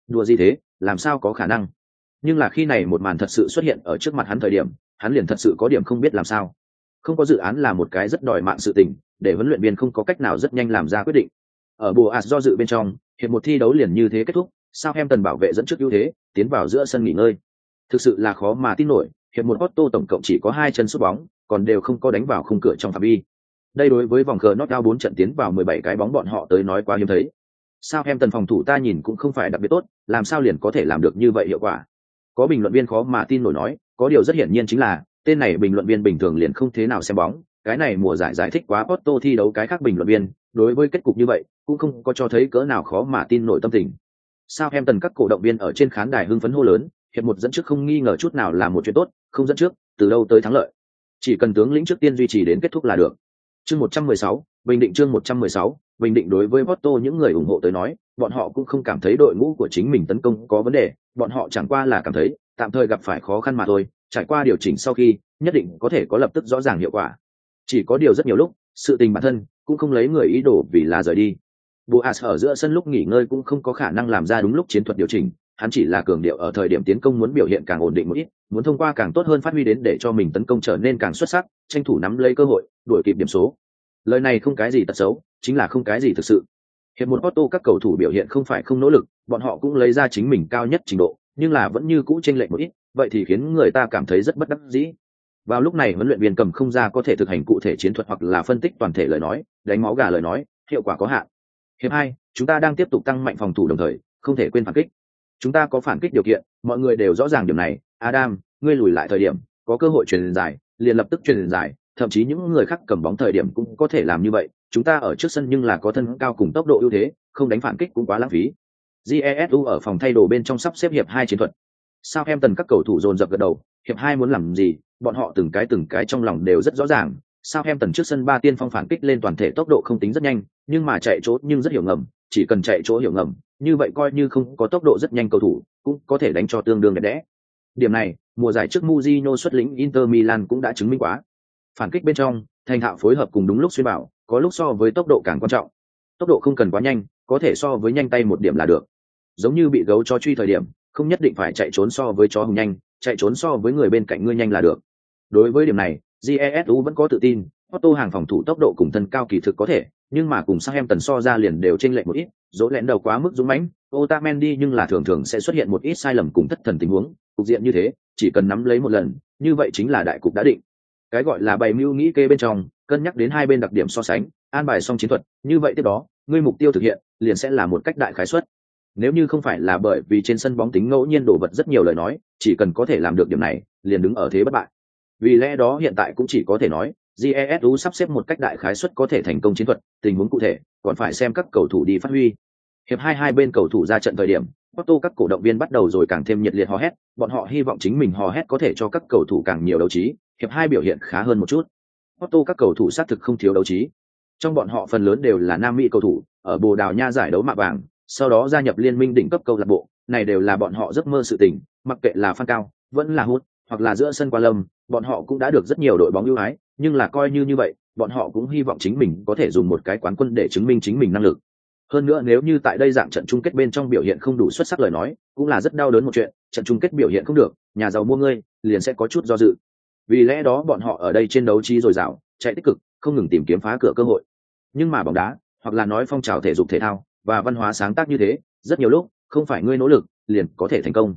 Đùa gì thế, làm sao có khả năng? Nhưng là khi này một màn thật sự xuất hiện ở trước mặt hắn thời điểm, hắn liền thật sự có điểm không biết làm sao. Không có dự án là một cái rất đòi mạng sự tình, để huấn luyện viên không có cách nào rất nhanh làm ra quyết định. Ở Boas do dự bên trong, hiện một thi đấu liền như thế kết thúc, sao em tần bảo vệ dẫn trước ưu thế, tiến vào giữa sân nghỉ ngơi. Thực sự là khó mà tin nổi, hiện một Otto tổng cộng chỉ có hai chân sút bóng, còn đều không có đánh vào khung cửa trong phạm vi. Đây đối với vòng cờ knockout 4 trận tiến vào 17 cái bóng bọn họ tới nói quá hiếm thấy. Sao em tần phòng thủ ta nhìn cũng không phải đặc biệt tốt, làm sao liền có thể làm được như vậy hiệu quả. Có bình luận viên khó mà tin nổi nói, có điều rất hiển nhiên chính là, tên này bình luận viên bình thường liền không thế nào xem bóng, cái này mùa giải giải thích quá Otto thi đấu cái khác bình luận viên, đối với kết cục như vậy, cũng không có cho thấy cỡ nào khó mà tin nổi tâm tình. Sao em tần các cổ động viên ở trên khán đài hưng phấn hô lớn, hiệp một dẫn trước không nghi ngờ chút nào là một chuyện tốt, không dẫn trước, từ đâu tới thắng lợi. Chỉ cần tướng lĩnh trước tiên duy trì đến kết thúc là được. Chương 116, Bình Định chương 116, Bình Định đối với Porto những người ủng hộ tới nói, bọn họ cũng không cảm thấy đội ngũ của chính mình tấn công có vấn đề, bọn họ chẳng qua là cảm thấy tạm thời gặp phải khó khăn mà thôi, trải qua điều chỉnh sau khi, nhất định có thể có lập tức rõ ràng hiệu quả. Chỉ có điều rất nhiều lúc, sự tình bản thân cũng không lấy người ý đồ vì là rời đi. Boas ở giữa sân lúc nghỉ ngơi cũng không có khả năng làm ra đúng lúc chiến thuật điều chỉnh, hắn chỉ là cường điệu ở thời điểm tiến công muốn biểu hiện càng ổn định một ít, muốn thông qua càng tốt hơn phát huy đến để cho mình tấn công trở nên càng xuất sắc, tranh thủ nắm lấy cơ hội, đuổi kịp điểm số. Lời này không cái gì tật xấu, chính là không cái gì thực sự. Hiệp một Otto các cầu thủ biểu hiện không phải không nỗ lực, bọn họ cũng lấy ra chính mình cao nhất trình độ, nhưng là vẫn như cũ chênh lệch một ít, vậy thì khiến người ta cảm thấy rất bất đắc dĩ. Vào lúc này huấn luyện viên cầm không ra có thể thực hành cụ thể chiến thuật hoặc là phân tích toàn thể lời nói, đánh máu gà lời nói, hiệu quả có hạn. Hiệp hai, chúng ta đang tiếp tục tăng mạnh phòng thủ đồng thời, không thể quên phản kích. Chúng ta có phản kích điều kiện, mọi người đều rõ ràng điểm này. Adam, ngươi lùi lại thời điểm, có cơ hội truyền dài, liền lập tức truyền dài, thậm chí những người khác cầm bóng thời điểm cũng có thể làm như vậy. Chúng ta ở trước sân nhưng là có thân cao cùng tốc độ ưu thế, không đánh phản kích cũng quá lãng phí. Jesu ở phòng thay đồ bên trong sắp xếp hiệp hai chiến thuật. Sao em tần các cầu thủ dồn dập gật đầu, hiệp hai muốn làm gì, bọn họ từng cái từng cái trong lòng đều rất rõ ràng. Sao em tần trước sân ba tiên phong phản kích lên toàn thể tốc độ không tính rất nhanh, nhưng mà chạy chỗ nhưng rất hiểu ngầm, chỉ cần chạy chỗ hiểu ngầm, như vậy coi như không có tốc độ rất nhanh cầu thủ, cũng có thể đánh cho tương đương đẹp đẽ. Điểm này, mùa giải trước Mujino xuất lĩnh Inter Milan cũng đã chứng minh quá. Phản kích bên trong, thành thạo phối hợp cùng đúng lúc xuyên bảo, có lúc so với tốc độ càng quan trọng. Tốc độ không cần quá nhanh, có thể so với nhanh tay một điểm là được. Giống như bị gấu cho truy thời điểm, không nhất định phải chạy trốn so với chó hùng nhanh, chạy trốn so với người bên cạnh ngươi nhanh là được. Đối với điểm này, Jesu vẫn có tự tin, Otto hàng phòng thủ tốc độ cùng thân cao kỳ thực có thể, nhưng mà cùng sang em tần so ra liền đều chênh lệch một ít, dỗ lẹn đầu quá mức dũng mãnh, Otamendi nhưng là thường thường sẽ xuất hiện một ít sai lầm cùng thất thần tình huống, cục diện như thế, chỉ cần nắm lấy một lần, như vậy chính là đại cục đã định. Cái gọi là bày mưu nghĩ kê bên trong, cân nhắc đến hai bên đặc điểm so sánh, an bài xong chiến thuật, như vậy tiếp đó, ngươi mục tiêu thực hiện, liền sẽ là một cách đại khái suất. Nếu như không phải là bởi vì trên sân bóng tính ngẫu nhiên đổ vật rất nhiều lời nói, chỉ cần có thể làm được điểm này, liền đứng ở thế bất bại. Vì lẽ đó hiện tại cũng chỉ có thể nói, jesu sắp xếp một cách đại khái suất có thể thành công chiến thuật tình huống cụ thể còn phải xem các cầu thủ đi phát huy hiệp hai hai bên cầu thủ ra trận thời điểm Porto các cổ động viên bắt đầu rồi càng thêm nhiệt liệt hò hét, bọn họ hy vọng chính mình hò hét có thể cho các cầu thủ càng nhiều đấu trí, hiệp hai biểu hiện khá hơn một chút. Porto các cầu thủ sát thực không thiếu đấu trí. Trong bọn họ phần lớn đều là Nam Mỹ cầu thủ, ở Bồ Đào Nha giải đấu mạ vàng, sau đó gia nhập liên minh đỉnh cấp câu lạc bộ, này đều là bọn họ giấc mơ sự tình, mặc kệ là Phan Cao, vẫn là Hút, hoặc là giữa sân Qua Lâm, bọn họ cũng đã được rất nhiều đội bóng ưu ái, nhưng là coi như như vậy bọn họ cũng hy vọng chính mình có thể dùng một cái quán quân để chứng minh chính mình năng lực. Hơn nữa nếu như tại đây dạng trận chung kết bên trong biểu hiện không đủ xuất sắc lời nói cũng là rất đau đớn một chuyện trận chung kết biểu hiện không được nhà giàu mua ngươi liền sẽ có chút do dự. Vì lẽ đó bọn họ ở đây trên đấu trí dồi dào chạy tích cực không ngừng tìm kiếm phá cửa cơ hội. Nhưng mà bóng đá hoặc là nói phong trào thể dục thể thao và văn hóa sáng tác như thế rất nhiều lúc không phải ngươi nỗ lực liền có thể thành công.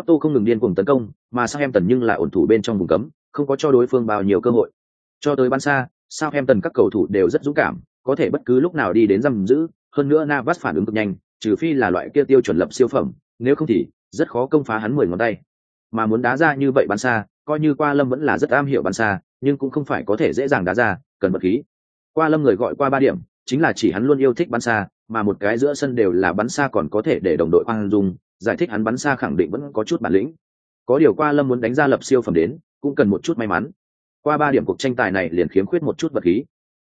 Otto không ngừng điên cuồng tấn công mà Southampton em nhưng là ổn thủ bên trong vùng cấm không có cho đối phương bao nhiêu cơ hội cho tới ban xa, sao em các cầu thủ đều rất dũng cảm, có thể bất cứ lúc nào đi đến giam giữ, hơn nữa Navas phản ứng cực nhanh, trừ phi là loại kia tiêu chuẩn lập siêu phẩm, nếu không thì rất khó công phá hắn mười ngón tay. Mà muốn đá ra như vậy bắn xa, coi như qua lâm vẫn là rất am hiểu bắn xa, nhưng cũng không phải có thể dễ dàng đá ra, cần bất khí. Qua lâm người gọi qua ba điểm, chính là chỉ hắn luôn yêu thích bắn xa, mà một cái giữa sân đều là bắn xa còn có thể để đồng đội hoang dung, giải thích hắn bắn xa khẳng định vẫn có chút bản lĩnh. Có điều qua lâm muốn đánh ra lập siêu phẩm đến, cũng cần một chút may mắn. Qua ba điểm cuộc tranh tài này liền khiếm khuyết một chút vật khí.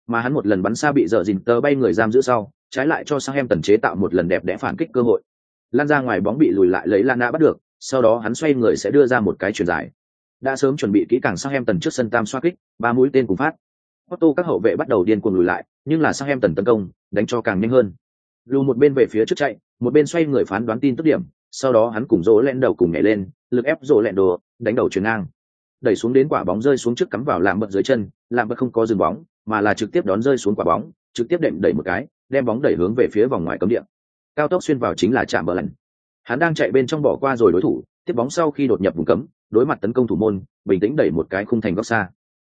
Mà hắn một lần bắn xa bị dở dìn tờ bay người giam giữ sau trái lại cho sang em tần chế tạo một lần đẹp đẽ phản kích cơ hội. Lan ra ngoài bóng bị lùi lại lấy lan đã bắt được sau đó hắn xoay người sẽ đưa ra một cái chuyển giải. Đã sớm chuẩn bị kỹ càng sang em tần trước sân tam xoa kích ba mũi tên cùng phát. Otto các hậu vệ bắt đầu điên cuồng lùi lại nhưng là sang em tần tấn công đánh cho càng nhanh hơn. Lưu một bên về phía trước chạy một bên xoay người phán đoán tin tức điểm sau đó hắn cùng rỗ lẹn đầu cùng nhảy lên, lực ép rỗ lẹn đồ, đánh đầu chuyền ngang. Đẩy xuống đến quả bóng rơi xuống trước cắm vào làm bật dưới chân làm bật không có dừng bóng, mà là trực tiếp đón rơi xuống quả bóng, trực tiếp đệm đẩy một cái, đem bóng đẩy hướng về phía vòng ngoài cấm địa. Cao tốc xuyên vào chính là chạm bờ lạnh hắn đang chạy bên trong bỏ qua rồi đối thủ, tiếp bóng sau khi đột nhập vùng cấm, đối mặt tấn công thủ môn, bình tĩnh đẩy một cái khung thành góc xa.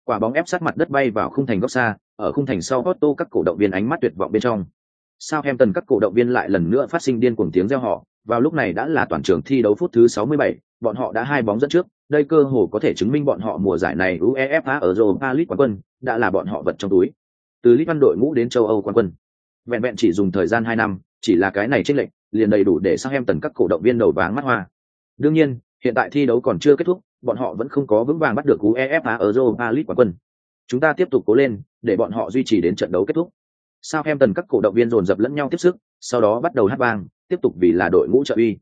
Quả bóng ép sát mặt đất bay vào khung thành góc xa, ở khung thành sau Otto các cổ động viên ánh mắt tuyệt vọng bên trong. Sao hem tần các cổ động viên lại lần nữa phát sinh điên cuồng tiếng reo họ vào lúc này đã là toàn trường thi đấu phút thứ 67, bọn họ đã hai bóng dẫn trước đây cơ hồ có thể chứng minh bọn họ mùa giải này uefa ở europa league quán quân đã là bọn họ vật trong túi. Từ lit văn đội ngũ đến châu âu quán quân. Vẹn vẹn chỉ dùng thời gian hai năm chỉ là cái này chênh lệch liền đầy đủ để sang em tần các cổ động viên đầu váng mắt hoa. Đương nhiên hiện tại thi đấu còn chưa kết thúc bọn họ vẫn không có vững vàng bắt được uefa ở europa league quán quân. Chúng ta tiếp tục cố lên để bọn họ duy trì đến trận đấu kết thúc. Sao em tần các cổ động viên dồn dập lẫn nhau tiếp sức sau đó bắt đầu hát vang tiếp tục vì là đội ngũ trợ uy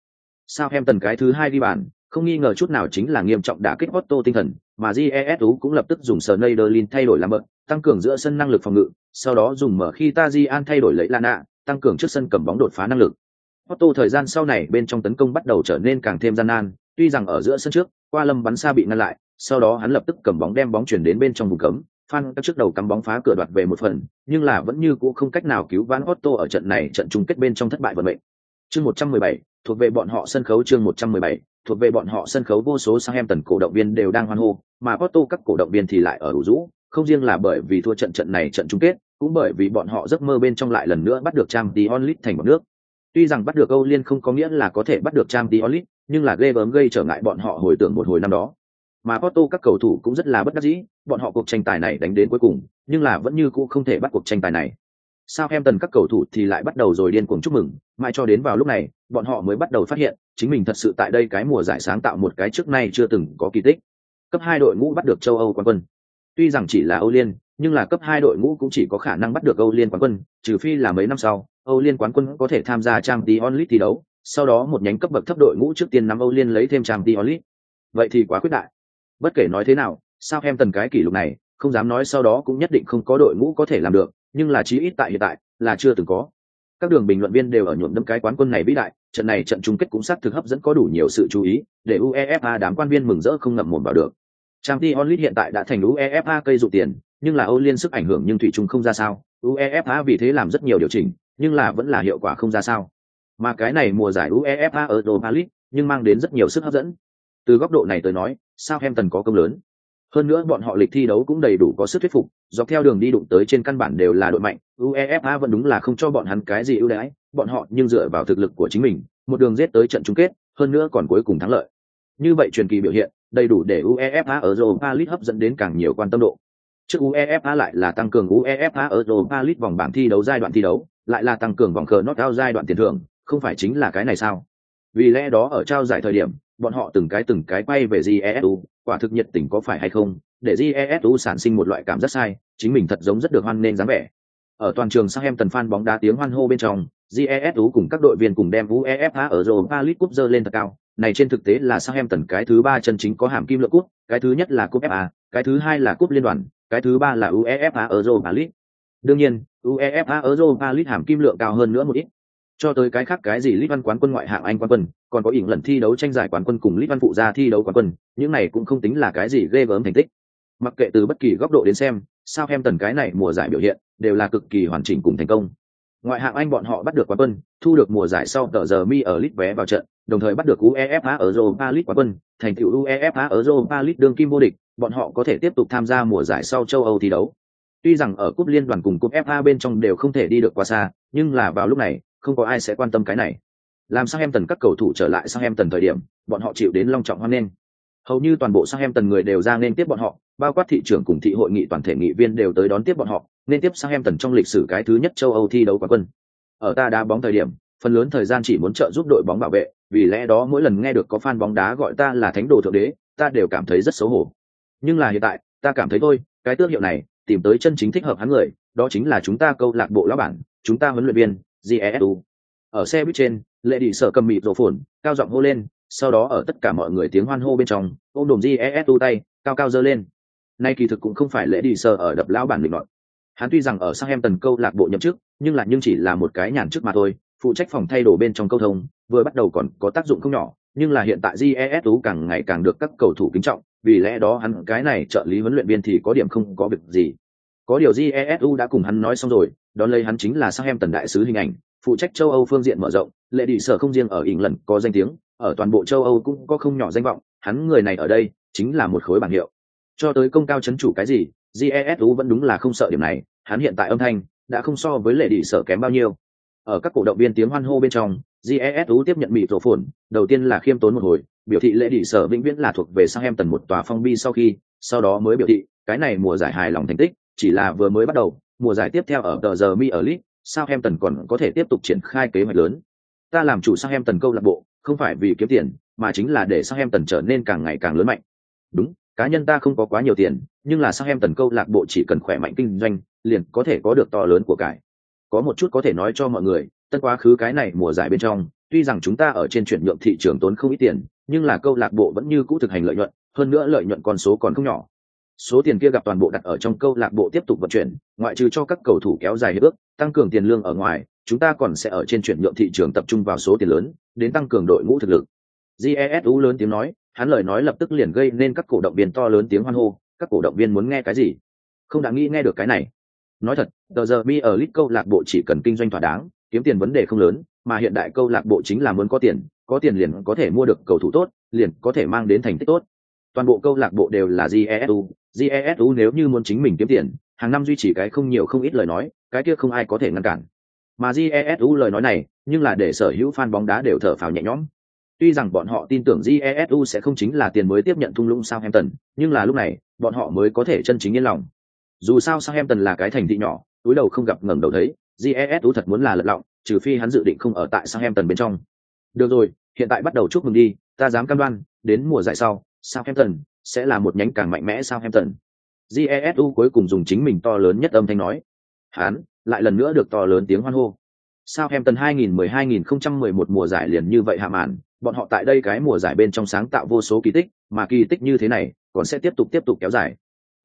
sao em tần cái thứ hai đi bàn không nghi ngờ chút nào chính là nghiêm trọng đã kích Otto tinh thần, mà GESU cũng lập tức dùng Sneijderlin thay đổi làm mở tăng cường giữa sân năng lực phòng ngự, sau đó dùng mở khi Tajian thay đổi lấy Lana, tăng cường trước sân cầm bóng đột phá năng lực. Otto thời gian sau này bên trong tấn công bắt đầu trở nên càng thêm gian nan, tuy rằng ở giữa sân trước, qua lâm bắn xa bị ngăn lại, sau đó hắn lập tức cầm bóng đem bóng chuyển đến bên trong vùng cấm, Phan các trước đầu cắm bóng phá cửa đoạt về một phần, nhưng là vẫn như cũ không cách nào cứu vãn Otto ở trận này trận chung kết bên trong thất bại vận mệnh. Chương 117, thuộc về bọn họ sân khấu chương 117, thuộc về bọn họ sân khấu vô số sang em tần cổ động viên đều đang hoan hô, mà Porto các cổ động viên thì lại ở đủ rũ, không riêng là bởi vì thua trận trận này trận chung kết, cũng bởi vì bọn họ giấc mơ bên trong lại lần nữa bắt được Champions League thành một nước. Tuy rằng bắt được Âu Liên không có nghĩa là có thể bắt được Champions League, nhưng là ghê gớm gây trở ngại bọn họ hồi tưởng một hồi năm đó. Mà Porto các cầu thủ cũng rất là bất đắc dĩ, bọn họ cuộc tranh tài này đánh đến cuối cùng, nhưng là vẫn như cũ không thể bắt cuộc tranh tài này. Sao em tần các cầu thủ thì lại bắt đầu rồi điên cuồng chúc mừng, mãi cho đến vào lúc này, bọn họ mới bắt đầu phát hiện, chính mình thật sự tại đây cái mùa giải sáng tạo một cái trước nay chưa từng có kỳ tích. Cấp hai đội ngũ bắt được châu Âu quán quân. Tuy rằng chỉ là Âu Liên, nhưng là cấp hai đội ngũ cũng chỉ có khả năng bắt được Âu Liên quán quân, trừ phi là mấy năm sau, Âu Liên quán quân có thể tham gia Champions League thi đấu, sau đó một nhánh cấp bậc thấp đội ngũ trước tiên nắm Âu Liên lấy thêm Champions League. Vậy thì quá quyết đại. Bất kể nói thế nào, sao em tần cái kỷ lục này, không dám nói sau đó cũng nhất định không có đội ngũ có thể làm được, nhưng là chí ít tại hiện tại, là chưa từng có. Các đường bình luận viên đều ở nhuộm đâm cái quán quân này vĩ đại, trận này trận chung kết cũng xác thực hấp dẫn có đủ nhiều sự chú ý, để UEFA đám quan viên mừng rỡ không ngậm mồm vào được. trang t onlit hiện tại đã thành UEFA cây dụ tiền, nhưng là Âu Liên sức ảnh hưởng nhưng thủy chung không ra sao. UEFA vì thế làm rất nhiều điều chỉnh, nhưng là vẫn là hiệu quả không ra sao. Mà cái này mùa giải UEFA Europa League, nhưng mang đến rất nhiều sức hấp dẫn. Từ góc độ này tới nói, sao Southampton có công lớn. Hơn nữa bọn họ lịch thi đấu cũng đầy đủ có sức thuyết phục, dọc theo đường đi đụng tới trên căn bản đều là đội mạnh, UEFA vẫn đúng là không cho bọn hắn cái gì ưu đãi, bọn họ nhưng dựa vào thực lực của chính mình, một đường giết tới trận chung kết, hơn nữa còn cuối cùng thắng lợi. Như vậy truyền kỳ biểu hiện, đầy đủ để UEFA ở Europa League hấp dẫn đến càng nhiều quan tâm độ. Trước UEFA lại là tăng cường UEFA ở Europa League vòng bảng thi đấu giai đoạn thi đấu, lại là tăng cường vòng cờ knockout giai đoạn tiền thưởng, không phải chính là cái này sao? Vì lẽ đó ở trao giải thời điểm, bọn họ từng cái từng cái quay về GESU, quả thực nhiệt tình có phải hay không, để GESU sản sinh một loại cảm giác sai, chính mình thật giống rất được hoan nên dáng vẻ. Ở toàn trường Southampton fan bóng đá tiếng hoan hô bên trong, GESU cùng các đội viên cùng đem UEFA ở Europa League Cup dơ lên thật cao. Này trên thực tế là Southampton cái thứ ba chân chính có hàm kim lượng cúp, cái thứ nhất là cúp FA, cái thứ hai là cúp liên đoàn, cái thứ ba là UEFA ở Europa League. Đương nhiên, UEFA ở Europa League hàm kim lượng cao hơn nữa một ít. Cho tới cái khác cái gì League Văn quán quân ngoại hạng Anh quán quân, còn có ỉn lần thi đấu tranh giải quán quân cùng League Văn phụ gia thi đấu quán quân, những này cũng không tính là cái gì ghê gớm thành tích. Mặc kệ từ bất kỳ góc độ đến xem, sao em tần cái này mùa giải biểu hiện đều là cực kỳ hoàn chỉnh cùng thành công. Ngoại hạng Anh bọn họ bắt được quán quân, thu được mùa giải sau tờ giờ mi ở lit vé vào trận, đồng thời bắt được UEFA ở Europa League quán quân, thành tựu UEFA ở Europa League đương kim vô địch, bọn họ có thể tiếp tục tham gia mùa giải sau châu Âu thi đấu. Tuy rằng ở cúp liên đoàn cùng cúp FA bên trong đều không thể đi được quá xa, nhưng là vào lúc này, không có ai sẽ quan tâm cái này. Làm sao em tần các cầu thủ trở lại sang em tần thời điểm, bọn họ chịu đến long trọng hoan nghênh. Hầu như toàn bộ sang em tần người đều ra nên tiếp bọn họ, bao quát thị trưởng cùng thị hội nghị toàn thể nghị viên đều tới đón tiếp bọn họ, nên tiếp sang em tần trong lịch sử cái thứ nhất châu Âu thi đấu quán quân. Ở ta đá bóng thời điểm, phần lớn thời gian chỉ muốn trợ giúp đội bóng bảo vệ, vì lẽ đó mỗi lần nghe được có fan bóng đá gọi ta là thánh đồ thượng đế, ta đều cảm thấy rất xấu hổ. Nhưng là hiện tại, ta cảm thấy thôi, cái tước hiệu này, tìm tới chân chính thích hợp hắn người, đó chính là chúng ta câu lạc bộ lão bản, chúng ta huấn luyện viên, GESU. Ở xe buýt trên, lệ đi sở cầm mịt rổ phồn, cao giọng hô lên, sau đó ở tất cả mọi người tiếng hoan hô bên trong ôm đồm jesu tay cao cao dơ lên. Nay kỳ thực cũng không phải lễ đi sơ ở đập lão bản định luận hắn tuy rằng ở sang em tần câu lạc bộ nhậm chức nhưng là nhưng chỉ là một cái nhàn chức mà thôi phụ trách phòng thay đồ bên trong câu thông vừa bắt đầu còn có tác dụng không nhỏ nhưng là hiện tại jesu càng ngày càng được các cầu thủ kính trọng vì lẽ đó hắn cái này trợ lý huấn luyện viên thì có điểm không có việc gì có điều jesu đã cùng hắn nói xong rồi, đón lấy hắn chính là sang em tần đại sứ hình ảnh, phụ trách châu âu phương diện mở rộng, lệ đi sở không riêng ở ỉng lần có danh tiếng, ở toàn bộ châu âu cũng có không nhỏ danh vọng, hắn người này ở đây chính là một khối bảng hiệu. Cho tới công cao chấn chủ cái gì jesu vẫn đúng là không sợ điểm này, hắn hiện tại âm thanh đã không so với lệ đi sở kém bao nhiêu. Ở các cổ động viên tiếng hoan hô bên trong jesu tiếp nhận mỹ tổ phồn, đầu tiên là khiêm tốn một hồi, biểu thị lễ đi sở vĩnh viễn là thuộc về sang em tần một tòa phong bi sau khi, sau đó mới biểu thị, cái này mùa giải hài lòng thành tích chỉ là vừa mới bắt đầu mùa giải tiếp theo ở tờ giờ mi ở League, sao tần còn có thể tiếp tục triển khai kế hoạch lớn. Ta làm chủ Southampton tần câu lạc bộ không phải vì kiếm tiền mà chính là để Southampton tần trở nên càng ngày càng lớn mạnh. Đúng cá nhân ta không có quá nhiều tiền nhưng là Southampton tần câu lạc bộ chỉ cần khỏe mạnh kinh doanh liền có thể có được to lớn của cải. Có một chút có thể nói cho mọi người tân quá khứ cái này mùa giải bên trong tuy rằng chúng ta ở trên chuyển nhượng thị trường tốn không ít tiền nhưng là câu lạc bộ vẫn như cũ thực hành lợi nhuận hơn nữa lợi nhuận con số còn không nhỏ số tiền kia gặp toàn bộ đặt ở trong câu lạc bộ tiếp tục vận chuyển, ngoại trừ cho các cầu thủ kéo dài hiệp ước, tăng cường tiền lương ở ngoài, chúng ta còn sẽ ở trên chuyển nhượng thị trường tập trung vào số tiền lớn, đến tăng cường đội ngũ thực lực. Jesu lớn tiếng nói, hắn lời nói lập tức liền gây nên các cổ động viên to lớn tiếng hoan hô, các cổ động viên muốn nghe cái gì? Không đã nghĩ nghe được cái này. Nói thật, tờ giờ mi ở lit câu lạc bộ chỉ cần kinh doanh thỏa đáng, kiếm tiền vấn đề không lớn, mà hiện đại câu lạc bộ chính là muốn có tiền có tiền liền có thể mua được cầu thủ tốt, liền có thể mang đến thành tích tốt toàn bộ câu lạc bộ đều là jesu jesu nếu như muốn chính mình kiếm tiền, hàng năm duy trì cái không nhiều không ít lời nói, cái kia không ai có thể ngăn cản. Mà jesu lời nói này, nhưng là để sở hữu fan bóng đá đều thở phào nhẹ nhõm. Tuy rằng bọn họ tin tưởng jesu sẽ không chính là tiền mới tiếp nhận thung lũng southampton, nhưng là lúc này, bọn họ mới có thể chân chính yên lòng. Dù sao southampton là cái thành thị nhỏ, túi đầu không gặp ngẩng đầu thấy jesu thật muốn là lật lọng, trừ phi hắn dự định không ở tại southampton bên trong. Được rồi, hiện tại bắt đầu chúc mừng đi, ta dám cam đoan, đến mùa giải sau southampton sẽ là một nhánh càng mạnh mẽ southampton jesu cuối cùng dùng chính mình to lớn nhất âm thanh nói hắn lại lần nữa được to lớn tiếng hoan hô Southampton 2010-2011 mùa giải liền như vậy hạ màn, bọn họ tại đây cái mùa giải bên trong sáng tạo vô số kỳ tích, mà kỳ tích như thế này còn sẽ tiếp tục tiếp tục kéo dài.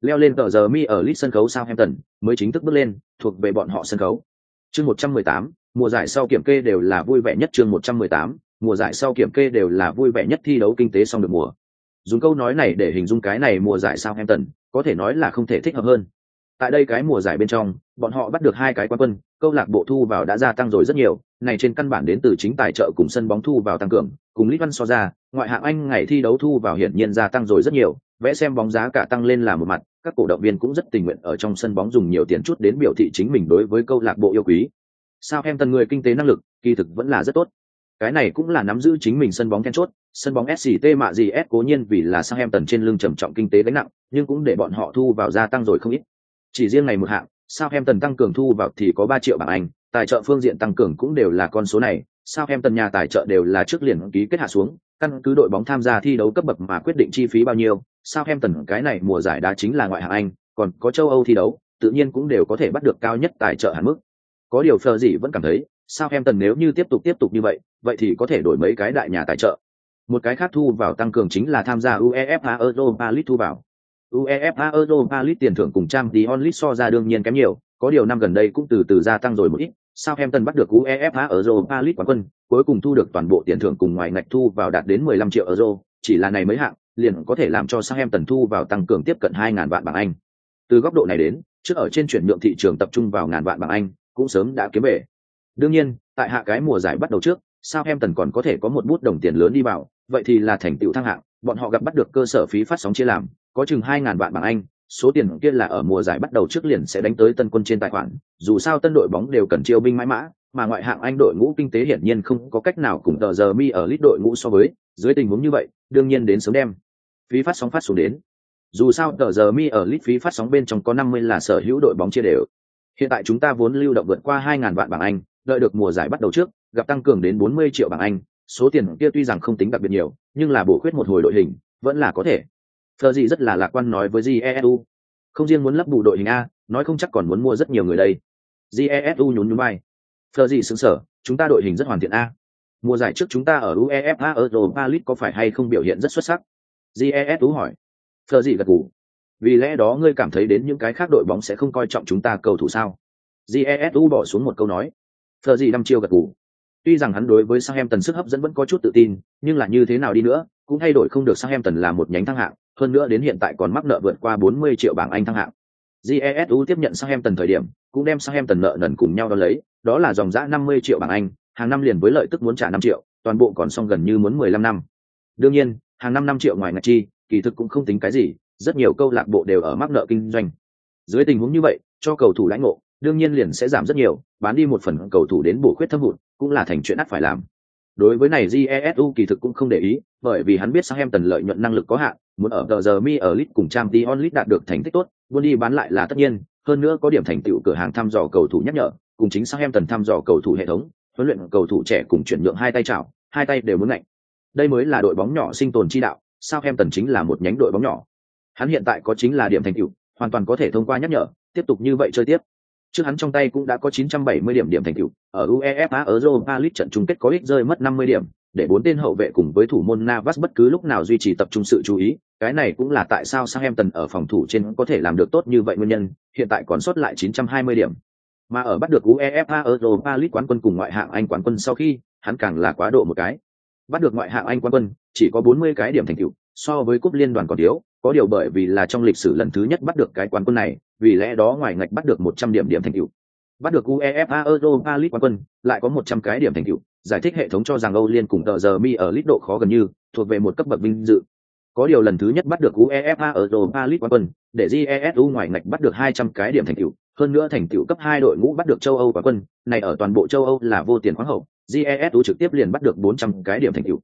Leo lên tờ giờ mi ở lít sân khấu Southampton mới chính thức bước lên, thuộc về bọn họ sân khấu. Chương 118, mùa giải sau kiểm kê đều là vui vẻ nhất chương 118, mùa giải sau kiểm kê đều là vui vẻ nhất thi đấu kinh tế xong được mùa. Dùng câu nói này để hình dung cái này mùa giải sao Southampton, có thể nói là không thể thích hợp hơn. Tại đây cái mùa giải bên trong, bọn họ bắt được hai cái quán quân, câu lạc bộ thu vào đã gia tăng rồi rất nhiều, này trên căn bản đến từ chính tài trợ cùng sân bóng thu vào tăng cường, cùng Lít Văn so ra, ngoại hạng Anh ngày thi đấu thu vào hiển nhiên gia tăng rồi rất nhiều, vẽ xem bóng giá cả tăng lên là một mặt, các cổ động viên cũng rất tình nguyện ở trong sân bóng dùng nhiều tiền chút đến biểu thị chính mình đối với câu lạc bộ yêu quý. Sao em tần người kinh tế năng lực, kỳ thực vẫn là rất tốt. Cái này cũng là nắm giữ chính mình sân bóng then chốt, sân bóng SCT mạ gì S cố nhiên vì là sang em tần trên lưng trầm trọng kinh tế gánh nặng, nhưng cũng để bọn họ thu vào gia tăng rồi không ít. Chỉ riêng này một hạng, sao em tần tăng cường thu vào thì có ba triệu bảng Anh, tài trợ phương diện tăng cường cũng đều là con số này, sao em tần nhà tài trợ đều là trước liền ký kết hạ xuống, căn cứ đội bóng tham gia thi đấu cấp bậc mà quyết định chi phí bao nhiêu, sao em tần cái này mùa giải đá chính là ngoại hạng Anh, còn có châu Âu thi đấu, tự nhiên cũng đều có thể bắt được cao nhất tài trợ hạn mức. Có điều Fleur gì vẫn cảm thấy, sao em tần nếu như tiếp tục tiếp tục như vậy, vậy thì có thể đổi mấy cái đại nhà tài trợ. Một cái khác thu vào tăng cường chính là tham gia UEFA Europa League thu vào. UEFA Europa League tiền thưởng cùng trang tí onlit so ra đương nhiên kém nhiều, có điều năm gần đây cũng từ từ gia tăng rồi một ít. Southampton bắt được UEFA Europa League quán quân, cuối cùng thu được toàn bộ tiền thưởng cùng ngoài ngạch thu vào đạt đến 15 triệu euro, chỉ là này mới hạng, liền có thể làm cho Southampton thu vào tăng cường tiếp cận 2.000 vạn bảng Anh. Từ góc độ này đến, trước ở trên chuyển nhượng thị trường tập trung vào ngàn vạn bảng Anh, cũng sớm đã kiếm về. Đương nhiên, tại hạ cái mùa giải bắt đầu trước, sao em tần còn có thể có một bút đồng tiền lớn đi vào, vậy thì là thành tựu thăng hạng, bọn họ gặp bắt được cơ sở phí phát sóng chia làm, có chừng hai ngàn vạn bảng Anh, số tiền kia là ở mùa giải bắt đầu trước liền sẽ đánh tới tân quân trên tài khoản, dù sao tân đội bóng đều cần chiêu binh mãi mã, mà ngoại hạng Anh đội ngũ kinh tế hiển nhiên không có cách nào cùng tờ giờ mi ở lít đội ngũ so với, dưới tình huống như vậy, đương nhiên đến sớm đem phí phát sóng phát xuống đến. Dù sao tờ giờ mi ở lít phí phát sóng bên trong có 50 là sở hữu đội bóng chia đều. Hiện tại chúng ta vốn lưu động vượt qua hai ngàn vạn bảng Anh, đợi được mùa giải bắt đầu trước, gặp tăng cường đến 40 triệu bảng Anh, số tiền kia tuy rằng không tính đặc biệt nhiều, nhưng là bổ khuyết một hồi đội hình, vẫn là có thể. Thờ gì rất là lạc quan nói với Jesu. Không riêng muốn lấp bù đội hình A, nói không chắc còn muốn mua rất nhiều người đây. Jesu nhún nhún vai. Thờ gì sững sở, chúng ta đội hình rất hoàn thiện A. Mùa giải trước chúng ta ở UEFA Europa League có phải hay không biểu hiện rất xuất sắc? GESU hỏi. Phờ gì gật gù. Vì lẽ đó ngươi cảm thấy đến những cái khác đội bóng sẽ không coi trọng chúng ta cầu thủ sao? GESU bỏ xuống một câu nói thợ gì đăm chiêu gật gù. Tuy rằng hắn đối với Sang Em Tần sức hấp dẫn vẫn có chút tự tin, nhưng là như thế nào đi nữa, cũng thay đổi không được Sang Em Tần là một nhánh thăng hạng, hơn nữa đến hiện tại còn mắc nợ vượt qua 40 triệu bảng Anh thăng hạng. GESU tiếp nhận Sang Em Tần thời điểm, cũng đem Sang Em Tần nợ nần cùng nhau đo lấy, đó là dòng giã 50 triệu bảng Anh, hàng năm liền với lợi tức muốn trả 5 triệu, toàn bộ còn xong gần như muốn 15 năm. Đương nhiên, hàng năm 5 triệu ngoài ngạch chi, kỳ thực cũng không tính cái gì, rất nhiều câu lạc bộ đều ở mắc nợ kinh doanh. Dưới tình huống như vậy, cho cầu thủ lãnh ngộ, đương nhiên liền sẽ giảm rất nhiều, bán đi một phần cầu thủ đến bổ khuyết thâm hụt, cũng là thành chuyện ắt phải làm. Đối với này Jesu kỳ thực cũng không để ý, bởi vì hắn biết Southampton lợi nhuận năng lực có hạn, muốn ở tờ giờ mi ở League cùng Champions League đạt được thành tích tốt, buôn đi bán lại là tất nhiên, hơn nữa có điểm thành tựu cửa hàng thăm dò cầu thủ nhắc nhở, cùng chính Southampton thăm dò cầu thủ hệ thống, huấn luyện cầu thủ trẻ cùng chuyển nhượng hai tay chảo, hai tay đều muốn ngạnh. Đây mới là đội bóng nhỏ sinh tồn chi đạo, Southampton chính là một nhánh đội bóng nhỏ. Hắn hiện tại có chính là điểm thành tựu, hoàn toàn có thể thông qua nhắc nhở, tiếp tục như vậy chơi tiếp. Trước hắn trong tay cũng đã có 970 điểm điểm thành tựu, ở UEFA Europa League trận chung kết có ít rơi mất 50 điểm, để bốn tên hậu vệ cùng với thủ môn Navas bất cứ lúc nào duy trì tập trung sự chú ý, cái này cũng là tại sao Southampton ở phòng thủ trên có thể làm được tốt như vậy nguyên nhân, hiện tại còn sót lại 920 điểm. Mà ở bắt được UEFA Europa League quán quân cùng ngoại hạng Anh quán quân sau khi, hắn càng là quá độ một cái. Bắt được ngoại hạng Anh quán quân, chỉ có 40 cái điểm thành tựu, so với cúp liên đoàn còn thiếu, có điều bởi vì là trong lịch sử lần thứ nhất bắt được cái quán quân này, vì lẽ đó ngoài ngạch bắt được 100 điểm điểm thành tựu. Bắt được UEFA Europa League quán quân, lại có 100 cái điểm thành tựu, giải thích hệ thống cho rằng Âu Liên cùng tờ giờ mi ở lít độ khó gần như thuộc về một cấp bậc vinh dự. Có điều lần thứ nhất bắt được UEFA Europa League quán quân, để jesu ngoài ngạch bắt được 200 cái điểm thành tựu, hơn nữa thành tựu cấp hai đội ngũ bắt được châu Âu quán quân, này ở toàn bộ châu Âu là vô tiền khoáng hậu, jesu trực tiếp liền bắt được 400 cái điểm thành tựu.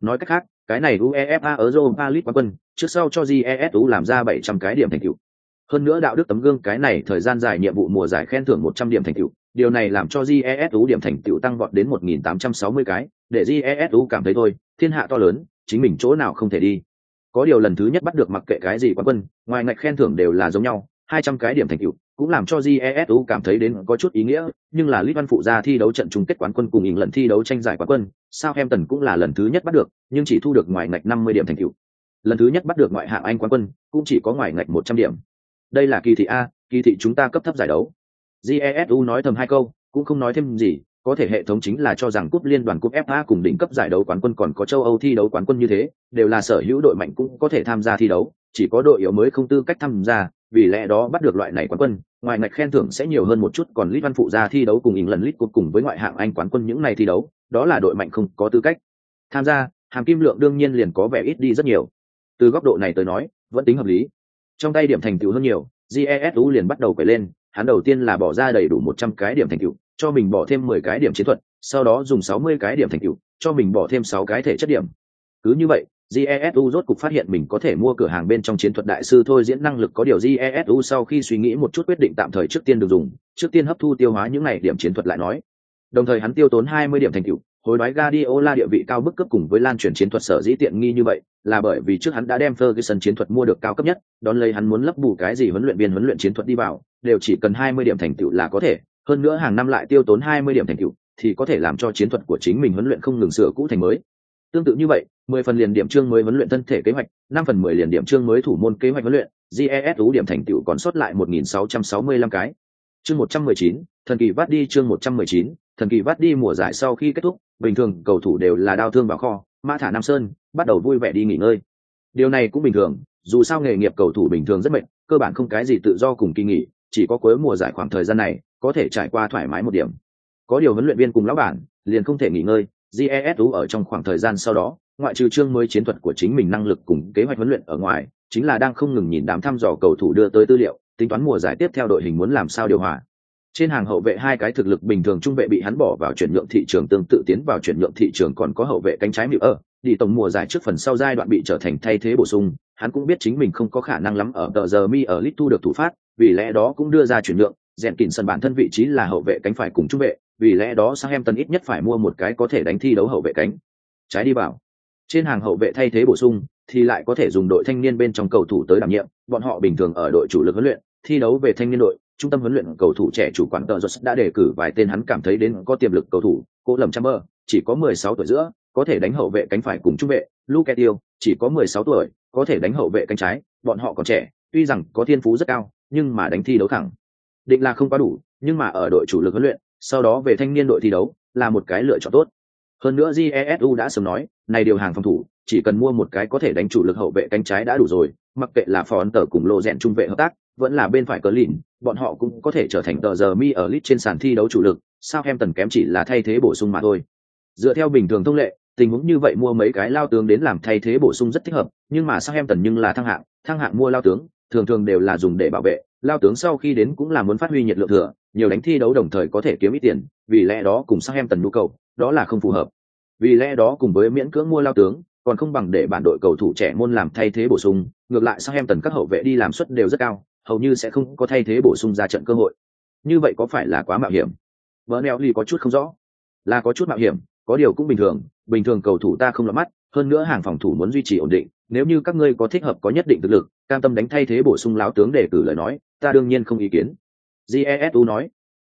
Nói cách khác, cái này UEFA Europa League quán quân, trước sau cho GESU làm ra 700 cái điểm thành tựu. Hơn nữa đạo đức tấm gương cái này thời gian dài nhiệm vụ mùa giải khen thưởng 100 điểm thành tựu, điều này làm cho GESU điểm thành tựu tăng vọt đến 1860 cái, để GESU cảm thấy thôi, thiên hạ to lớn, chính mình chỗ nào không thể đi. Có điều lần thứ nhất bắt được mặc kệ cái gì quán quân, ngoài ngạch khen thưởng đều là giống nhau, 200 cái điểm thành tựu, cũng làm cho GESU cảm thấy đến có chút ý nghĩa, nhưng là Litvan phụ gia thi đấu trận chung kết quán quân cùng lần thi đấu tranh giải quán quân, Southampton cũng là lần thứ nhất bắt được, nhưng chỉ thu được ngoài ngạch 50 điểm thành tựu. Lần thứ nhất bắt được ngoại hạng Anh quán quân, cũng chỉ có ngoài ngạch 100 điểm. Đây là kỳ thị A, kỳ thị chúng ta cấp thấp giải đấu. GESU nói thầm hai câu, cũng không nói thêm gì, có thể hệ thống chính là cho rằng cúp liên đoàn cúp FA cùng đỉnh cấp giải đấu quán quân còn có châu Âu thi đấu quán quân như thế, đều là sở hữu đội mạnh cũng có thể tham gia thi đấu, chỉ có đội yếu mới không tư cách tham gia, vì lẽ đó bắt được loại này quán quân, ngoài ngạch khen thưởng sẽ nhiều hơn một chút, còn Lít Văn phụ gia thi đấu cùng England League Cup cùng với ngoại hạng Anh quán quân những này thi đấu, đó là đội mạnh không có tư cách tham gia, hàm kim lượng đương nhiên liền có vẻ ít đi rất nhiều. Từ góc độ này tới nói, vẫn tính hợp lý. Trong tay điểm thành tựu hơn nhiều, GESU liền bắt đầu quẩy lên, hắn đầu tiên là bỏ ra đầy đủ một trăm cái điểm thành tựu, cho mình bỏ thêm mười cái điểm chiến thuật, sau đó dùng sáu mươi cái điểm thành tựu, cho mình bỏ thêm sáu cái thể chất điểm. Cứ như vậy, GESU rốt cục phát hiện mình có thể mua cửa hàng bên trong chiến thuật đại sư thôi diễn năng lực có điều GESU sau khi suy nghĩ một chút quyết định tạm thời trước tiên được dùng, trước tiên hấp thu tiêu hóa những này điểm chiến thuật lại nói. Đồng thời hắn tiêu tốn hai mươi điểm thành tựu, hồi đoái Guardiola địa vị cao bức cấp cùng với lan truyền chiến thuật sở dĩ tiện nghi như vậy, là bởi vì trước hắn đã đem Ferguson chiến thuật mua được cao cấp nhất, đón lấy hắn muốn lấp bù cái gì huấn luyện viên huấn luyện chiến thuật đi vào, đều chỉ cần 20 điểm thành tựu là có thể, hơn nữa hàng năm lại tiêu tốn 20 điểm thành tựu, thì có thể làm cho chiến thuật của chính mình huấn luyện không ngừng sửa cũ thành mới. Tương tự như vậy, 10 phần liền điểm chương mới huấn luyện thân thể kế hoạch, 5 phần 10 liền điểm chương mới thủ môn kế hoạch huấn luyện, GESU điểm thành tựu còn sót lại 1665 cái. Chương 119, thần kỳ vắt đi chương 119, thần kỳ vắt đi mùa giải sau khi kết thúc, bình thường cầu thủ đều là đau thương vào kho, mã thả Nam Sơn, bắt đầu vui vẻ đi nghỉ ngơi. Điều này cũng bình thường, dù sao nghề nghiệp cầu thủ bình thường rất mệt, cơ bản không cái gì tự do cùng kỳ nghỉ, chỉ có cuối mùa giải khoảng thời gian này, có thể trải qua thoải mái một điểm. Có điều huấn luyện viên cùng lão bản, liền không thể nghỉ ngơi, GESU ở trong khoảng thời gian sau đó, ngoại trừ chương mới chiến thuật của chính mình năng lực cùng kế hoạch huấn luyện ở ngoài, chính là đang không ngừng nhìn đám thăm dò cầu thủ đưa tới tư liệu, tính toán mùa giải tiếp theo đội hình muốn làm sao điều hòa. Trên hàng hậu vệ hai cái thực lực bình thường trung vệ bị hắn bỏ vào chuyển nhượng thị trường tương tự tiến vào chuyển nhượng thị trường còn có hậu vệ cánh trái mịu ở, đi tổng mùa giải trước phần sau giai đoạn bị trở thành thay thế bổ sung, hắn cũng biết chính mình không có khả năng lắm ở tờ giờ mi ở lit thu được thủ phát, vì lẽ đó cũng đưa ra chuyển nhượng, rèn kỉnh sân bản thân vị trí là hậu vệ cánh phải cùng trung vệ, vì lẽ đó sang em tân ít nhất phải mua một cái có thể đánh thi đấu hậu vệ cánh. Trái đi vào. Trên hàng hậu vệ thay thế bổ sung thì lại có thể dùng đội thanh niên bên trong cầu thủ tới đảm nhiệm, bọn họ bình thường ở đội chủ lực huấn luyện, thi đấu về thanh niên đội, trung tâm huấn luyện cầu thủ trẻ chủ quản tờ Jose đã đề cử vài tên hắn cảm thấy đến có tiềm lực cầu thủ, cô lầm Chamber, chỉ có 16 tuổi giữa, có thể đánh hậu vệ cánh phải cùng trung vệ, Luke Tiêu, chỉ có 16 tuổi, có thể đánh hậu vệ cánh trái, bọn họ còn trẻ, tuy rằng có thiên phú rất cao, nhưng mà đánh thi đấu thẳng. Định là không quá đủ, nhưng mà ở đội chủ lực huấn luyện, sau đó về thanh niên đội thi đấu, là một cái lựa chọn tốt. Hơn nữa Jesu đã sớm nói, này điều hàng phòng thủ, chỉ cần mua một cái có thể đánh chủ lực hậu vệ cánh trái đã đủ rồi, mặc kệ là phó ấn tờ cùng lộ rèn trung vệ hợp tác, vẫn là bên phải cờ lìn, bọn họ cũng có thể trở thành tờ giờ mi ở lit trên sàn thi đấu chủ lực, sao em tần kém chỉ là thay thế bổ sung mà thôi. Dựa theo bình thường thông lệ, tình huống như vậy mua mấy cái lao tướng đến làm thay thế bổ sung rất thích hợp, nhưng mà sao em tần nhưng là thăng hạng, thăng hạng mua lao tướng, thường thường đều là dùng để bảo vệ, lao tướng sau khi đến cũng là muốn phát huy nhiệt lượng thừa, nhiều đánh thi đấu đồng thời có thể kiếm ít tiền, vì lẽ đó cùng sao em tần nhu cầu, đó là không phù hợp. Vì lẽ đó cùng với miễn cưỡng mua lao tướng, còn không bằng để bản đội cầu thủ trẻ môn làm thay thế bổ sung, ngược lại sao em tần các hậu vệ đi làm suất đều rất cao, hầu như sẽ không có thay thế bổ sung ra trận cơ hội. Như vậy có phải là quá mạo hiểm? vỡ neo ly có chút không rõ. Là có chút mạo hiểm, có điều cũng bình thường, bình thường cầu thủ ta không lọt mắt, hơn nữa hàng phòng thủ muốn duy trì ổn định, nếu như các ngươi có thích hợp có nhất định thực lực, cam tâm đánh thay thế bổ sung láo tướng để cử lời nói, ta đương nhiên không ý kiến. Jesu nói,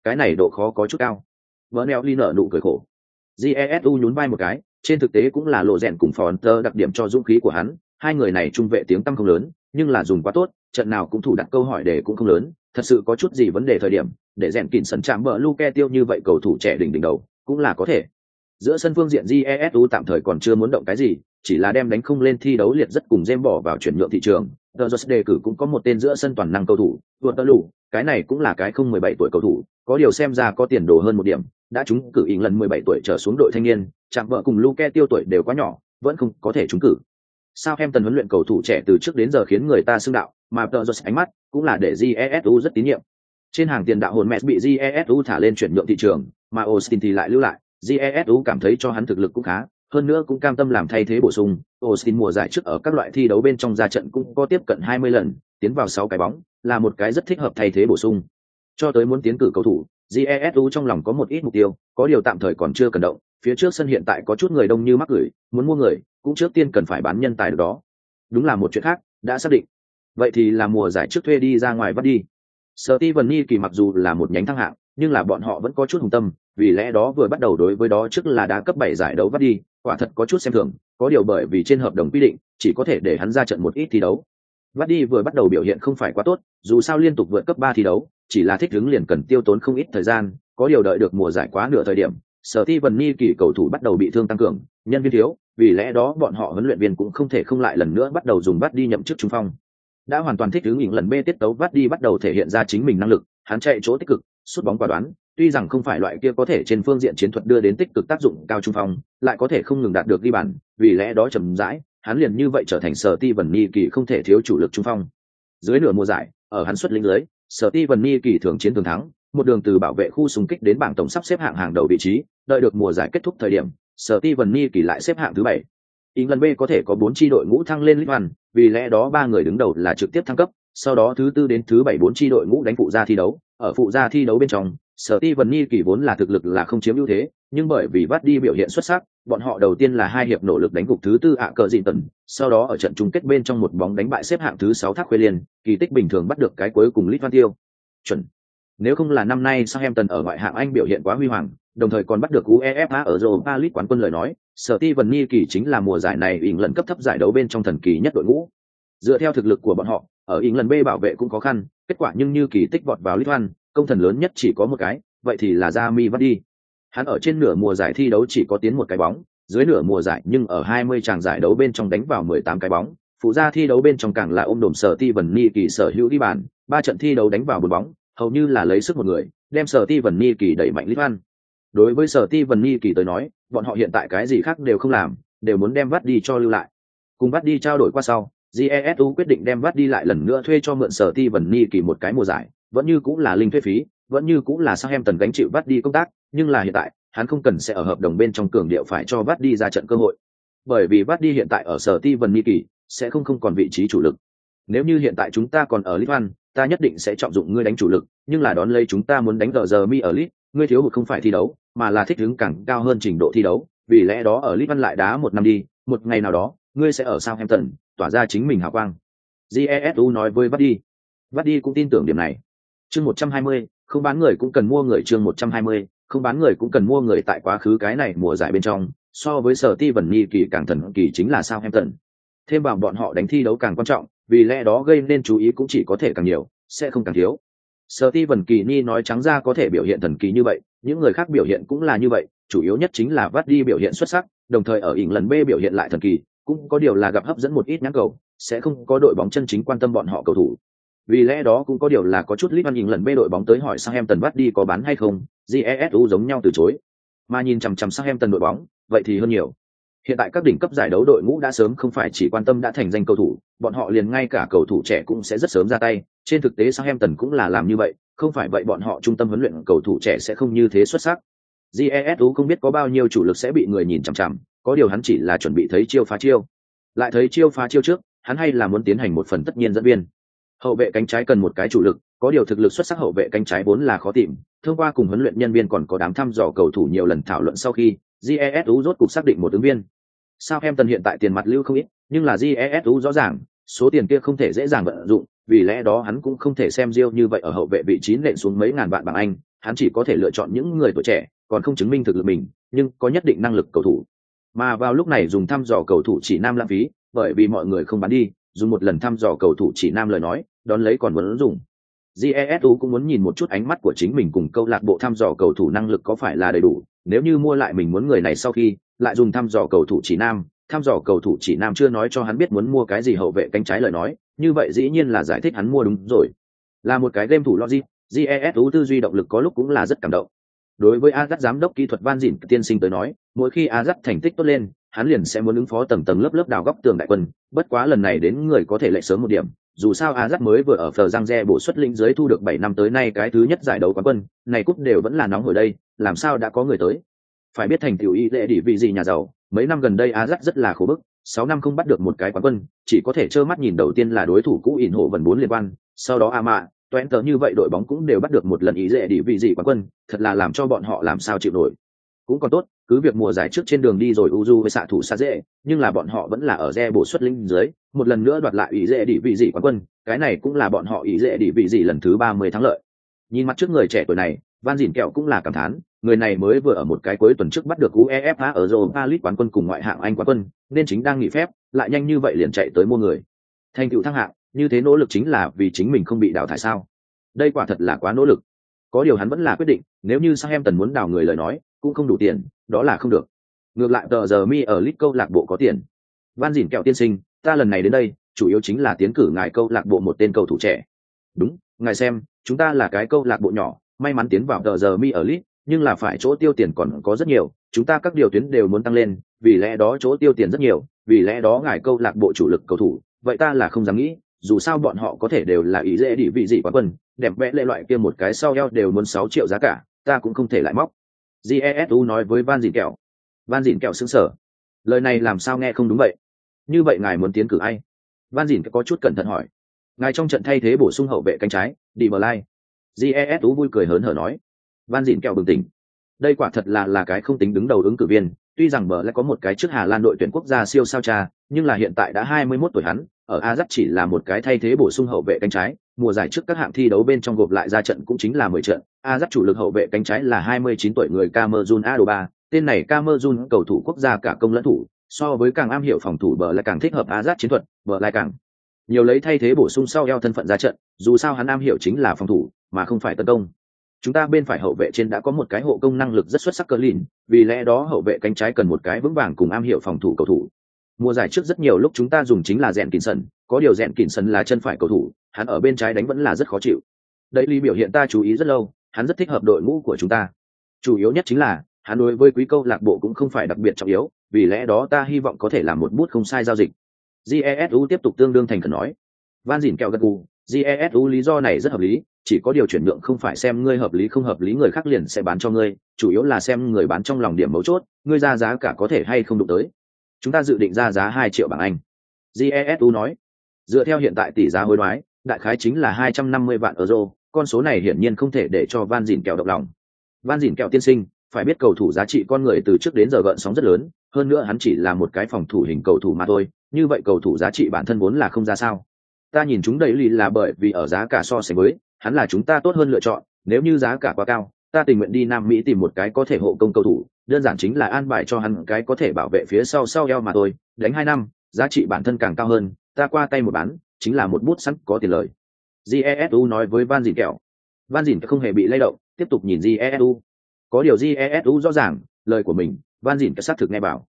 cái này độ khó có chút cao. Bernelli nở nụ cười khổ. Jesu nhún vai một cái, trên thực tế cũng là lộ rèn cùng Fonter đặc điểm cho dũng khí của hắn, hai người này trung vệ tiếng tăm không lớn, nhưng là dùng quá tốt, trận nào cũng thủ đặt câu hỏi để cũng không lớn, thật sự có chút gì vấn đề thời điểm, để rèn kỉnh sấn chạm bờ Luke tiêu như vậy cầu thủ trẻ đỉnh đỉnh đầu, cũng là có thể. Giữa sân phương diện Jesu tạm thời còn chưa muốn động cái gì, chỉ là đem đánh không lên thi đấu liệt rất cùng dêm bỏ vào chuyển nhượng thị trường. The Jose đề cử cũng có một tên giữa sân toàn năng cầu thủ, vượt tơ lù, cái này cũng là cái không 17 tuổi cầu thủ, có điều xem ra có tiền đồ hơn một điểm, đã trúng cử ý lần 17 tuổi trở xuống đội thanh niên, chạm vợ cùng Luke tiêu tuổi đều quá nhỏ, vẫn không có thể trúng cử. Sao em tần huấn luyện cầu thủ trẻ từ trước đến giờ khiến người ta xưng đạo, mà The giật ánh mắt cũng là để Jesu rất tín nhiệm. Trên hàng tiền đạo hồn mẹ bị Jesu thả lên chuyển nhượng thị trường, mà Austin thì lại lưu lại, Jesu cảm thấy cho hắn thực lực cũng khá, hơn nữa cũng cam tâm làm thay thế bổ sung. Austin mùa giải trước ở các loại thi đấu bên trong ra trận cũng có tiếp cận 20 lần, tiến vào 6 cái bóng, là một cái rất thích hợp thay thế bổ sung. Cho tới muốn tiến cử cầu thủ, Jesu trong lòng có một ít mục tiêu, có điều tạm thời còn chưa cần động, phía trước sân hiện tại có chút người đông như mắc gửi, muốn mua người, cũng trước tiên cần phải bán nhân tài được đó. Đúng là một chuyện khác, đã xác định. Vậy thì là mùa giải trước thuê đi ra ngoài bắt đi. Steven kỳ mặc dù là một nhánh thăng hạng, nhưng là bọn họ vẫn có chút hùng tâm, vì lẽ đó vừa bắt đầu đối với đó trước là đá cấp bảy giải đấu bắt đi, quả thật có chút xem thường, có điều bởi vì trên hợp đồng quy định, chỉ có thể để hắn ra trận một ít thi đấu. Bắt đi vừa bắt đầu biểu hiện không phải quá tốt, dù sao liên tục vượt cấp ba thi đấu, chỉ là thích ứng liền cần tiêu tốn không ít thời gian, có điều đợi được mùa giải quá nửa thời điểm, sở ti vần ni kỳ cầu thủ bắt đầu bị thương tăng cường nhân viên thiếu vì lẽ đó bọn họ huấn luyện viên cũng không thể không lại lần nữa bắt đầu dùng bắt đi nhậm chức trung phong đã hoàn toàn thích ứng những lần b tiết tấu bắt đi bắt đầu thể hiện ra chính mình năng lực hắn chạy chỗ tích cực sút bóng quả đoán tuy rằng không phải loại kia có thể trên phương diện chiến thuật đưa đến tích cực tác dụng cao trung phong lại có thể không ngừng đạt được ghi bàn vì lẽ đó chậm rãi hắn liền như vậy trở thành sở ti vần ni kỳ không thể thiếu chủ lực trung phong dưới nửa mùa giải ở hắn xuất lĩnh lưới sở ti vần ni kỳ thường chiến thường thắng một đường từ bảo vệ khu xung kích đến bảng tổng sắp xếp hạng hàng đầu vị trí, đợi được mùa giải kết thúc thời điểm, sở ti vần Ni kỳ lại xếp hạng thứ bảy. England B có thể có bốn chi đội ngũ thăng lên League One, vì lẽ đó ba người đứng đầu là trực tiếp thăng cấp, sau đó thứ tư đến thứ bảy bốn chi đội ngũ đánh phụ gia thi đấu, ở phụ gia thi đấu bên trong, sở ti vần Ni kỳ vốn là thực lực là không chiếm ưu thế, nhưng bởi vì vắt đi biểu hiện xuất sắc, bọn họ đầu tiên là hai hiệp nỗ lực đánh gục thứ tư ạ cờ dị tần, sau đó ở trận chung kết bên trong một bóng đánh bại xếp hạng thứ sáu thác khuê liên, kỳ tích bình thường bắt được cái cuối cùng lít văn tiêu. Chuẩn nếu không là năm nay Southampton ở ngoại hạng Anh biểu hiện quá huy hoàng, đồng thời còn bắt được UEFA ở Europa League quán quân lời nói, Steven Niki chính là mùa giải này Ỉng lần cấp thấp giải đấu bên trong thần kỳ nhất đội ngũ. Dựa theo thực lực của bọn họ, ở Ỉng lần B bảo vệ cũng khó khăn, kết quả nhưng như kỳ tích vọt vào League One, công thần lớn nhất chỉ có một cái, vậy thì là ra mi bắt đi. Hắn ở trên nửa mùa giải thi đấu chỉ có tiến một cái bóng, dưới nửa mùa giải nhưng ở 20 tràng giải đấu bên trong đánh vào 18 cái bóng, phụ gia thi đấu bên trong càng là ôm đồm sở ti vần ni kỳ sở hữu đi bàn, ba trận thi đấu đánh vào một bóng, hầu như là lấy sức một người đem sở ti vần ni kỳ đẩy mạnh lít văn. Đối với sở ti vần ni kỳ tới nói bọn họ hiện tại cái gì khác đều không làm đều muốn đem vắt đi cho lưu lại. Cùng vắt đi trao đổi qua sau jesu quyết định đem vắt đi lại lần nữa thuê cho mượn sở ti vần ni kỳ một cái mùa giải vẫn như cũng là linh thuế phí vẫn như cũng là sang em tần gánh chịu vắt đi công tác nhưng là hiện tại hắn không cần sẽ ở hợp đồng bên trong cường điệu phải cho vắt đi ra trận cơ hội bởi vì vắt đi hiện tại ở sở ti vần mi kỳ sẽ không không còn vị trí chủ lực nếu như hiện tại chúng ta còn ở Litvan, ta nhất định sẽ trọng dụng ngươi đánh chủ lực, nhưng là đón lấy chúng ta muốn đánh giờ giờ mi ở Lit, ngươi thiếu hụt không phải thi đấu, mà là thích ứng càng cao hơn trình độ thi đấu, vì lẽ đó ở Litvan lại đá một năm đi, một ngày nào đó, ngươi sẽ ở Southampton, tỏa ra chính mình hào quang. Jesu nói với Vardy. đi cũng tin tưởng điểm này. Chương 120, không bán người cũng cần mua người chương 120, không bán người cũng cần mua người tại quá khứ cái này mùa giải bên trong so với sở ti vần nghi kỳ càng thần kỳ chính là sao Southampton. Thêm vào bọn họ đánh thi đấu càng quan trọng, vì lẽ đó gây nên chú ý cũng chỉ có thể càng nhiều, sẽ không càng thiếu. Sở ti vần kỳ ni nói trắng ra có thể biểu hiện thần kỳ như vậy, những người khác biểu hiện cũng là như vậy, chủ yếu nhất chính là vắt đi biểu hiện xuất sắc, đồng thời ở ỉn lần B biểu hiện lại thần kỳ, cũng có điều là gặp hấp dẫn một ít nhãn cầu, sẽ không có đội bóng chân chính quan tâm bọn họ cầu thủ. Vì lẽ đó cũng có điều là có chút lít văn nhìn lần bê đội bóng tới hỏi sang em tần bắt đi có bán hay không, GESU giống nhau từ chối. Mà nhìn chằm chằm sang em tần đội bóng, vậy thì hơn nhiều. Hiện tại các đỉnh cấp giải đấu đội ngũ đã sớm không phải chỉ quan tâm đã thành danh cầu thủ, bọn họ liền ngay cả cầu thủ trẻ cũng sẽ rất sớm ra tay, trên thực tế sang em tần cũng là làm như vậy, không phải vậy bọn họ trung tâm huấn luyện cầu thủ trẻ sẽ không như thế xuất sắc. Jesu không biết có bao nhiêu chủ lực sẽ bị người nhìn chằm chằm, có điều hắn chỉ là chuẩn bị thấy chiêu phá chiêu. Lại thấy chiêu phá chiêu trước, hắn hay là muốn tiến hành một phần tất nhiên dẫn viên. Hậu vệ cánh trái cần một cái chủ lực, có điều thực lực xuất sắc hậu vệ cánh trái vốn là khó tìm. Thông qua cùng huấn luyện nhân viên còn có đám thăm dò cầu thủ nhiều lần thảo luận sau khi, Jesu rốt cục xác định một ứng viên. Sao em tần hiện tại tiền mặt lưu không ít, nhưng là Jesu rõ ràng, số tiền kia không thể dễ dàng vận dụng, vì lẽ đó hắn cũng không thể xem Rio như vậy ở hậu vệ vị trí nện xuống mấy ngàn vạn bảng Anh, hắn chỉ có thể lựa chọn những người tuổi trẻ, còn không chứng minh thực lực mình, nhưng có nhất định năng lực cầu thủ. Mà vào lúc này dùng thăm dò cầu thủ chỉ nam lãng phí, bởi vì mọi người không bán đi, dùng một lần thăm dò cầu thủ chỉ nam lời nói, đón lấy còn muốn dùng. Jesu cũng muốn nhìn một chút ánh mắt của chính mình cùng câu lạc bộ thăm dò cầu thủ năng lực có phải là đầy đủ, nếu như mua lại mình muốn người này sau khi, lại dùng thăm dò cầu thủ chỉ nam, thăm dò cầu thủ chỉ nam chưa nói cho hắn biết muốn mua cái gì hậu vệ cánh trái lời nói, như vậy dĩ nhiên là giải thích hắn mua đúng rồi. Là một cái game thủ logic, GESU tư duy động lực có lúc cũng là rất cảm động. Đối với Azat giám đốc kỹ thuật Van Dịn tiên sinh tới nói, mỗi khi Azat thành tích tốt lên, hắn liền sẽ muốn ứng phó tầng tầng lớp lớp đào góc tường đại quân, bất quá lần này đến người có thể lệ sớm một điểm, dù sao A Dắt mới vừa ở Phờ Giang Re bổ xuất lĩnh dưới thu được bảy năm tới nay cái thứ nhất giải đấu quán quân, này cúp đều vẫn là nóng hồi đây, làm sao đã có người tới. Phải biết thành tiểu y lệ đỉ vị gì nhà giàu, mấy năm gần đây A Dắt rất là khổ bức, sáu năm không bắt được một cái quán quân, chỉ có thể trơ mắt nhìn đầu tiên là đối thủ cũ ỉn hộ vần bốn liên quan, sau đó A Mạ, toán tờ như vậy đội bóng cũng đều bắt được một lần ý dễ đi vị gì quán quân, thật là làm cho bọn họ làm sao chịu nổi. Cũng còn tốt, cứ việc mùa giải trước trên đường đi rồi Uju với xạ thủ xa dễ, nhưng là bọn họ vẫn là ở re bổ xuất linh dưới, một lần nữa đoạt lại ý dễ đi vị gì quán quân, cái này cũng là bọn họ ý dễ đi vị gì lần thứ ba mươi thắng lợi. Nhìn mặt trước người trẻ tuổi này, Van Dìn kẹo cũng là cảm thán, người này mới vừa ở một cái cuối tuần trước bắt được UEFA ở Europa League quán quân cùng ngoại hạng Anh quán quân, nên chính đang nghỉ phép, lại nhanh như vậy liền chạy tới mua người. Thành tựu thăng hạng, như thế nỗ lực chính là vì chính mình không bị đào thải sao? Đây quả thật là quá nỗ lực. Có điều hắn vẫn là quyết định, nếu như sang em tần muốn đào người lời nói, cũng không đủ tiền, đó là không được. Ngược lại tờ giờ mi ở Lit câu lạc bộ có tiền. Van Dìn kẹo tiên sinh, ta lần này đến đây, chủ yếu chính là tiến cử ngài câu lạc bộ một tên cầu thủ trẻ. Đúng, ngài xem, chúng ta là cái câu lạc bộ nhỏ, may mắn tiến vào tờ giờ mi ở Lit, nhưng là phải chỗ tiêu tiền còn có rất nhiều chúng ta các điều tuyến đều muốn tăng lên vì lẽ đó chỗ tiêu tiền rất nhiều vì lẽ đó ngài câu lạc bộ chủ lực cầu thủ vậy ta là không dám nghĩ dù sao bọn họ có thể đều là ý dễ đi vị gì quá quân đẹp vẽ lệ loại kia một cái sau eo đều muốn sáu triệu giá cả ta cũng không thể lại móc jesu nói với van dìn kẹo. Van dìn kẹo xứng sở lời này làm sao nghe không đúng vậy? Như vậy ngài muốn tiến cử ai? Van dìn có chút cẩn thận hỏi. Ngài trong trận thay thế bổ sung hậu vệ cánh trái đi bờ lai. Jesu vui cười hớn hở nói. Van dìn kẹo bừng tỉnh. Đây quả thật là là cái không tính đứng đầu ứng cử viên. Tuy rằng bờ lại có một cái trước hà lan đội tuyển quốc gia siêu sao cha, nhưng là hiện tại đã 21 tuổi hắn, ở Ajax chỉ là một cái thay thế bổ sung hậu vệ cánh trái. Mùa giải trước các hạng thi đấu bên trong gộp lại ra trận cũng chính là 10 trận. Ajax chủ lực hậu vệ cánh trái là 29 tuổi người Cameroon Adoba, tên này Cameroon cầu thủ quốc gia cả công lẫn thủ, so với càng am hiểu phòng thủ bờ lại càng thích hợp Ajax chiến thuật, bờ lại càng nhiều lấy thay thế bổ sung sau eo thân phận ra trận, dù sao hắn am hiểu chính là phòng thủ, mà không phải tấn công. Chúng ta bên phải hậu vệ trên đã có một cái hộ công năng lực rất xuất sắc cờ lìn, vì lẽ đó hậu vệ cánh trái cần một cái vững vàng cùng am hiểu phòng thủ cầu thủ. Mùa giải trước rất nhiều lúc chúng ta dùng chính là rèn kín sân, có điều rèn kín sân là chân phải cầu thủ, hắn ở bên trái đánh vẫn là rất khó chịu. Đấy lý biểu hiện ta chú ý rất lâu hắn rất thích hợp đội ngũ của chúng ta. Chủ yếu nhất chính là, hắn đối với quý câu lạc bộ cũng không phải đặc biệt trọng yếu, vì lẽ đó ta hy vọng có thể làm một bút không sai giao dịch. Jesu tiếp tục tương đương thành khẩn nói. Van dìn kẹo gật gù jesu lý do này rất hợp lý, chỉ có điều chuyển nhượng không phải xem ngươi hợp lý không hợp lý người khác liền sẽ bán cho ngươi, chủ yếu là xem người bán trong lòng điểm mấu chốt, ngươi ra giá cả có thể hay không đụng tới. Chúng ta dự định ra giá hai triệu bảng anh. Jesu nói. Dựa theo hiện tại tỷ giá hối đoái, đại khái chính là hai trăm năm mươi vạn euro con số này hiển nhiên không thể để cho van dìn kẹo động lòng. Van dìn kẹo tiên sinh, phải biết cầu thủ giá trị con người từ trước đến giờ gợn sóng rất lớn, hơn nữa hắn chỉ là một cái phòng thủ hình cầu thủ mà thôi, như vậy cầu thủ giá trị bản thân vốn là không ra sao. Ta nhìn chúng đầy lì là bởi vì ở giá cả so sánh với, hắn là chúng ta tốt hơn lựa chọn, nếu như giá cả quá cao, ta tình nguyện đi nam mỹ tìm một cái có thể hộ công cầu thủ, đơn giản chính là an bài cho hắn cái có thể bảo vệ phía sau sau eo mà thôi, đánh hai năm, giá trị bản thân càng cao hơn, ta qua tay một bán, chính là một bút sẵn có tiền lời jesu nói với van dìn kẹo. Van dìn không hề bị lay động tiếp tục nhìn jesu có điều jesu rõ ràng lời của mình van dìn xác thực nghe bảo.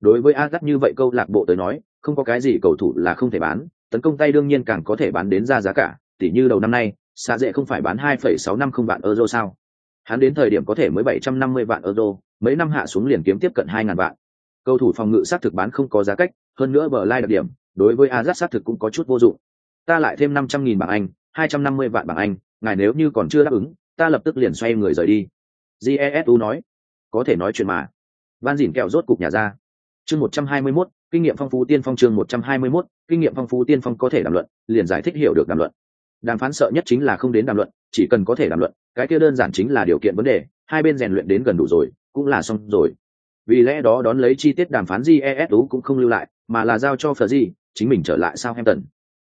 Đối với a như vậy câu lạc bộ tới nói không có cái gì cầu thủ là không thể bán tấn công tay đương nhiên càng có thể bán đến ra giá cả tỉ như đầu năm nay xa dễ không phải bán 2,650 vạn euro sao? Hắn đến thời điểm có thể mới 750 vạn euro mấy năm hạ xuống liền kiếm tiếp cận 2.000 vạn. Cầu thủ phòng ngự xác thực bán không có giá cách hơn nữa bờ lai đặc điểm đối với azat xác thực cũng có chút vô dụng. Ta lại thêm 500.000 bảng anh 250 vạn bảng anh ngài nếu như còn chưa đáp ứng ta lập tức liền xoay người rời đi. Jesu nói. Có thể nói chuyện mà. Van dỉn kẹo rốt cục nhà ra. Chương 121, kinh nghiệm phong phú tiên phong chương 121, kinh nghiệm phong phú tiên phong có thể đàm luận liền giải thích hiểu được đàm luận. Đàm phán sợ nhất chính là không đến đàm luận chỉ cần có thể đàm luận cái kia đơn giản chính là điều kiện vấn đề hai bên rèn luyện đến gần đủ rồi cũng là xong rồi. Vì lẽ đó đón lấy chi tiết đàm phán jesu cũng không lưu lại mà là giao cho phờ di chính mình trở lại sao em tần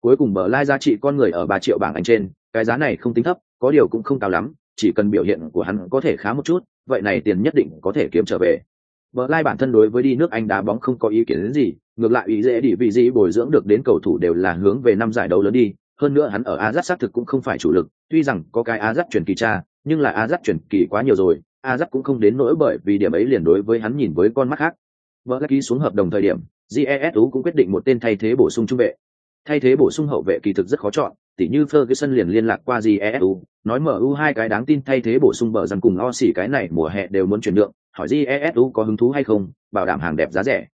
cuối cùng bờ lai giá trị con người ở ba triệu bảng anh trên cái giá này không tính thấp có điều cũng không cao lắm chỉ cần biểu hiện của hắn có thể khá một chút vậy này tiền nhất định có thể kiếm trở về Bờ lai bản thân đối với đi nước Anh đá bóng không có ý kiến đến gì, ngược lại ý dễ đi vị gì bồi dưỡng được đến cầu thủ đều là hướng về năm giải đấu lớn đi, hơn nữa hắn ở a Ajax xác thực cũng không phải chủ lực, tuy rằng có cái a Ajax chuyển kỳ cha, nhưng là a Ajax chuyển kỳ quá nhiều rồi, a Ajax cũng không đến nỗi bởi vì điểm ấy liền đối với hắn nhìn với con mắt khác. Vợ ký xuống hợp đồng thời điểm, jesu cũng quyết định một tên thay thế bổ sung trung vệ. Thay thế bổ sung hậu vệ kỳ thực rất khó chọn, tỉ như Ferguson liền liên lạc qua GESU, nói MU hai cái đáng tin thay thế bổ sung bờ rằng cùng o xỉ cái này mùa hè đều muốn chuyển nhượng, hỏi GESU có hứng thú hay không, bảo đảm hàng đẹp giá rẻ.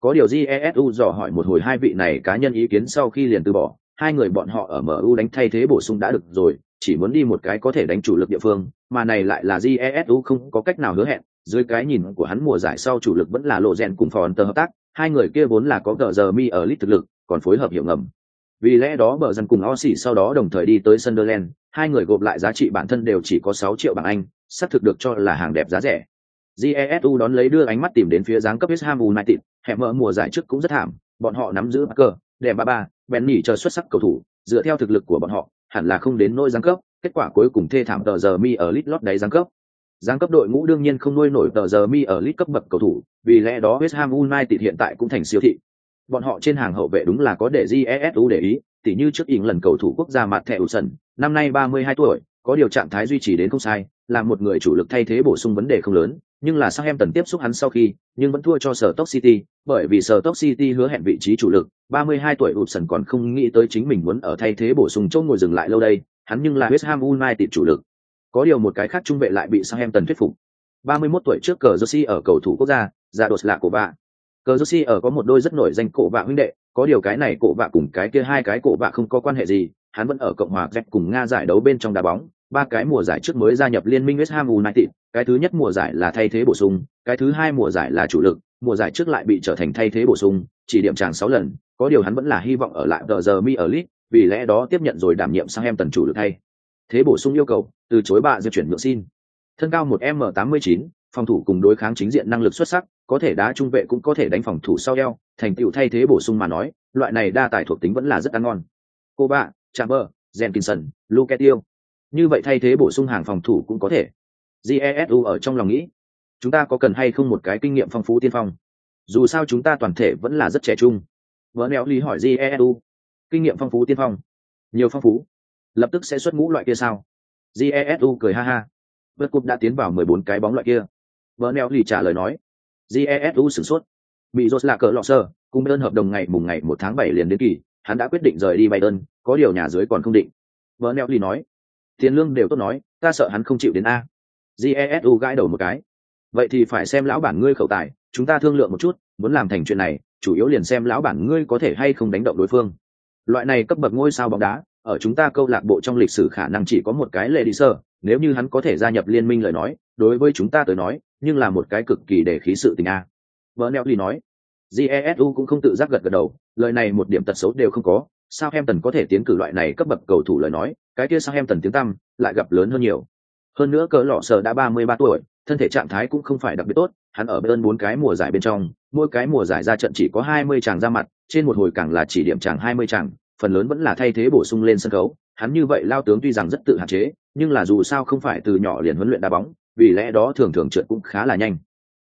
Có điều GESU dò hỏi một hồi hai vị này cá nhân ý kiến sau khi liền từ bỏ, hai người bọn họ ở MU đánh thay thế bổ sung đã được rồi, chỉ muốn đi một cái có thể đánh chủ lực địa phương, mà này lại là GESU không có cách nào hứa hẹn, dưới cái nhìn của hắn mùa giải sau chủ lực vẫn là lộ rèn cùng phòn tờ hợp tác, hai người kia vốn là có gờ giờ mi ở lít thực lực, còn phối hợp hiệu ngầm. Vì lẽ đó bờ dân cùng Osi sau đó đồng thời đi tới Sunderland, hai người gộp lại giá trị bản thân đều chỉ có 6 triệu bảng Anh, xác thực được cho là hàng đẹp giá rẻ. Jesu đón lấy đưa ánh mắt tìm đến phía dáng cấp West Ham United, hẹn mở mùa giải trước cũng rất thảm, bọn họ nắm giữ Parker, đè ba ba, bèn nhỉ chờ xuất sắc cầu thủ, dựa theo thực lực của bọn họ, hẳn là không đến nỗi giáng cấp, kết quả cuối cùng thê thảm tờ giờ mi ở lit lót đáy giáng cấp. Giáng cấp đội ngũ đương nhiên không nuôi nổi tờ giờ mi ở lit cấp bậc cầu thủ, vì lẽ đó West Ham United hiện tại cũng thành siêu thị. Bọn họ trên hàng hậu vệ đúng là có để GESU để ý, tỉ như trước ỉng lần cầu thủ quốc gia mặt thẻ Ulson, năm nay 32 tuổi, có điều trạng thái duy trì đến không sai, là một người chủ lực thay thế bổ sung vấn đề không lớn, nhưng là sang em tần tiếp xúc hắn sau khi, nhưng vẫn thua cho sở Stoke City, bởi vì sở Stoke City hứa hẹn vị trí chủ lực, 32 tuổi Ulson còn không nghĩ tới chính mình muốn ở thay thế bổ sung chỗ ngồi dừng lại lâu đây, hắn nhưng là West Ham United chủ lực. Có điều một cái khác trung vệ lại bị sang em tần thuyết phục. 31 tuổi trước cờ Jersey ở cầu thủ quốc gia, ra đột lạ của bạn. Cờ Jersey ở có một đôi rất nổi danh cổ vạ huynh đệ, có điều cái này cổ vạ cùng cái kia hai cái cổ vạ không có quan hệ gì, hắn vẫn ở Cộng hòa z cùng Nga giải đấu bên trong đá bóng, ba cái mùa giải trước mới gia nhập liên minh West Ham United, cái thứ nhất mùa giải là thay thế bổ sung, cái thứ hai mùa giải là chủ lực, mùa giải trước lại bị trở thành thay thế bổ sung, chỉ điểm chàng 6 lần, có điều hắn vẫn là hy vọng ở lại The giờ mi ở League, vì lẽ đó tiếp nhận rồi đảm nhiệm sang em tần chủ lực thay. Thế bổ sung yêu cầu, từ chối bà di chuyển nhượng xin. Thân cao một m 89 phòng thủ cùng đối kháng chính diện năng lực xuất sắc, có thể đá trung vệ cũng có thể đánh phòng thủ sau eo, thành tựu thay thế bổ sung mà nói, loại này đa tài thuộc tính vẫn là rất ăn ngon. Cô bạ, Chamber, Jenkinson, Luketio. Như vậy thay thế bổ sung hàng phòng thủ cũng có thể. Jesu ở trong lòng nghĩ, chúng ta có cần hay không một cái kinh nghiệm phong phú tiên phong? Dù sao chúng ta toàn thể vẫn là rất trẻ trung. Vỡ neo lý hỏi Jesu, kinh nghiệm phong phú tiên phong, nhiều phong phú, lập tức sẽ xuất ngũ loại kia sao? Jesu cười ha ha. Vượt cục đã tiến vào mười bốn cái bóng loại kia vợ neo lì trả lời nói, Jesu sửng sốt. Bị rốt là cỡ lọ sơ, cùng đơn hợp đồng ngày mùng ngày một tháng bảy liền đến kỳ, hắn đã quyết định rời đi Bayern, có điều nhà dưới còn không định. vợ neo lì nói, tiền lương đều tốt nói, ta sợ hắn không chịu đến a. Jesu gãi đầu một cái. Vậy thì phải xem lão bản ngươi khẩu tài, chúng ta thương lượng một chút, muốn làm thành chuyện này, chủ yếu liền xem lão bản ngươi có thể hay không đánh động đối phương. Loại này cấp bậc ngôi sao bóng đá, ở chúng ta câu lạc bộ trong lịch sử khả năng chỉ có một cái lệ đi sơ, nếu như hắn có thể gia nhập liên minh lời nói, đối với chúng ta tới nói, nhưng là một cái cực kỳ để khí sự tình a. Vợ Neo nói, jesu cũng không tự giác gật gật đầu lời này một điểm tật xấu đều không có sao em tần có thể tiến cử loại này cấp bậc cầu thủ lời nói cái kia sao em tần tiếng tăm lại gặp lớn hơn nhiều hơn nữa cỡ lọ sợ đã ba mươi ba tuổi thân thể trạng thái cũng không phải đặc biệt tốt hắn ở bên bốn cái mùa giải bên trong mỗi cái mùa giải ra trận chỉ có hai mươi chàng ra mặt trên một hồi càng là chỉ điểm chàng hai mươi chàng phần lớn vẫn là thay thế bổ sung lên sân khấu hắn như vậy lao tướng tuy rằng rất tự hạn chế nhưng là dù sao không phải từ nhỏ liền huấn luyện đá bóng, vì lẽ đó thường thường trượt cũng khá là nhanh.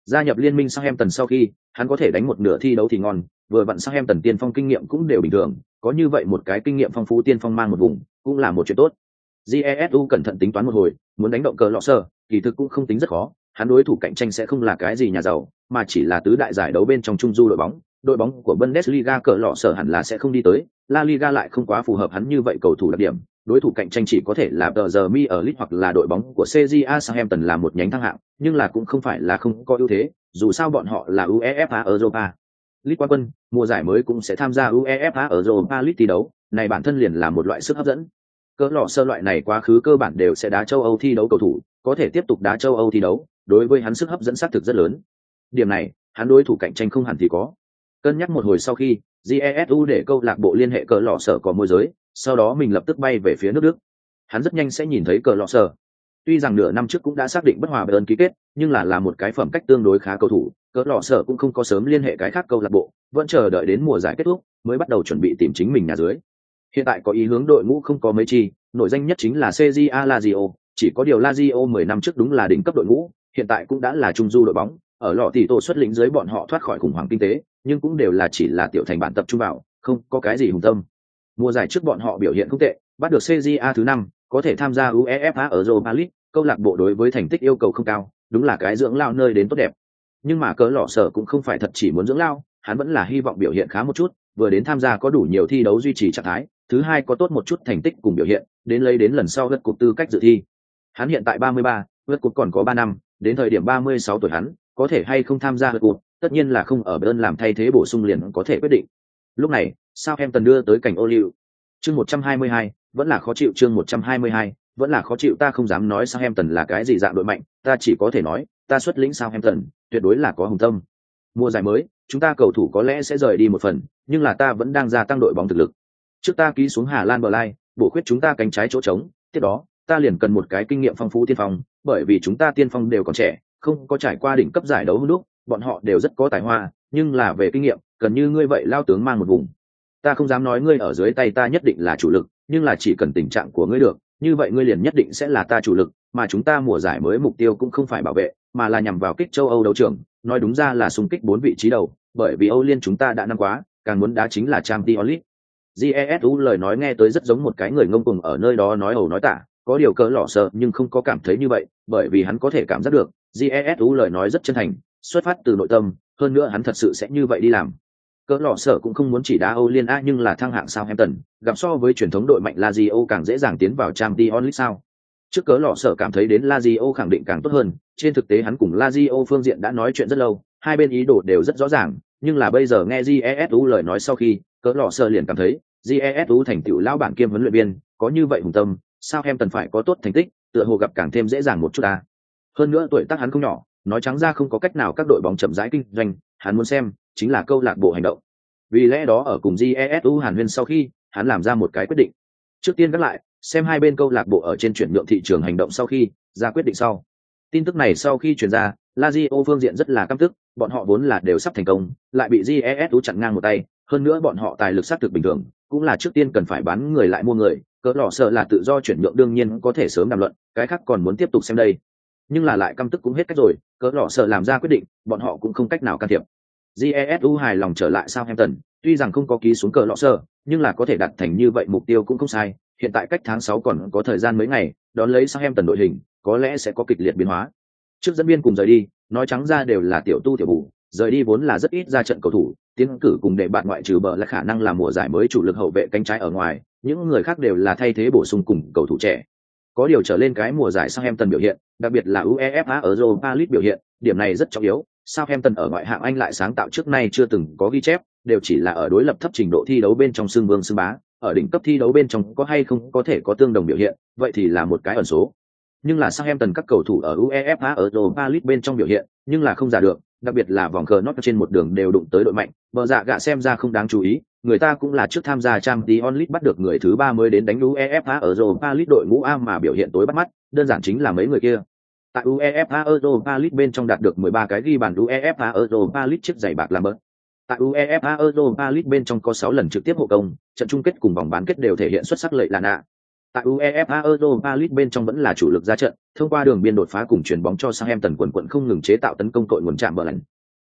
Gia nhập liên minh Southampton sau khi, hắn có thể đánh một nửa thi đấu thì ngon, vừa vặn Southampton tiên phong kinh nghiệm cũng đều bình thường, có như vậy một cái kinh nghiệm phong phú tiên phong mang một vùng, cũng là một chuyện tốt. Jesu cẩn thận tính toán một hồi, muốn đánh động cờ lọ sơ, kỳ thực cũng không tính rất khó, hắn đối thủ cạnh tranh sẽ không là cái gì nhà giàu, mà chỉ là tứ đại giải đấu bên trong trung du đội bóng, đội bóng của Bundesliga cờ lọ sở hẳn là sẽ không đi tới, La Liga lại không quá phù hợp hắn như vậy cầu thủ đặc điểm, đối thủ cạnh tranh chỉ có thể là tờ giờ mi ở Lit hoặc là đội bóng của CJA Southampton là một nhánh thăng hạng, nhưng là cũng không phải là không có ưu thế, dù sao bọn họ là UEFA Europa. Lit quan quân, mùa giải mới cũng sẽ tham gia UEFA Europa League thi đấu, này bản thân liền là một loại sức hấp dẫn. Cỡ lọ sơ loại này quá khứ cơ bản đều sẽ đá châu Âu thi đấu cầu thủ, có thể tiếp tục đá châu Âu thi đấu, đối với hắn sức hấp dẫn xác thực rất lớn. Điểm này, hắn đối thủ cạnh tranh không hẳn thì có. Cân nhắc một hồi sau khi, jesu để câu lạc bộ liên hệ cờ lọ sở có môi giới sau đó mình lập tức bay về phía nước đức. Hắn rất nhanh sẽ nhìn thấy cờ lọ sở. Tuy rằng nửa năm trước cũng đã xác định bất hòa bờ ơn ký kết, nhưng là là một cái phẩm cách tương đối khá cầu thủ, cờ lọ sở cũng không có sớm liên hệ cái khác câu lạc bộ, vẫn chờ đợi đến mùa giải kết thúc mới bắt đầu chuẩn bị tìm chính mình nhà dưới. Hiện tại có ý hướng đội ngũ không có mấy chi, nổi danh nhất chính là cja lazio, chỉ có điều lazio mười năm trước đúng là đỉnh cấp đội ngũ, hiện tại cũng đã là trung du đội bóng, ở lọ tỷ tổ xuất lĩnh dưới bọn họ thoát khỏi khủng hoảng kinh tế, nhưng cũng đều là chỉ là tiểu thành bản tập trung vào, không có cái gì hùng tâm mùa giải trước bọn họ biểu hiện không tệ bắt được cja thứ năm có thể tham gia uefa ở europa league câu lạc bộ đối với thành tích yêu cầu không cao đúng là cái dưỡng lao nơi đến tốt đẹp nhưng mà cỡ lọ sở cũng không phải thật chỉ muốn dưỡng lao hắn vẫn là hy vọng biểu hiện khá một chút vừa đến tham gia có đủ nhiều thi đấu duy trì trạng thái thứ hai có tốt một chút thành tích cùng biểu hiện đến lấy đến lần sau gật cục tư cách dự thi hắn hiện tại 33, gật cục còn có ba năm đến thời điểm 36 tuổi hắn có thể hay không tham gia gật cục tất nhiên là không ở bên làm thay thế bổ sung liền có thể quyết định. Lúc này, sao em tần đưa tới cảnh ô liu. Chương 122, vẫn là khó chịu chương 122, vẫn là khó chịu ta không dám nói sao em tần là cái gì dạng đội mạnh, ta chỉ có thể nói, ta xuất lĩnh sao em tần, tuyệt đối là có hùng tâm. Mùa giải mới, chúng ta cầu thủ có lẽ sẽ rời đi một phần, nhưng là ta vẫn đang gia tăng đội bóng thực lực. Trước ta ký xuống Hà Lan bờ lai, bổ khuyết chúng ta cánh trái chỗ trống, tiếp đó, ta liền cần một cái kinh nghiệm phong phú tiên phong, bởi vì chúng ta tiên phong đều còn trẻ, không có trải qua đỉnh cấp giải đấu lúc, bọn họ đều rất có tài hoa nhưng là về kinh nghiệm cần như ngươi vậy lao tướng mang một vùng ta không dám nói ngươi ở dưới tay ta nhất định là chủ lực, nhưng là chỉ cần tình trạng của ngươi được, như vậy ngươi liền nhất định sẽ là ta chủ lực, mà chúng ta mùa giải mới mục tiêu cũng không phải bảo vệ, mà là nhằm vào kích châu âu đấu trường, nói đúng ra là xung kích bốn vị trí đầu, bởi vì âu liên chúng ta đã năm quá, càng muốn đá chính là trang t olit jesu lời nói nghe tới rất giống một cái người ngông cùng ở nơi đó nói ẩu nói tả, có điều cỡ lỏ sợ nhưng không có cảm thấy như vậy, bởi vì hắn có thể cảm giác được jesu lời nói rất chân thành, xuất phát từ nội tâm, hơn nữa hắn thật sự sẽ như vậy đi làm cỡ lọ sở cũng không muốn chỉ đá âu liên a nhưng là thăng hạng sao Southampton, gặp so với truyền thống đội mạnh Lazio càng dễ dàng tiến vào Champions League sao. Trước cỡ lọ sở cảm thấy đến Lazio khẳng định càng tốt hơn, trên thực tế hắn cùng Lazio phương diện đã nói chuyện rất lâu, hai bên ý đồ đều rất rõ ràng, nhưng là bây giờ nghe Jesu lời nói sau khi, cỡ lọ sở liền cảm thấy, Jesu thành tựu lão bản kiêm huấn luyện viên, có như vậy hùng tâm, sao em tần phải có tốt thành tích, tựa hồ gặp càng thêm dễ dàng một chút ta. Hơn nữa tuổi tác hắn không nhỏ, nói trắng ra không có cách nào các đội bóng chậm rãi kinh doanh hắn muốn xem chính là câu lạc bộ hành động. Vì lẽ đó ở cùng jesu hàn huyên sau khi, hắn làm ra một cái quyết định. Trước tiên gác lại, xem hai bên câu lạc bộ ở trên chuyển nhượng thị trường hành động sau khi, ra quyết định sau. Tin tức này sau khi truyền ra, lazio phương diện rất là căm tức, bọn họ vốn là đều sắp thành công, lại bị jesu chặn ngang một tay, hơn nữa bọn họ tài lực xác thực bình thường, cũng là trước tiên cần phải bán người lại mua người, cỡ lò sợ là tự do chuyển nhượng đương nhiên có thể sớm đàm luận, cái khác còn muốn tiếp tục xem đây. Nhưng là lại căm tức cũng hết cách rồi, cỡ lọ sợ làm ra quyết định, bọn họ cũng không cách nào can thiệp jesu hài lòng trở lại southampton tuy rằng không có ký xuống cờ lọ sợ nhưng là có thể đặt thành như vậy mục tiêu cũng không sai hiện tại cách tháng sáu còn có thời gian mấy ngày đón lấy southampton đội hình có lẽ sẽ có kịch liệt biến hóa trước dẫn viên cùng rời đi nói trắng ra đều là tiểu tu tiểu bù rời đi vốn là rất ít ra trận cầu thủ tiến cử cùng để bạn ngoại trừ bờ là khả năng là mùa giải mới chủ lực hậu vệ cánh trái ở ngoài những người khác đều là thay thế bổ sung cùng cầu thủ trẻ có điều trở lên cái mùa giải Southampton biểu hiện, đặc biệt là UEFA ở Europa League biểu hiện, điểm này rất trọng yếu. Southampton ở ngoại hạng Anh lại sáng tạo trước nay chưa từng có ghi chép, đều chỉ là ở đối lập thấp trình độ thi đấu bên trong xương vương xương bá, ở đỉnh cấp thi đấu bên trong có hay không có thể có tương đồng biểu hiện, vậy thì là một cái ẩn số. Nhưng là Southampton các cầu thủ ở UEFA ở Europa League bên trong biểu hiện, nhưng là không giả được, đặc biệt là vòng cờ nó trên một đường đều đụng tới đội mạnh, bờ dạ gạ xem ra không đáng chú ý, người ta cũng là trước tham gia Champions League bắt được người thứ ba mới đến đánh UEFA ở Europa League đội ngũ A mà biểu hiện tối bắt mắt, đơn giản chính là mấy người kia. Tại UEFA Europa League bên trong đạt được 13 cái ghi bàn UEFA Europa League chiếc giày bạc làm bớt. Tại UEFA Europa League bên trong có 6 lần trực tiếp hộ công, trận chung kết cùng vòng bán kết đều thể hiện xuất sắc lợi là nạ. Tại UEFA Europa League bên trong vẫn là chủ lực ra trận, thông qua đường biên đột phá cùng chuyển bóng cho Southampton quần quận không ngừng chế tạo tấn công tội nguồn chạm bờ lạnh.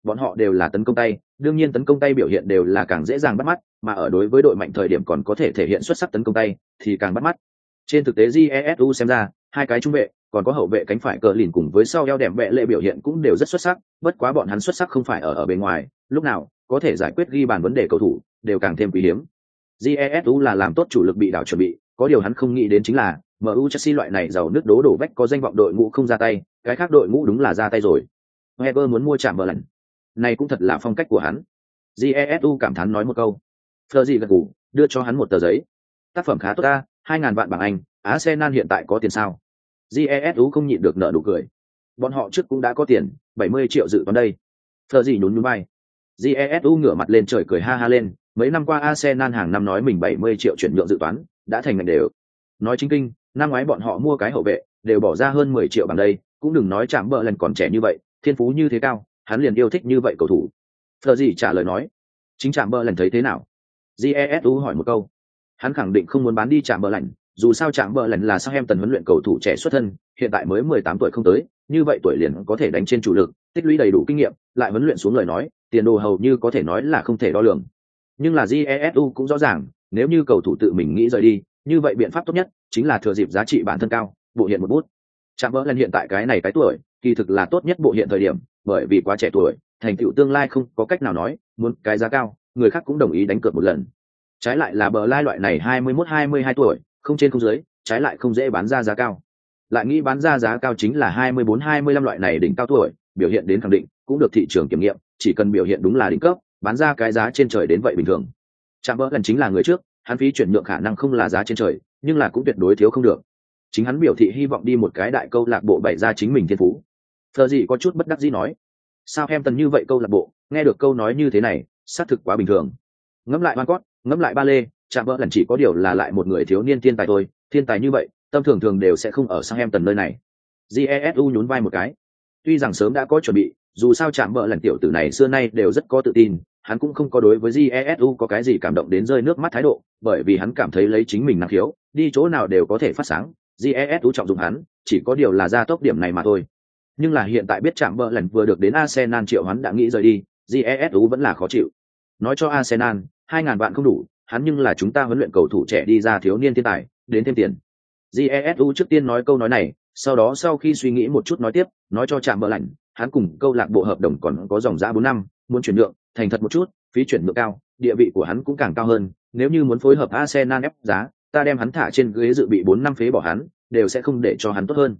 Bọn họ đều là tấn công tay, đương nhiên tấn công tay biểu hiện đều là càng dễ dàng bắt mắt, mà ở đối với đội mạnh thời điểm còn có thể thể hiện xuất sắc tấn công tay, thì càng bắt mắt. Trên thực tế Jesu xem ra, hai cái trung vệ, còn có hậu vệ cánh phải cờ lìn cùng với sau eo đẹp vệ lệ biểu hiện cũng đều rất xuất sắc, bất quá bọn hắn xuất sắc không phải ở ở bên ngoài, lúc nào có thể giải quyết ghi bàn vấn đề cầu thủ, đều càng thêm quý hiếm. Jesu là làm tốt chủ lực bị đảo chuẩn bị, có điều hắn không nghĩ đến chính là MU Chelsea loại này giàu nước đố đổ vách có danh vọng đội ngũ không ra tay, cái khác đội ngũ đúng là ra tay rồi. heber muốn mua chạm bờ lần. Này cũng thật là phong cách của hắn. Jesu cảm thán nói một câu. Fleur gật gù, đưa cho hắn một tờ giấy. Tác phẩm khá tốt ta, hai ngàn vạn bảng Anh, Arsenal hiện tại có tiền sao? Jesu không nhịn được nợ nụ cười. Bọn họ trước cũng đã có tiền, 70 triệu dự toán đây. Fleur nhún nhún vai. Jesu ngửa mặt lên trời cười ha ha lên, mấy năm qua Arsenal hàng năm nói mình 70 triệu chuyển nhượng dự toán, đã thành ngành đều. Nói chính kinh, năm ngoái bọn họ mua cái hậu vệ, đều bỏ ra hơn 10 triệu bằng đây, cũng đừng nói chạm bờ lần còn trẻ như vậy, thiên phú như thế cao, hắn liền yêu thích như vậy cầu thủ. Phờ gì trả lời nói, chính chạm bờ lần thấy thế nào? Jesu hỏi một câu. Hắn khẳng định không muốn bán đi chạm bờ lạnh, dù sao trạm bờ lần là sao em tần huấn luyện cầu thủ trẻ xuất thân, hiện tại mới 18 tuổi không tới, như vậy tuổi liền có thể đánh trên chủ lực, tích lũy đầy đủ kinh nghiệm, lại huấn luyện xuống lời nói, tiền đồ hầu như có thể nói là không thể đo lường. Nhưng là jesu cũng rõ ràng nếu như cầu thủ tự mình nghĩ rời đi như vậy biện pháp tốt nhất chính là thừa dịp giá trị bản thân cao bộ hiện một bút. Trạm Bờ lần hiện tại cái này cái tuổi kỳ thực là tốt nhất bộ hiện thời điểm bởi vì quá trẻ tuổi thành tựu tương lai không có cách nào nói muốn cái giá cao người khác cũng đồng ý đánh cược một lần. Trái lại là bờ lai loại này hai mươi mốt hai mươi hai tuổi không trên không dưới, trái lại không dễ bán ra giá cao. Lại nghĩ bán ra giá cao chính là hai mươi bốn, hai mươi lăm loại này đỉnh cao tuổi, biểu hiện đến khẳng định, cũng được thị trường kiểm nghiệm, chỉ cần biểu hiện đúng là đỉnh cấp, bán ra cái giá trên trời đến vậy bình thường. Chạm bỡ gần chính là người trước, hắn phí chuyển nhượng khả năng không là giá trên trời, nhưng là cũng tuyệt đối thiếu không được. Chính hắn biểu thị hy vọng đi một cái đại câu lạc bộ bày ra chính mình thiên phú. Thờ gì có chút bất đắc dĩ nói. Sao em tần như vậy câu lạc bộ, nghe được câu nói như thế này, xác thực quá bình thường. Ngẫm lại van cót, ngẫm lại ba lê chạm bỡ lần chỉ có điều là lại một người thiếu niên thiên tài thôi, thiên tài như vậy, tâm thường thường đều sẽ không ở sang em tần nơi này jesu nhún vai một cái. Tuy rằng sớm đã có chuẩn bị, dù sao chạm bỡ lần tiểu tử này xưa nay đều rất có tự tin, hắn cũng không có đối với jesu có cái gì cảm động đến rơi nước mắt thái độ, bởi vì hắn cảm thấy lấy chính mình năng khiếu, đi chỗ nào đều có thể phát sáng jesu trọng dụng hắn, chỉ có điều là ra tốc điểm này mà thôi. Nhưng là hiện tại biết chạm bỡ lần vừa được đến arsenal, triệu hắn đã nghĩ rời đi jesu vẫn là khó chịu. Nói cho arsenal, hai ngàn vạn không đủ hắn nhưng là chúng ta huấn luyện cầu thủ trẻ đi ra thiếu niên thiên tài, đến thêm tiền. Jesu trước tiên nói câu nói này, sau đó sau khi suy nghĩ một chút nói tiếp, nói cho trạm bờ lạnh, hắn cùng câu lạc bộ hợp đồng còn có dòng giá bốn năm, muốn chuyển nhượng, thành thật một chút, phí chuyển nhượng cao, địa vị của hắn cũng càng cao hơn, nếu như muốn phối hợp arsenal ép giá, ta đem hắn thả trên ghế dự bị bốn năm phế bỏ hắn, đều sẽ không để cho hắn tốt hơn.